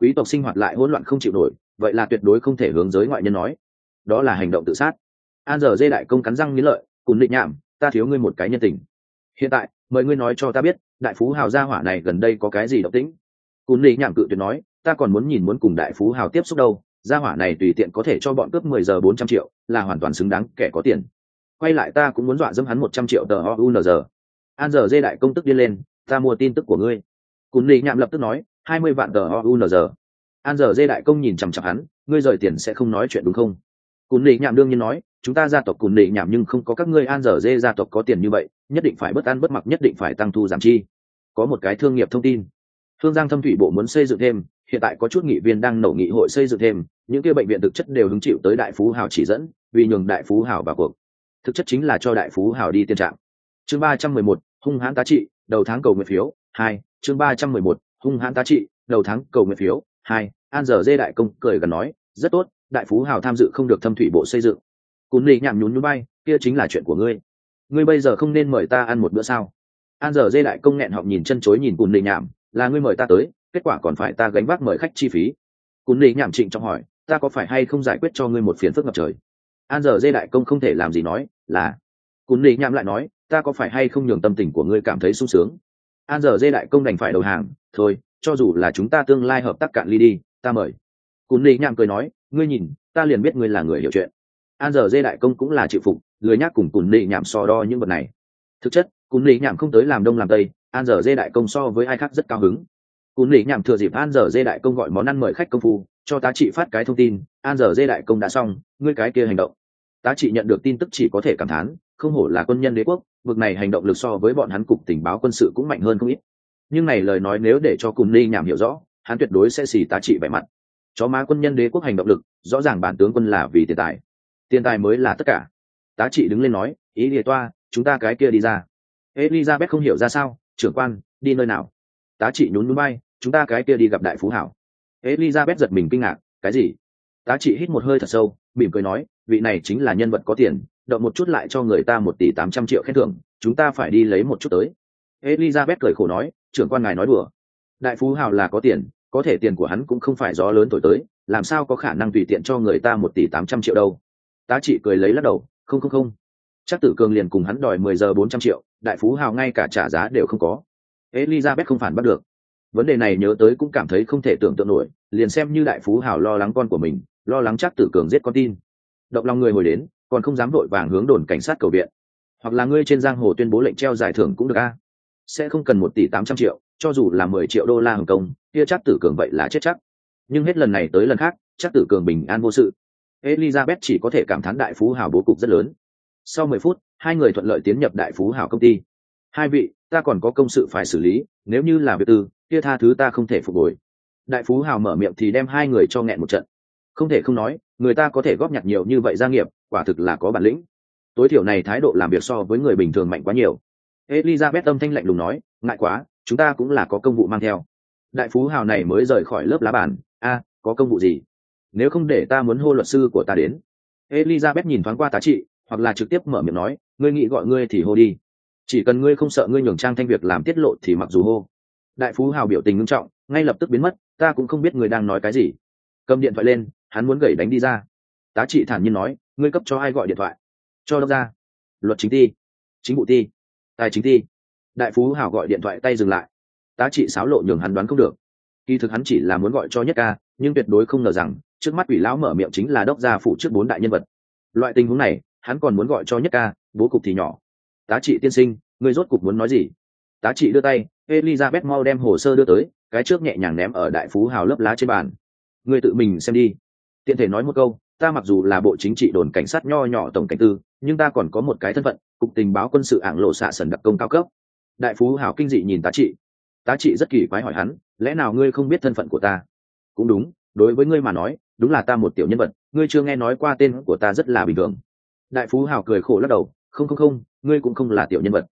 Quý tộc sinh hoạt lại hỗn loạn không chịu nổi, vậy là tuyệt đối không thể hướng giới ngoại nhân nói. Đó là hành động tự sát. An giờ dê đại công cắn răng nghĩ lợi, cùng định nhảm ta thiếu ngươi một cái nhân tình. Hiện tại, mời ngươi nói cho ta biết, đại phú hào gia hỏa này gần đây có cái gì động tĩnh? Cún lý nhảm cự tuyệt nói, ta còn muốn nhìn muốn cùng đại phú hào tiếp xúc đâu, gia hỏa này tùy tiện có thể cho bọn cướp mười giờ bốn trăm triệu, là hoàn toàn xứng đáng, kẻ có tiền. Quay lại ta cũng muốn dọa dẫm hắn một trăm triệu tờ ounz an giờ dê đại công tức điên lên, ta mua tin tức của ngươi cún lý nhảm lập tức nói, hai mươi vạn tờ ounz an giờ dê đại công nhìn chằm chặp hắn, ngươi rời tiền sẽ không nói chuyện đúng không? Cùn nỉ nhảm đương nhiên nói, chúng ta gia tộc cùn nỉ nhảm nhưng không có các ngươi an giờ dê gia tộc có tiền như vậy, nhất định phải bất ăn bất mặc, nhất định phải tăng thu giảm chi. Có một cái thương nghiệp thông tin. Thương giang thâm thủy bộ muốn xây dựng thêm, hiện tại có chút nghị viên đang nổ nghị hội xây dựng thêm, những kia bệnh viện thực chất đều hứng chịu tới đại phú hào chỉ dẫn, vì nhường đại phú hào vào cuộc. Thực chất chính là cho đại phú hào đi tiên trạng. Chương ba trăm mười một, hung hãn tá trị, đầu tháng cầu nguyện phiếu, hai chương ba trăm mười một, hung hãn tá trị, đầu tháng, cầu nguyện phiếu, hai, an giờ dê đại công cười gần nói, rất tốt, đại phú hào tham dự không được thâm thủy bộ xây dựng. Cún lì nhảm nhún nhún bay kia chính là chuyện của ngươi. Ngươi bây giờ không nên mời ta ăn một bữa sao? An giờ dê đại công nghẹn họng nhìn chân chối nhìn cún lì nhảm, là ngươi mời ta tới, kết quả còn phải ta gánh vác mời khách chi phí. Cún lì nhảm trịnh trong hỏi, ta có phải hay không giải quyết cho ngươi một phiền phức ngập trời? An giờ dê đại công không thể làm gì nói, là. Cún lì nhảm lại nói, ta có phải hay không nhường tâm tình của ngươi cảm thấy sung sướng? An giờ dê đại công đành phải đầu hàng, thôi, cho dù là chúng ta tương lai hợp tác cạn ly đi, ta mời. Cún lý nhảm cười nói, ngươi nhìn, ta liền biết ngươi là người hiểu chuyện. An giờ dê đại công cũng là chịu phục, lười nhác cùng cún lý nhảm so đo những vật này. Thực chất, cún lý nhảm không tới làm đông làm tây, an giờ dê đại công so với ai khác rất cao hứng. Cún lý nhảm thừa dịp an giờ dê đại công gọi món ăn mời khách công phu, cho tá trị phát cái thông tin, an giờ dê đại công đã xong, ngươi cái kia hành động. Tá trị nhận được tin tức chỉ có thể cảm thán, không hổ là quân nhân đế quốc vực này hành động lực so với bọn hắn cục tình báo quân sự cũng mạnh hơn không ít. Nhưng này lời nói nếu để cho cùng ly nhảm hiểu rõ, hắn tuyệt đối sẽ xì tá trị vẻ mặt. Chó má quân nhân đế quốc hành động lực, rõ ràng bản tướng quân là vì tiền tài. Tiền tài mới là tất cả. Tá trị đứng lên nói, ý địa toa, chúng ta cái kia đi ra. Elizabeth không hiểu ra sao, trưởng quan, đi nơi nào? Tá trị nhún núi bay chúng ta cái kia đi gặp đại phú hảo. Elizabeth giật mình kinh ngạc, cái gì? Tá trị hít một hơi thật sâu, mỉm cười nói, vị này chính là nhân vật có tiền động một chút lại cho người ta một tỷ tám trăm triệu khen thưởng, chúng ta phải đi lấy một chút tới. Elizabeth cười khổ nói, trưởng quan ngài nói đùa. Đại phú hào là có tiền, có thể tiền của hắn cũng không phải gió lớn thổi tới, làm sao có khả năng tùy tiện cho người ta một tỷ tám trăm triệu đâu. Tá trị cười lấy lắc đầu, không không không. Chắc tử cường liền cùng hắn đòi mười giờ bốn trăm triệu, đại phú hào ngay cả trả giá đều không có. Elizabeth không phản bắt được. Vấn đề này nhớ tới cũng cảm thấy không thể tưởng tượng nổi, liền xem như đại phú hào lo lắng con của mình, lo lắng chắc tử cường giết con tin. Động lòng người hồi đến còn không dám vội vàng hướng đồn cảnh sát cầu viện. Hoặc là ngươi trên giang hồ tuyên bố lệnh treo giải thưởng cũng được a. Sẽ không cần một tỷ tám trăm triệu, cho dù là mười triệu đô la hồng kông, kia chắc tử cường vậy là chết chắc. Nhưng hết lần này tới lần khác, chắc tử cường bình an vô sự. Elizabeth chỉ có thể cảm thán đại phú hào bố cục rất lớn. Sau mười phút, hai người thuận lợi tiến nhập đại phú hào công ty. Hai vị, ta còn có công sự phải xử lý, nếu như là việc tư, kia tha thứ ta không thể phục hồi. Đại phú hào mở miệng thì đem hai người cho nghẹn một trận không thể không nói, người ta có thể góp nhặt nhiều như vậy gia nghiệp, quả thực là có bản lĩnh. Tối thiểu này thái độ làm việc so với người bình thường mạnh quá nhiều. Elizabeth âm thanh lạnh lùng nói, ngại quá, chúng ta cũng là có công vụ mang theo. Đại phú hào này mới rời khỏi lớp lá bàn. A, có công vụ gì? Nếu không để ta muốn hô luật sư của ta đến. Elizabeth nhìn thoáng qua tá trị, hoặc là trực tiếp mở miệng nói, ngươi nghĩ gọi ngươi thì hô đi. Chỉ cần ngươi không sợ ngươi nhường trang thanh việc làm tiết lộ thì mặc dù hô. Đại phú hào biểu tình nghiêm trọng, ngay lập tức biến mất, ta cũng không biết người đang nói cái gì. Cầm điện thoại lên hắn muốn gẩy đánh đi ra. Tá trị thản nhiên nói, ngươi cấp cho ai gọi điện thoại? Cho đốc ra luật chính ti. Chính vụ ti. Tài chính ti. Đại phú hào gọi điện thoại tay dừng lại. Tá trị xáo lộ nhường hắn đoán không được. Kỳ thực hắn chỉ là muốn gọi cho nhất ca, nhưng tuyệt đối không ngờ rằng, trước mắt ủy lão mở miệng chính là đốc gia phụ trước bốn đại nhân vật. Loại tình huống này, hắn còn muốn gọi cho nhất ca, bố cục thì nhỏ. Tá trị tiên sinh người rốt cục muốn nói gì? Tá trị đưa tay, elizabeth mau đem hồ sơ đưa tới, cái trước nhẹ nhàng ném ở đại phú hào lớp lá trên bàn. Người tự mình xem đi tiện thể nói một câu, ta mặc dù là bộ chính trị đồn cảnh sát nho nhỏ tổng cảnh tư, nhưng ta còn có một cái thân phận, cục tình báo quân sự ảng lộ xạ sần đặc công cao cấp. Đại phú hào kinh dị nhìn tá trị. Tá trị rất kỳ quái hỏi hắn, lẽ nào ngươi không biết thân phận của ta? Cũng đúng, đối với ngươi mà nói, đúng là ta một tiểu nhân vật, ngươi chưa nghe nói qua tên của ta rất là bình thường. Đại phú hào cười khổ lắc đầu, không không không, ngươi cũng không là tiểu nhân vật.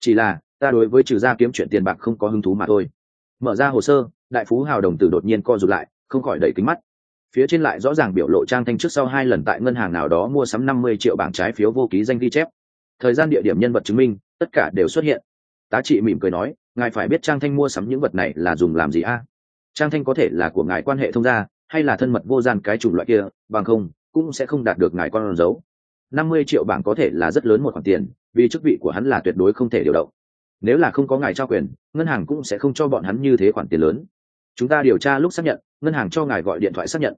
Chỉ là, ta đối với trừ gia kiếm chuyện tiền bạc không có hứng thú mà thôi. Mở ra hồ sơ, đại phú hào đồng tử đột nhiên co rụt lại, không khỏi đẩy kính mắt phía trên lại rõ ràng biểu lộ trang thanh trước sau hai lần tại ngân hàng nào đó mua sắm năm mươi triệu bảng trái phiếu vô ký danh ghi chép. Thời gian địa điểm nhân vật chứng minh, tất cả đều xuất hiện. Tá trị mỉm cười nói, ngài phải biết trang thanh mua sắm những vật này là dùng làm gì a? Trang thanh có thể là của ngài quan hệ thông gia, hay là thân mật vô gian cái chủng loại kia, bằng không, cũng sẽ không đạt được ngài con dấu. Năm mươi triệu bảng có thể là rất lớn một khoản tiền, vì chức vị của hắn là tuyệt đối không thể điều động. Nếu là không có ngài trao quyền, ngân hàng cũng sẽ không cho bọn hắn như thế khoản tiền lớn chúng ta điều tra lúc xác nhận, ngân hàng cho ngài gọi điện thoại xác nhận.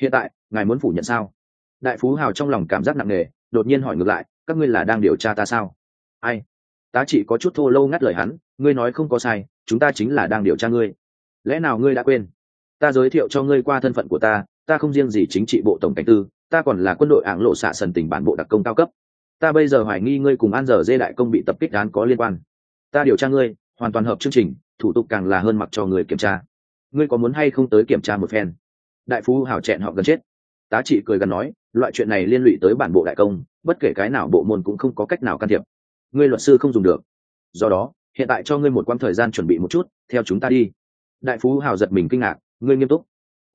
Hiện tại, ngài muốn phủ nhận sao? Đại phú hào trong lòng cảm giác nặng nề, đột nhiên hỏi ngược lại, các ngươi là đang điều tra ta sao? Ai? Tá trị có chút thô lâu ngắt lời hắn, ngươi nói không có sai, chúng ta chính là đang điều tra ngươi. Lẽ nào ngươi đã quên? Ta giới thiệu cho ngươi qua thân phận của ta ta không riêng gì chính trị bộ tổng cảnh tư, ta còn là quân đội ảng lộ xạ sần tình bản bộ đặc công cao cấp. Ta bây giờ hoài nghi ngươi cùng an giờ dê đại công bị tập kích án có liên quan. Ta điều tra ngươi, hoàn toàn hợp chương trình, thủ tục càng là hơn mặc cho người kiểm tra ngươi có muốn hay không tới kiểm tra một phen? Đại phú hào chẹn họ gần chết. Tá trị cười gần nói, loại chuyện này liên lụy tới bản bộ đại công, bất kể cái nào bộ môn cũng không có cách nào can thiệp. Ngươi luật sư không dùng được. Do đó, hiện tại cho ngươi một quãng thời gian chuẩn bị một chút, theo chúng ta đi. Đại phú hào giật mình kinh ngạc, ngươi nghiêm túc.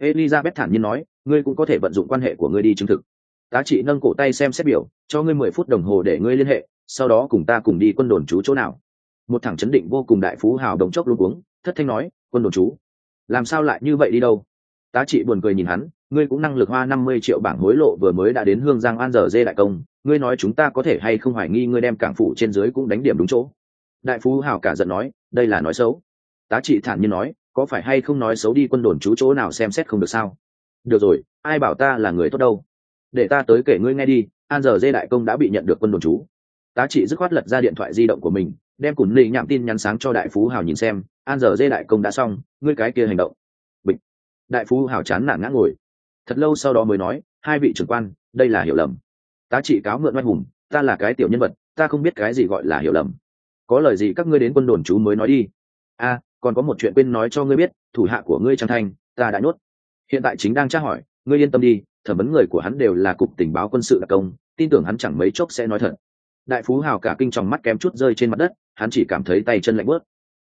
Elizabeth thản nhiên nói, ngươi cũng có thể vận dụng quan hệ của ngươi đi chứng thực. Tá trị nâng cổ tay xem xét biểu, cho ngươi mười phút đồng hồ để ngươi liên hệ, sau đó cùng ta cùng đi quân đồn chú chỗ nào. Một thằng chấn định vô cùng đại phú hào đồng chốc luôn uống thất thanh nói, quân đồn chú làm sao lại như vậy đi đâu? Tá trị buồn cười nhìn hắn, ngươi cũng năng lực hoa năm mươi triệu bảng hối lộ vừa mới đã đến hương giang an giờ dê đại công, ngươi nói chúng ta có thể hay không hoài nghi ngươi đem cảng phủ trên dưới cũng đánh điểm đúng chỗ? Đại phú hào cả giận nói, đây là nói xấu. Tá trị thản nhiên nói, có phải hay không nói xấu đi quân đồn chú chỗ nào xem xét không được sao? Được rồi, ai bảo ta là người tốt đâu? Để ta tới kể ngươi nghe đi, an giờ dê đại công đã bị nhận được quân đồn chú. Tá trị dứt khoát lật ra điện thoại di động của mình, đem cùn lì nhạm tin nhắn sáng cho đại phú hào nhìn xem an giờ dê đại công đã xong, ngươi cái kia hành động. Bịch. Đại phú hào chán nản ngã ngồi. Thật lâu sau đó mới nói, hai vị trưởng quan, đây là hiểu lầm. Tá trị cáo mượn oanh hùng, ta là cái tiểu nhân vật, ta không biết cái gì gọi là hiểu lầm. Có lời gì các ngươi đến quân đồn chú mới nói đi. A, còn có một chuyện quên nói cho ngươi biết, thủ hạ của ngươi trang thanh, ta đã nhốt. Hiện tại chính đang tra hỏi, ngươi yên tâm đi, thẩm vấn người của hắn đều là cục tình báo quân sự đặc công, tin tưởng hắn chẳng mấy chốc sẽ nói thật. Đại phú hào cả kinh tròng mắt kém chút rơi trên mặt đất, hắn chỉ cảm thấy tay chân lạnh bớt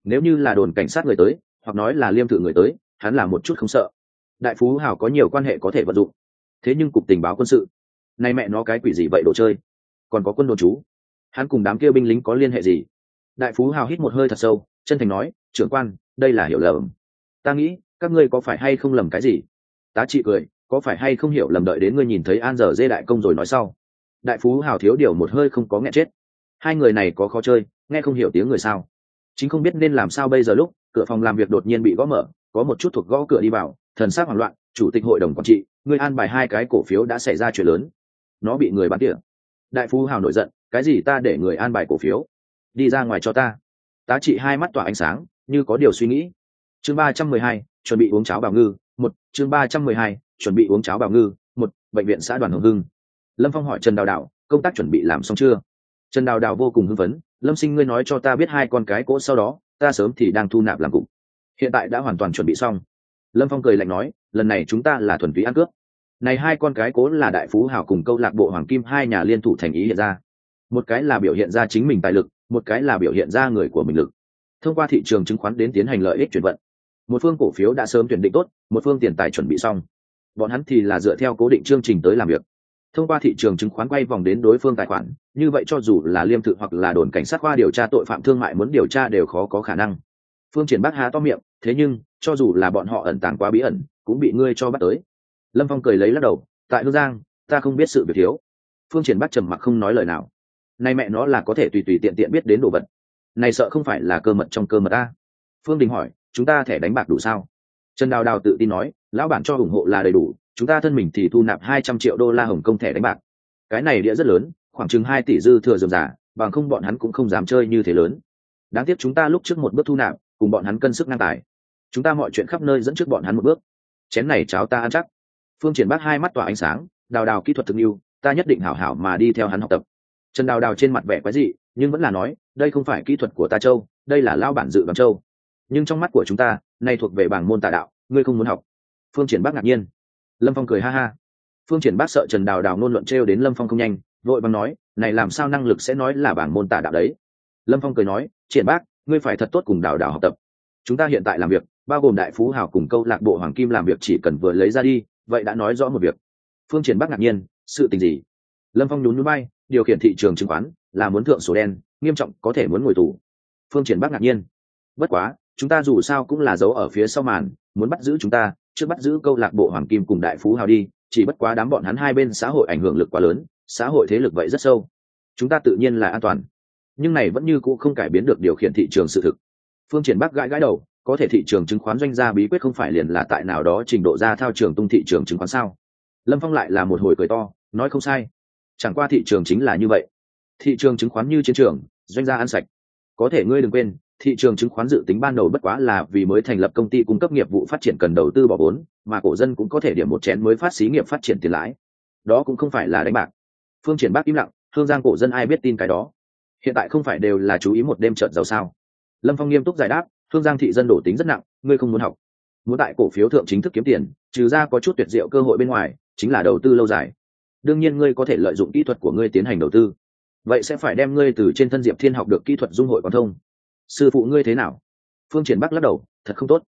nếu như là đồn cảnh sát người tới, hoặc nói là liêm thự người tới, hắn là một chút không sợ. Đại phú hào có nhiều quan hệ có thể vận dụng. Thế nhưng cục tình báo quân sự. Nay mẹ nó cái quỷ gì vậy đồ chơi? Còn có quân đồn chú. Hắn cùng đám kia binh lính có liên hệ gì? Đại phú hào hít một hơi thật sâu, chân thành nói, trưởng quan, đây là hiểu lầm. Ta nghĩ, các ngươi có phải hay không lầm cái gì? Tá trị cười, có phải hay không hiểu lầm đợi đến ngươi nhìn thấy an dở dê đại công rồi nói sau? Đại phú hào thiếu điều một hơi không có nghe chết. Hai người này có khó chơi, nghe không hiểu tiếng người sao? Chính không biết nên làm sao bây giờ lúc, cửa phòng làm việc đột nhiên bị gõ mở, có một chút thuộc gõ cửa đi vào, thần sắc hoảng loạn, chủ tịch hội đồng quản trị, người an bài hai cái cổ phiếu đã xảy ra chuyện lớn. Nó bị người bán tỉa. Đại phú hào nổi giận, cái gì ta để người an bài cổ phiếu? Đi ra ngoài cho ta. Tá trị hai mắt tỏa ánh sáng, như có điều suy nghĩ. Chương ba trăm mười hai, chuẩn bị uống cháo bào ngư, một, chương ba trăm mười hai, chuẩn bị uống cháo bào ngư, một, bệnh viện xã đoàn hồng hưng. Lâm phong hỏi trần đào đào, công tác chuẩn bị làm xong chưa? Trần đào đào vô cùng hưng phấn lâm sinh ngươi nói cho ta biết hai con cái cỗ sau đó, ta sớm thì đang thu nạp làm cục. Hiện tại đã hoàn toàn chuẩn bị xong. Lâm phong cười lạnh nói, lần này chúng ta là thuần túy ăn cướp. Này hai con cái cố là đại phú hảo cùng câu lạc bộ hoàng kim hai nhà liên thủ thành ý hiện ra. Một cái là biểu hiện ra chính mình tài lực, một cái là biểu hiện ra người của mình lực. Thông qua thị trường chứng khoán đến tiến hành lợi ích chuyển vận. Một phương cổ phiếu đã sớm tuyển định tốt, một phương tiền tài chuẩn bị xong. Bọn hắn thì là dựa theo cố định chương trình tới làm việc thông qua thị trường chứng khoán quay vòng đến đối phương tài khoản, như vậy cho dù là liêm thự hoặc là đồn cảnh sát khoa điều tra tội phạm thương mại muốn điều tra đều khó có khả năng. Phương triển bác há to miệng, thế nhưng, cho dù là bọn họ ẩn tàng quá bí ẩn, cũng bị ngươi cho bắt tới. Lâm phong cười lấy lắc đầu, tại hương giang, ta không biết sự việc thiếu. Phương triển bác trầm mặc không nói lời nào. Nay mẹ nó là có thể tùy tùy tiện tiện biết đến đồ vật. Này sợ không phải là cơ mật trong cơ mật ta. Phương đình hỏi, chúng ta thẻ đánh bạc đủ sao? Trần đào đào tự tin nói, lão bản cho ủng hộ là đầy đủ chúng ta thân mình thì thu nạp hai trăm triệu đô la hồng công thẻ đánh bạc. Cái này địa rất lớn, khoảng chừng hai tỷ dư thừa dườm giả bằng không bọn hắn cũng không dám chơi như thế lớn. Đáng tiếc chúng ta lúc trước một bước thu nạp, cùng bọn hắn cân sức ngang tài. Chúng ta mọi chuyện khắp nơi dẫn trước bọn hắn một bước. Chén này cháo ta ăn chắc. Phương triển bác hai mắt tỏa ánh sáng, đào đào kỹ thuật thương yêu ta nhất định hảo hảo mà đi theo hắn học tập. Trần đào đào trên mặt vẻ quái dị, nhưng vẫn là nói, đây không phải kỹ thuật của ta châu, đây là lao bản dự đoán châu. Nhưng trong mắt của chúng ta, nay thuộc về bảng môn tà đạo, ngươi không muốn học. Phương triển bác ngạc nhiên lâm phong cười ha ha. Phương triển bác sợ trần đào đào nôn luận trêu đến lâm phong không nhanh, vội bằng nói, này làm sao năng lực sẽ nói là bảng môn tả đạo đấy? Lâm phong cười nói, triển bác, ngươi phải thật tốt cùng đào đào học tập. Chúng ta hiện tại làm việc, bao gồm đại phú hào cùng câu lạc bộ hoàng kim làm việc chỉ cần vừa lấy ra đi, vậy đã nói rõ một việc. Phương triển bắc ngạc nhiên, sự tình gì? Lâm phong nhún núi bay điều khiển thị trường chứng khoán, là muốn thượng sổ đen, nghiêm trọng, có thể muốn ngồi tù. Phương triển bắc ngạc nhiên, bất quá, chúng ta dù sao cũng là giấu ở phía sau màn, muốn bắt giữ chúng ta trước bắt giữ câu lạc bộ hoàng kim cùng đại phú hào đi, chỉ bất quá đám bọn hắn hai bên xã hội ảnh hưởng lực quá lớn, xã hội thế lực vậy rất sâu. Chúng ta tự nhiên là an toàn. Nhưng này vẫn như cũ không cải biến được điều khiển thị trường sự thực. Phương triển bắc gãi gãi đầu, có thể thị trường chứng khoán doanh gia bí quyết không phải liền là tại nào đó trình độ ra thao trường tung thị trường chứng khoán sao? Lâm phong lại là một hồi cười to, nói không sai. Chẳng qua thị trường chính là như vậy. Thị trường chứng khoán như chiến trường, doanh gia ăn sạch. Có thể ngươi đừng quên thị trường chứng khoán dự tính ban đầu bất quá là vì mới thành lập công ty cung cấp nghiệp vụ phát triển cần đầu tư bỏ vốn, mà cổ dân cũng có thể điểm một chén mới phát xí nghiệp phát triển tiền lãi. Đó cũng không phải là đánh bạc. Phương triển bác im lặng, hương giang cổ dân ai biết tin cái đó? Hiện tại không phải đều là chú ý một đêm trợn giàu sao? Lâm phong nghiêm túc giải đáp, hương giang thị dân đổ tính rất nặng, ngươi không muốn học. Muốn tại cổ phiếu thượng chính thức kiếm tiền, trừ ra có chút tuyệt diệu cơ hội bên ngoài, chính là đầu tư lâu dài. Đương nhiên ngươi có thể lợi dụng kỹ thuật của ngươi tiến hành đầu tư. Vậy sẽ phải đem ngươi từ trên thân diệp thiên học được kỹ thuật dung hội quan thông sư phụ ngươi thế nào? Phương triển bắc lắc đầu, thật không tốt.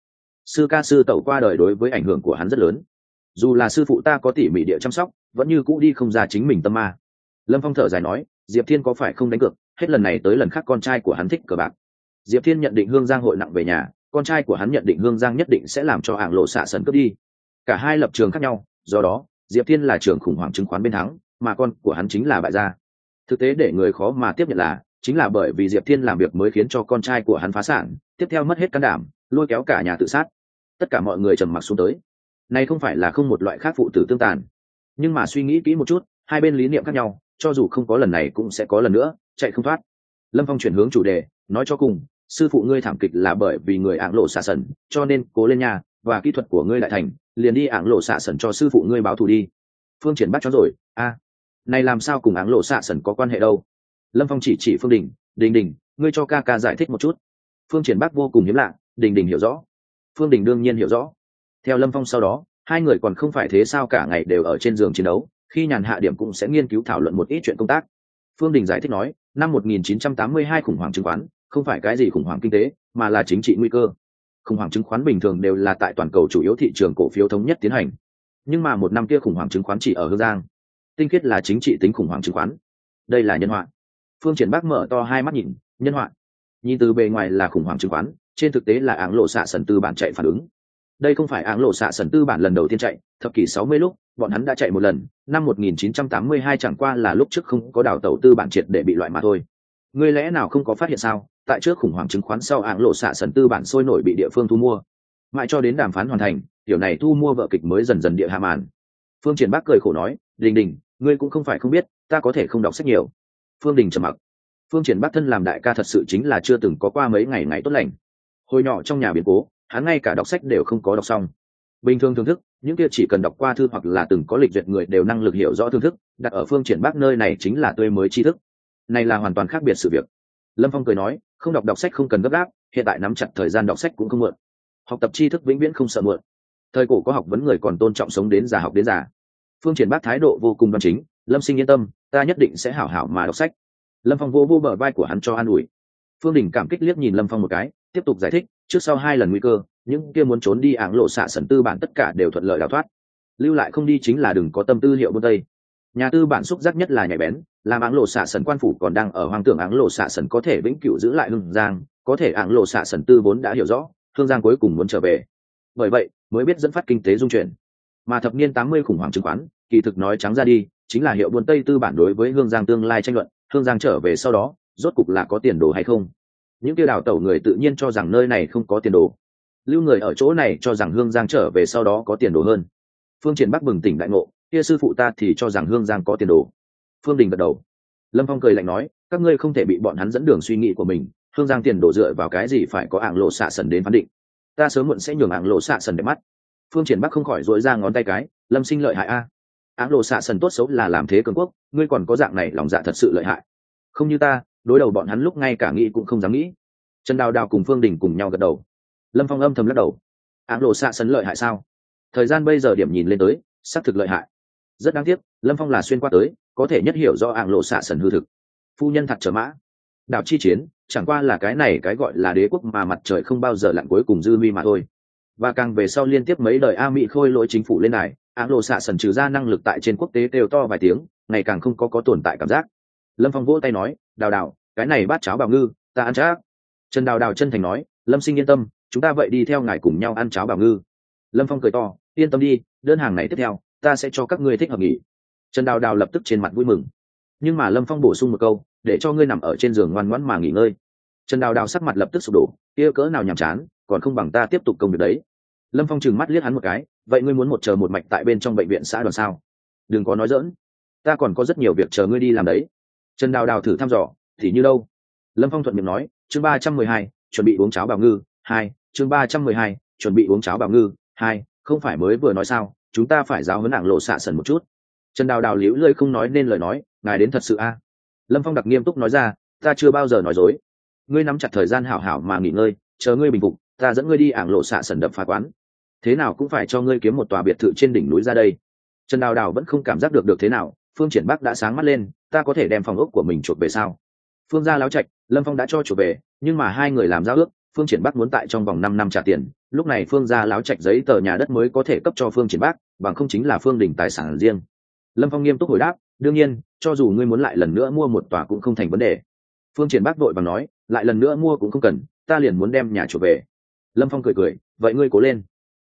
Sư ca sư tẩu qua đời đối với ảnh hưởng của hắn rất lớn. Dù là sư phụ ta có tỉ mỉ địa chăm sóc, vẫn như cũ đi không ra chính mình tâm ma. Lâm phong thở dài nói, diệp thiên có phải không đánh cược? Hết lần này tới lần khác con trai của hắn thích cờ bạc. Diệp thiên nhận định hương giang hội nặng về nhà, con trai của hắn nhận định hương giang nhất định sẽ làm cho hạng lộ xạ sần cướp đi. Cả hai lập trường khác nhau, do đó, diệp thiên là trường khủng hoảng chứng khoán bên thắng, mà con của hắn chính là bại gia. Thực tế để người khó mà tiếp nhận là chính là bởi vì diệp thiên làm việc mới khiến cho con trai của hắn phá sản, tiếp theo mất hết can đảm, lôi kéo cả nhà tự sát. Tất cả mọi người trầm mặc xuống tới. Này không phải là không một loại khác phụ tử tương tàn. Nhưng mà suy nghĩ kỹ một chút, hai bên lý niệm khác nhau, cho dù không có lần này cũng sẽ có lần nữa, chạy không thoát. Lâm phong chuyển hướng chủ đề, nói cho cùng, sư phụ ngươi thảm kịch là bởi vì người ảng lộ xạ sần cho nên cố lên nhà, và kỹ thuật của ngươi lại thành, liền đi ảng lộ xạ sần cho sư phụ ngươi báo thù đi. Phương triển bắt cho rồi, a. Này làm sao cùng ảng lộ xạ sần có quan hệ đâu? Lâm phong chỉ chỉ phương đình đình đình, ngươi cho ca ca giải thích một chút. Phương triển bắc vô cùng hiếm lạ, đình đình hiểu rõ. Phương đình đương nhiên hiểu rõ. Theo lâm phong sau đó, hai người còn không phải thế sao cả ngày đều ở trên giường chiến đấu, khi nhàn hạ điểm cũng sẽ nghiên cứu thảo luận một ít chuyện công tác. Phương đình giải thích nói, năm 1982 khủng hoảng chứng khoán, không phải cái gì khủng hoảng kinh tế, mà là chính trị nguy cơ. Khủng hoảng chứng khoán bình thường đều là tại toàn cầu chủ yếu thị trường cổ phiếu thống nhất tiến hành. Nhưng mà một năm kia khủng hoảng chứng khoán chỉ ở hương giang. Tinh khiết là chính trị tính khủng hoảng chứng khoán. Đây là nhân họa phương triển bắc mở to hai mắt nhìn, nhân hoạn nhìn từ bề ngoài là khủng hoảng chứng khoán, trên thực tế là áng lộ xạ sần tư bản chạy phản ứng. Đây không phải áng lộ xạ sần tư bản lần đầu tiên chạy, thập kỷ 60 lúc, bọn hắn đã chạy một lần, năm 1982 chẳng qua là lúc trước không có đào tàu tư bản triệt để bị loại mà thôi. Ngươi lẽ nào không có phát hiện sao? Tại trước khủng hoảng chứng khoán sau áng lộ xạ sần tư bản sôi nổi bị địa phương thu mua. Mãi cho đến đàm phán hoàn thành điều này thu mua vợ kịch mới dần dần địa hạ màn. Phương triển bắc cười khổ nói, đình đình, ngươi cũng không phải không biết, ta có thể không đọc sách nhiều phương đình trầm mặc. Phương triển bắc thân làm đại ca thật sự chính là chưa từng có qua mấy ngày ngày tốt lành. Hồi nhỏ trong nhà biến cố, hắn ngay cả đọc sách đều không có đọc xong. Bình thường thưởng thức, những kia chỉ cần đọc qua thư hoặc là từng có lịch duyệt người đều năng lực hiểu rõ thưởng thức, đặt ở phương triển bắc nơi này chính là tươi mới tri thức. Này là hoàn toàn khác biệt sự việc. Lâm phong cười nói, không đọc đọc sách không cần gấp gáp, hiện tại nắm chặt thời gian đọc sách cũng không mượn học tập tri thức vĩnh viễn không sợ mượn thời cổ có học vấn người còn tôn trọng sống đến già học đến già. Phương triển bác thái độ vô cùng đoan chính, lâm sinh yên tâm ta nhất định sẽ hảo hảo mà đọc sách. Lâm phong vô vô bờ vai của hắn cho an ủi. Phương đình cảm kích liếc nhìn lâm phong một cái, tiếp tục giải thích, trước sau hai lần nguy cơ, những kia muốn trốn đi áng lộ xạ sần tư bản tất cả đều thuận lợi đào thoát. Lưu lại không đi chính là đừng có tâm tư hiệu bôn tây. Nhà tư bản xúc giác nhất là nhạy bén, làm áng lộ xạ sần quan phủ còn đang ở hoang tưởng áng lộ xạ sần có thể vĩnh cửu giữ lại hương giang, có thể áng lộ xạ sần tư vốn đã hiểu rõ hương giang cuối cùng muốn trở về. Bởi vậy, mới biết dẫn phát kinh tế dung chuyển. Mà thập niên tám mươi khủng hoảng chứng khoán, kỳ thực nói trắng ra đi chính là hiệu buôn tây tư bản đối với hương giang tương lai tranh luận, hương giang trở về sau đó, rốt cục là có tiền đồ hay không? Những kia đào tẩu người tự nhiên cho rằng nơi này không có tiền đồ. Lưu người ở chỗ này cho rằng hương giang trở về sau đó có tiền đồ hơn. Phương triển bắc bừng tỉnh đại ngộ, kia sư phụ ta thì cho rằng hương giang có tiền đồ. Phương đình gật đầu. Lâm phong cười lạnh nói, các ngươi không thể bị bọn hắn dẫn đường suy nghĩ của mình, hương giang tiền đồ dựa vào cái gì phải có ảng lộ xạ sần đến phán định? Ta sớm muộn sẽ nhường ảng lộ xạ sần để mắt. Phương triển bắc không khỏi dội ra ngón tay cái, lâm sinh lợi hại a áng lộ xạ sần tốt xấu là làm thế cường quốc, ngươi còn có dạng này lòng dạ thật sự lợi hại. Không như ta, đối đầu bọn hắn lúc ngay cả nghĩ cũng không dám nghĩ. Trần đào đào cùng phương đình cùng nhau gật đầu. Lâm phong âm thầm lắc đầu. Áng lộ xạ sần lợi hại sao? Thời gian bây giờ điểm nhìn lên tới, xác thực lợi hại. Rất đáng tiếc, lâm phong là xuyên qua tới, có thể nhất hiểu do áng lộ xạ sần hư thực. Phu nhân thật trở mã. Đạo chi chiến, chẳng qua là cái này cái gọi là đế quốc mà mặt trời không bao giờ lặn cuối cùng dư mi mà thôi. Và càng về sau liên tiếp mấy đời a mỹ khôi lỗi chính phủ lên này áng lộ xạ sần trừ ra năng lực tại trên quốc tế đều to vài tiếng, ngày càng không có có tồn tại cảm giác. Lâm phong vỗ tay nói, đào đào, cái này bát cháo bào ngư, ta ăn chắc. Trần đào đào chân thành nói, lâm sinh yên tâm, chúng ta vậy đi theo ngài cùng nhau ăn cháo bào ngư. Lâm phong cười to, yên tâm đi, đơn hàng này tiếp theo, ta sẽ cho các ngươi thích hợp nghỉ. Trần đào đào lập tức trên mặt vui mừng. Nhưng mà lâm phong bổ sung một câu, để cho ngươi nằm ở trên giường ngoan ngoãn mà nghỉ ngơi. Trần đào đào sắc mặt lập tức sụp đổ, kia cỡ nào nhàm chán, còn không bằng ta tiếp tục công việc đấy lâm phong trừng mắt liếc hắn một cái, vậy ngươi muốn một chờ một mạch tại bên trong bệnh viện xã đoàn sao? Đừng có nói dỡn ta còn có rất nhiều việc chờ ngươi đi làm đấy. Trần đào đào thử thăm dò, thì như đâu? Lâm phong thuận miệng nói, chương ba trăm mười hai, chuẩn bị uống cháo bào ngư, hai, chương ba trăm mười hai, chuẩn bị uống cháo bào ngư, hai, không phải mới vừa nói sao, chúng ta phải giáo hấn nặng lộ xạ sần một chút. Trần đào đào liễu lơi không nói nên lời nói, ngài đến thật sự a? Lâm phong đặc nghiêm túc nói ra, ta chưa bao giờ nói dối. Ngươi nắm chặt thời gian hảo hảo mà nghỉ ngơi, chờ ngươi bình phục ta dẫn ngươi đi ảng lộ xạ sần đập phá quán. Thế nào cũng phải cho ngươi kiếm một tòa biệt thự trên đỉnh núi ra đây. Trần đào đào vẫn không cảm giác được được thế nào, phương triển bắc đã sáng mắt lên, ta có thể đem phòng ốc của mình chuột về sao? Phương gia láo trạch, lâm phong đã cho chuột về, nhưng mà hai người làm giao ước, phương triển bắc muốn tại trong vòng năm năm trả tiền, lúc này phương gia láo trạch giấy tờ nhà đất mới có thể cấp cho phương triển bắc, bằng không chính là phương Đỉnh tài sản riêng. Lâm phong nghiêm túc hồi đáp, đương nhiên, cho dù ngươi muốn lại lần nữa mua một tòa cũng không thành vấn đề. Phương triển bắc vội và nói, lại lần nữa mua cũng không cần, ta liền muốn đem nhà chuột về lâm phong cười cười, vậy ngươi cố lên.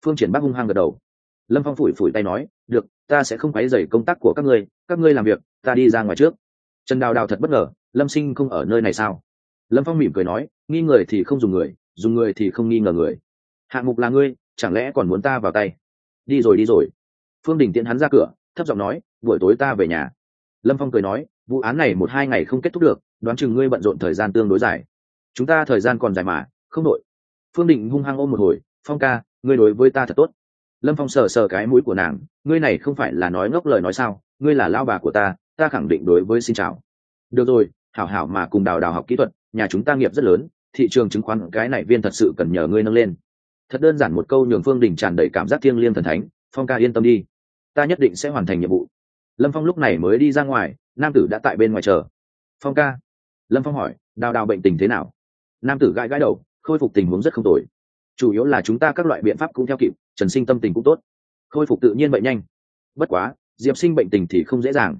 Phương triển bắc hung hăng gật đầu. Lâm phong phủi phủi tay nói, được, ta sẽ không quấy dày công tác của các ngươi các ngươi làm việc, ta đi ra ngoài trước. Trần đào đào thật bất ngờ, lâm sinh không ở nơi này sao? Lâm phong mỉm cười nói, nghi người thì không dùng người dùng người thì không nghi ngờ người. Hạng mục là ngươi, chẳng lẽ còn muốn ta vào tay? Đi rồi đi rồi. Phương đình tiễn hắn ra cửa, thấp giọng nói, buổi tối ta về nhà. Lâm phong cười nói, vụ án này một hai ngày không kết thúc được, đoán chừng ngươi bận rộn thời gian tương đối dài. Chúng ta thời gian còn dài mà, không đội phương định hung hăng ôm một hồi, phong ca, ngươi đối với ta thật tốt. Lâm phong sờ sờ cái mũi của nàng, ngươi này không phải là nói ngốc lời nói sao, ngươi là lao bà của ta ta khẳng định đối với xin chào. Được rồi, hảo hảo mà cùng đào đào học kỹ thuật, nhà chúng ta nghiệp rất lớn, thị trường chứng khoán cái này viên thật sự cần nhờ ngươi nâng lên. Thật đơn giản một câu nhường phương đình tràn đầy cảm giác thiêng liêng thần thánh, phong ca yên tâm đi, ta nhất định sẽ hoàn thành nhiệm vụ. Lâm phong lúc này mới đi ra ngoài, nam tử đã tại bên ngoài chờ. Phong ca? Lâm phong hỏi, đào đào bệnh tình thế nào? Nam tử gãi gãi đầu khôi phục tình huống rất không tồi. Chủ yếu là chúng ta các loại biện pháp cũng theo kịp, trần sinh tâm tình cũng tốt. Khôi phục tự nhiên bệnh nhanh. Bất quá, diệp sinh bệnh tình thì không dễ dàng.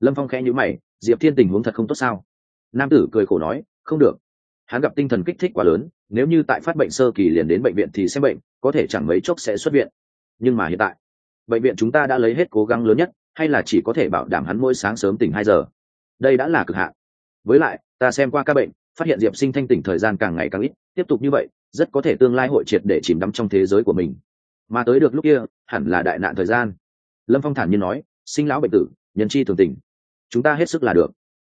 Lâm phong khẽ nhữ mày, diệp thiên tình huống thật không tốt sao? Nam tử cười khổ nói, không được. Hắn gặp tinh thần kích thích quá lớn, nếu như tại phát bệnh sơ kỳ liền đến bệnh viện thì xem bệnh, có thể chẳng mấy chốc sẽ xuất viện. Nhưng mà hiện tại, bệnh viện chúng ta đã lấy hết cố gắng lớn nhất, hay là chỉ có thể bảo đảm hắn mỗi sáng sớm tỉnh hai giờ? Đây đã là cực hạn. Với lại, ta xem qua các bệnh phát hiện diệp sinh thanh tỉnh thời gian càng ngày càng ít, tiếp tục như vậy, rất có thể tương lai hội triệt để chìm đắm trong thế giới của mình. Mà tới được lúc kia, hẳn là đại nạn thời gian. Lâm phong thản nhiên nói, sinh lão bệnh tử, nhân chi thường tình. Chúng ta hết sức là được.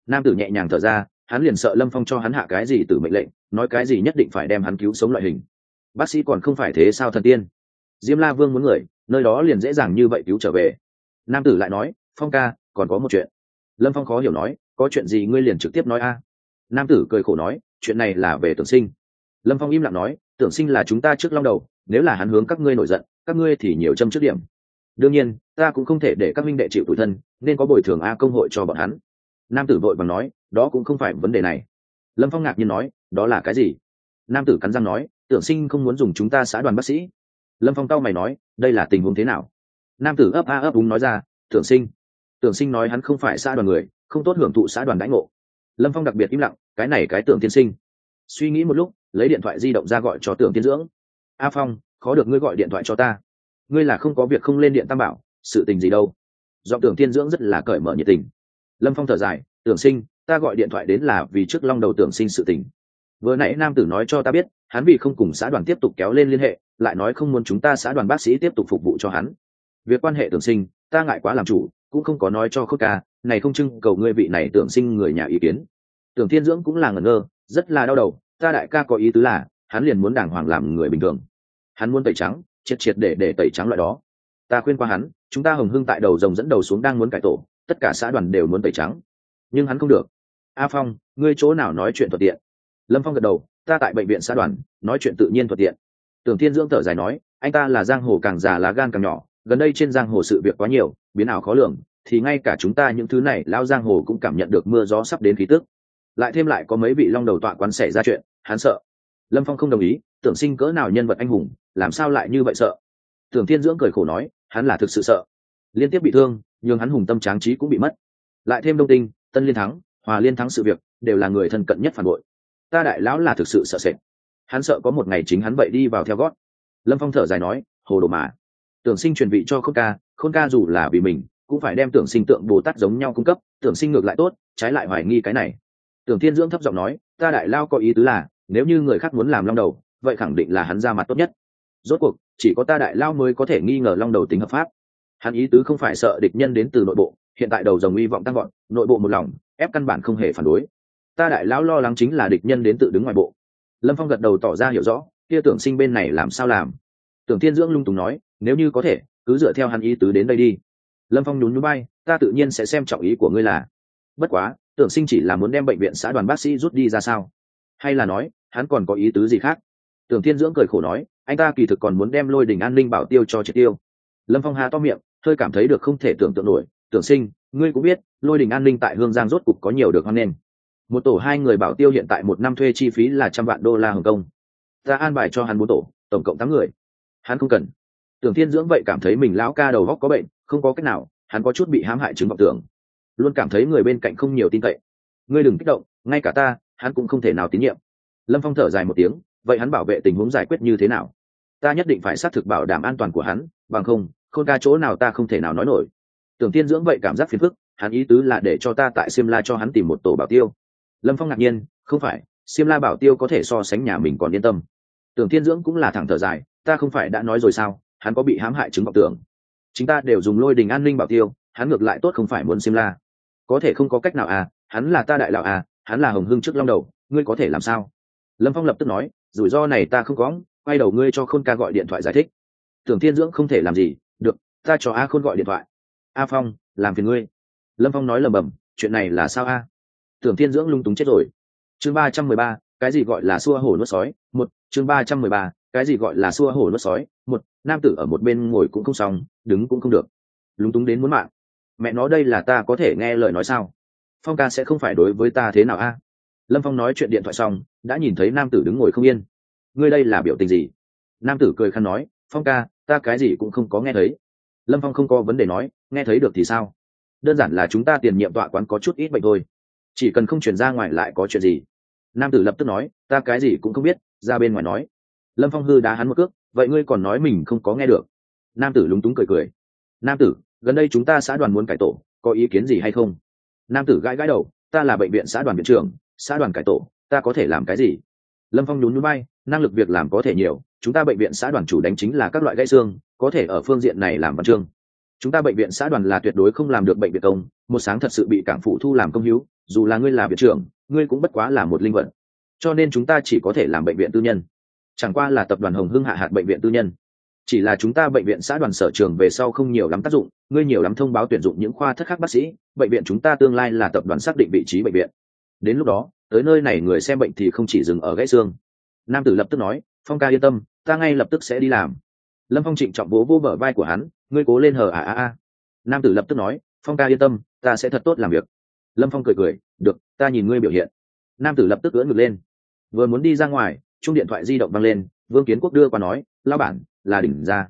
Nam tử nhẹ nhàng thở ra, hắn liền sợ lâm phong cho hắn hạ cái gì từ mệnh lệnh, nói cái gì nhất định phải đem hắn cứu sống loại hình. Bác sĩ còn không phải thế sao thần tiên? Diêm la vương muốn người, nơi đó liền dễ dàng như vậy cứu trở về. Nam tử lại nói, phong ca, còn có một chuyện. Lâm phong khó hiểu nói, có chuyện gì ngươi liền trực tiếp nói a? Nam tử cười khổ nói, chuyện này là về tưởng sinh. Lâm phong im lặng nói, tưởng sinh là chúng ta trước long đầu, nếu là hắn hướng các ngươi nổi giận, các ngươi thì nhiều châm trước điểm. Đương nhiên, ta cũng không thể để các minh đệ chịu tủi thân, nên có bồi thường a công hội cho bọn hắn. Nam tử vội bằng nói, đó cũng không phải vấn đề này. Lâm phong ngạc nhiên nói, đó là cái gì? Nam tử cắn răng nói, tưởng sinh không muốn dùng chúng ta xã đoàn bác sĩ. Lâm phong cau mày nói, đây là tình huống thế nào? Nam tử ấp a ấp úng nói ra, tưởng sinh tưởng sinh nói hắn không phải xã đoàn người, không tốt hưởng thụ xã đoàn đãi ngộ. Lâm phong đặc biệt im lặng cái này cái tưởng tiên sinh. Suy nghĩ một lúc, lấy điện thoại di động ra gọi cho tưởng tiên dưỡng. A phong, khó được ngươi gọi điện thoại cho ta. Ngươi là không có việc không lên điện tam bảo, sự tình gì đâu? Do tưởng tiên dưỡng rất là cởi mở nhiệt tình. Lâm phong thở dài, tưởng sinh, ta gọi điện thoại đến là vì trước long đầu tưởng sinh sự tình. Vừa nãy nam tử nói cho ta biết, hắn vì không cùng xã đoàn tiếp tục kéo lên liên hệ, lại nói không muốn chúng ta xã đoàn bác sĩ tiếp tục phục vụ cho hắn. Việc quan hệ tưởng sinh, ta ngại quá làm chủ, cũng không có nói cho khước ca, này không trưng cầu ngươi vị này tưởng sinh người nhà ý kiến tưởng thiên dưỡng cũng là ngẩn ngơ, rất là đau đầu, ta đại ca có ý tứ là, hắn liền muốn đàng hoàng làm người bình thường. Hắn muốn tẩy trắng, triệt triệt để để tẩy trắng loại đó. Ta khuyên qua hắn, chúng ta hồng hưng tại đầu rồng dẫn đầu xuống đang muốn cải tổ, tất cả xã đoàn đều muốn tẩy trắng. Nhưng hắn không được. A phong, ngươi chỗ nào nói chuyện thuận tiện? Lâm phong gật đầu, ta tại bệnh viện xã đoàn, nói chuyện tự nhiên thuận tiện. Tưởng thiên dưỡng thở dài nói, anh ta là giang hồ càng già lá gan càng nhỏ, gần đây trên giang hồ sự việc quá nhiều, biến ảo khó lường, thì ngay cả chúng ta những thứ này lao giang hồ cũng cảm nhận được mưa gió sắp đến khí tức lại thêm lại có mấy vị long đầu tọa quán xảy ra chuyện, hắn sợ. Lâm phong không đồng ý, tưởng sinh cỡ nào nhân vật anh hùng, làm sao lại như vậy sợ? Tưởng thiên dưỡng cười khổ nói, hắn là thực sự sợ. Liên tiếp bị thương nhưng hắn hùng tâm tráng trí cũng bị mất. Lại thêm đông tinh, tân liên thắng, hòa liên thắng sự việc, đều là người thân cận nhất phản bội. Ta đại lão là thực sự sợ sệt. Hắn sợ có một ngày chính hắn vậy đi vào theo gót. Lâm phong thở dài nói, hồ đồ mà. Tưởng sinh truyền vị cho khôn ca khôn ca dù là vì mình, cũng phải đem tưởng sinh tượng bồ tát giống nhau cung cấp, tưởng sinh ngược lại tốt, trái lại hoài nghi cái này tưởng thiên dưỡng thấp giọng nói, ta đại lao có ý tứ là, nếu như người khác muốn làm long đầu, vậy khẳng định là hắn ra mặt tốt nhất. Rốt cuộc, chỉ có ta đại lao mới có thể nghi ngờ long đầu tính hợp pháp. Hắn ý tứ không phải sợ địch nhân đến từ nội bộ, hiện tại đầu dòng hy vọng tăng gọn nội bộ một lòng, ép căn bản không hề phản đối. Ta đại lão lo lắng chính là địch nhân đến tự đứng ngoài bộ. Lâm phong gật đầu tỏ ra hiểu rõ, kia tưởng sinh bên này làm sao làm? Tưởng thiên dưỡng lung tùng nói, nếu như có thể, cứ dựa theo hắn ý tứ đến đây đi. Lâm phong nhún núi bay, ta tự nhiên sẽ xem trọng ý của ngươi là bất quá, tưởng sinh chỉ là muốn đem bệnh viện xã đoàn bác sĩ rút đi ra sao? Hay là nói, hắn còn có ý tứ gì khác? Tưởng thiên dưỡng cười khổ nói, anh ta kỳ thực còn muốn đem lôi đình an ninh bảo tiêu cho triệt tiêu. Lâm phong hà to miệng, hơi cảm thấy được không thể tưởng tượng nổi. Tưởng sinh, ngươi cũng biết, lôi đình an ninh tại hương giang rốt cục có nhiều được hoan nghênh. Một tổ hai người bảo tiêu hiện tại một năm thuê chi phí là trăm vạn đô la hồng kông. Ta an bài cho hắn bốn tổ, tổng cộng tám người. Hắn không cần. Tưởng thiên dưỡng vậy cảm thấy mình lão ca đầu góc có bệnh, không có cách nào, hắn có chút bị hãm hại chứng vọng tưởng luôn cảm thấy người bên cạnh không nhiều tin cậy. Ngươi đừng kích động, ngay cả ta, hắn cũng không thể nào tín nhiệm. Lâm phong thở dài một tiếng, vậy hắn bảo vệ tình huống giải quyết như thế nào? Ta nhất định phải xác thực bảo đảm an toàn của hắn, bằng không, khôn ca chỗ nào ta không thể nào nói nổi. Tưởng tiên dưỡng vậy cảm giác phiền phức, hắn ý tứ là để cho ta tại siêm la cho hắn tìm một tổ bảo tiêu. Lâm phong ngạc nhiên, không phải, siêm la bảo tiêu có thể so sánh nhà mình còn yên tâm. Tưởng tiên dưỡng cũng là thẳng thở dài, ta không phải đã nói rồi sao, hắn có bị hãm hại chứng vọng tưởng. Chúng ta đều dùng lôi đình an ninh bảo tiêu hắn ngược lại tốt không phải muốn xiêm la. Có thể không có cách nào à hắn là ta đại lão à hắn là hồng hưng trước long đầu, ngươi có thể làm sao? Lâm phong lập tức nói, rủi ro này ta không có, quay đầu ngươi cho khôn ca gọi điện thoại giải thích. Tưởng thiên dưỡng không thể làm gì, được, ta cho a khôn gọi điện thoại. A phong, làm phiền ngươi. Lâm phong nói lầm bầm, chuyện này là sao a? Tưởng thiên dưỡng lung túng chết rồi. Chương ba trăm mười ba, cái gì gọi là xua hổ nuốt sói? Một, chương ba trăm mười ba, cái gì gọi là xua hổ nuốt sói? Một, nam tử ở một bên ngồi cũng không xong, đứng cũng không được. Lúng túng đến muốn mạng mẹ nói đây là ta có thể nghe lời nói sao? Phong ca sẽ không phải đối với ta thế nào a? Lâm phong nói chuyện điện thoại xong, đã nhìn thấy nam tử đứng ngồi không yên. Ngươi đây là biểu tình gì? Nam tử cười khăn nói, phong ca, ta cái gì cũng không có nghe thấy. Lâm phong không có vấn đề nói, nghe thấy được thì sao? Đơn giản là chúng ta tiền nhiệm tọa quán có chút ít bệnh thôi. Chỉ cần không chuyển ra ngoài lại có chuyện gì? Nam tử lập tức nói, ta cái gì cũng không biết, ra bên ngoài nói. Lâm phong hư đá hắn một cước, vậy ngươi còn nói mình không có nghe được? Nam tử lúng túng cười cười. Nam tử gần đây chúng ta xã đoàn muốn cải tổ, có ý kiến gì hay không? Nam tử gãi gãi đầu, ta là bệnh viện xã đoàn viện trưởng, xã đoàn cải tổ, ta có thể làm cái gì? Lâm phong nhún núi bay năng lực việc làm có thể nhiều, chúng ta bệnh viện xã đoàn chủ đánh chính là các loại gãy xương, có thể ở phương diện này làm văn chương. Chúng ta bệnh viện xã đoàn là tuyệt đối không làm được bệnh viện công, một sáng thật sự bị cảng phụ thu làm công hiếu dù là ngươi là viện trưởng, ngươi cũng bất quá là một linh vật. Cho nên chúng ta chỉ có thể làm bệnh viện tư nhân. Chẳng qua là tập đoàn hồng hưng hạ hạt bệnh viện tư nhân chỉ là chúng ta bệnh viện xã đoàn sở trường về sau không nhiều lắm tác dụng, ngươi nhiều lắm thông báo tuyển dụng những khoa thất khác bác sĩ, bệnh viện chúng ta tương lai là tập đoàn xác định vị trí bệnh viện. Đến lúc đó, tới nơi này người xem bệnh thì không chỉ dừng ở gãy xương. Nam tử lập tức nói, phong ca yên tâm, ta ngay lập tức sẽ đi làm. Lâm phong trịnh trọng bố vô bờ vai của hắn, ngươi cố lên hờ à à à nam tử lập tức nói, phong ca yên tâm, ta sẽ thật tốt làm việc. Lâm phong cười cười, được, ta nhìn ngươi biểu hiện. Nam tử lập tức ưỡn ngực lên. Vừa muốn đi ra ngoài chung điện thoại di động văng lên, vương kiến quốc đưa qua nói lao bản là đỉnh ra.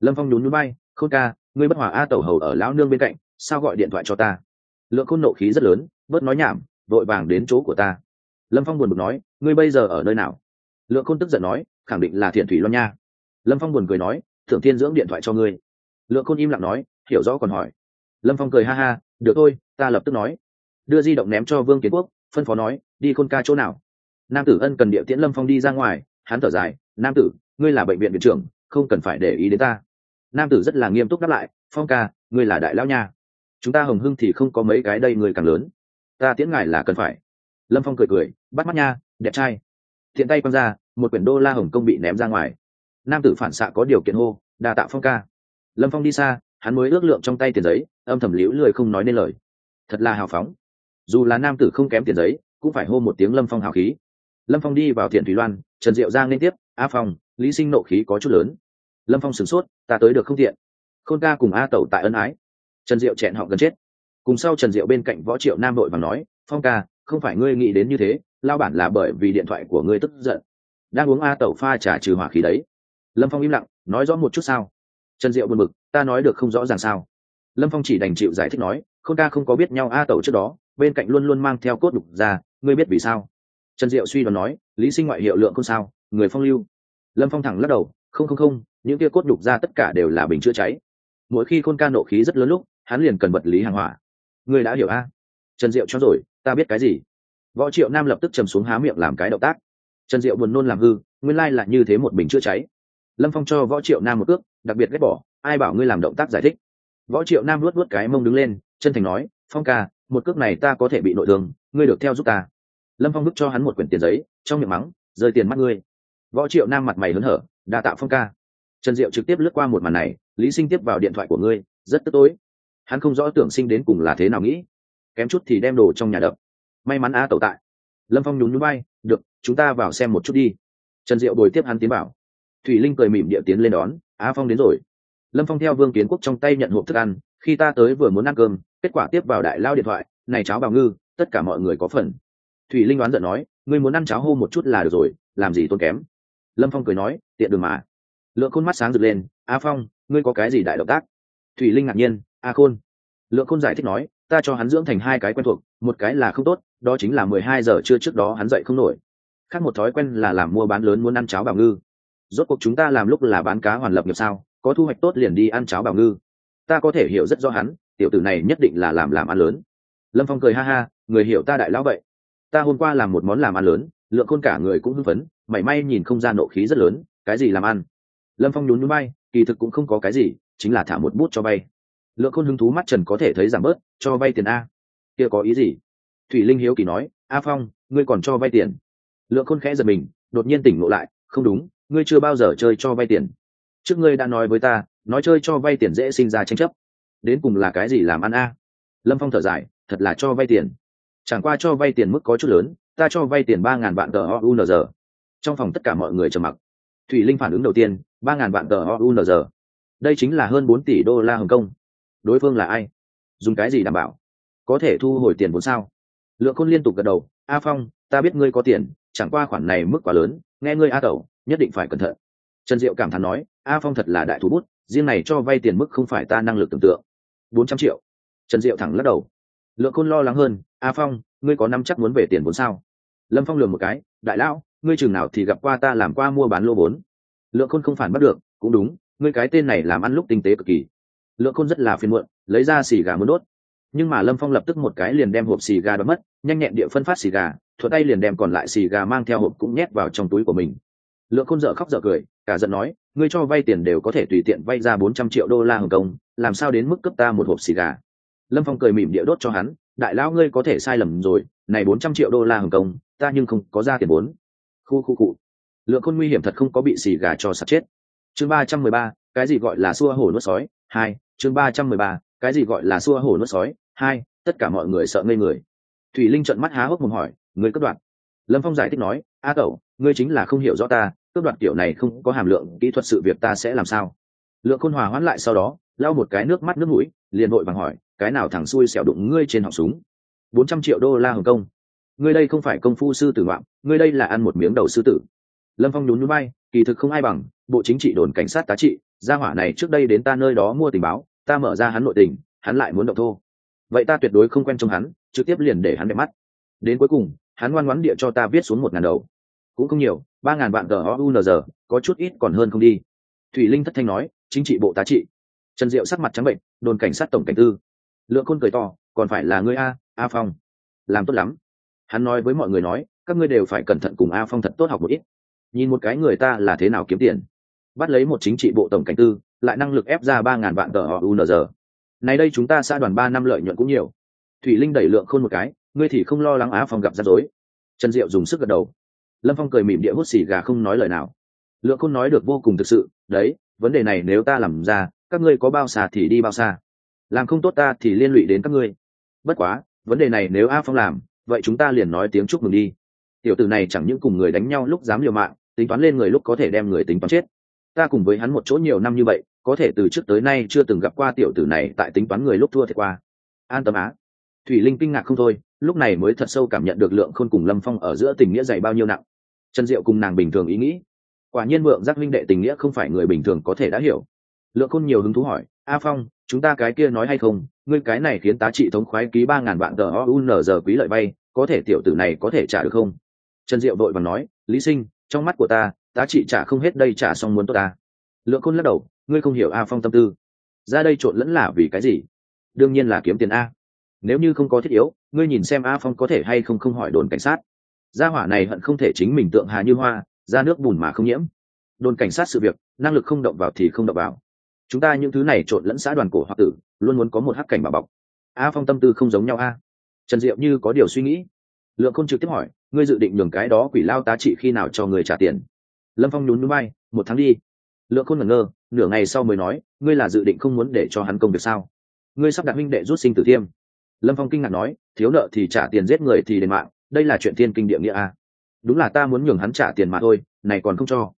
Lâm phong nhún núi bay khôn ca, ngươi bất hòa a tẩu hầu ở lão nương bên cạnh, sao gọi điện thoại cho ta? Lượng khôn nộ khí rất lớn, bớt nói nhảm, vội vàng đến chỗ của ta. Lâm phong buồn bực nói, ngươi bây giờ ở nơi nào? Lượng khôn tức giận nói, khẳng định là thiện thủy loan nha. Lâm phong buồn cười nói thưởng thiên dưỡng điện thoại cho ngươi. Lượng khôn im lặng nói, hiểu rõ còn hỏi. Lâm phong cười ha ha, được thôi, ta lập tức nói. Đưa di động ném cho vương kiến quốc, phân phó nói, đi khôn ca chỗ nào? Nam tử ân cần địa tiễn lâm phong đi ra ngoài, hắn thở dài, nam tử, ngươi là bệnh viện viện trưởng không cần phải để ý đến ta. Nam tử rất là nghiêm túc đáp lại, phong ca, ngươi là đại lão nha. Chúng ta hồng hưng thì không có mấy cái đây người càng lớn. Ta tiễn ngài là cần phải. Lâm phong cười cười, bắt mắt nha, đẹp trai. Thiện tay quăng ra, một quyển đô la hồng công bị ném ra ngoài. Nam tử phản xạ có điều kiện hô đà tạo phong ca. Lâm phong đi xa, hắn mới ước lượng trong tay tiền giấy, âm thầm liễu lười không nói nên lời. Thật là hào phóng. Dù là nam tử không kém tiền giấy, cũng phải hô một tiếng lâm phong hào khí. Lâm phong đi vào thiện thủy loan, trần diệu giang liên tiếp, a phong, lý sinh nộ khí có chút lớn lâm phong sửng sốt, ta tới được không thiện khôn ca cùng a tẩu tại ân ái. Trần diệu chẹn họ gần chết. Cùng sau trần diệu bên cạnh võ triệu nam đội và nói, phong ca, không phải ngươi nghĩ đến như thế, lao bản là bởi vì điện thoại của ngươi tức giận. Đang uống a tẩu pha trả trừ hỏa khí đấy. Lâm phong im lặng, nói rõ một chút sao? Trần diệu buồn bực, ta nói được không rõ ràng sao? Lâm phong chỉ đành chịu giải thích nói không ca không có biết nhau a tẩu trước đó, bên cạnh luôn luôn mang theo cốt đục ra, ngươi biết vì sao? Trần diệu suy đoán nói, lý sinh ngoại hiệu lượng không sao, người phong lưu. Lâm phong thẳng lắc đầu không không không, những kia cốt đục ra tất cả đều là bình chữa cháy. Mỗi khi khôn ca nộ khí rất lớn lúc, hắn liền cần vật lý hàng hỏa. Người đã hiểu a? Trần diệu cho rồi, ta biết cái gì? Võ triệu nam lập tức trầm xuống há miệng làm cái động tác. Trần diệu buồn nôn làm hư, nguyên lai là như thế một bình chữa cháy. Lâm phong cho võ triệu nam một ước đặc biệt ghét bỏ, ai bảo ngươi làm động tác giải thích? Võ triệu nam luốt luốt cái mông đứng lên, chân thành nói, phong ca, một cước này ta có thể bị nội thương, ngươi được theo giúp ta. Lâm phong bức cho hắn một quyển tiền giấy, trong miệng mắng, rơi tiền mắt ngươi. Võ triệu nam mặt mày hớn hở đa tạo phong ca. Trần diệu trực tiếp lướt qua một màn này, lý sinh tiếp vào điện thoại của ngươi, rất tức tối. Hắn không rõ tưởng sinh đến cùng là thế nào nghĩ. Kém chút thì đem đồ trong nhà đập. May mắn a tẩu tại. Lâm phong nhún núi bay được, chúng ta vào xem một chút đi. Trần diệu bồi tiếp hắn tiến bảo thủy linh cười mỉm địa tiến lên đón á phong đến rồi. Lâm phong theo vương kiến quốc trong tay nhận hộp thức ăn, khi ta tới vừa muốn ăn cơm, kết quả tiếp vào đại lao điện thoại, này cháo bào ngư, tất cả mọi người có phần. Thủy linh đoán giận nói, ngươi muốn ăn cháo hô một chút là được rồi, làm gì tốn kém? Lâm phong cười nói, tiện đường mà. Lượng khôn mắt sáng rực lên, a phong, ngươi có cái gì đại động tác? Thủy linh ngạc nhiên, a khôn. Lượng khôn giải thích nói, ta cho hắn dưỡng thành hai cái quen thuộc, một cái là không tốt, đó chính là mười hai giờ trưa trước đó hắn dậy không nổi. Khác một thói quen là làm mua bán lớn muốn ăn cháo bào ngư. Rốt cuộc chúng ta làm lúc là bán cá hoàn lập nghiệp sao, có thu hoạch tốt liền đi ăn cháo bào ngư. Ta có thể hiểu rất rõ hắn, tiểu tử này nhất định là làm làm ăn lớn. Lâm phong cười ha ha, người hiểu ta đại lão vậy. Ta hôm qua làm một món làm ăn lớn. Lượng khôn cả người cũng hưng phấn mảy may nhìn không ra nộ khí rất lớn, cái gì làm ăn? Lâm phong nhún núi bay kỳ thực cũng không có cái gì, chính là thả một bút cho vay. Lượng khôn hứng thú mắt trần có thể thấy giảm bớt, cho vay tiền a. Kia có ý gì? Thủy linh hiếu kỳ nói, a phong, ngươi còn cho vay tiền? Lượng khôn khẽ giật mình, đột nhiên tỉnh ngộ lại, không đúng, ngươi chưa bao giờ chơi cho vay tiền. Trước ngươi đã nói với ta, nói chơi cho vay tiền dễ sinh ra tranh chấp. Đến cùng là cái gì làm ăn a? Lâm phong thở dài, thật là cho vay tiền. Chẳng qua cho vay tiền mức có chút lớn, ta cho vay tiền ba ngàn vạn tờ ounz trong phòng tất cả mọi người trầm mặc. Thủy linh phản ứng đầu tiên, ba ngàn vạn tờ ounz đây chính là hơn bốn tỷ đô la hồng kông. Đối phương là ai? Dùng cái gì đảm bảo? Có thể thu hồi tiền vốn sao? Lượng khôn liên tục gật đầu, a phong, ta biết ngươi có tiền, chẳng qua khoản này mức quá lớn, nghe ngươi a tẩu, nhất định phải cẩn thận. Trần diệu cảm thán nói, a phong thật là đại thú bút, riêng này cho vay tiền mức không phải ta năng lực tưởng tượng. Bốn trăm triệu. Trần diệu thẳng lắc đầu. Lượng khôn lo lắng hơn, a phong, ngươi có năm chắc muốn về tiền vốn sao? Lâm phong lường một cái, đại lão ngươi chừng nào thì gặp qua ta làm qua mua bán lô vốn. Lượng khôn không phản bắt được, cũng đúng, ngươi cái tên này làm ăn lúc tinh tế cực kỳ. Lượng khôn rất là phiền muộn, lấy ra xì gà muốn đốt. Nhưng mà lâm phong lập tức một cái liền đem hộp xì gà đ mất, nhanh nhẹn địa phân phát xì gà, thuận tay liền đem còn lại xì gà mang theo hộp cũng nhét vào trong túi của mình. Lượng khôn dở khóc dở cười, cả giận nói, ngươi cho vay tiền đều có thể tùy tiện vay ra bốn trăm triệu đô la hồng kông, làm sao đến mức cấp ta một hộp xì gà? Lâm phong cười mỉm địa đốt cho hắn, đại lão ngươi có thể sai lầm rồi, này bốn trăm triệu đô la hồng kông, ta nhưng không có ra tiền vốn khu khu cụ. Lượng khôn nguy hiểm thật không có bị xì gà cho sạt chết. Chương ba trăm mười ba, cái gì gọi là xua hổ nuốt sói? Hai, chương ba trăm mười ba, cái gì gọi là xua hổ nuốt sói? Hai, tất cả mọi người sợ ngây người. Thủy linh trận mắt há hốc mồm hỏi người cất đoạn lâm phong giải thích nói, a cậu, ngươi chính là không hiểu rõ ta, cướp đoạt kiểu này không có hàm lượng, kỹ thuật sự việc ta sẽ làm sao? Lượng khôn hòa hoãn lại sau đó, lau một cái nước mắt nước mũi, liền vội vàng hỏi, cái nào thằng xui xẻo đụng ngươi trên họng súng? Bốn trăm triệu đô la hồng kông ngươi đây không phải công phu sư tử ngoạm, ngươi đây là ăn một miếng đầu sư tử. Lâm phong nhún núi bay kỳ thực không ai bằng, bộ chính trị đồn cảnh sát tá trị, gia hỏa này trước đây đến ta nơi đó mua tình báo, ta mở ra hắn nội tình, hắn lại muốn động thô. Vậy ta tuyệt đối không quen trông hắn, trực tiếp liền để hắn đẹp mắt. Đến cuối cùng, hắn ngoan ngoãn địa cho ta viết xuống một ngàn đầu. Cũng không nhiều, ba ngàn vạn tờ unz có chút ít còn hơn không đi. Thủy linh thất thanh nói, chính trị bộ tá trị. Trần diệu sắc mặt trắng bệnh, đồn cảnh sát tổng cảnh tư. Lượng khôn cười to, còn phải là ngươi a a phong. Làm tốt lắm hắn nói với mọi người nói, các ngươi đều phải cẩn thận cùng a phong thật tốt học một ít. Nhìn một cái người ta là thế nào kiếm tiền. Bắt lấy một chính trị bộ tổng cảnh tư, lại năng lực ép ra ba ngàn vạn tờ unz này đây chúng ta xã đoàn ba năm lợi nhuận cũng nhiều. Thủy linh đẩy lượng khôn một cái, ngươi thì không lo lắng á phong gặp rắc rối. Trần diệu dùng sức gật đầu. Lâm phong cười mỉm địa hút xì gà không nói lời nào. Lượng khôn nói được vô cùng thực sự, đấy, vấn đề này nếu ta làm ra, các ngươi có bao xa thì đi bao xa. Làm không tốt ta thì liên lụy đến các ngươi. Bất quá, vấn đề này nếu a phong làm vậy chúng ta liền nói tiếng chúc mừng đi. Tiểu tử này chẳng những cùng người đánh nhau lúc dám liều mạng, tính toán lên người lúc có thể đem người tính toán chết. Ta cùng với hắn một chỗ nhiều năm như vậy, có thể từ trước tới nay chưa từng gặp qua tiểu tử này tại tính toán người lúc thua thiệt qua. An tâm á. Thủy linh kinh ngạc không thôi, lúc này mới thật sâu cảm nhận được lượng khôn cùng lâm phong ở giữa tình nghĩa dày bao nhiêu nặng. Trần diệu cùng nàng bình thường ý nghĩ. Quả nhiên mượn giác linh đệ tình nghĩa không phải người bình thường có thể đã hiểu. Lượng khôn nhiều hứng thú hỏi, a phong, chúng ta cái kia nói hay không? Ngươi cái này khiến tá trị thống khoái ký ba ngàn vạn tờ o giờ quý lợi bay có thể tiểu tử này có thể trả được không? Trần diệu vội và nói, lý sinh, trong mắt của ta, tá trị trả không hết đây trả xong muốn tốt ta. Lượng khôn lắc đầu, ngươi không hiểu a phong tâm tư. Ra đây trộn lẫn là vì cái gì? Đương nhiên là kiếm tiền a. Nếu như không có thiết yếu, ngươi nhìn xem a phong có thể hay không không hỏi đồn cảnh sát. Gia hỏa này hận không thể chính mình tượng hà như hoa, ra nước bùn mà không nhiễm. Đồn cảnh sát sự việc, năng lực không động vào thì không động vào. Chúng ta những thứ này trộn lẫn xã đoàn cổ hoặc tử, luôn muốn có một hắc cảnh bảo bọc. A phong tâm tư không giống nhau a trần diệu như có điều suy nghĩ. Lượng không trực tiếp hỏi, ngươi dự định nhường cái đó quỷ lao tá trị khi nào cho người trả tiền? Lâm phong nhún núi bay một tháng đi. Lượng khôn ngẩn ngơ, nửa ngày sau mới nói, ngươi là dự định không muốn để cho hắn công việc sao? Ngươi sắp đặt huynh đệ rút sinh tử thiêm. Lâm phong kinh ngạc nói, thiếu nợ thì trả tiền giết người thì đền mạng, đây là chuyện thiên kinh địa nghĩa à? đúng là ta muốn nhường hắn trả tiền mà thôi, này còn không cho.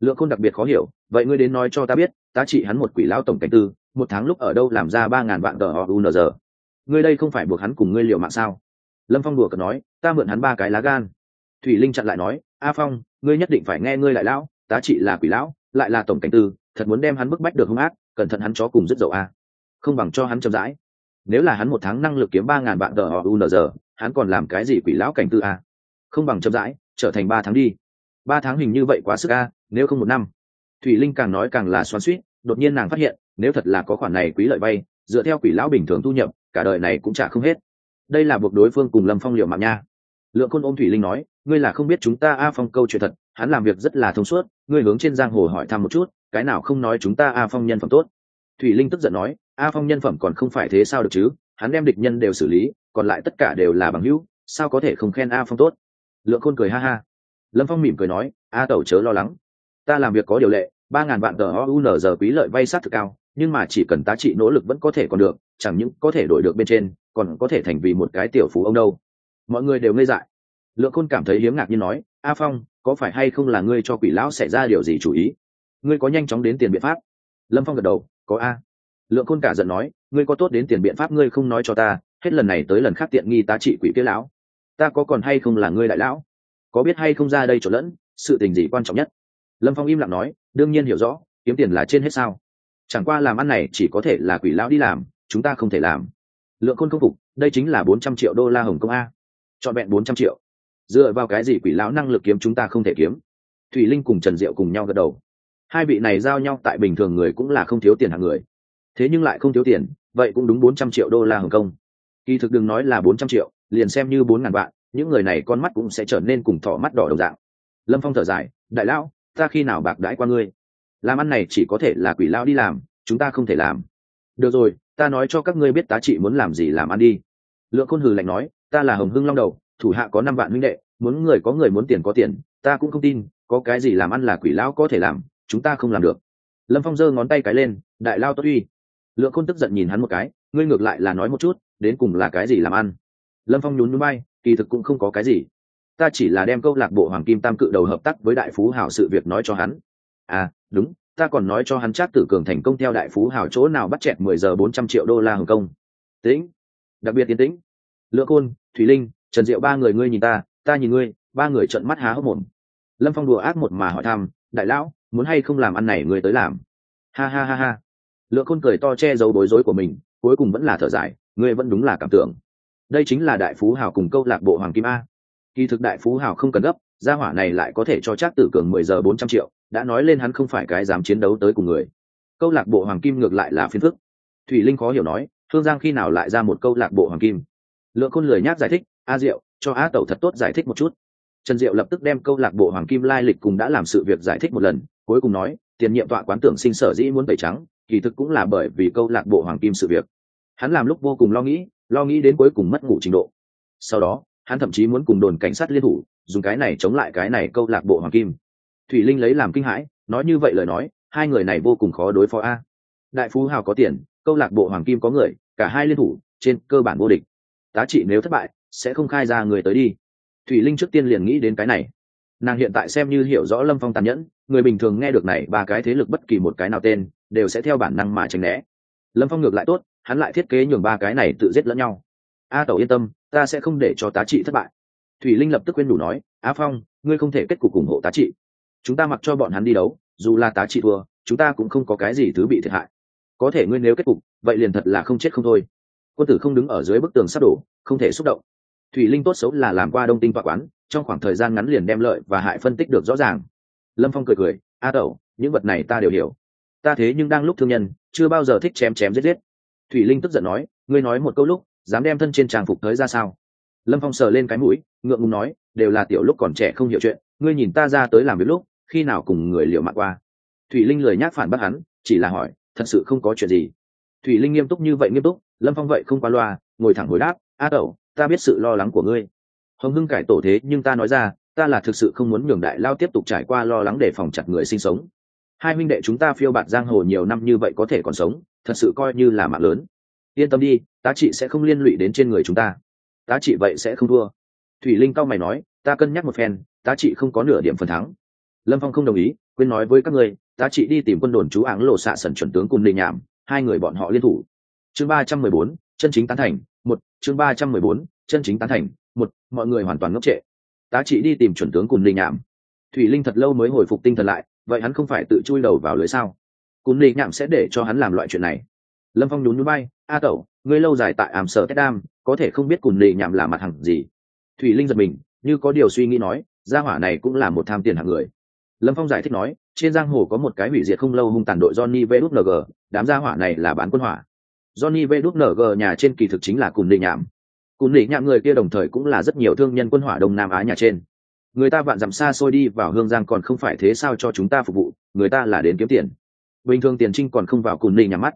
Lượng khôn đặc biệt khó hiểu, vậy ngươi đến nói cho ta biết ta trị hắn một quỷ lão tổng cảnh tư, một tháng lúc ở đâu làm ra ba ngàn vạn tờ họ unz ngươi đây không phải buộc hắn cùng ngươi liệu mạng sao? Lâm phong đùa cợt nói, ta mượn hắn ba cái lá gan. Thủy linh chặn lại nói, a phong, ngươi nhất định phải nghe ngươi lại lão, tá trị là quỷ lão, lại là tổng cảnh tư, thật muốn đem hắn bức bách được hung ác, cẩn thận hắn chó cùng rất dậu a. Không bằng cho hắn chậm rãi. Nếu là hắn một tháng năng lực kiếm ba ngàn vạn tờ họ unz hắn còn làm cái gì quỷ lão cảnh tư a? Không bằng chậm rãi, trở thành ba tháng đi. Ba tháng hình như vậy quá sức a, nếu không một năm. Thủy linh càng nói càng là xoắn suýt đột nhiên nàng phát hiện, nếu thật là có khoản này quý lợi vay, dựa theo quỷ lão bình thường thu nhập cả đời này cũng trả không hết. Đây là buộc đối phương cùng lâm phong liệu mạng nha. Lượng khôn ôm thủy linh nói, ngươi là không biết chúng ta a phong câu chuyện thật, hắn làm việc rất là thông suốt, ngươi hướng trên giang hồ hỏi thăm một chút, cái nào không nói chúng ta a phong nhân phẩm tốt. Thủy linh tức giận nói, a phong nhân phẩm còn không phải thế sao được chứ, hắn đem địch nhân đều xử lý, còn lại tất cả đều là bằng hữu, sao có thể không khen a phong tốt? Lượng khôn cười ha ha. Lâm phong mỉm cười nói, a tẩu chớ lo lắng. Ta làm việc có điều lệ, ba ngàn vạn tờ o giờ quý lợi vay sát thực cao nhưng mà chỉ cần tá trị nỗ lực vẫn có thể còn được, chẳng những có thể đổi được bên trên, còn có thể thành vì một cái tiểu phú ông đâu. Mọi người đều ngây dại. Lượng khôn cảm thấy hiếm ngạc như nói, a phong, có phải hay không là ngươi cho quỷ lão xảy ra điều gì chủ ý? Ngươi có nhanh chóng đến tiền biện pháp? Lâm phong gật đầu, có a. Lượng khôn cả giận nói, ngươi có tốt đến tiền biện pháp ngươi không nói cho ta, hết lần này tới lần khác tiện nghi tá trị quỷ kia lão. Ta có còn hay không là ngươi đại lão? Có biết hay không ra đây trộn lẫn, sự tình gì quan trọng nhất? Lâm phong im lặng nói, đương nhiên hiểu rõ, kiếm tiền là trên hết sao chẳng qua làm ăn này chỉ có thể là quỷ lão đi làm, chúng ta không thể làm. Lượng khôn không phục, đây chính là bốn trăm triệu đô la hồng công a. Chọn vẹn bốn trăm triệu. Dựa vào cái gì quỷ lão năng lực kiếm chúng ta không thể kiếm? Thủy linh cùng trần diệu cùng nhau gật đầu. Hai vị này giao nhau tại bình thường người cũng là không thiếu tiền hàng người. Thế nhưng lại không thiếu tiền, vậy cũng đúng bốn trăm triệu đô la hồng công kỳ thực đừng nói là bốn trăm triệu, liền xem như bốn ngàn vạn, những người này con mắt cũng sẽ trở nên cùng thỏ mắt đỏ đồng dạng. Lâm phong thở dài, đại lão, ta khi nào bạc đãi qua ngươi? Làm ăn này chỉ có thể là quỷ lao đi làm, chúng ta không thể làm. Được rồi, ta nói cho các ngươi biết tá trị muốn làm gì làm ăn đi. Lượng khôn hừ lạnh nói, ta là hồng hưng long đầu, thủ hạ có năm vạn minh đệ, muốn người có người muốn tiền có tiền, ta cũng không tin, có cái gì làm ăn là quỷ lão có thể làm, chúng ta không làm được. Lâm phong giơ ngón tay cái lên, đại lao tốt uy. Lượng khôn tức giận nhìn hắn một cái, ngươi ngược lại là nói một chút, đến cùng là cái gì làm ăn? Lâm phong nhún núi bay kỳ thực cũng không có cái gì. Ta chỉ là đem câu lạc bộ hoàng kim tam cự đầu hợp tác với đại phú hảo sự việc nói cho hắn à đúng, ta còn nói cho hắn chắc tử cường thành công theo đại phú hảo chỗ nào bắt chẹt mười giờ bốn trăm triệu đô la hồng công tĩnh, đặc biệt tiến tĩnh. Lựa côn, thủy linh, trần diệu ba người ngươi nhìn ta ta nhìn ngươi, ba người trợn mắt há hốc mồm. Lâm phong đùa ác một mà hỏi thăm, đại lão, muốn hay không làm ăn này ngươi tới làm? Ha ha ha ha. Lựa côn cười to che giấu bối rối của mình, cuối cùng vẫn là thở dài, ngươi vẫn đúng là cảm tưởng. Đây chính là đại phú hào cùng câu lạc bộ hoàng kim a. Kỳ thực đại phú hào không cần gấp gia hỏa này lại có thể cho chắc tử cường mười giờ bốn trăm triệu, đã nói lên hắn không phải cái dám chiến đấu tới cùng người. Câu lạc bộ hoàng kim ngược lại là phiền phức. Thủy linh khó hiểu nói thương giang khi nào lại ra một câu lạc bộ hoàng kim? Lượng khôn lười nhác giải thích, a diệu, cho a tẩu thật tốt giải thích một chút. Trần diệu lập tức đem câu lạc bộ hoàng kim lai lịch cùng đã làm sự việc giải thích một lần, cuối cùng nói, tiền nhiệm tọa quán tưởng sinh sở dĩ muốn tẩy trắng, kỳ thực cũng là bởi vì câu lạc bộ hoàng kim sự việc. Hắn làm lúc vô cùng lo nghĩ lo nghĩ đến cuối cùng mất ngủ trình độ. Sau đó, hắn thậm chí muốn cùng đồn cảnh sát liên thủ dùng cái này chống lại cái này câu lạc bộ hoàng kim. Thủy linh lấy làm kinh hãi, nói như vậy lời nói, hai người này vô cùng khó đối phó a. Đại phú hào có tiền, câu lạc bộ hoàng kim có người, cả hai liên thủ, trên cơ bản vô địch. Tá trị nếu thất bại, sẽ không khai ra người tới đi. Thủy linh trước tiên liền nghĩ đến cái này. Nàng hiện tại xem như hiểu rõ lâm phong tàn nhẫn, người bình thường nghe được này ba cái thế lực bất kỳ một cái nào tên, đều sẽ theo bản năng mà tránh né. Lâm phong ngược lại tốt, hắn lại thiết kế nhường ba cái này tự giết lẫn nhau. A tẩu yên tâm, ta sẽ không để cho tá trị thất bại thủy linh lập tức quên đủ nói, á phong, ngươi không thể kết cục ủng hộ tá trị. Chúng ta mặc cho bọn hắn đi đấu, dù là tá trị thua, chúng ta cũng không có cái gì thứ bị thiệt hại. Có thể ngươi nếu kết cục, vậy liền thật là không chết không thôi. Quân tử không đứng ở dưới bức tường sắp đổ, không thể xúc động. Thủy linh tốt xấu là làm qua đông tinh tọa quán, trong khoảng thời gian ngắn liền đem lợi và hại phân tích được rõ ràng. Lâm phong cười cười, a tẩu, những vật này ta đều hiểu. Ta thế nhưng đang lúc thương nhân, chưa bao giờ thích chém chém giết giết. Thủy linh tức giận nói, ngươi nói một câu lúc, dám đem thân trên trang phục tới ra sao? Lâm phong sờ lên cái mũi, ngượng ngùng nói, đều là tiểu lúc còn trẻ không hiểu chuyện, ngươi nhìn ta ra tới làm việc lúc, khi nào cùng người liệu mạng qua? Thủy linh lời nhác phản bác hắn, chỉ là hỏi, thật sự không có chuyện gì? Thủy linh nghiêm túc như vậy nghiêm túc, lâm phong vậy không qua loa, ngồi thẳng hồi đáp, a tẩu, ta biết sự lo lắng của ngươi. Hồng hưng cải tổ thế, nhưng ta nói ra, ta là thực sự không muốn nhường đại lao tiếp tục trải qua lo lắng để phòng chặt người sinh sống. Hai minh đệ chúng ta phiêu bạt giang hồ nhiều năm như vậy có thể còn sống, thật sự coi như là mạng lớn. Yên tâm đi tá trị sẽ không liên lụy đến trên người chúng ta tá trị vậy sẽ không thua. Thủy linh cao mày nói, ta cân nhắc một phen, tá trị không có nửa điểm phần thắng. Lâm phong không đồng ý, quên nói với các người tá trị đi tìm quân đồn chú áng lộ xạ sẩn chuẩn tướng cùng đình nhảm hai người bọn họ liên thủ. Chương ba trăm mười bốn, chân chính tán thành, một, chương ba trăm mười bốn, chân chính tán thành, một, mọi người hoàn toàn ngốc trệ. Tá trị đi tìm chuẩn tướng cùng đình nhảm thủy linh thật lâu mới hồi phục tinh thần lại, vậy hắn không phải tự chui đầu vào lưới sao? Cùng đình nhảm sẽ để cho hắn làm loại chuyện này. Lâm phong nhún núi bay a tẩu ngươi lâu dài tại ảm sở tết đam, có thể không biết cùng Lệ nhảm là mặt hẳn gì. Thủy linh giật mình, như có điều suy nghĩ nói, gia hỏa này cũng là một tham tiền hạng người. Lâm phong giải thích nói, trên giang hồ có một cái hủy diệt không lâu hung tàn đội johnny vng đám gia hỏa này là bán quân hỏa. Johnny vng nhà trên kỳ thực chính là cùng Lệ nhảm cùng Lệ nhảm người kia đồng thời cũng là rất nhiều thương nhân quân hỏa đông nam á nhà trên. Người ta vạn dặm xa xôi đi vào hương giang còn không phải thế sao cho chúng ta phục vụ, người ta là đến kiếm tiền. Bình thường tiền trinh còn không vào cùng Lệ nhảm mắt.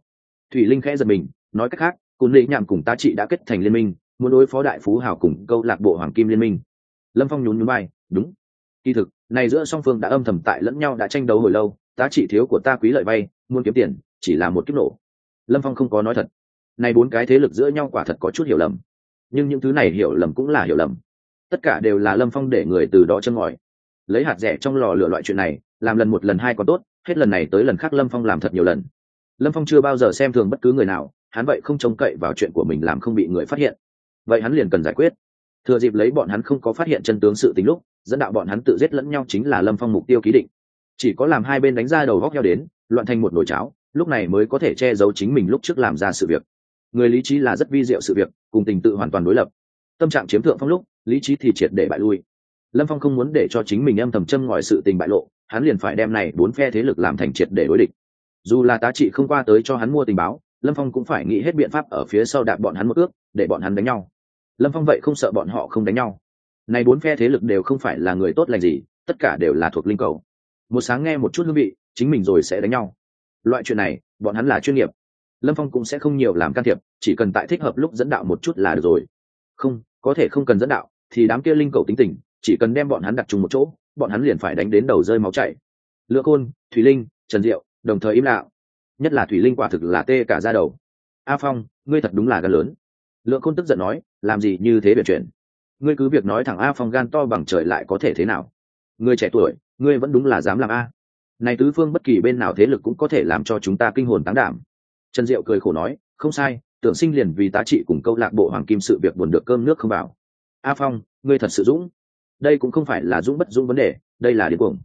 Thủy linh khẽ giật mình, nói cách khác Cún định nhảm cùng tá trị đã kết thành liên minh, muốn đối phó đại phú hào cùng câu lạc bộ hoàng kim liên minh. Lâm phong nhún nhún bay đúng. Kỳ thực, này giữa song phương đã âm thầm tại lẫn nhau đã tranh đấu hồi lâu, tá trị thiếu của ta quý lợi vay, muốn kiếm tiền, chỉ là một kiếp nổ. Lâm phong không có nói thật. Này bốn cái thế lực giữa nhau quả thật có chút hiểu lầm. Nhưng những thứ này hiểu lầm cũng là hiểu lầm. Tất cả đều là lâm phong để người từ đó chân ngòi. Lấy hạt rẻ trong lò lửa loại chuyện này, làm lần một lần hai còn tốt, hết lần này tới lần khác lâm phong làm thật nhiều lần. Lâm phong chưa bao giờ xem thường bất cứ người nào hắn vậy không trông cậy vào chuyện của mình làm không bị người phát hiện. Vậy hắn liền cần giải quyết. Thừa dịp lấy bọn hắn không có phát hiện chân tướng sự tính lúc, dẫn đạo bọn hắn tự giết lẫn nhau chính là lâm phong mục tiêu ký định. Chỉ có làm hai bên đánh ra đầu góc nhau đến, loạn thành một nồi cháo, lúc này mới có thể che giấu chính mình lúc trước làm ra sự việc. Người lý trí là rất vi diệu sự việc, cùng tình tự hoàn toàn đối lập. Tâm trạng chiếm thượng phong lúc, lý trí thì triệt để bại lui. Lâm phong không muốn để cho chính mình âm thầm châm ngòi sự tình bại lộ, hắn liền phải đem này bốn phe thế lực làm thành triệt để đối địch. Dù là tá trị không qua tới cho hắn mua tình báo lâm phong cũng phải nghĩ hết biện pháp ở phía sau đạp bọn hắn một ước, để bọn hắn đánh nhau. Lâm phong vậy không sợ bọn họ không đánh nhau. Này bốn phe thế lực đều không phải là người tốt lành gì, tất cả đều là thuộc linh cầu. Một sáng nghe một chút hương vị, chính mình rồi sẽ đánh nhau. Loại chuyện này, bọn hắn là chuyên nghiệp. Lâm phong cũng sẽ không nhiều làm can thiệp, chỉ cần tại thích hợp lúc dẫn đạo một chút là được rồi. Không, có thể không cần dẫn đạo, thì đám kia linh cầu tính tình, chỉ cần đem bọn hắn đặt chung một chỗ, bọn hắn liền phải đánh đến đầu rơi máu chảy. Lựa khôn thủy linh, trần diệu, đồng thời im lặng nhất là thủy linh quả thực là tê cả ra đầu. A phong, ngươi thật đúng là gan lớn. Lượng khôn tức giận nói, làm gì như thế biện chuyện ngươi cứ việc nói thẳng a phong gan to bằng trời lại có thể thế nào. Ngươi trẻ tuổi, ngươi vẫn đúng là dám làm a. Này tứ phương bất kỳ bên nào thế lực cũng có thể làm cho chúng ta kinh hồn táng đảm. Trần diệu cười khổ nói, không sai, tưởng sinh liền vì tá trị cùng câu lạc bộ hoàng kim sự việc buồn được cơm nước không vào a phong, ngươi thật sự dũng. Đây cũng không phải là dũng bất dũng vấn đề, đây là điên cuồng.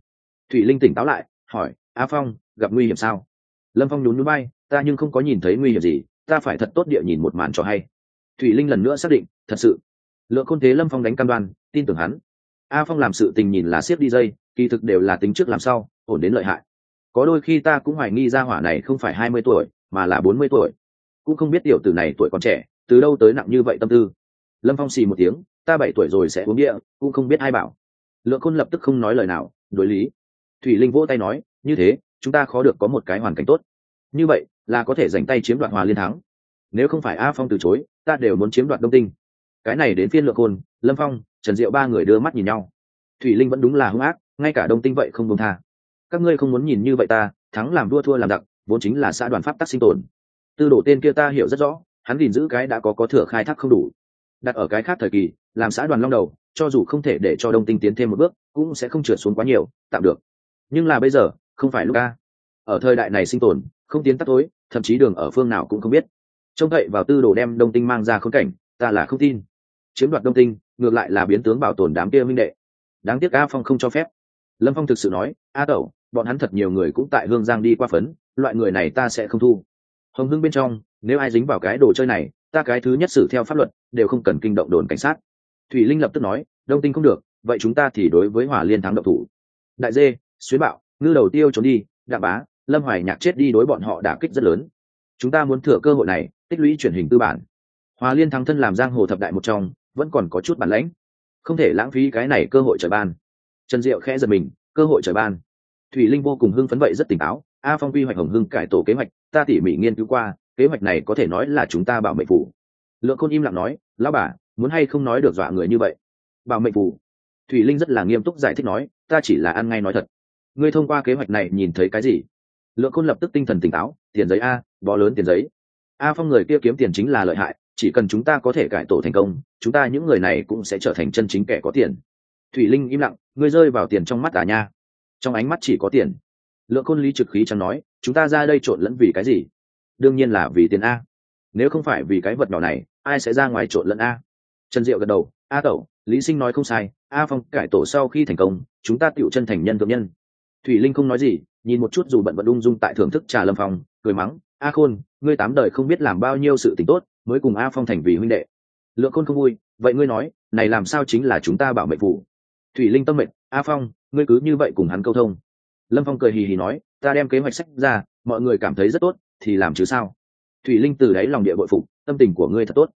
Thủy linh tỉnh táo lại, hỏi, a phong, gặp nguy hiểm sao? Lâm phong nhún núi bay ta nhưng không có nhìn thấy nguy hiểm gì ta phải thật tốt địa nhìn một màn cho hay. Thủy linh lần nữa xác định thật sự. Lượng khôn thế lâm phong đánh cam đoan tin tưởng hắn. A phong làm sự tình nhìn là siết đi dây kỳ thực đều là tính trước làm sau, ổn đến lợi hại. Có đôi khi ta cũng hoài nghi ra hỏa này không phải hai mươi tuổi mà là bốn mươi tuổi. Cũng không biết tiểu tử này tuổi còn trẻ từ đâu tới nặng như vậy tâm tư. Lâm phong xì một tiếng ta bảy tuổi rồi sẽ uống địa cũng không biết ai bảo. Lượng khôn lập tức không nói lời nào đối lý. Thủy linh vỗ tay nói như thế chúng ta khó được có một cái hoàn cảnh tốt. Như vậy, là có thể dành tay chiếm đoạt hòa liên thắng. Nếu không phải a phong từ chối, ta đều muốn chiếm đoạt đông tinh. Cái này đến phiên lượng khôn lâm phong, trần diệu ba người đưa mắt nhìn nhau. Thủy linh vẫn đúng là hung ác, ngay cả đông tinh vậy không đông tha. Các ngươi không muốn nhìn như vậy ta, thắng làm đua thua làm đặc vốn chính là xã đoàn pháp tắc sinh tồn. Tư đổ tên kia ta hiểu rất rõ, hắn gìn giữ cái đã có có thừa khai thác không đủ. Đặt ở cái khác thời kỳ, làm xã đoàn long đầu, cho dù không thể để cho đông tinh tiến thêm một bước, cũng sẽ không trượt xuống quá nhiều, tạm được. Nhưng là bây giờ không phải lúc ca ở thời đại này sinh tồn, không tiến tắt tối thậm chí đường ở phương nào cũng không biết. Trông cậy vào tư đồ đem đông tinh mang ra khốn cảnh, ta là không tin. Chiếm đoạt đông tinh, ngược lại là biến tướng bảo tồn đám kia minh đệ. Đáng tiếc a phong không cho phép. Lâm phong thực sự nói, a tẩu, bọn hắn thật nhiều người cũng tại hương giang đi qua phấn, loại người này ta sẽ không thu. Hồng hưng bên trong, nếu ai dính vào cái đồ chơi này, ta cái thứ nhất xử theo pháp luật, đều không cần kinh động đồn cảnh sát. Thủy linh lập tức nói, đông tinh không được, vậy chúng ta thì đối với hỏa liên thắng độc thủ. Đại dê, xuyến bạo ngư đầu tiêu trốn đi, đạm bá, lâm hoài nhạc chết đi đối bọn họ đả kích rất lớn. Chúng ta muốn thừa cơ hội này, tích lũy truyền hình tư bản. Hòa liên thắng thân làm giang hồ thập đại một trong, vẫn còn có chút bản lãnh. Không thể lãng phí cái này cơ hội trời ban. Trần diệu khẽ giật mình, cơ hội trời ban. Thủy linh vô cùng hưng phấn vậy rất tỉnh táo. A phong quy hoạch hồng hưng cải tổ kế hoạch, ta tỉ mỉ nghiên cứu qua, kế hoạch này có thể nói là chúng ta bảo mệnh phủ lượng khôn im lặng nói, lão bà, muốn hay không nói được dọa người như vậy? Bảo mệnh phủ. thủy linh rất là nghiêm túc giải thích nói, ta chỉ là ăn ngay nói thật ngươi thông qua kế hoạch này nhìn thấy cái gì? Lượng khôn lập tức tinh thần tỉnh táo, tiền giấy a, bó lớn tiền giấy. A phong người kia kiếm tiền chính là lợi hại, chỉ cần chúng ta có thể cải tổ thành công, chúng ta những người này cũng sẽ trở thành chân chính kẻ có tiền. Thủy linh im lặng, ngươi rơi vào tiền trong mắt à nha? Trong ánh mắt chỉ có tiền. Lượng khôn lý trực khí chẳng nói, chúng ta ra đây trộn lẫn vì cái gì? Đương nhiên là vì tiền a. Nếu không phải vì cái vật nhỏ này, ai sẽ ra ngoài trộn lẫn a? Trần diệu gật đầu, a tẩu, lý sinh nói không sai, a phong cải tổ sau khi thành công, chúng ta tựu chân thành nhân thượng nhân thủy linh không nói gì, nhìn một chút dù bận bận ung dung tại thưởng thức trà lâm phong, cười mắng, a khôn, ngươi tám đời không biết làm bao nhiêu sự t ì n h tốt, mới cùng a phong thành vì huynh đệ. Lượng khôn không vui, vậy ngươi nói, này làm sao chính là chúng ta bảo mệnh phủ thủy linh tâm mệnh, a phong, ngươi cứ như vậy cùng hắn câu thông. Lâm phong cười hì hì nói, ta đem kế hoạch sách ra, mọi người cảm thấy rất tốt, thì làm chứ sao? Thủy linh từ đáy lòng địa bội phục, tâm tình của ngươi thật tốt.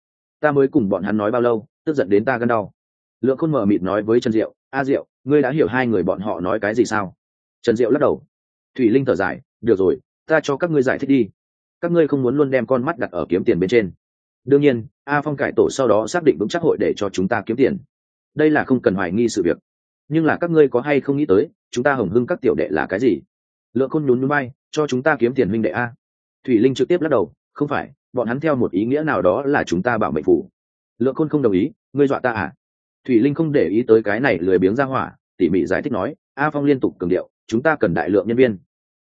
Ta mới cùng bọn hắn nói bao lâu, tức giận đến ta gân đau. Lượng khôn mở mịt nói với trần diệu, a diệu, ngươi đã hiểu hai người bọn họ nói cái gì sao? Trần diệu lắc đầu. Thủy linh thở dài, được rồi, ta cho các ngươi giải thích đi. Các ngươi không muốn luôn đem con mắt đặt ở kiếm tiền bên trên. Đương nhiên, a phong cải tổ sau đó xác định vững chắc hội để cho chúng ta kiếm tiền. Đây là không cần hoài nghi sự việc. Nhưng là các ngươi có hay không nghĩ tới, chúng ta hồng hưng các tiểu đệ là cái gì? Lượng khôn nhún núi bay cho chúng ta kiếm tiền huynh đệ a. Thủy linh trực tiếp lắc đầu, không phải, bọn hắn theo một ý nghĩa nào đó là chúng ta bảo mệnh phủ lượng khôn không đồng ý, ngươi dọa ta à? Thủy linh không để ý tới cái này lười biếng ra hỏa, tỉ mỉ giải thích nói, a phong liên tục cường điệu chúng ta cần đại lượng nhân viên.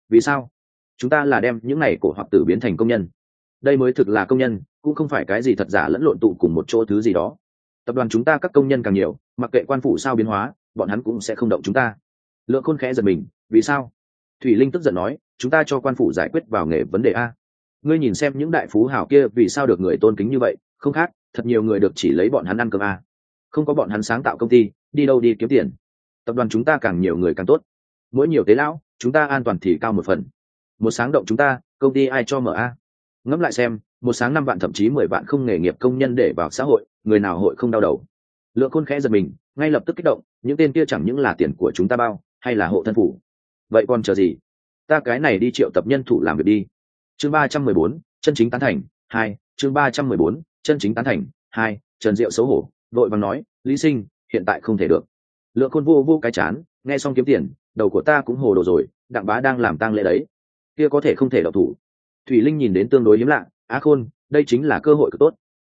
Vì sao? Chúng ta là đem những này cổ hoặc tử biến thành công nhân. Đây mới thực là công nhân, cũng không phải cái gì thật giả lẫn lộn tụ cùng một chỗ thứ gì đó. Tập đoàn chúng ta các công nhân càng nhiều, mặc kệ quan phủ sao biến hóa, bọn hắn cũng sẽ không động chúng ta. Lượng khôn khẽ giật mình, vì sao? Thủy linh tức giận nói, chúng ta cho quan phủ giải quyết vào nghề vấn đề a. Ngươi nhìn xem những đại phú hảo kia vì sao được người tôn kính như vậy, không khác, thật nhiều người được chỉ lấy bọn hắn ăn cơm a. Không có bọn hắn sáng tạo công ty, đi đâu đi kiếm tiền. Tập đoàn chúng ta càng nhiều người càng tốt mỗi nhiều tế lão, chúng ta an toàn thì cao một phần. Một sáng động chúng ta, công ty ai cho mở a? Ngẫm lại xem, một sáng năm vạn thậm chí mười vạn không nghề nghiệp công nhân để vào xã hội, người nào hội không đau đầu? Lượng khôn khẽ giật mình, ngay lập tức kích động, những tên kia chẳng những là tiền của chúng ta bao, hay là hộ thân phủ. Vậy còn chờ gì? Ta cái này đi triệu tập nhân thủ làm việc đi. Chương ba trăm mười bốn, chân chính tán thành, hai, chương ba trăm mười bốn, chân chính tán thành, hai, trần diệu xấu hổ vội vàng nói, lý sinh, hiện tại không thể được. Lượng khôn vô vô cái chán nghe xong kiếm tiền, đầu của ta cũng hồ đồ rồi, đặng bá đang làm tang lễ đấy. Kia có thể không thể đậu thủ. Thủy linh nhìn đến tương đối hiếm lạ á khôn, đây chính là cơ hội cực tốt.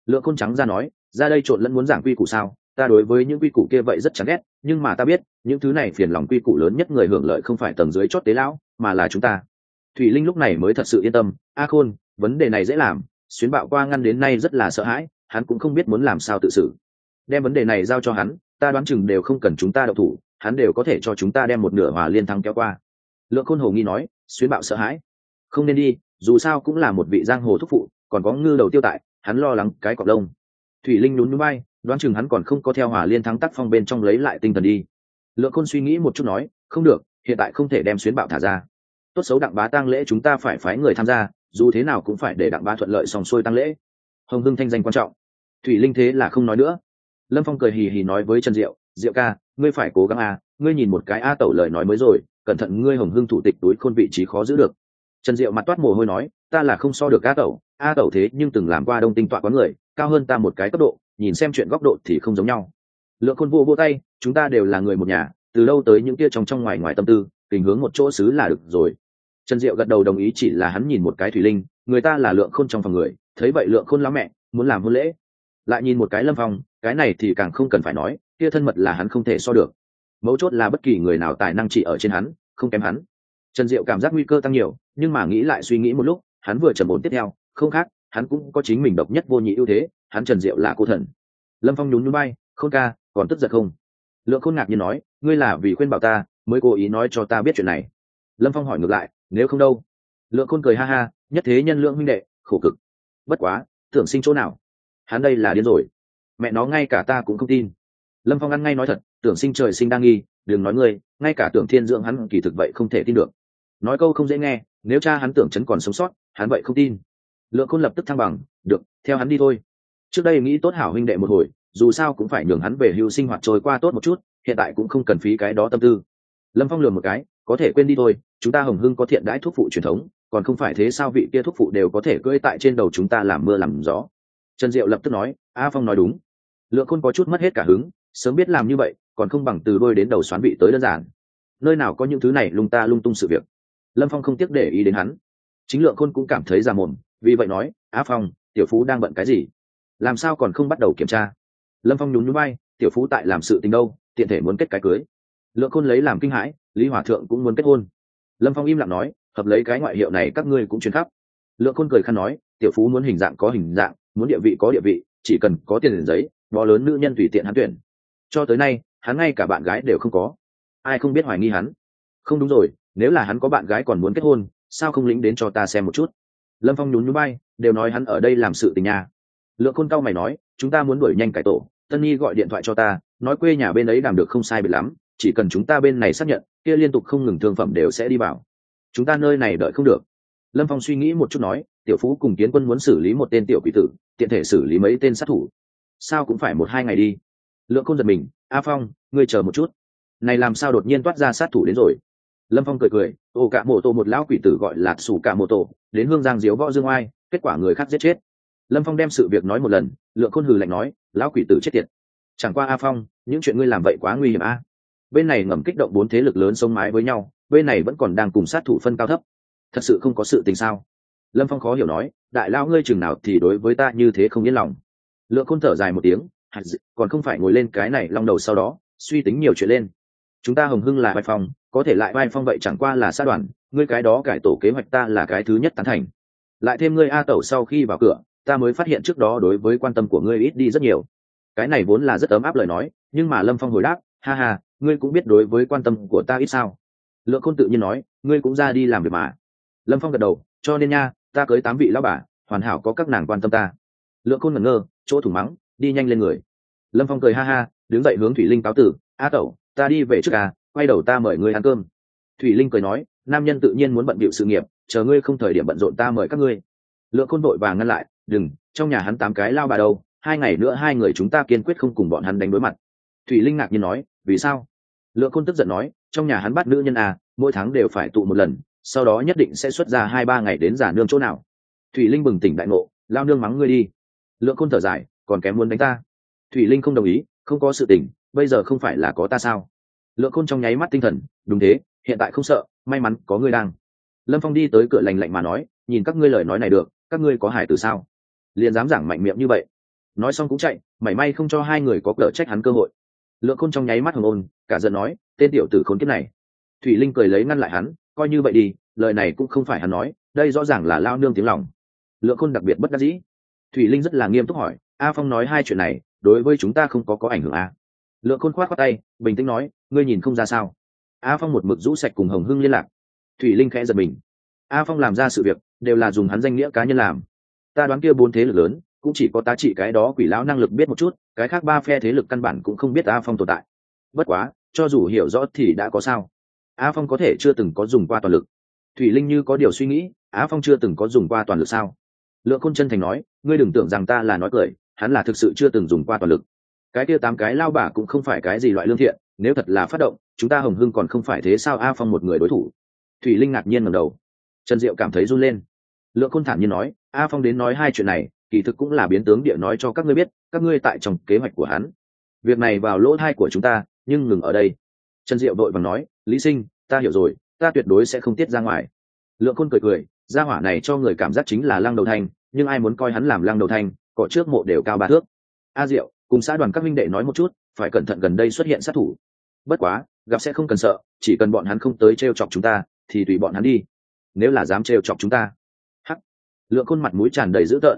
Lượng khôn trắng ra nói, ra đây trộn lẫn muốn giảng quy củ sao? Ta đối với những quy củ kia vậy rất chán ghét, nhưng mà ta biết, những thứ này phiền lòng quy củ lớn nhất người hưởng lợi không phải tầng dưới chót tế lão, mà là chúng ta. Thủy linh lúc này mới thật sự yên tâm, a khôn, vấn đề này dễ làm, xuyến bạo qua ngăn đến nay rất là sợ hãi, hắn cũng không biết muốn làm sao tự xử. Đem vấn đề này giao cho hắn, ta đoán chừng đều không cần chúng ta đậu thủ hắn đều có thể cho chúng ta đem một nửa hòa liên thắng kéo qua. Lượng khôn hồ nghi nói, xuyến bạo sợ hãi. Không nên đi, dù sao cũng là một vị giang hồ thúc phụ, còn có ngư đầu tiêu tại, hắn lo lắng cái cọc lông. Thủy linh nhún núi bay đoán chừng hắn còn không có theo hòa liên thắng tác phong bên trong lấy lại tinh thần đi. Lượng khôn suy nghĩ một chút nói, không được, hiện tại không thể đem xuyến bạo thả ra. Tốt xấu đặng bá tăng lễ chúng ta phải phái người tham gia, dù thế nào cũng phải để đặng bá thuận lợi xong xuôi tăng lễ. Hồng hưng thanh danh quan trọng. Thủy linh thế là không nói nữa. Lâm phong cười hì hì nói với trần diệu diệu ca ngươi phải cố gắng à ngươi nhìn một cái a tẩu lời nói mới rồi, cẩn thận ngươi hồng hưng thủ tịch túi khôn vị trí khó giữ được. Trần diệu mặt toát mồ hôi nói, ta là không so được a tẩu a tẩu thế nhưng từng làm qua đông tinh tọa có người, cao hơn ta một cái cấp độ, nhìn xem chuyện góc độ thì không giống nhau. Lượng khôn vô vô tay, chúng ta đều là người một nhà, từ đâu tới những kia trong trong ngoài ngoài tâm tư, tình hướng một chỗ xứ là được rồi. Trần diệu gật đầu đồng ý chỉ là hắn nhìn một cái thủy linh, người ta là lượng khôn trong phòng người, thấy vậy lượng khôn lắm mẹ, muốn làm hôn lễ. Lại nhìn một cái lâm phong cái này thì càng không cần phải nói, kia thân mật là hắn không thể so được. Mấu chốt là bất kỳ người nào tài năng chỉ ở trên hắn, không kém hắn. Trần diệu cảm giác nguy cơ tăng nhiều, nhưng mà nghĩ lại suy nghĩ một lúc, hắn vừa trầm ổn tiếp theo, không khác, hắn cũng có chính mình độc nhất vô nhị ưu thế, hắn trần diệu là cô thần. Lâm phong nhún núi bay không ca, còn tức giận không? Lượng khôn ngạc nhiên nói, ngươi là vì khuyên bảo ta, mới cố ý nói cho ta biết chuyện này. Lâm phong hỏi ngược lại, nếu không đâu? Lượng khôn cười ha ha, nhất thế nhân lượng huynh đệ, khổ cực. Bất quá, tưởng sinh chỗ nào? Hắn đây là điên rồi mẹ nó ngay cả ta cũng không tin. Lâm phong ăn ngay nói thật, tưởng sinh trời sinh đang nghi, đừng nói ngươi, ngay cả tưởng thiên dưỡng hắn kỳ thực vậy không thể tin được. Nói câu không dễ nghe, nếu cha hắn tưởng chấn còn sống sót, hắn vậy không tin. Lượng khôn lập tức thăng bằng, được, theo hắn đi thôi. Trước đây nghĩ tốt hảo huynh đệ một hồi, dù sao cũng phải nhường hắn về hưu sinh hoạt trôi qua tốt một chút, hiện tại cũng không cần phí cái đó tâm tư. Lâm phong lừa một cái, có thể quên đi thôi, chúng ta hồng hưng có thiện đãi thuốc phụ truyền thống, còn không phải thế sao vị kia thuốc phụ đều có thể cưỡi tại trên đầu chúng ta làm mưa làm gió? Trần diệu lập tức nói, a phong nói đúng lượng khôn có chút mất hết cả hứng, sớm biết làm như vậy, còn không bằng từ đôi đến đầu xoán vị tới đơn giản. Nơi nào có những thứ này lung ta lung tung sự việc. Lâm phong không tiếc để ý đến hắn. Chính lượng khôn cũng cảm thấy ra mồm, vì vậy nói, á phong, tiểu phú đang bận cái gì? Làm sao còn không bắt đầu kiểm tra? Lâm phong nhún nhún bay tiểu phú tại làm sự tình đâu, tiện thể muốn kết cái cưới. Lượng khôn lấy làm kinh hãi, lý hòa thượng cũng muốn kết hôn. Lâm phong im lặng nói, hợp lấy cái ngoại hiệu này các ngươi cũng chuyến khắp. Lượng khôn cười khăn nói, tiểu phú muốn hình dạng có hình dạng, muốn địa vị có địa vị, chỉ cần có tiền giấy bó lớn nữ nhân tùy tiện hắn tuyển. Cho tới nay, hắn ngay cả bạn gái đều không có. Ai không biết hoài nghi hắn? Không đúng rồi, nếu là hắn có bạn gái còn muốn kết hôn, sao không lĩnh đến cho ta xem một chút? Lâm phong nhún núi bay đều nói hắn ở đây làm sự tình nhà lượng khôn cao mày nói, chúng ta muốn đuổi nhanh cải tổ, tân nhi gọi điện thoại cho ta, nói quê nhà bên ấy làm được không sai biệt lắm, chỉ cần chúng ta bên này xác nhận, kia liên tục không ngừng thương phẩm đều sẽ đi vào. Chúng ta nơi này đợi không được. Lâm phong suy nghĩ một chút nói, tiểu phú cùng kiến quân muốn xử lý một tên tiểu quỷ tử, tiện thể xử lý mấy tên sát thủ sao cũng phải một hai ngày đi. Lượng khôn giật mình, a phong, ngươi chờ một chút. Này làm sao đột nhiên toát ra sát thủ đến rồi? Lâm phong cười cười ồ cả mộ tổ một lão quỷ tử gọi là sủ cả mộ tổ đến hương giang diếu võ dương oai, kết quả người khác giết chết. Lâm phong đem sự việc nói một lần, lượng khôn hừ lạnh nói, lão quỷ tử chết tiệt. Chẳng qua a phong, những chuyện ngươi làm vậy quá nguy hiểm a. Bên này ngầm kích động bốn thế lực lớn sống mái với nhau, bên này vẫn còn đang cùng sát thủ phân cao thấp. Thật sự không có sự tình sao? Lâm phong khó hiểu nói, đại lão ngươi chừng nào thì đối với ta như thế không yên lòng lượng khôn thở dài một tiếng còn không phải ngồi lên cái này long đầu sau đó, suy tính nhiều chuyện lên. Chúng ta hồng hưng là vai phong, có thể lại vai phong vậy chẳng qua là sát đoàn, ngươi cái đó cải tổ kế hoạch ta là cái thứ nhất tán thành. Lại thêm ngươi a tẩu sau khi vào cửa, ta mới phát hiện trước đó đối với quan tâm của ngươi ít đi rất nhiều. Cái này vốn là rất ấm áp lời nói, nhưng mà lâm phong hồi đáp, ha ha, ngươi cũng biết đối với quan tâm của ta ít sao? Lượng khôn tự nhiên nói, ngươi cũng ra đi làm việc mà. Lâm phong gật đầu, cho nên nha, ta cưới tám vị lão bà, hoàn hảo có các nàng quan tâm ta. Lượng khôn ngẩn ngơ chỗ thủng mắng, đi nhanh lên người. Lâm phong cười ha ha, đứng dậy hướng thủy linh cáo tử, a tẩu, ta đi về trước à quay đầu ta mời ngươi ăn cơm. Thủy linh cười nói, nam nhân tự nhiên muốn bận bịu sự nghiệp, chờ ngươi không thời điểm bận rộn ta mời các ngươi. Lượng khôn vội và ngăn lại, đừng, trong nhà hắn tám cái lao bà đâu, hai ngày nữa hai người chúng ta kiên quyết không cùng bọn hắn đánh đối mặt. Thủy linh ngạc nhiên nói, vì sao? Lượng khôn tức giận nói, trong nhà hắn bắt nữ nhân à mỗi tháng đều phải tụ một lần, sau đó nhất định sẽ xuất ra hai ba ngày đến giả nương chỗ nào. Thủy linh bừng tỉnh đại ngộ, lao nương mắng ngươi đi lượng khôn thở dài, còn kém muốn đánh ta. Thủy linh không đồng ý, không có sự tình, bây giờ không phải là có ta sao? Lượng khôn trong nháy mắt tinh thần, đúng thế, hiện tại không sợ, may mắn có ngươi đang. Lâm phong đi tới cửa lành lạnh mà nói, nhìn các ngươi lời nói này được, các ngươi có hải từ sao? Liền dám giảng mạnh miệng như vậy. Nói xong cũng chạy, mảy may không cho hai người có cỡ trách hắn cơ hội. Lượng khôn trong nháy mắt hồng ôn, cả giận nói, tên tiểu tử khốn kiếp này. Thủy linh cười lấy ngăn lại hắn, coi như vậy đi, lời này cũng không phải hắn nói, đây rõ ràng là lao nương tiếng lòng. Lượng khôn đặc biệt bất đắc dĩ thủy linh rất là nghiêm túc hỏi, a phong nói hai chuyện này, đối với chúng ta không có có ảnh hưởng à? lượng khôn khoát khoát tay, bình tĩnh nói, ngươi nhìn không ra sao? A phong một mực rũ sạch cùng hồng hưng liên lạc. Thủy linh khẽ giật mình. A phong làm ra sự việc, đều là dùng hắn danh nghĩa cá nhân làm. Ta đoán kia bốn thế lực lớn, cũng chỉ có tá trị cái đó quỷ lão năng lực biết một chút, cái khác ba phe thế lực căn bản cũng không biết a phong tồn tại. Bất quá, cho dù hiểu rõ thì đã có sao. A phong có thể chưa từng có dùng qua toàn lực. Thủy linh như có điều suy nghĩ á phong chưa từng có dùng qua toàn lực sao? Lượng khôn chân thành nói, ngươi đừng tưởng rằng ta là nói cười, hắn là thực sự chưa từng dùng qua toàn lực. Cái kia tám cái lao bả cũng không phải cái gì loại lương thiện, nếu thật là phát động, chúng ta hồng hưng còn không phải thế sao a phong một người đối thủ? Thủy linh ngạc nhiên ngầm đầu. Trần diệu cảm thấy run lên. Lượng khôn thản nhiên nói, a phong đến nói hai chuyện này, kỳ thực cũng là biến tướng địa nói cho các ngươi biết, các ngươi tại trong kế hoạch của hắn. Việc này vào lỗ thai của chúng ta, nhưng ngừng ở đây. Trần diệu đội bằng nói, lý sinh, ta hiểu rồi, ta tuyệt đối sẽ không tiết ra ngoài. Lượng khôn cười cười, gia hỏa này cho người cảm giác chính là lăng đầu thành nhưng ai muốn coi hắn làm lăng đầu thanh cọ trước mộ đều cao ba thước. A diệu, cùng xã đoàn các minh đệ nói một chút, phải cẩn thận gần đây xuất hiện sát thủ. Bất quá, gặp sẽ không cần sợ, chỉ cần bọn hắn không tới t r e o chọc chúng ta, thì tùy bọn hắn đi. Nếu là dám t r e o chọc chúng ta. Hắc. Lượng khuôn mặt mũi tràn đầy dữ tợn